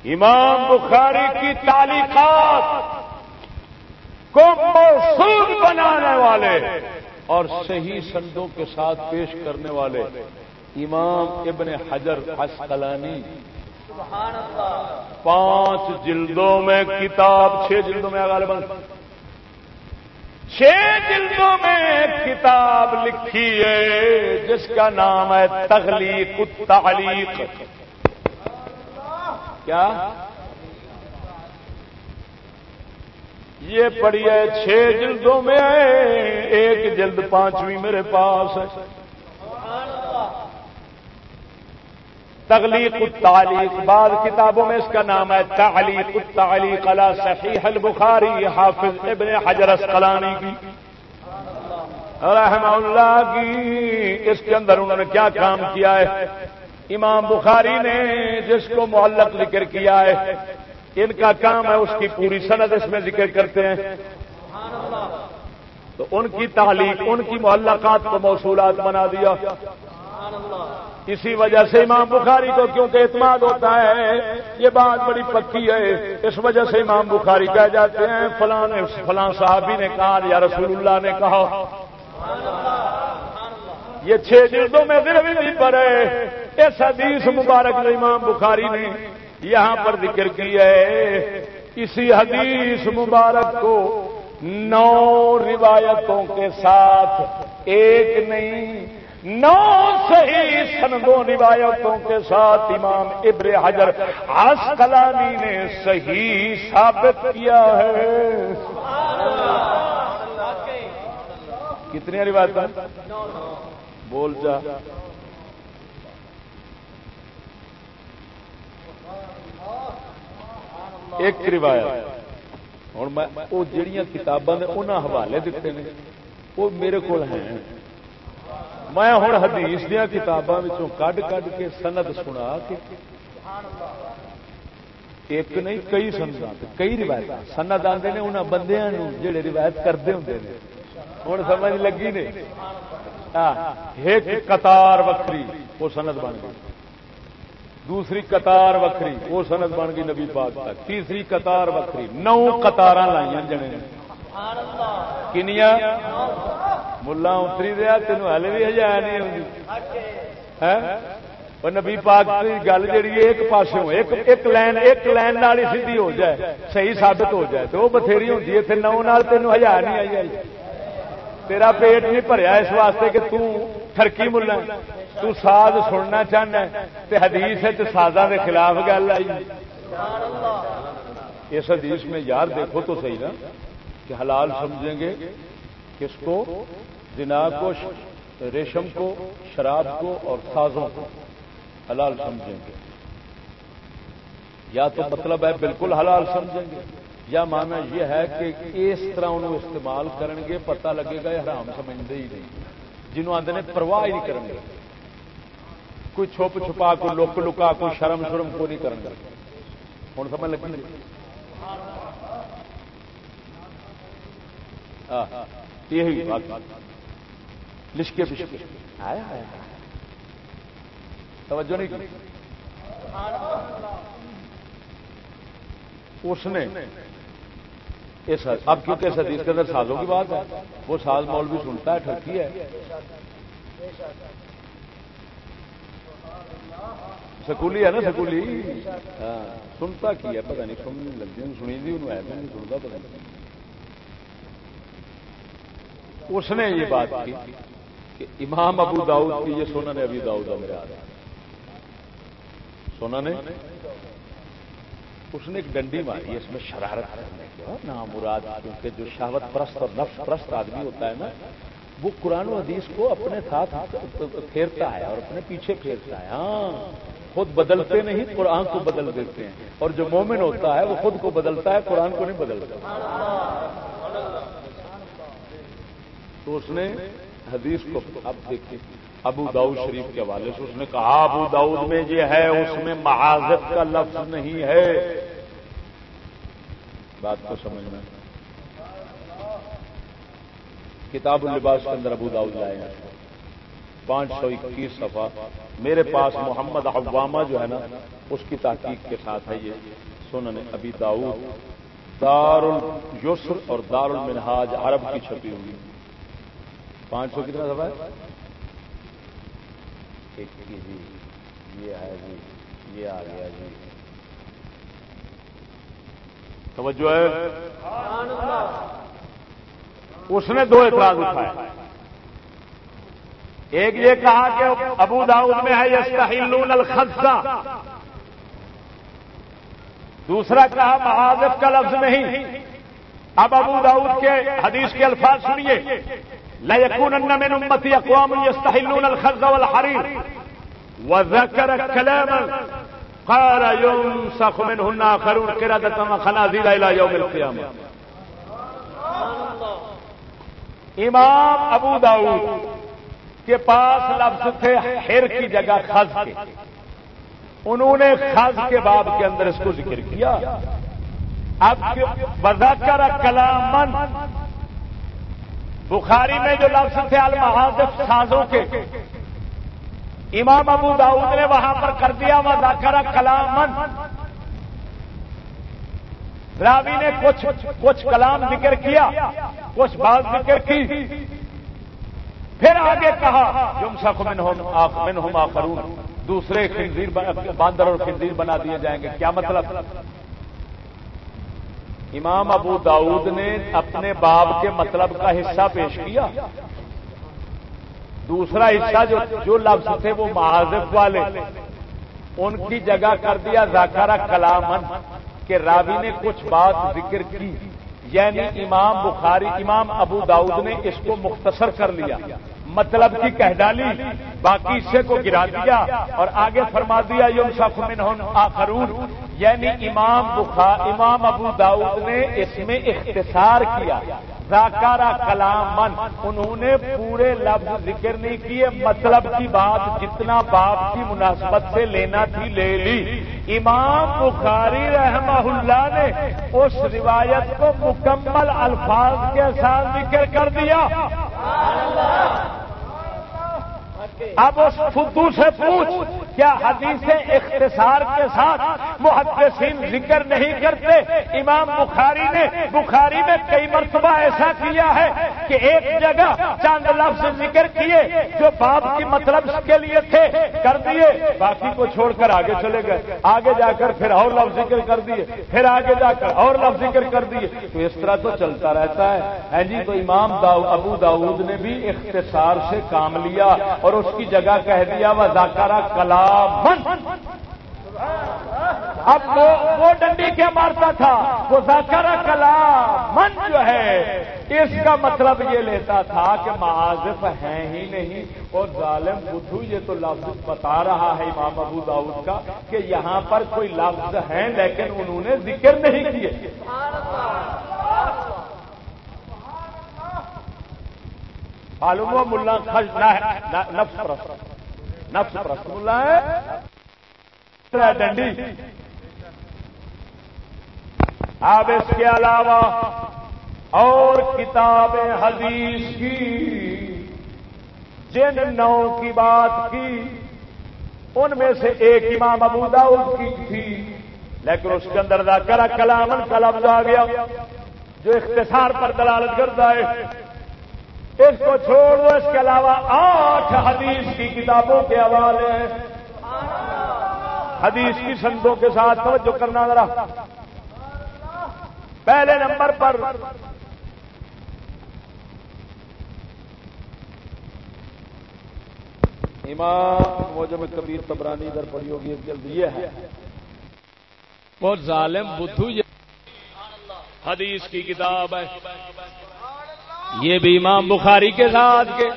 امام بخاری کی تعلیقات کو موصول بنانے والے اور صحیح سندوں کے ساتھ پیش کرنے والے امام ابن حجر اسقلانی پانچ جلدوں میں کتاب چھ جلدوں میں غالباً چھ جلدوں میں کتاب لکھی ہے، جس کا نام ہے تخلیق التعلیق۔ کیا؟ یہ پڑھی ہے، چھ جلدوں میں ایک جلد پانچویں میرے پاس ہے۔ تغلیق التعلیق بعض کتابوں میں اس کا نام ہے تعلیق التعلیق علی صحیح البخاری، حافظ ابن حجر اسقلانی کی۔ رحمہ اللہ کی۔ اس کے اندر انہوں نے کیا کام کیا ہے؟ امام بخاری نے جس کو معلق ذکر کیا ہے، ان کا کام ہے اس کی پوری صنعت اس میں ذکر کرتے ہیں۔ تو ان کی تعلیق، ان کی معلقات کو موصولات بنا دیا۔ اسی وجہ سے امام بخاری کو کیونکہ اعتماد ہوتا ہے، یہ بات بڑی پکی ہے۔ اس وجہ سے امام بخاری کہہ جاتے ہیں فلاں فلاں صحابی نے کہا یا رسول اللہ نے کہا۔ یہ چھ جلدوں میں دل بھی نہیں پڑے۔ اس حدیث مبارک نے امام بخاری نے یہاں پر ذکر کی ہے۔ اسی حدیث مبارک کو نو روایتوں کے ساتھ ایک نہیں نو صحیح سندوں روایتوں کے ساتھ امام ابر حجر آسکلانی نے صحیح ثابت کیا ہے۔ کتنی روایت بول جا۔ ایک روایت۔ ہوں میں وہ جہیا کتاباں انہیں حوالے دیتے ہیں وہ میرے کو ہیں۔ میں ہوں حدیث دیا کتابوں کڈ کڈ کے سند سنا کے۔ ایک نہیں، کئی سند کئی روایت سند آتے ہیں انہوں بندیا جڑے روایت کرتے ہوں ہوں سمجھ لگی نے؟ ہاں، ایک قطار وکری، وہ سند بن گئی۔ دوسری قطار وکری، وہ سند بن گئی نبی پاک تک۔ تیسری قطار وکری، نو قطار لائیا جنے کنیا ملا اتری دیا تین ہل بھی ہزار نہیں آتی جی۔ نبی پاک کی گل جی ایک پاس ایک لائن ایک لائن ہی سیدھی ہو جائے، صحیح ثابت ہو جائے، تو وہ بتھیری ہوتی جی، ہے نو نال تین ہزار نہیں آئی آئی۔ تیرا پیٹ نہیں بھریا اس واسطے کہ ترکی ملا تو ساز سننا چاہنا تے حدیث سازا کے خلاف گل آئی۔ اس حدیث میں یار دیکھو تو صحیح نا۔ کہ حلال سمجھیں گے کس کو؟ جنا کو، ریشم کو، شراب کو اور سازوں کو۔ حلال سمجھیں گے۔ یا تو مطلب ہے بالکل حلال سمجھیں گے۔ یا مانا یہ ہے کہ اس طرح انہوں استعمال کریں گے، پتہ لگے گا یہ حرام سمجھتے ہی نہیں۔ جنہوں آدھے نے پرواہ ہی نہیں کریں گے۔ کوئی چھپ چھپا کو لک لکا، کوئی شرم شرم کو نہیں کریں گے۔ ہوں، سمجھ لگی؟ یہی بات۔ لشکے پشکے۔ آیا توجہ نہیں اس نے اب کیونکہ اس حدیث کے اندر سازوں کی بات ہے، وہ ساز مول بھی سنتا ہے، ٹھرکی ہے۔ سکولی ہے نا، سکولی؟ ہاں، سنتا کی ہے پتا نہیں سننے لگتی سنی تھی، انہوں ایسا نہیں سنتا پتا نہیں۔ اس نے یہ بات کی کہ امام ابو داؤد کی یہ سونا نے ابھی داؤد میرے آ رہا سونا نے اس نے ایک ڈنڈی ماری، اس میں شرارت کرنے کی۔ ہاں، نام مراد کیونکہ جو شہوت پرست اور نفس پرست آدمی ہوتا ہے نا، وہ قرآن و حدیث کو اپنے ساتھ پھیرتا ہے اور اپنے پیچھے پھیرتا ہے۔ ہاں خود بدلتے نہیں، قرآن کو بدل دیتے ہیں۔ اور جو مومن ہوتا ہے، وہ خود کو بدلتا ہے، قرآن کو نہیں بدلتا۔ تو اس نے حدیث کو اب دیکھیے ابو داؤد شریف کے حوالے سے اس نے کہا، ابو داؤد میں جو ہے، اس میں معاذت کا لفظ نہیں ہے۔ بات کو سمجھنا۔ کتاب اللباس کے اندر ابو داؤد لائے ہیں۔ پانچ سو اکیس صفحہ۔ میرے پاس محمد عوامہ جو ہے نا، اس کی تحقیق کے ساتھ ہے یہ۔ سنن ابی داؤد۔ دار السر اور دار المنہاج عرب کی چھپی ہوئی۔ پانچ سو کتنا ہے؟ جی یہ ہے جی یہ آ گیا جی۔ توجہ ہے؟ اس نے دو اعتراض اٹھائے۔ ایک یہ کہا کہ ابو داؤد میں ہے یستحلون الخزہ دوسرا کہا محاذف کا لفظ نہیں۔ اب ابو داؤد کے حدیث کے الفاظ سنیے۔ لا من امتي اقوام يستحلون الخز والحرير. وذكر كلاما قال ينسخ منهن اخرون قردة وخنازير الى يوم القيامه امام ابو داؤد کے پاس لفظ تھے ہر کی جگہ خز کے۔ انہوں نے خز کے باب کے اندر اس کو ذکر کیا۔ اب وزاکر کلامن بخاری میں جو لفظ تھے المحاظف سازوں کے، امام ابو داؤد نے وہاں پر کر دیا وہ ذاکرہ کلام راوی نے کچھ کچھ کلام ذکر کیا، کچھ بات ذکر کی۔ پھر آگے کہا جم سخ من ہم آخرون. دوسرے خنزیر باندر اور خنزیر بنا دیے جائیں گے۔ کیا مطلب؟ امام ابو داؤد نے اپنے باب کے مطلب کا حصہ پیش کیا۔ دوسرا حصہ جو جو لفظ تھے وہ معذف والے۔ ان کی جگہ کر دیا زاکارہ کلامن کہ راوی نے کچھ بات ذکر کی۔ یعنی امام بخاری امام ابو داؤد نے اس کو مختصر کر لیا۔ مطلب کی کہہ ڈالی، باقی سے کو گرا دیا اور آگے فرما دیا، یوم سخ آخرون۔ یعنی امام امام ابو داؤد نے اس میں اختصار کیا۔ زاکارا کلام من انہوں نے پورے لفظ ذکر نہیں کیے مطلب کی بات جتنا باپ کی مناسبت سے لینا تھی لے لی۔ امام بخاری رحمہ اللہ نے اس روایت کو مکمل الفاظ کے ساتھ ذکر کر دیا۔ اب اس فدو سے پوچھ، کیا حدیث اختصار کے ساتھ محدثین ذکر نہیں کرتے؟ امام بخاری نے، بخاری میں کئی مرتبہ ایسا کیا ہے کہ ایک جگہ چاند لفظ ذکر کیے جو باپ کی مطلب کے لیے تھے، کر دیے، باقی کو چھوڑ کر آگے چلے گئے۔ آگے جا کر پھر اور لفظ ذکر کر دیے، پھر آگے جا کر اور لفظ ذکر کر دیے۔ تو اس طرح تو چلتا رہتا ہے۔ ہاں جی تو امام ابو داود نے بھی اختصار سے کام لیا اور اس کی جگہ کہہ دیا، وہ زاکارہ کلام اب وہ ڈنڈی کیا مارتا تھا؟ وہ زاکارہ کلام من جو ہے۔ اس کا مطلب یہ لیتا تھا کہ معذف ہیں ہی نہیں اور ظالم بدھو، یہ تو لفظ بتا رہا ہے امام ابو داؤد کا کہ یہاں پر کوئی لفظ ہیں لیکن انہوں نے ذکر نہیں کیے۔ معلوم ہوا ملا خش نفس پرست۔ نفس پرست۔ ملا ہے؟ ڈنڈی۔ اب اس کے علاوہ اور کتاب حدیث کی، جن نو کی بات کی، ان میں سے ایک امام ابو داؤد کی تھی، لیکن اس کے اندر کرا کلامن کا لفظ آ گیا، جو اختصار پر دلالت کرتا ہے۔ اس کو چھوڑ دو، اس کے علاوہ آٹھ حدیث کی کتابوں کے حوالے ہیں۔ حدیث کی سندوں کے ساتھ توجہ کرنا ذرا۔ پہلے نمبر پر۔ امام وہ جب کبیر تبرانی ادھر پڑی ہوگی جلد یہ ہے۔ بہت ظالم بدھو حدیث کی کتاب ہے۔ یہ بھی امام بخاری کے ساتھ کے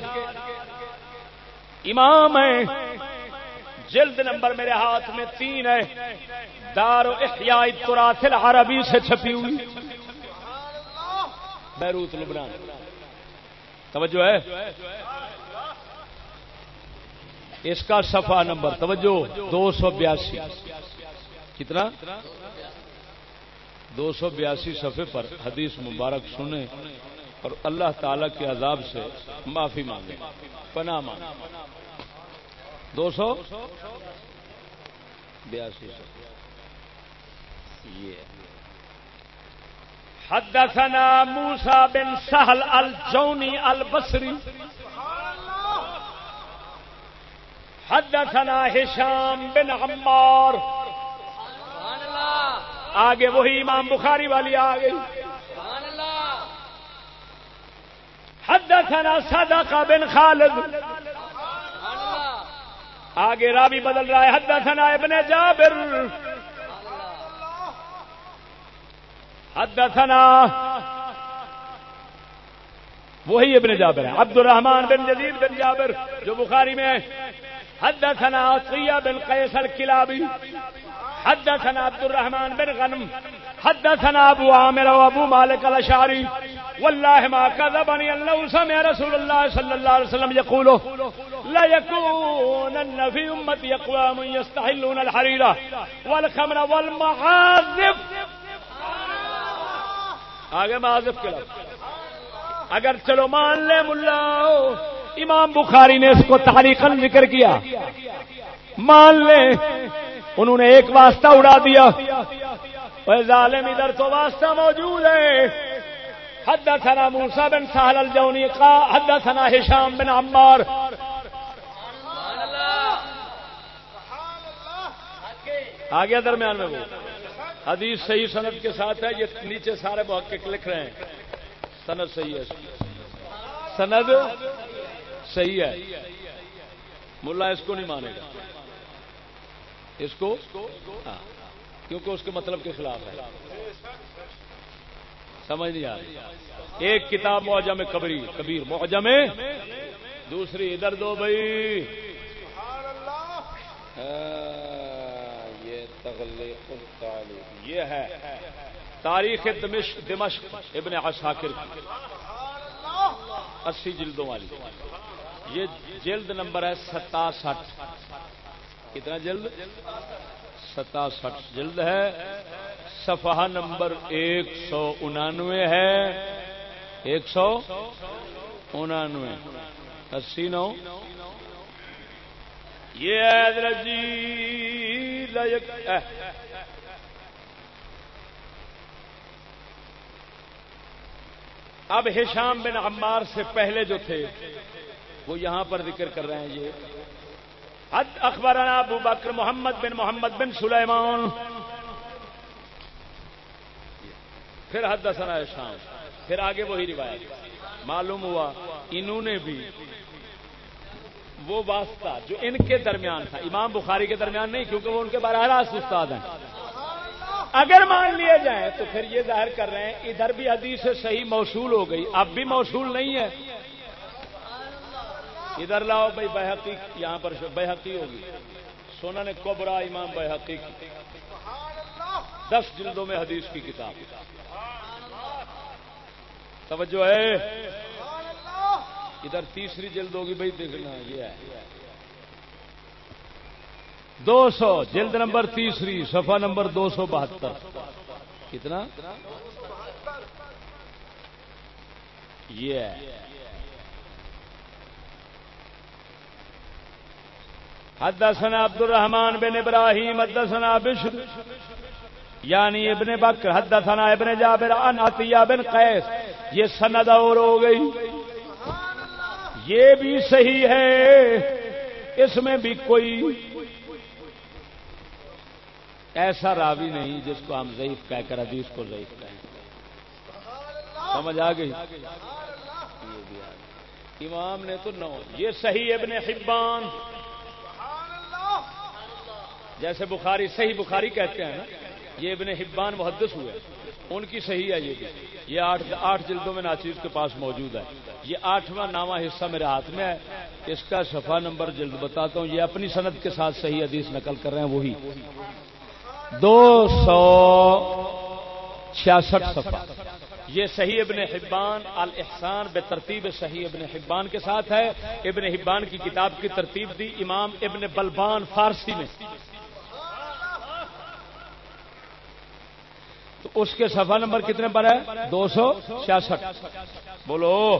امام ہے جلد نمبر میرے ہاتھ میں تین ہے۔ دار و احیاء تراثل عربی سے چھپی ہوئی۔ بیروت، لبنان۔ توجہ ہے۔ اس کا صفحہ نمبر، توجہ، دو سو بیاسی۔ کتنا؟ دو سو بیاسی صفحے پر حدیث مبارک سنیں۔ اور اللہ تعالی کے عذاب سے معافی مانگے۔ پناہ مانگے۔ دو سو؟ بیاسی یہ حدثنا موسى بن سهل الجوني البصري حدثنا هشام بن عمار۔ آگے وہی امام بخاری والی آ گئی۔ حدثنا صدقہ بن خالد. آگے رابی بدل رہا ہے. حدثنا ابن جابر. حدثنا وہی ابن جابر ہے. عبد الرحمان بن جدید بن جابر جو بخاری میں حدثنا عطیہ بن قیس الکلابی. حدثنا عبد الرحمان بن غنم، حدثنا ابو عامر و ابو مالک والله ما كذبني انه سمع رسول الله صلى الله عليه وسلم يقول لا يكونن في امتي اقوام يستحلون الحريره والخمر والمعازف۔ آگے معازف کے لفظ۔ اگر چلو مان لے ملا امام بخاری نے اس کو تاریخن ذکر کیا۔ مان لے۔ انہوں نے ایک واسطہ اڑا دیا۔ ظالم ادھر تو واسطہ موجود ہے۔ حدثنا موسى بن سهل الجوني قال حدثنا هشام بن عمار۔ آگے درمیان میں وہ حدیث صحیح سند کے ساتھ ہے، یہ نیچے سارے محقق لکھ رہے ہیں۔ سند صحیح ہے۔ سند صحیح ہے۔ ملا اس کو نہیں مانے گا۔ اس کو؟ ہاں. کیونکہ اس کے مطلب کے خلاف ہے. سمجھ نہیں آ رہی. ایک کتاب معجم کبری، کبیر معجم، دوسری ادھر دو بھائی. ہاں، یہ تغلیق یہ ہے تاریخ دمشق ابن عساکر اسی جلدوں والی. یہ جلد نمبر ہے ستاسٹھ. کتنا جلد؟ ستاسٹھ جلد ہے۔ صفحہ نمبر ایک سو انانوے ہے۔ ایک سو انانوے۔ اسی نو۔ یہ جی، اب ہشام بن عمار سے پہلے جو تھے، وہ یہاں پر ذکر کر رہے ہیں یہ۔ حد اخبار ابو بکر محمد بن محمد بن سلیمان. پھر حد دسنا شام. پھر آگے وہی روایت. معلوم ہوا انہوں نے بھی وہ واسطہ جو ان کے درمیان تھا، امام بخاری کے درمیان نہیں، کیونکہ وہ ان کے براہ راست استاد ہیں۔ اگر مان لیے جائیں تو پھر یہ ظاہر کر رہے ہیں، ادھر بھی حدیث سے صحیح موصول ہو گئی، اب بھی موصول نہیں ہے۔ ادھر لاؤ بھائی بحقی یہاں پر بحقی ہوگی۔ سونا نے کوبرا امام بحقی کی۔ دس جلدوں میں حدیث کی کتاب۔ توجہ ہے۔ ادھر تیسری جلد ہوگی، بھائی دیکھنا، یہ ہے۔ دو سو، جلد نمبر تیسری، صفحہ نمبر دو سو بہتر۔ کتنا؟ یہ حدثنا عبد الرحمن بن ابراہیم، حدثنا بشر یعنی ابن بکر، حدثنا ابن جابر عن عطیہ بن قیس، یہ سند اور ہو گئی۔ یہ بھی صحیح ہے۔ اس میں بھی کوئی ایسا راوی نہیں جس کو ہم ضعیف کہہ کر حدیث کو ضعیف کہیں۔ سمجھ آ گئی۔ امام نے تو نو یہ صحیح ابن حبان جیسے بخاری صحیح بخاری کہتے ہیں نا، یہ ابن حبان محدث ہوئے ان کی صحیح ہے یہ بھی۔ یہ آٹھ آٹھ جلدوں میں ناچیز کے پاس موجود ہے۔ یہ آٹھواں نامہ حصہ میرے ہاتھ میں ہے۔ اس کا صفحہ نمبر جلد بتاتا ہوں۔ یہ اپنی صنعت کے ساتھ صحیح حدیث نقل کر رہے ہیں، وہی۔ دو سو چھیاسٹھ صفحہ۔ یہ صحیح ابن حبان الاحسان بے ترتیب صحیح ابن حبان کے ساتھ ہے۔ ابن حبان کی کتاب کی ترتیب دی امام ابن بلبان فارسی میں۔ تو اس کے صفحہ نمبر کتنے پر ہے؟ دو سو چھیاسٹھ۔ بولو۔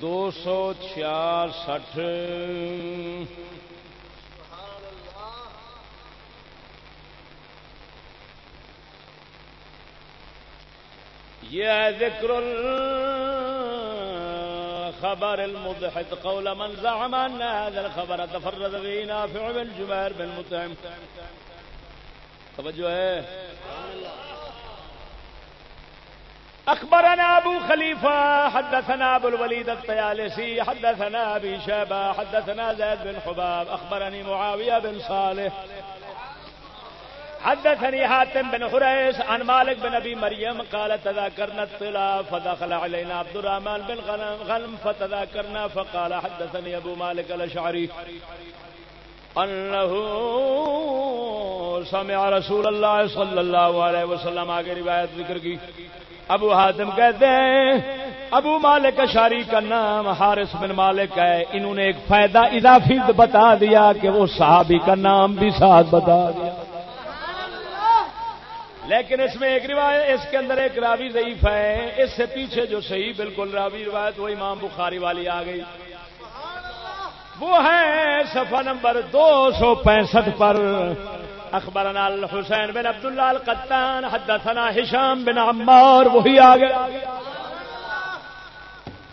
دو سو چھیاسٹھ۔ یہ ہے ذکر خبر المضحك قول من زعم ان هذا الخبر تفرد به نافع بن جبير بن مطعم توجہ ہے اخبرنا ابو خلیفہ حدثنا ابو الولید الطیالسی حدثنا ابی شیبہ حدثنا زید بن حباب اخبرنی معاویہ بن صالح. حدثني حاتم بن حريس عن مالك بن ابي مريم قال تذاكرنا الطلا فدخل علينا عبد الرحمن بن غنم فتذاكرنا فقال حدثني ابو مالك الاشعري انه سمع رسول اللہ صلی اللہ علیہ وسلم آگے روایت ذکر کی۔ ابو حاتم کہتے ہیں، ابو مالک شاری کا نام حارث بن مالک ہے، انہوں نے ایک فائدہ اضافی بتا دیا کہ وہ صحابی کا نام بھی ساتھ بتا دیا۔ لیکن اس میں ایک روایت اس کے اندر ایک راوی ضعیف ہے۔ اس سے پیچھے جو صحیح بالکل راوی روایت، وہ امام بخاری والی آ گئی۔ وہ ہے صفحہ نمبر دو سو پینسٹھ پر۔ اخبرنا الحسین بن عبداللہ القطان حدثنا ہشام بن عمار، وہی آ گیا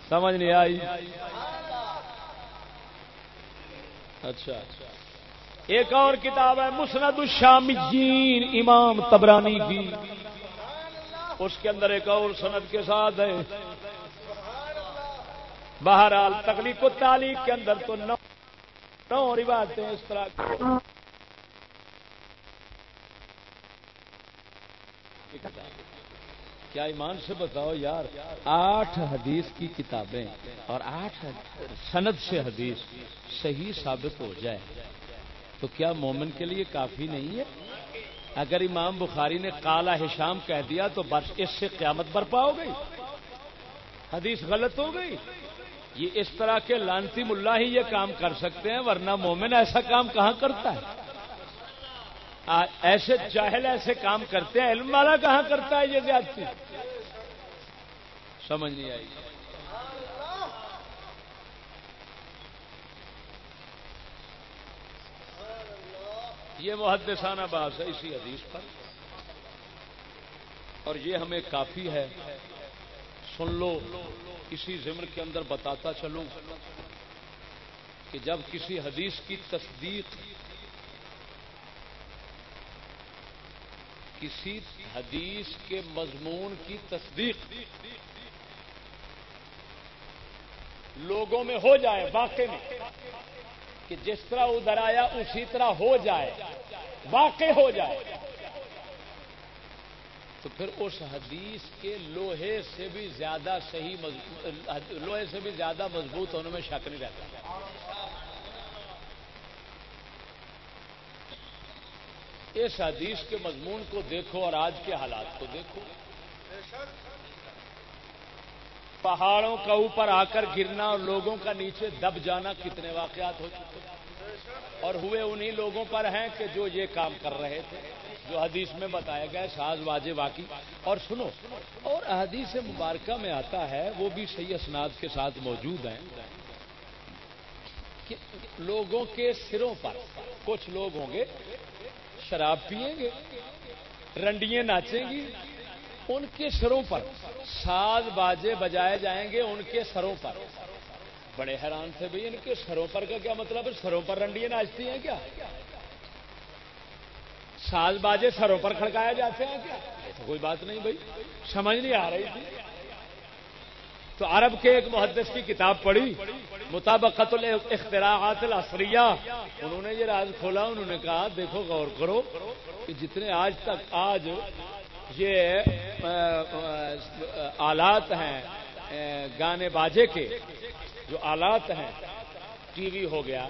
سمجھ نہیں آئی؟ اچھا اچھا۔ ایک اور کتاب ہے، مسند الشامیین، امام تبرانی کی۔ اس کے اندر ایک اور سند کے ساتھ ہے۔ بہرحال تکلیف و تعلیق کے اندر تو نو نو روایتیں اس طرح کیا ایمان سے بتاؤ یار، آٹھ حدیث کی کتابیں اور آٹھ سند سے حدیث صحیح ثابت ہو جائے۔ تو کیا مومن کے لیے کافی نہیں ہے؟ اگر امام بخاری نے کالا ہشام کہہ دیا تو بس اس سے قیامت برپا ہو گئی۔ حدیث غلط ہو گئی۔ یہ اس طرح کے لانتی ملا ہی یہ کام کر سکتے ہیں، ورنہ مومن ایسا کام کہاں کرتا ہے؟ ایسے جاہل ایسے کام کرتے ہیں، علم والا کہاں کرتا ہے یہ زیادتی؟ سمجھ نہیں آئی۔ یہ محدثانہ باس ہے اسی حدیث پر۔ اور یہ ہمیں کافی ہے۔ سن لو، اسی ضمر کے اندر بتاتا چلوں کہ جب کسی حدیث کی تصدیق کسی حدیث کے مضمون کی تصدیق لوگوں میں ہو جائے، واقع میں۔ کہ جس طرح ادھر آیا اسی طرح ہو جائے، واقع ہو جائے۔ تو پھر اس حدیث کے لوہے سے بھی زیادہ صحیح لوہے سے بھی زیادہ مضبوط ہونے میں شک نہیں رہتا۔ اس حدیث کے مضمون کو دیکھو اور آج کے حالات کو دیکھو۔ پہاڑوں کا اوپر آ کر گرنا اور لوگوں کا نیچے دب جانا کتنے واقعات ہو چکے اور ہوئے انہی لوگوں پر ہیں کہ جو یہ کام کر رہے تھے، جو حدیث میں بتایا گیا ساز واجب واقعی۔ اور سنو، اور حدیث مبارکہ میں آتا ہے، وہ بھی صحیح اسناد کے ساتھ موجود ہیں، کہ لوگوں کے سروں پر، کچھ لوگ ہوں گے، شراب پیئیں گے، رنڈیاں ناچیں گی ان کے سروں پر۔ ساز باجے بجائے جائیں گے ان کے سروں پر۔ بڑے حیران تھے بھائی، ان کے سروں پر کا کیا مطلب ہے؟ سروں پر رنڈیاں ناچتی ہیں کیا؟ ساز باجے سروں پر کھڑکائے جاتے ہیں کیا؟ کوئی بات نہیں بھائی، سمجھ نہیں آ رہی تھی۔ تو عرب کے ایک محدث کی کتاب پڑھی، مطابقت اختراعات الاسریہ انہوں نے یہ راز کھولا، انہوں نے کہا، دیکھو، غور کرو کہ جتنے آج تک، آج یہ آلات ہیں گانے باجے کے، جو آلات ہیں، ٹی وی ہو گیا۔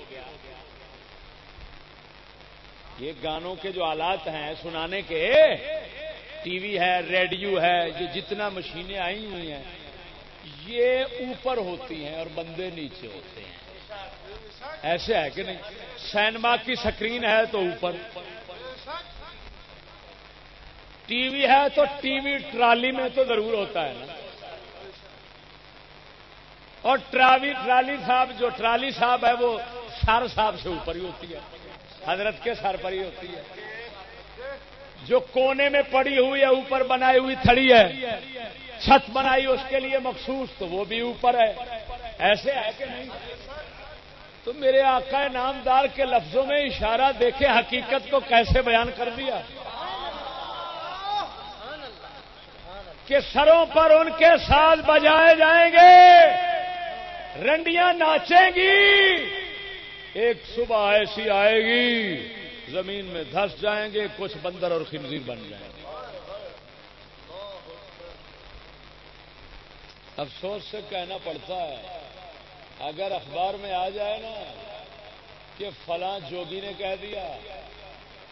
یہ گانوں کے جو آلات ہیں، سنانے کے، ٹی وی ہے، ریڈیو ہے، یہ جتنا مشینیں آئی ہوئی ہیں، یہ اوپر ہوتی ہیں اور بندے نیچے ہوتے ہیں۔ ایسے ہے کہ نہیں؟ سینما کی سکرین ہے تو اوپر۔ ٹی وی ہے تو ٹی وی ٹرالی میں تو ضرور ہوتا ہے نا۔ اور ٹرالی ٹرالی صاحب جو ٹرالی صاحب ہے وہ سر صاحب سے اوپر ہی ہوتی ہے۔ حضرت کے سر پر ہی ہوتی ہے۔ جو کونے میں پڑی ہوئی ہے، اوپر بنائی ہوئی تھڑی ہے، چھت بنائی اس کے لیے مخصوص، تو وہ بھی اوپر ہے۔ ایسے ہے کہ نہیں؟ تو میرے آقا نامدار کے لفظوں میں اشارہ دیکھے، حقیقت کو کیسے بیان کر دیا؟ کہ سروں پر ان کے ساتھ بجائے جائیں گے۔ رنڈیاں ناچیں گی۔ ایک صبح ایسی آئے گی، زمین میں دھس جائیں گے، کچھ بندر اور خنزیر بن جائیں گے۔ افسوس سے کہنا پڑتا ہے، اگر اخبار میں آ جائے نا کہ فلاں جوگی نے کہہ دیا،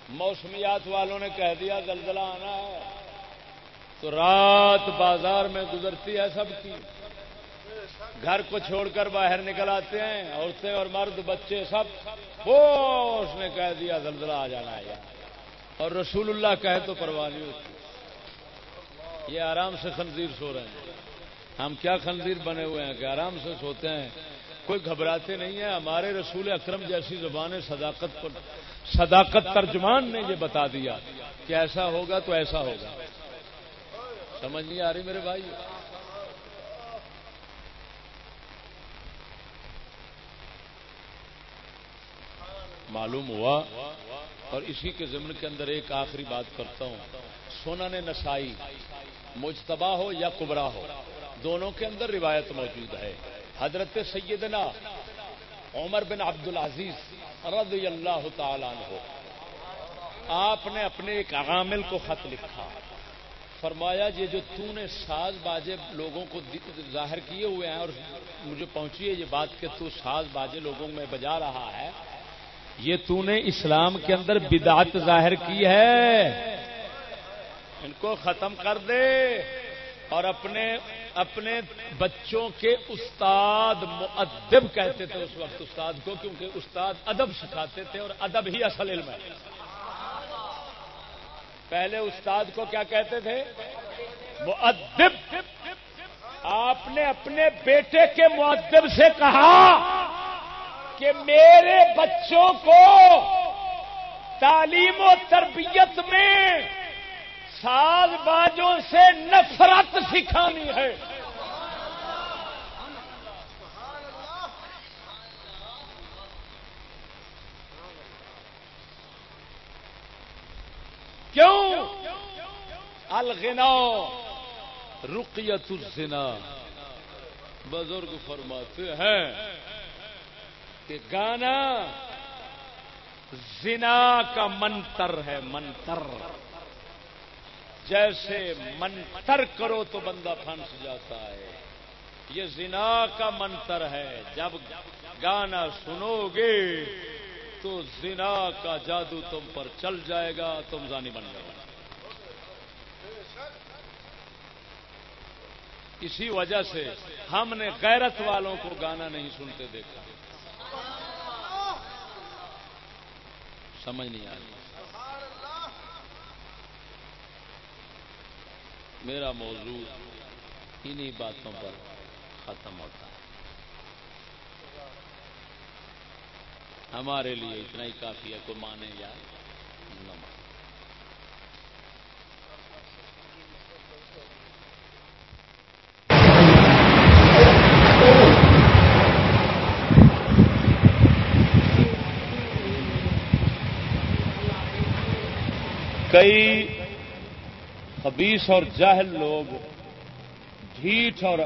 موسمیات والوں نے کہہ دیا، زلزلہ آنا ہے۔ تو رات بازار میں گزرتی ہے سب کی۔ گھر کو چھوڑ کر باہر نکل آتے ہیں، عورتیں اور مرد، بچے سب۔ وہ اس نے کہہ دیا، زلزلہ آ جانا ہے۔ اور رسول اللہ کہے تو پرواہ نہیں ہوتی۔ یہ آرام سے خنزیر سو رہے ہیں۔ ہم کیا خنزیر بنے ہوئے ہیں کہ آرام سے سوتے ہیں۔ کوئی گھبراتے نہیں ہیں۔ ہمارے رسول اکرم جیسی زبان صداقت پر صداقت ترجمان نے یہ بتا دیا کہ ایسا ہوگا تو ایسا ہوگا۔ سمجھ نہیں آ رہی میرے بھائی۔ معلوم ہوا اور اسی کے ضمن کے اندر ایک آخری بات کرتا ہوں۔ سونا نے نسائی مجتبا ہو یا کبرا ہو، دونوں کے اندر روایت موجود ہے۔ حضرت سیدنا عمر بن عبد العزیز رضی اللہ تعالی عنہ، آپ نے اپنے ایک عامل کو خط لکھا۔ فرمایا یہ جو تو نے ساز باجے لوگوں کو ظاہر کیے ہوئے ہیں اور مجھے پہنچی ہے یہ بات کہ تو ساز باجے لوگوں میں بجا رہا ہے، یہ تو نے اسلام کے اندر بدعت ظاہر کی ہے۔ ان کو ختم کر دے اور اپنے اپنے بچوں کے استاد معدب کہتے تھے اس وقت استاد کو، کیونکہ استاد ادب سکھاتے تھے اور ادب ہی اصل علم ہے۔ پہلے استاد کو کیا کہتے تھے؟ معدب آپ نے اپنے بیٹے کے معدب سے کہا کہ میرے بچوں کو تعلیم و تربیت میں ساز بازوں سے نفرت سکھانی ہے۔ کیوں؟ الغنا، رقیت الزنا۔ بزرگ فرماتے ہیں کہ گانا زنا کا منتر ہے، منتر۔ جیسے منتر کرو تو بندہ پھنس جاتا ہے۔ یہ زنا کا منتر ہے۔ جب گانا سنو گے تو زنا کا جادو تم پر چل جائے گا، تم زانی بن جائے گا اسی وجہ سے ہم نے غیرت والوں کو گانا نہیں سنتے دیکھا۔ سمجھ نہیں آ رہی۔ میرا موضوع انہی باتوں پر ختم ہوتا ہے۔ ہمارے لیے اتنا ہی کافی ہے، کوئی مانے یا نہ مانے۔ کئی خبیص اور جاہل لوگ ڈھیٹ اور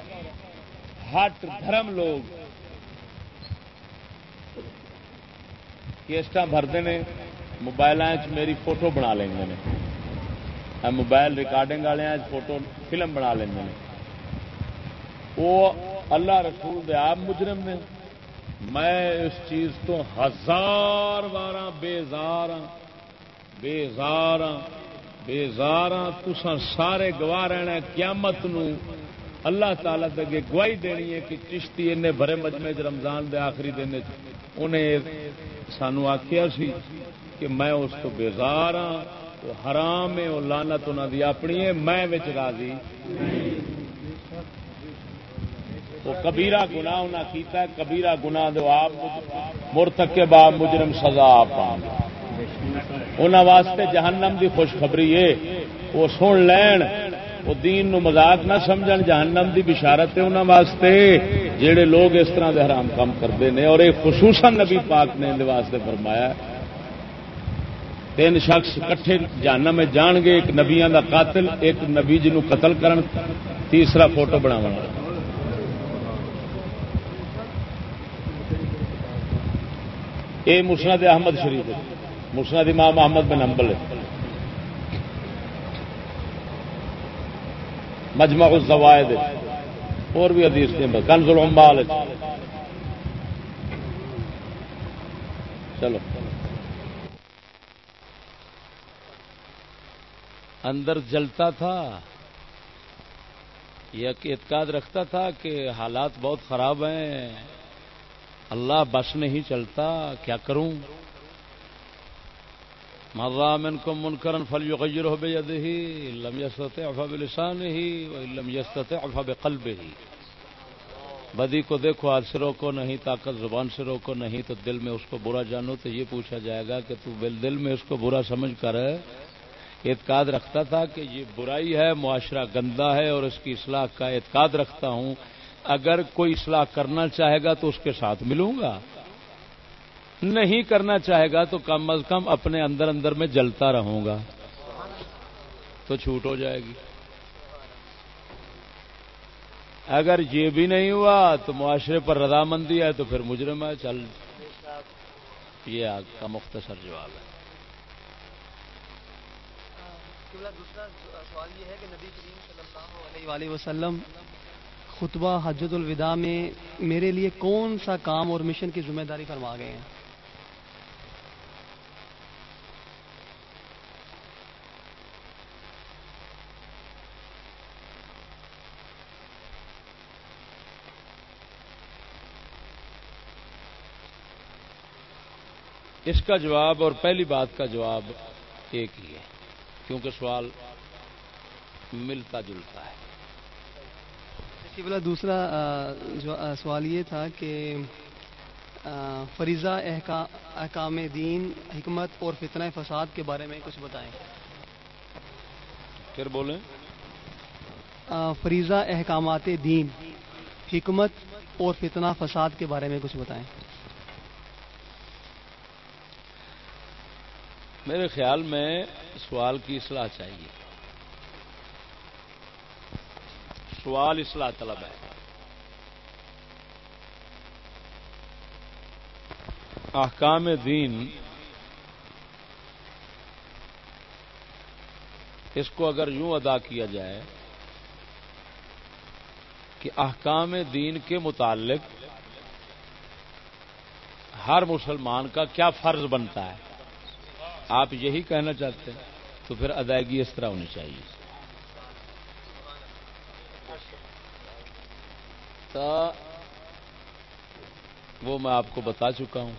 ہٹ دھرم لوگ کیسٹا بھرتے ہیں موبائل میری فوٹو بنا لیں موبائل ریکارڈنگ والے فوٹو فلم بنا لیں وہ اللہ رسول دے آپ مجرم نے۔ میں اس چیز تو ہزار بارہ بےزار ہاں بےزار ہاں بےزار ہاں, ہاں، تسا سارے گواہ رہنا قیامت نو۔ اللہ تعالی دے گواہی دینی ہے کہ چشتی ان بڑے مجمے رمضان دے آخری دن انہیں سانو آخیا سی کہ میں اس کو بےزار ہاں وہ حرام ہے، وہ لانت انہوں کی اپنی ہے، میں راضی۔ وہ کبیرا گنا انہیں کیتا کبیرا گنا دو آپ مرتک کے مجرم سزا آپ انہوں واسطے جہنم دی خوشخبری ہے، وہ سن لین۔ وہ دین نو مزاق نہ سمجھ جہنم دی بشارت ہے انہوں واسطے جہے لوگ اس طرح دے حرام کام کرتے ہیں اور ایک خصوصاً نبی پاک نے اندر واسطے فرمایا تین شخص کٹھے جہنم میں جان گے، ایک نبیا دا قاتل، ایک نبی جنو قتل کرن، تیسرا فوٹو بناو یہ مسند احمد شریف مسند امام محمد بن امبل ہے۔ مجمع الزوائد. اور بھی حدیث کے کنز العمال. چلو. اندر جلتا تھا یہ اعتقاد رکھتا تھا کہ حالات بہت خراب ہیں، اللہ بس نہیں چلتا، کیا کروں؟ مضا منكم منكرا فليغيره بيده لم يستطع فبلسانه وان لم يستطع فبقلبه. بدی کو دیکھو ہاتھ سے روکو نہیں، طاقت زبان سے روکو نہیں، تو دل میں اس کو برا جانو تو یہ پوچھا جائے گا کہ تو دل میں اس کو برا سمجھ کر اعتقاد رکھتا تھا کہ یہ برائی ہے، معاشرہ گندا ہے اور اس کی اصلاح کا اعتقاد رکھتا ہوں۔ اگر کوئی اصلاح کرنا چاہے گا تو اس کے ساتھ ملوں گا۔ نہیں کرنا چاہے گا تو کم از کم اپنے اندر اندر میں جلتا رہوں گا تو چھوٹ ہو جائے گی۔ اگر یہ بھی نہیں ہوا تو معاشرے پر رضامندی ہے تو پھر مجرم ہے۔ چل۔ یہ آگ کا مختصر جواب ہے۔ دوسرا سوال یہ ہے کہ نبی کریم صلی اللہ علیہ وسلم خطبہ حجت الوداع میں میرے لیے کون سا کام اور مشن کی ذمہ داری فرما گئے ہیں؟ اس کا جواب اور پہلی بات کا جواب ایک ہی ہے کیونکہ سوال ملتا جلتا ہے۔ بلا دوسرا سوال یہ تھا کہ فریضہ احکام دین حکمت اور فتنہ فساد کے بارے میں کچھ بتائیں۔ پھر بولیں۔ فریضہ احکامات دین حکمت اور فتنہ فساد کے بارے میں کچھ بتائیں۔ میرے خیال میں سوال کی اصلاح چاہیے۔ سوال اصلاح طلب ہے۔ احکام دین اس کو اگر یوں ادا کیا جائے کہ احکام دین کے متعلق ہر مسلمان کا کیا فرض بنتا ہے۔ آپ یہی کہنا چاہتے ہیں، تو پھر ادائیگی اس طرح ہونی چاہیے۔ تو وہ میں آپ کو بتا چکا ہوں۔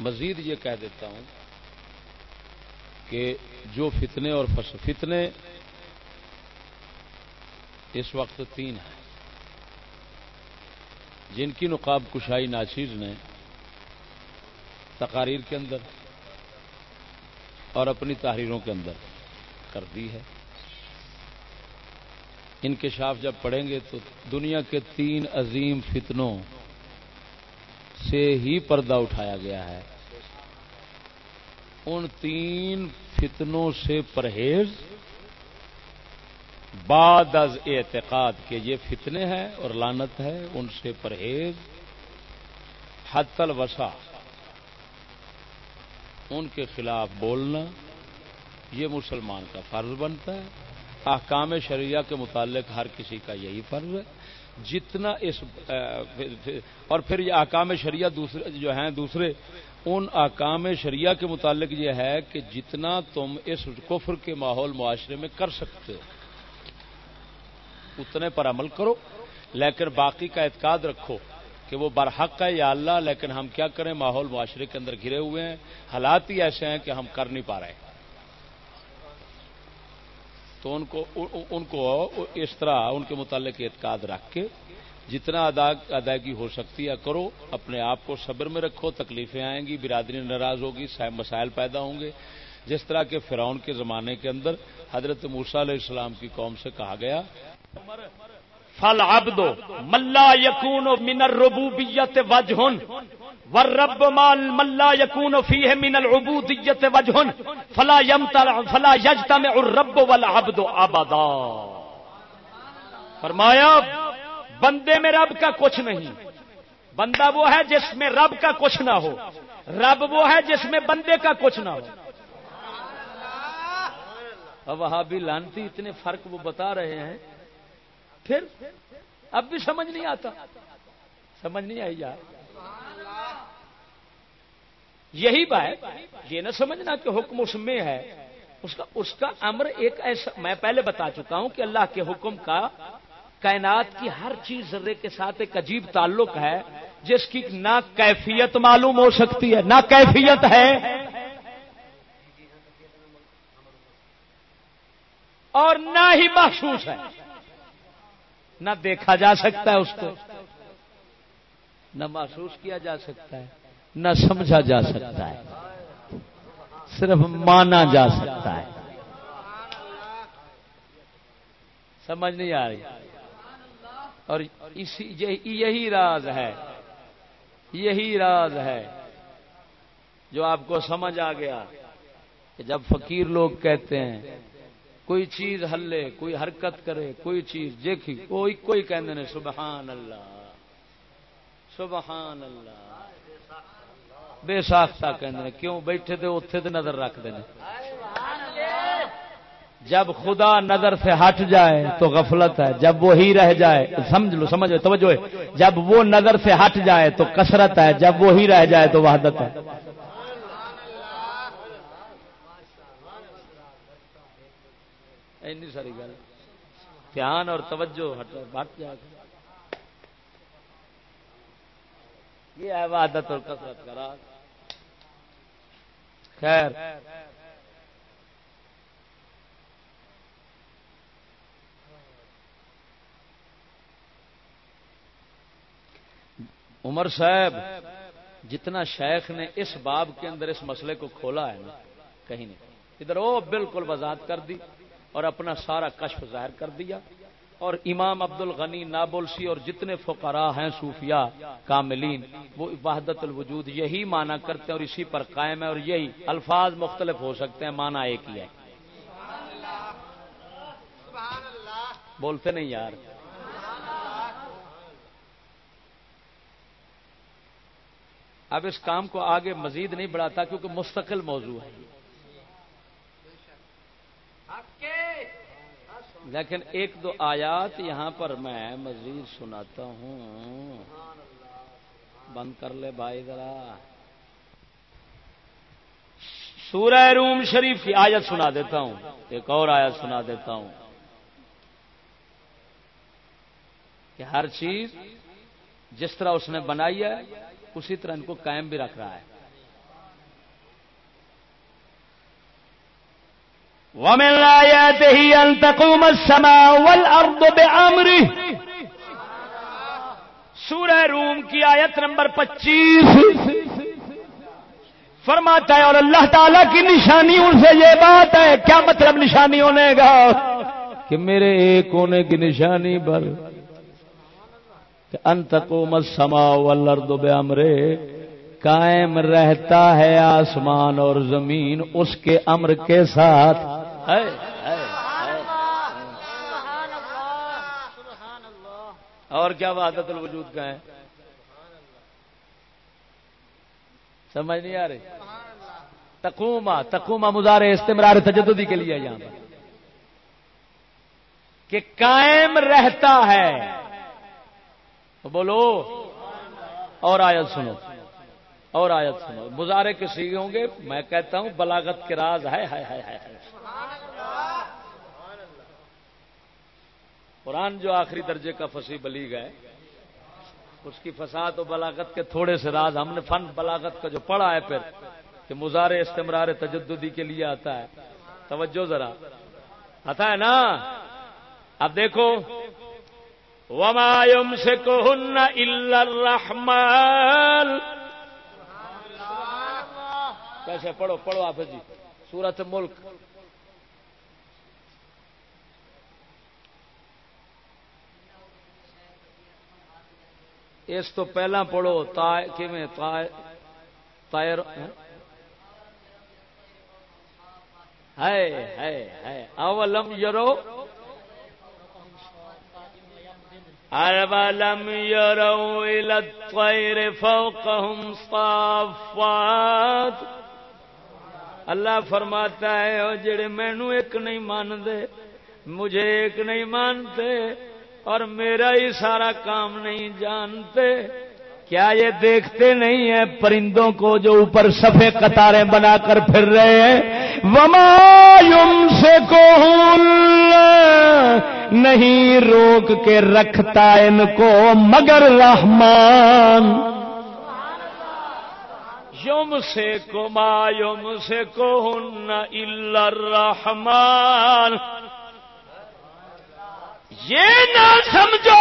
مزید یہ کہہ دیتا ہوں کہ جو فتنے اور فتنے اس وقت تین ہیں۔ جن کی نقاب کشائی ناچیز نے تقاریر کے اندر اور اپنی تحریروں کے اندر کر دی ہے۔ انکشاف جب پڑھیں گے تو دنیا کے تین عظیم فتنوں سے ہی پردہ اٹھایا گیا ہے۔ ان تین فتنوں سے پرہیز بعد از اعتقاد کے یہ فتنے ہیں اور لانت ہے، ان سے پرہیز حت الوسا ان کے خلاف بولنا، یہ مسلمان کا فرض بنتا ہے۔ احکام شریعہ کے متعلق ہر کسی کا یہی فرض ہے۔ جتنا اس اور پھر یہ احکام شریعہ دوسرے، جو ہیں دوسرے، ان احکام شریعہ کے متعلق یہ ہے کہ جتنا تم اس کفر کے ماحول معاشرے میں کر سکتے ہو، اتنے پر عمل کرو، لیکن باقی کا اعتقاد رکھو۔ کہ وہ برحق ہے یا اللہ، لیکن ہم کیا کریں؟ ماحول معاشرے کے اندر گرے ہوئے ہیں۔ حالات ہی ایسے ہیں کہ ہم کر نہیں پا رہے۔ تو ان کو ان کو اس طرح ان کے متعلق اعتقاد رکھ کے جتنا ادائیگی ہو سکتی ہے کرو۔ اپنے آپ کو صبر میں رکھو، تکلیفیں آئیں گی، برادری ناراض ہوگی مسائل پیدا ہوں گے۔ جس طرح کے فرعون کے زمانے کے اندر حضرت موسا علیہ السلام کی قوم سے کہا گیا فل ابدو ملا یقون من الربوبیت وجہن ورب مال ملا یقون فیہ من العبودیت وجہن، فلا یمتر فلا یجتمع الرب والعبد ابدا۔ فرمایا، بندے میں رب کا کچھ نہیں۔ بندہ وہ ہے جس میں رب کا کچھ نہ ہو۔ رب وہ ہے جس میں بندے کا کچھ نہ ہو۔ وہاں بھی لانتی، اتنے فرق وہ بتا رہے ہیں۔ پھر اب بھی سمجھ نہیں آتا۔ سمجھ نہیں آئی یار۔ یہی بات یہ نہ سمجھنا کہ حکم اس میں ہے۔ اس کا اس کا امر ایک ایسا میں پہلے بتا چکا ہوں کہ اللہ کے حکم کا کائنات کی ہر چیز ذرے کے ساتھ ایک عجیب تعلق ہے، جس کی نہ کیفیت معلوم ہو سکتی ہے، نہ کیفیت ہے۔ اور نہ ہی محسوس ہے۔ نہ دیکھا جا سکتا ہے اس کو۔ نہ محسوس کیا جا سکتا ہے، نہ سمجھا جا سکتا ہے۔ صرف مانا جا سکتا ہے۔ سمجھ نہیں آ رہی۔ اور اسی، یہی راز ہے۔ یہی راز ہے۔ جو آپ کو سمجھ آ گیا کہ جب فقیر لوگ کہتے ہیں کوئی چیز ہلے کوئی حرکت کرے، کوئی چیز دیکھی کوئی کوئی کہنے سبحان اللہ سبحان اللہ، بے ساختہ کہ کیوں بیٹھے تھے اتنے تو نظر رکھتے ہیں جب خدا نظر سے ہٹ جائے تو غفلت ہے، جب وہی رہ جائے، سمجھ لو سمجھ لو، توجہ جب وہ نظر سے ہٹ جائے تو کثرت ہے، جب وہی رہ جائے تو وحدت ہے۔ ساری گل۔ دھیان اور توجہ ہٹ ہٹ جائے یہ ہے وحدت اور کثرت کرا خیر۔ عمر صاحب، جتنا شیخ نے اس باب کے اندر اس مسئلے کو کھولا ہے نا، کہیں نہیں۔ ادھر وہ بالکل وضاحت کر دی۔ اور اپنا سارا کشف ظاہر کر دیا اور امام عبد الغنی نابلسی اور جتنے فقراء ہیں صوفیاء، کاملین، وہ وحدت الوجود یہی مانا کرتے ہیں اور اسی پر قائم ہے اور یہی الفاظ مختلف ہو سکتے ہیں مانا ایک ہی ہے۔ بولتے نہیں یار۔ اب اس کام کو آگے مزید نہیں بڑھاتا کیونکہ مستقل موضوع ہے۔ لیکن ایک دو آیات یہاں پر میں مزید سناتا ہوں۔ بند کر لے بھائی ذرا۔ سورہ روم شریف کی آیت سنا دیتا ہوں۔ ایک اور آیت سنا دیتا ہوں۔ کہ ہر چیز جس طرح اس نے بنائی ہے، اسی طرح ان کو قائم بھی رکھ رہا ہے۔ ومن آياته أن تقوم السماء والأرض بأمره. سورہ روم کی آیت نمبر پچیس. فرماتا ہے، اور اللہ تعالی کی نشانی ان سے یہ بات ہے، کیا مطلب نشانی ہونے گا کہ میرے ایک ہونے کی نشانی بر انتقوم السماء والارض بامرے قائم رہتا ہے آسمان اور زمین اس کے امر کے ساتھ اور کیا وحدت الوجود کا ہے؟ سمجھ نہیں آ رہی؟ تکوما تکوما مزارے استمرار تجددی کے لیے یہاں پر۔ کہ قائم رہتا ہے۔ بولو۔ اور آیت سنو۔ اور آیت سنو۔ مزارے کے سیگے ہوں گے؟ میں کہتا ہوں بلاغت کے راز ہے۔ قرآن جو آخری درجے کا فصیح بلی گئے اس کی فساد و بلاغت کے تھوڑے سے راز ہم نے فن بلاغت کا جو پڑھا ہے پھر، کہ مزار استمرار تجددی کے لیے آتا ہے۔ توجہ ذرا۔ آتا ہے نا؟ اب دیکھو۔ ومایم سے کیسے پڑھو پڑھو آپ جی۔ سورت ملک اس تو پہلا پڑھو، تا تائر ہاں؟ ہے اولم یرو اولم یرو الطیر فوقهم صافات۔ اللہ فرماتا ہے، او جڑے مینو ایک نہیں مانتے مجھے ایک نہیں مانتے۔ اور میرا ہی سارا کام نہیں جانتے۔ کیا یہ دیکھتے نہیں ہیں پرندوں کو جو اوپر سفید قطاریں بنا کر پھر رہے ہیں؟ ومایم سے کو نہیں روک کے رکھتا ان کو مگر رحمان۔ یوم سے کو ما یوم سے کو رحمان یہ نہ سمجھو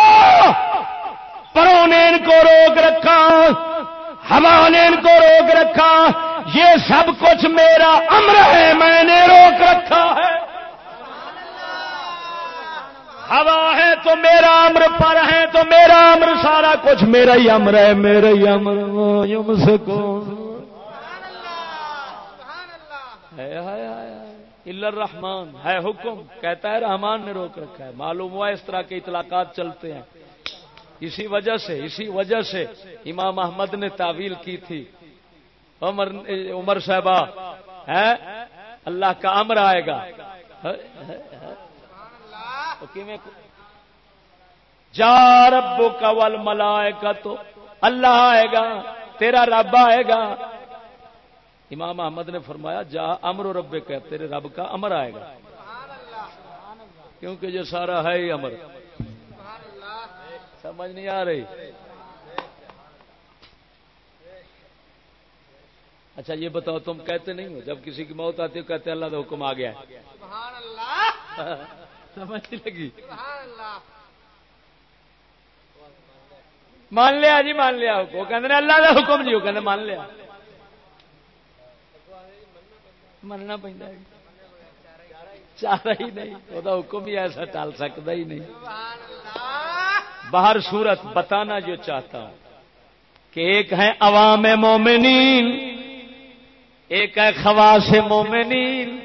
ان کو روک رکھا ان کو روک رکھا یہ سب کچھ میرا امر ہے میں نے روک رکھا ہے۔ ہوا ہے تو میرا امر پر ہے تو میرا امر سارا کچھ میرا ہی امر ہے میرا ہی امر یم سے الرحمان ہے حکم، کہتا ہے رحمان نے روک رکھا ہے۔ معلوم ہوا اس طرح کے اطلاقات چلتے ہیں۔ اسی وجہ سے، اسی وجہ سے امام احمد نے تعویل کی تھی۔ عمر عمر صاحبہ، ہے؟ اللہ کا امر آئے گا۔ جا ربو کا ول ملائے کا تو اللہ آئے گا، تیرا رب آئے گا۔ امام احمد نے فرمایا جا امر و رب کہ تیرے رب کا امر آئے گا۔ کیونکہ یہ سارا ہے ہی امر۔ سمجھ نہیں آ رہی؟ اچھا یہ بتاؤ، تم کہتے نہیں ہو؟ جب کسی کی موت آتی ہے کہتے اللہ کا حکم آ گیا سمجھ لگی؟ مان لیا جی مان لیا۔ وہ کہ اللہ کا حکم جی وہ کہ مان لیا۔ مننا پہ چارا ہی نہیں وہ حکم ہی ایسا ٹال سکتا ہی نہیں۔ باہر صورت بتانا جو چاہتا ہوں۔ کہ ایک ہے عوام مومنین ایک ہے خواص مومنین۔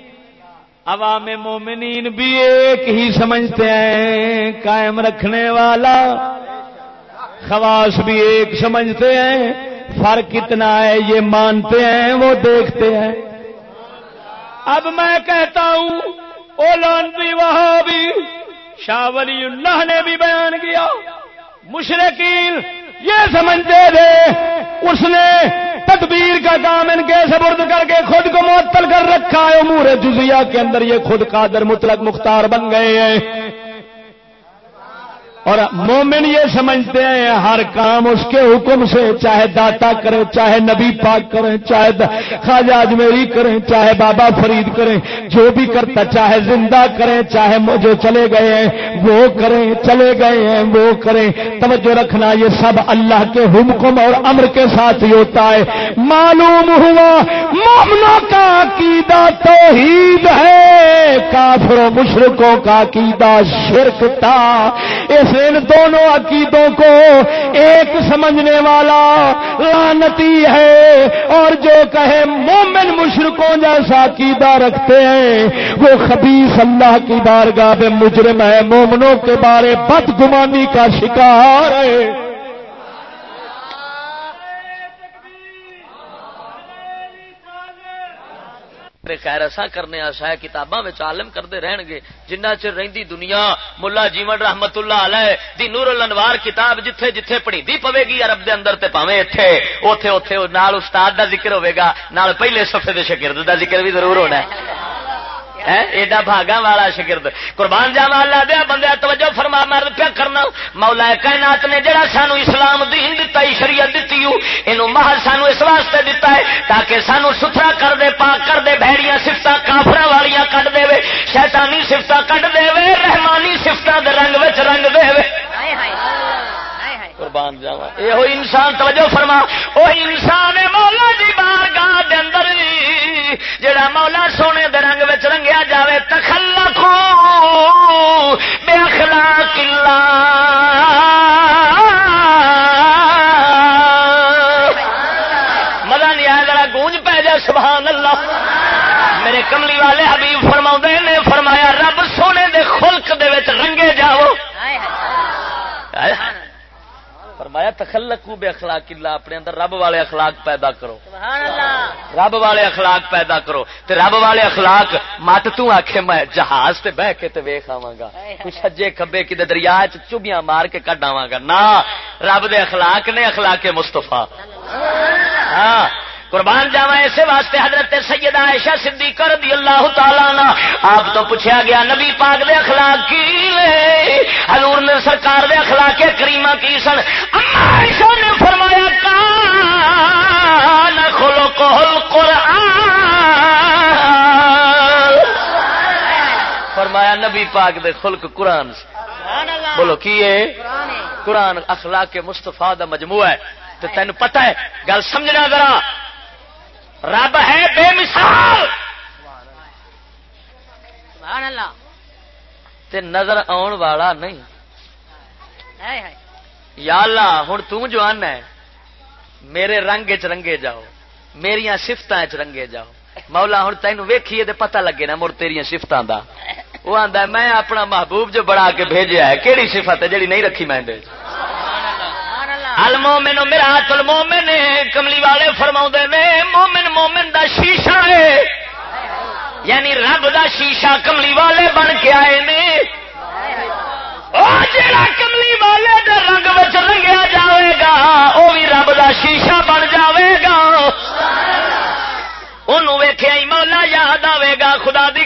عوام مومنین بھی ایک ہی سمجھتے ہیں قائم رکھنے والا۔ خواص بھی ایک سمجھتے ہیں۔ فرق کتنا ہے یہ مانتے ہیں وہ دیکھتے ہیں۔ اب میں کہتا ہوں، او لانتی وہاں بھی شاہ ولی اللہ نے بھی بیان کیا، مشرقین یہ سمجھتے تھے، اس نے تدبیر کا کام ان کے سبرد کر کے خود کو معطل کر رکھا ہے، امور جزیہ کے اندر یہ خود قادر مطلق مختار بن گئے ہیں۔ اور مومن یہ سمجھتے ہیں ہر کام اس کے حکم سے، چاہے داتا کرے چاہے نبی پاک کریں، چاہے خواجہ اجمیری کریں، چاہے بابا فرید کریں، جو بھی کرتا، چاہے زندہ کریں، چاہے جو چلے گئے ہیں، وہ کریں، چلے گئے ہیں، وہ کریں۔ توجہ رکھنا، یہ سب اللہ کے حکم اور امر کے ساتھ ہی ہوتا ہے۔ معلوم ہوا، مومنوں کا عقیدہ توحید ہے کافر و مشرقوں کا عقیدہ شرک تھا۔ اس ان دونوں عقیدوں کو ایک سمجھنے والا لانتی ہے اور جو کہے مومن مشرقوں جیسا عقیدہ رکھتے ہیں، وہ خبیص اللہ کی بارگاہ میں مجرم ہے مومنوں کے بارے بدگمانی کا شکار ہے خیر ایسا کرنے آسا ہے کتاباں عالم کرتے رہن گے جنہ چر رہی دنیا، ملا جیون رحمت اللہ علیہ، دی نور الانوار کتاب جتھے جتھے پڑھی پوے گی عرب دے اندر تے پاویں ایتھے، اوتھے اوتھے نال استاد دا ذکر ہوے گا، نال پہلے صفحے دے شاگرد دا ذکر بھی ضرور ہونا ہے۔ ایڈا بھاگا والا شگرد۔ قربان جاوا اللہ دیا بندے توجہ فرما مرد پیا کرنا مولا کائنات نے جڑا سانو اسلام دین دتا ہی شریعت دیتی یہ محل سانو اس واسطے دتا ہے تاکہ سانو ستھرا کر دے پاک کر دے بھڑیاں سفت کافر والیاں کٹ دے شیطانی سفت کٹ دے رحمانی سفت رنگ رنگ دے قربان جاوا یہ انسان توجہ فرما وہ انسان مولا جی بار گاہ اندر جڑا مولا سونے دے رنگ وچ رنگیا جاوے تخ فرمایا تخلق بے اخلاق اللہ اپنے اندر رب والے اخلاق پیدا کرو۔ رب والے اخلاق پیدا کرو۔ تے رب والے اخلاق مت تک میں جہاز تے بہ کے تے ویخ آوا گا۔ کچھ سجے کبے کدے دریا چبیاں مار کے کڈ آوا گا۔ نہ رب دے اخلاق نے اخلاق مستفا ہاں قربان جاوا اسے واسطے حضرت سید عائشہ صدیقہ رضی اللہ تعالی نا آپ تو پوچھا گیا نبی پاک دے اخلاق کی حضور نے سرکار دے اخلاق کریمہ کی سن؟ عائشہ نے فرمایا کان خلق القرآن۔ فرمایا نبی پاک دے خلق قرآن سے بولو کی قرآن اخلاق مستفا دا مجموعہ ہے۔ تو تین پتہ ہے گل سمجھنا ذرا۔ رب ہے بے مثال۔ تے نظر آن والا نہیں۔ یا اللہ ہوں تن ہے۔ میرے رنگ چ رنگے جاؤ۔ میرا سفت چ رنگے جاؤ۔ مولا ہوں تین ویکھیے تو پتہ لگے نا مڑ تیریا سفتوں کا وہ آتا میں اپنا محبوب جو بڑا کے بھیجا ہے کہڑی سفت ہے جی نہیں رکھی میں المومن میرا تل مومن کملی والے فرما نے، مومن مومن دا شیشہ ہے۔ یعنی رب دا شیشہ کملی والے بن کے آئے نے۔ جڑا کملی والے دے رنگ بچ رنگیا جاوے گا وہ بھی رب دا شیشہ بن جاوے گا انہوں ویخیا مولا یاد آئے گا خدا دی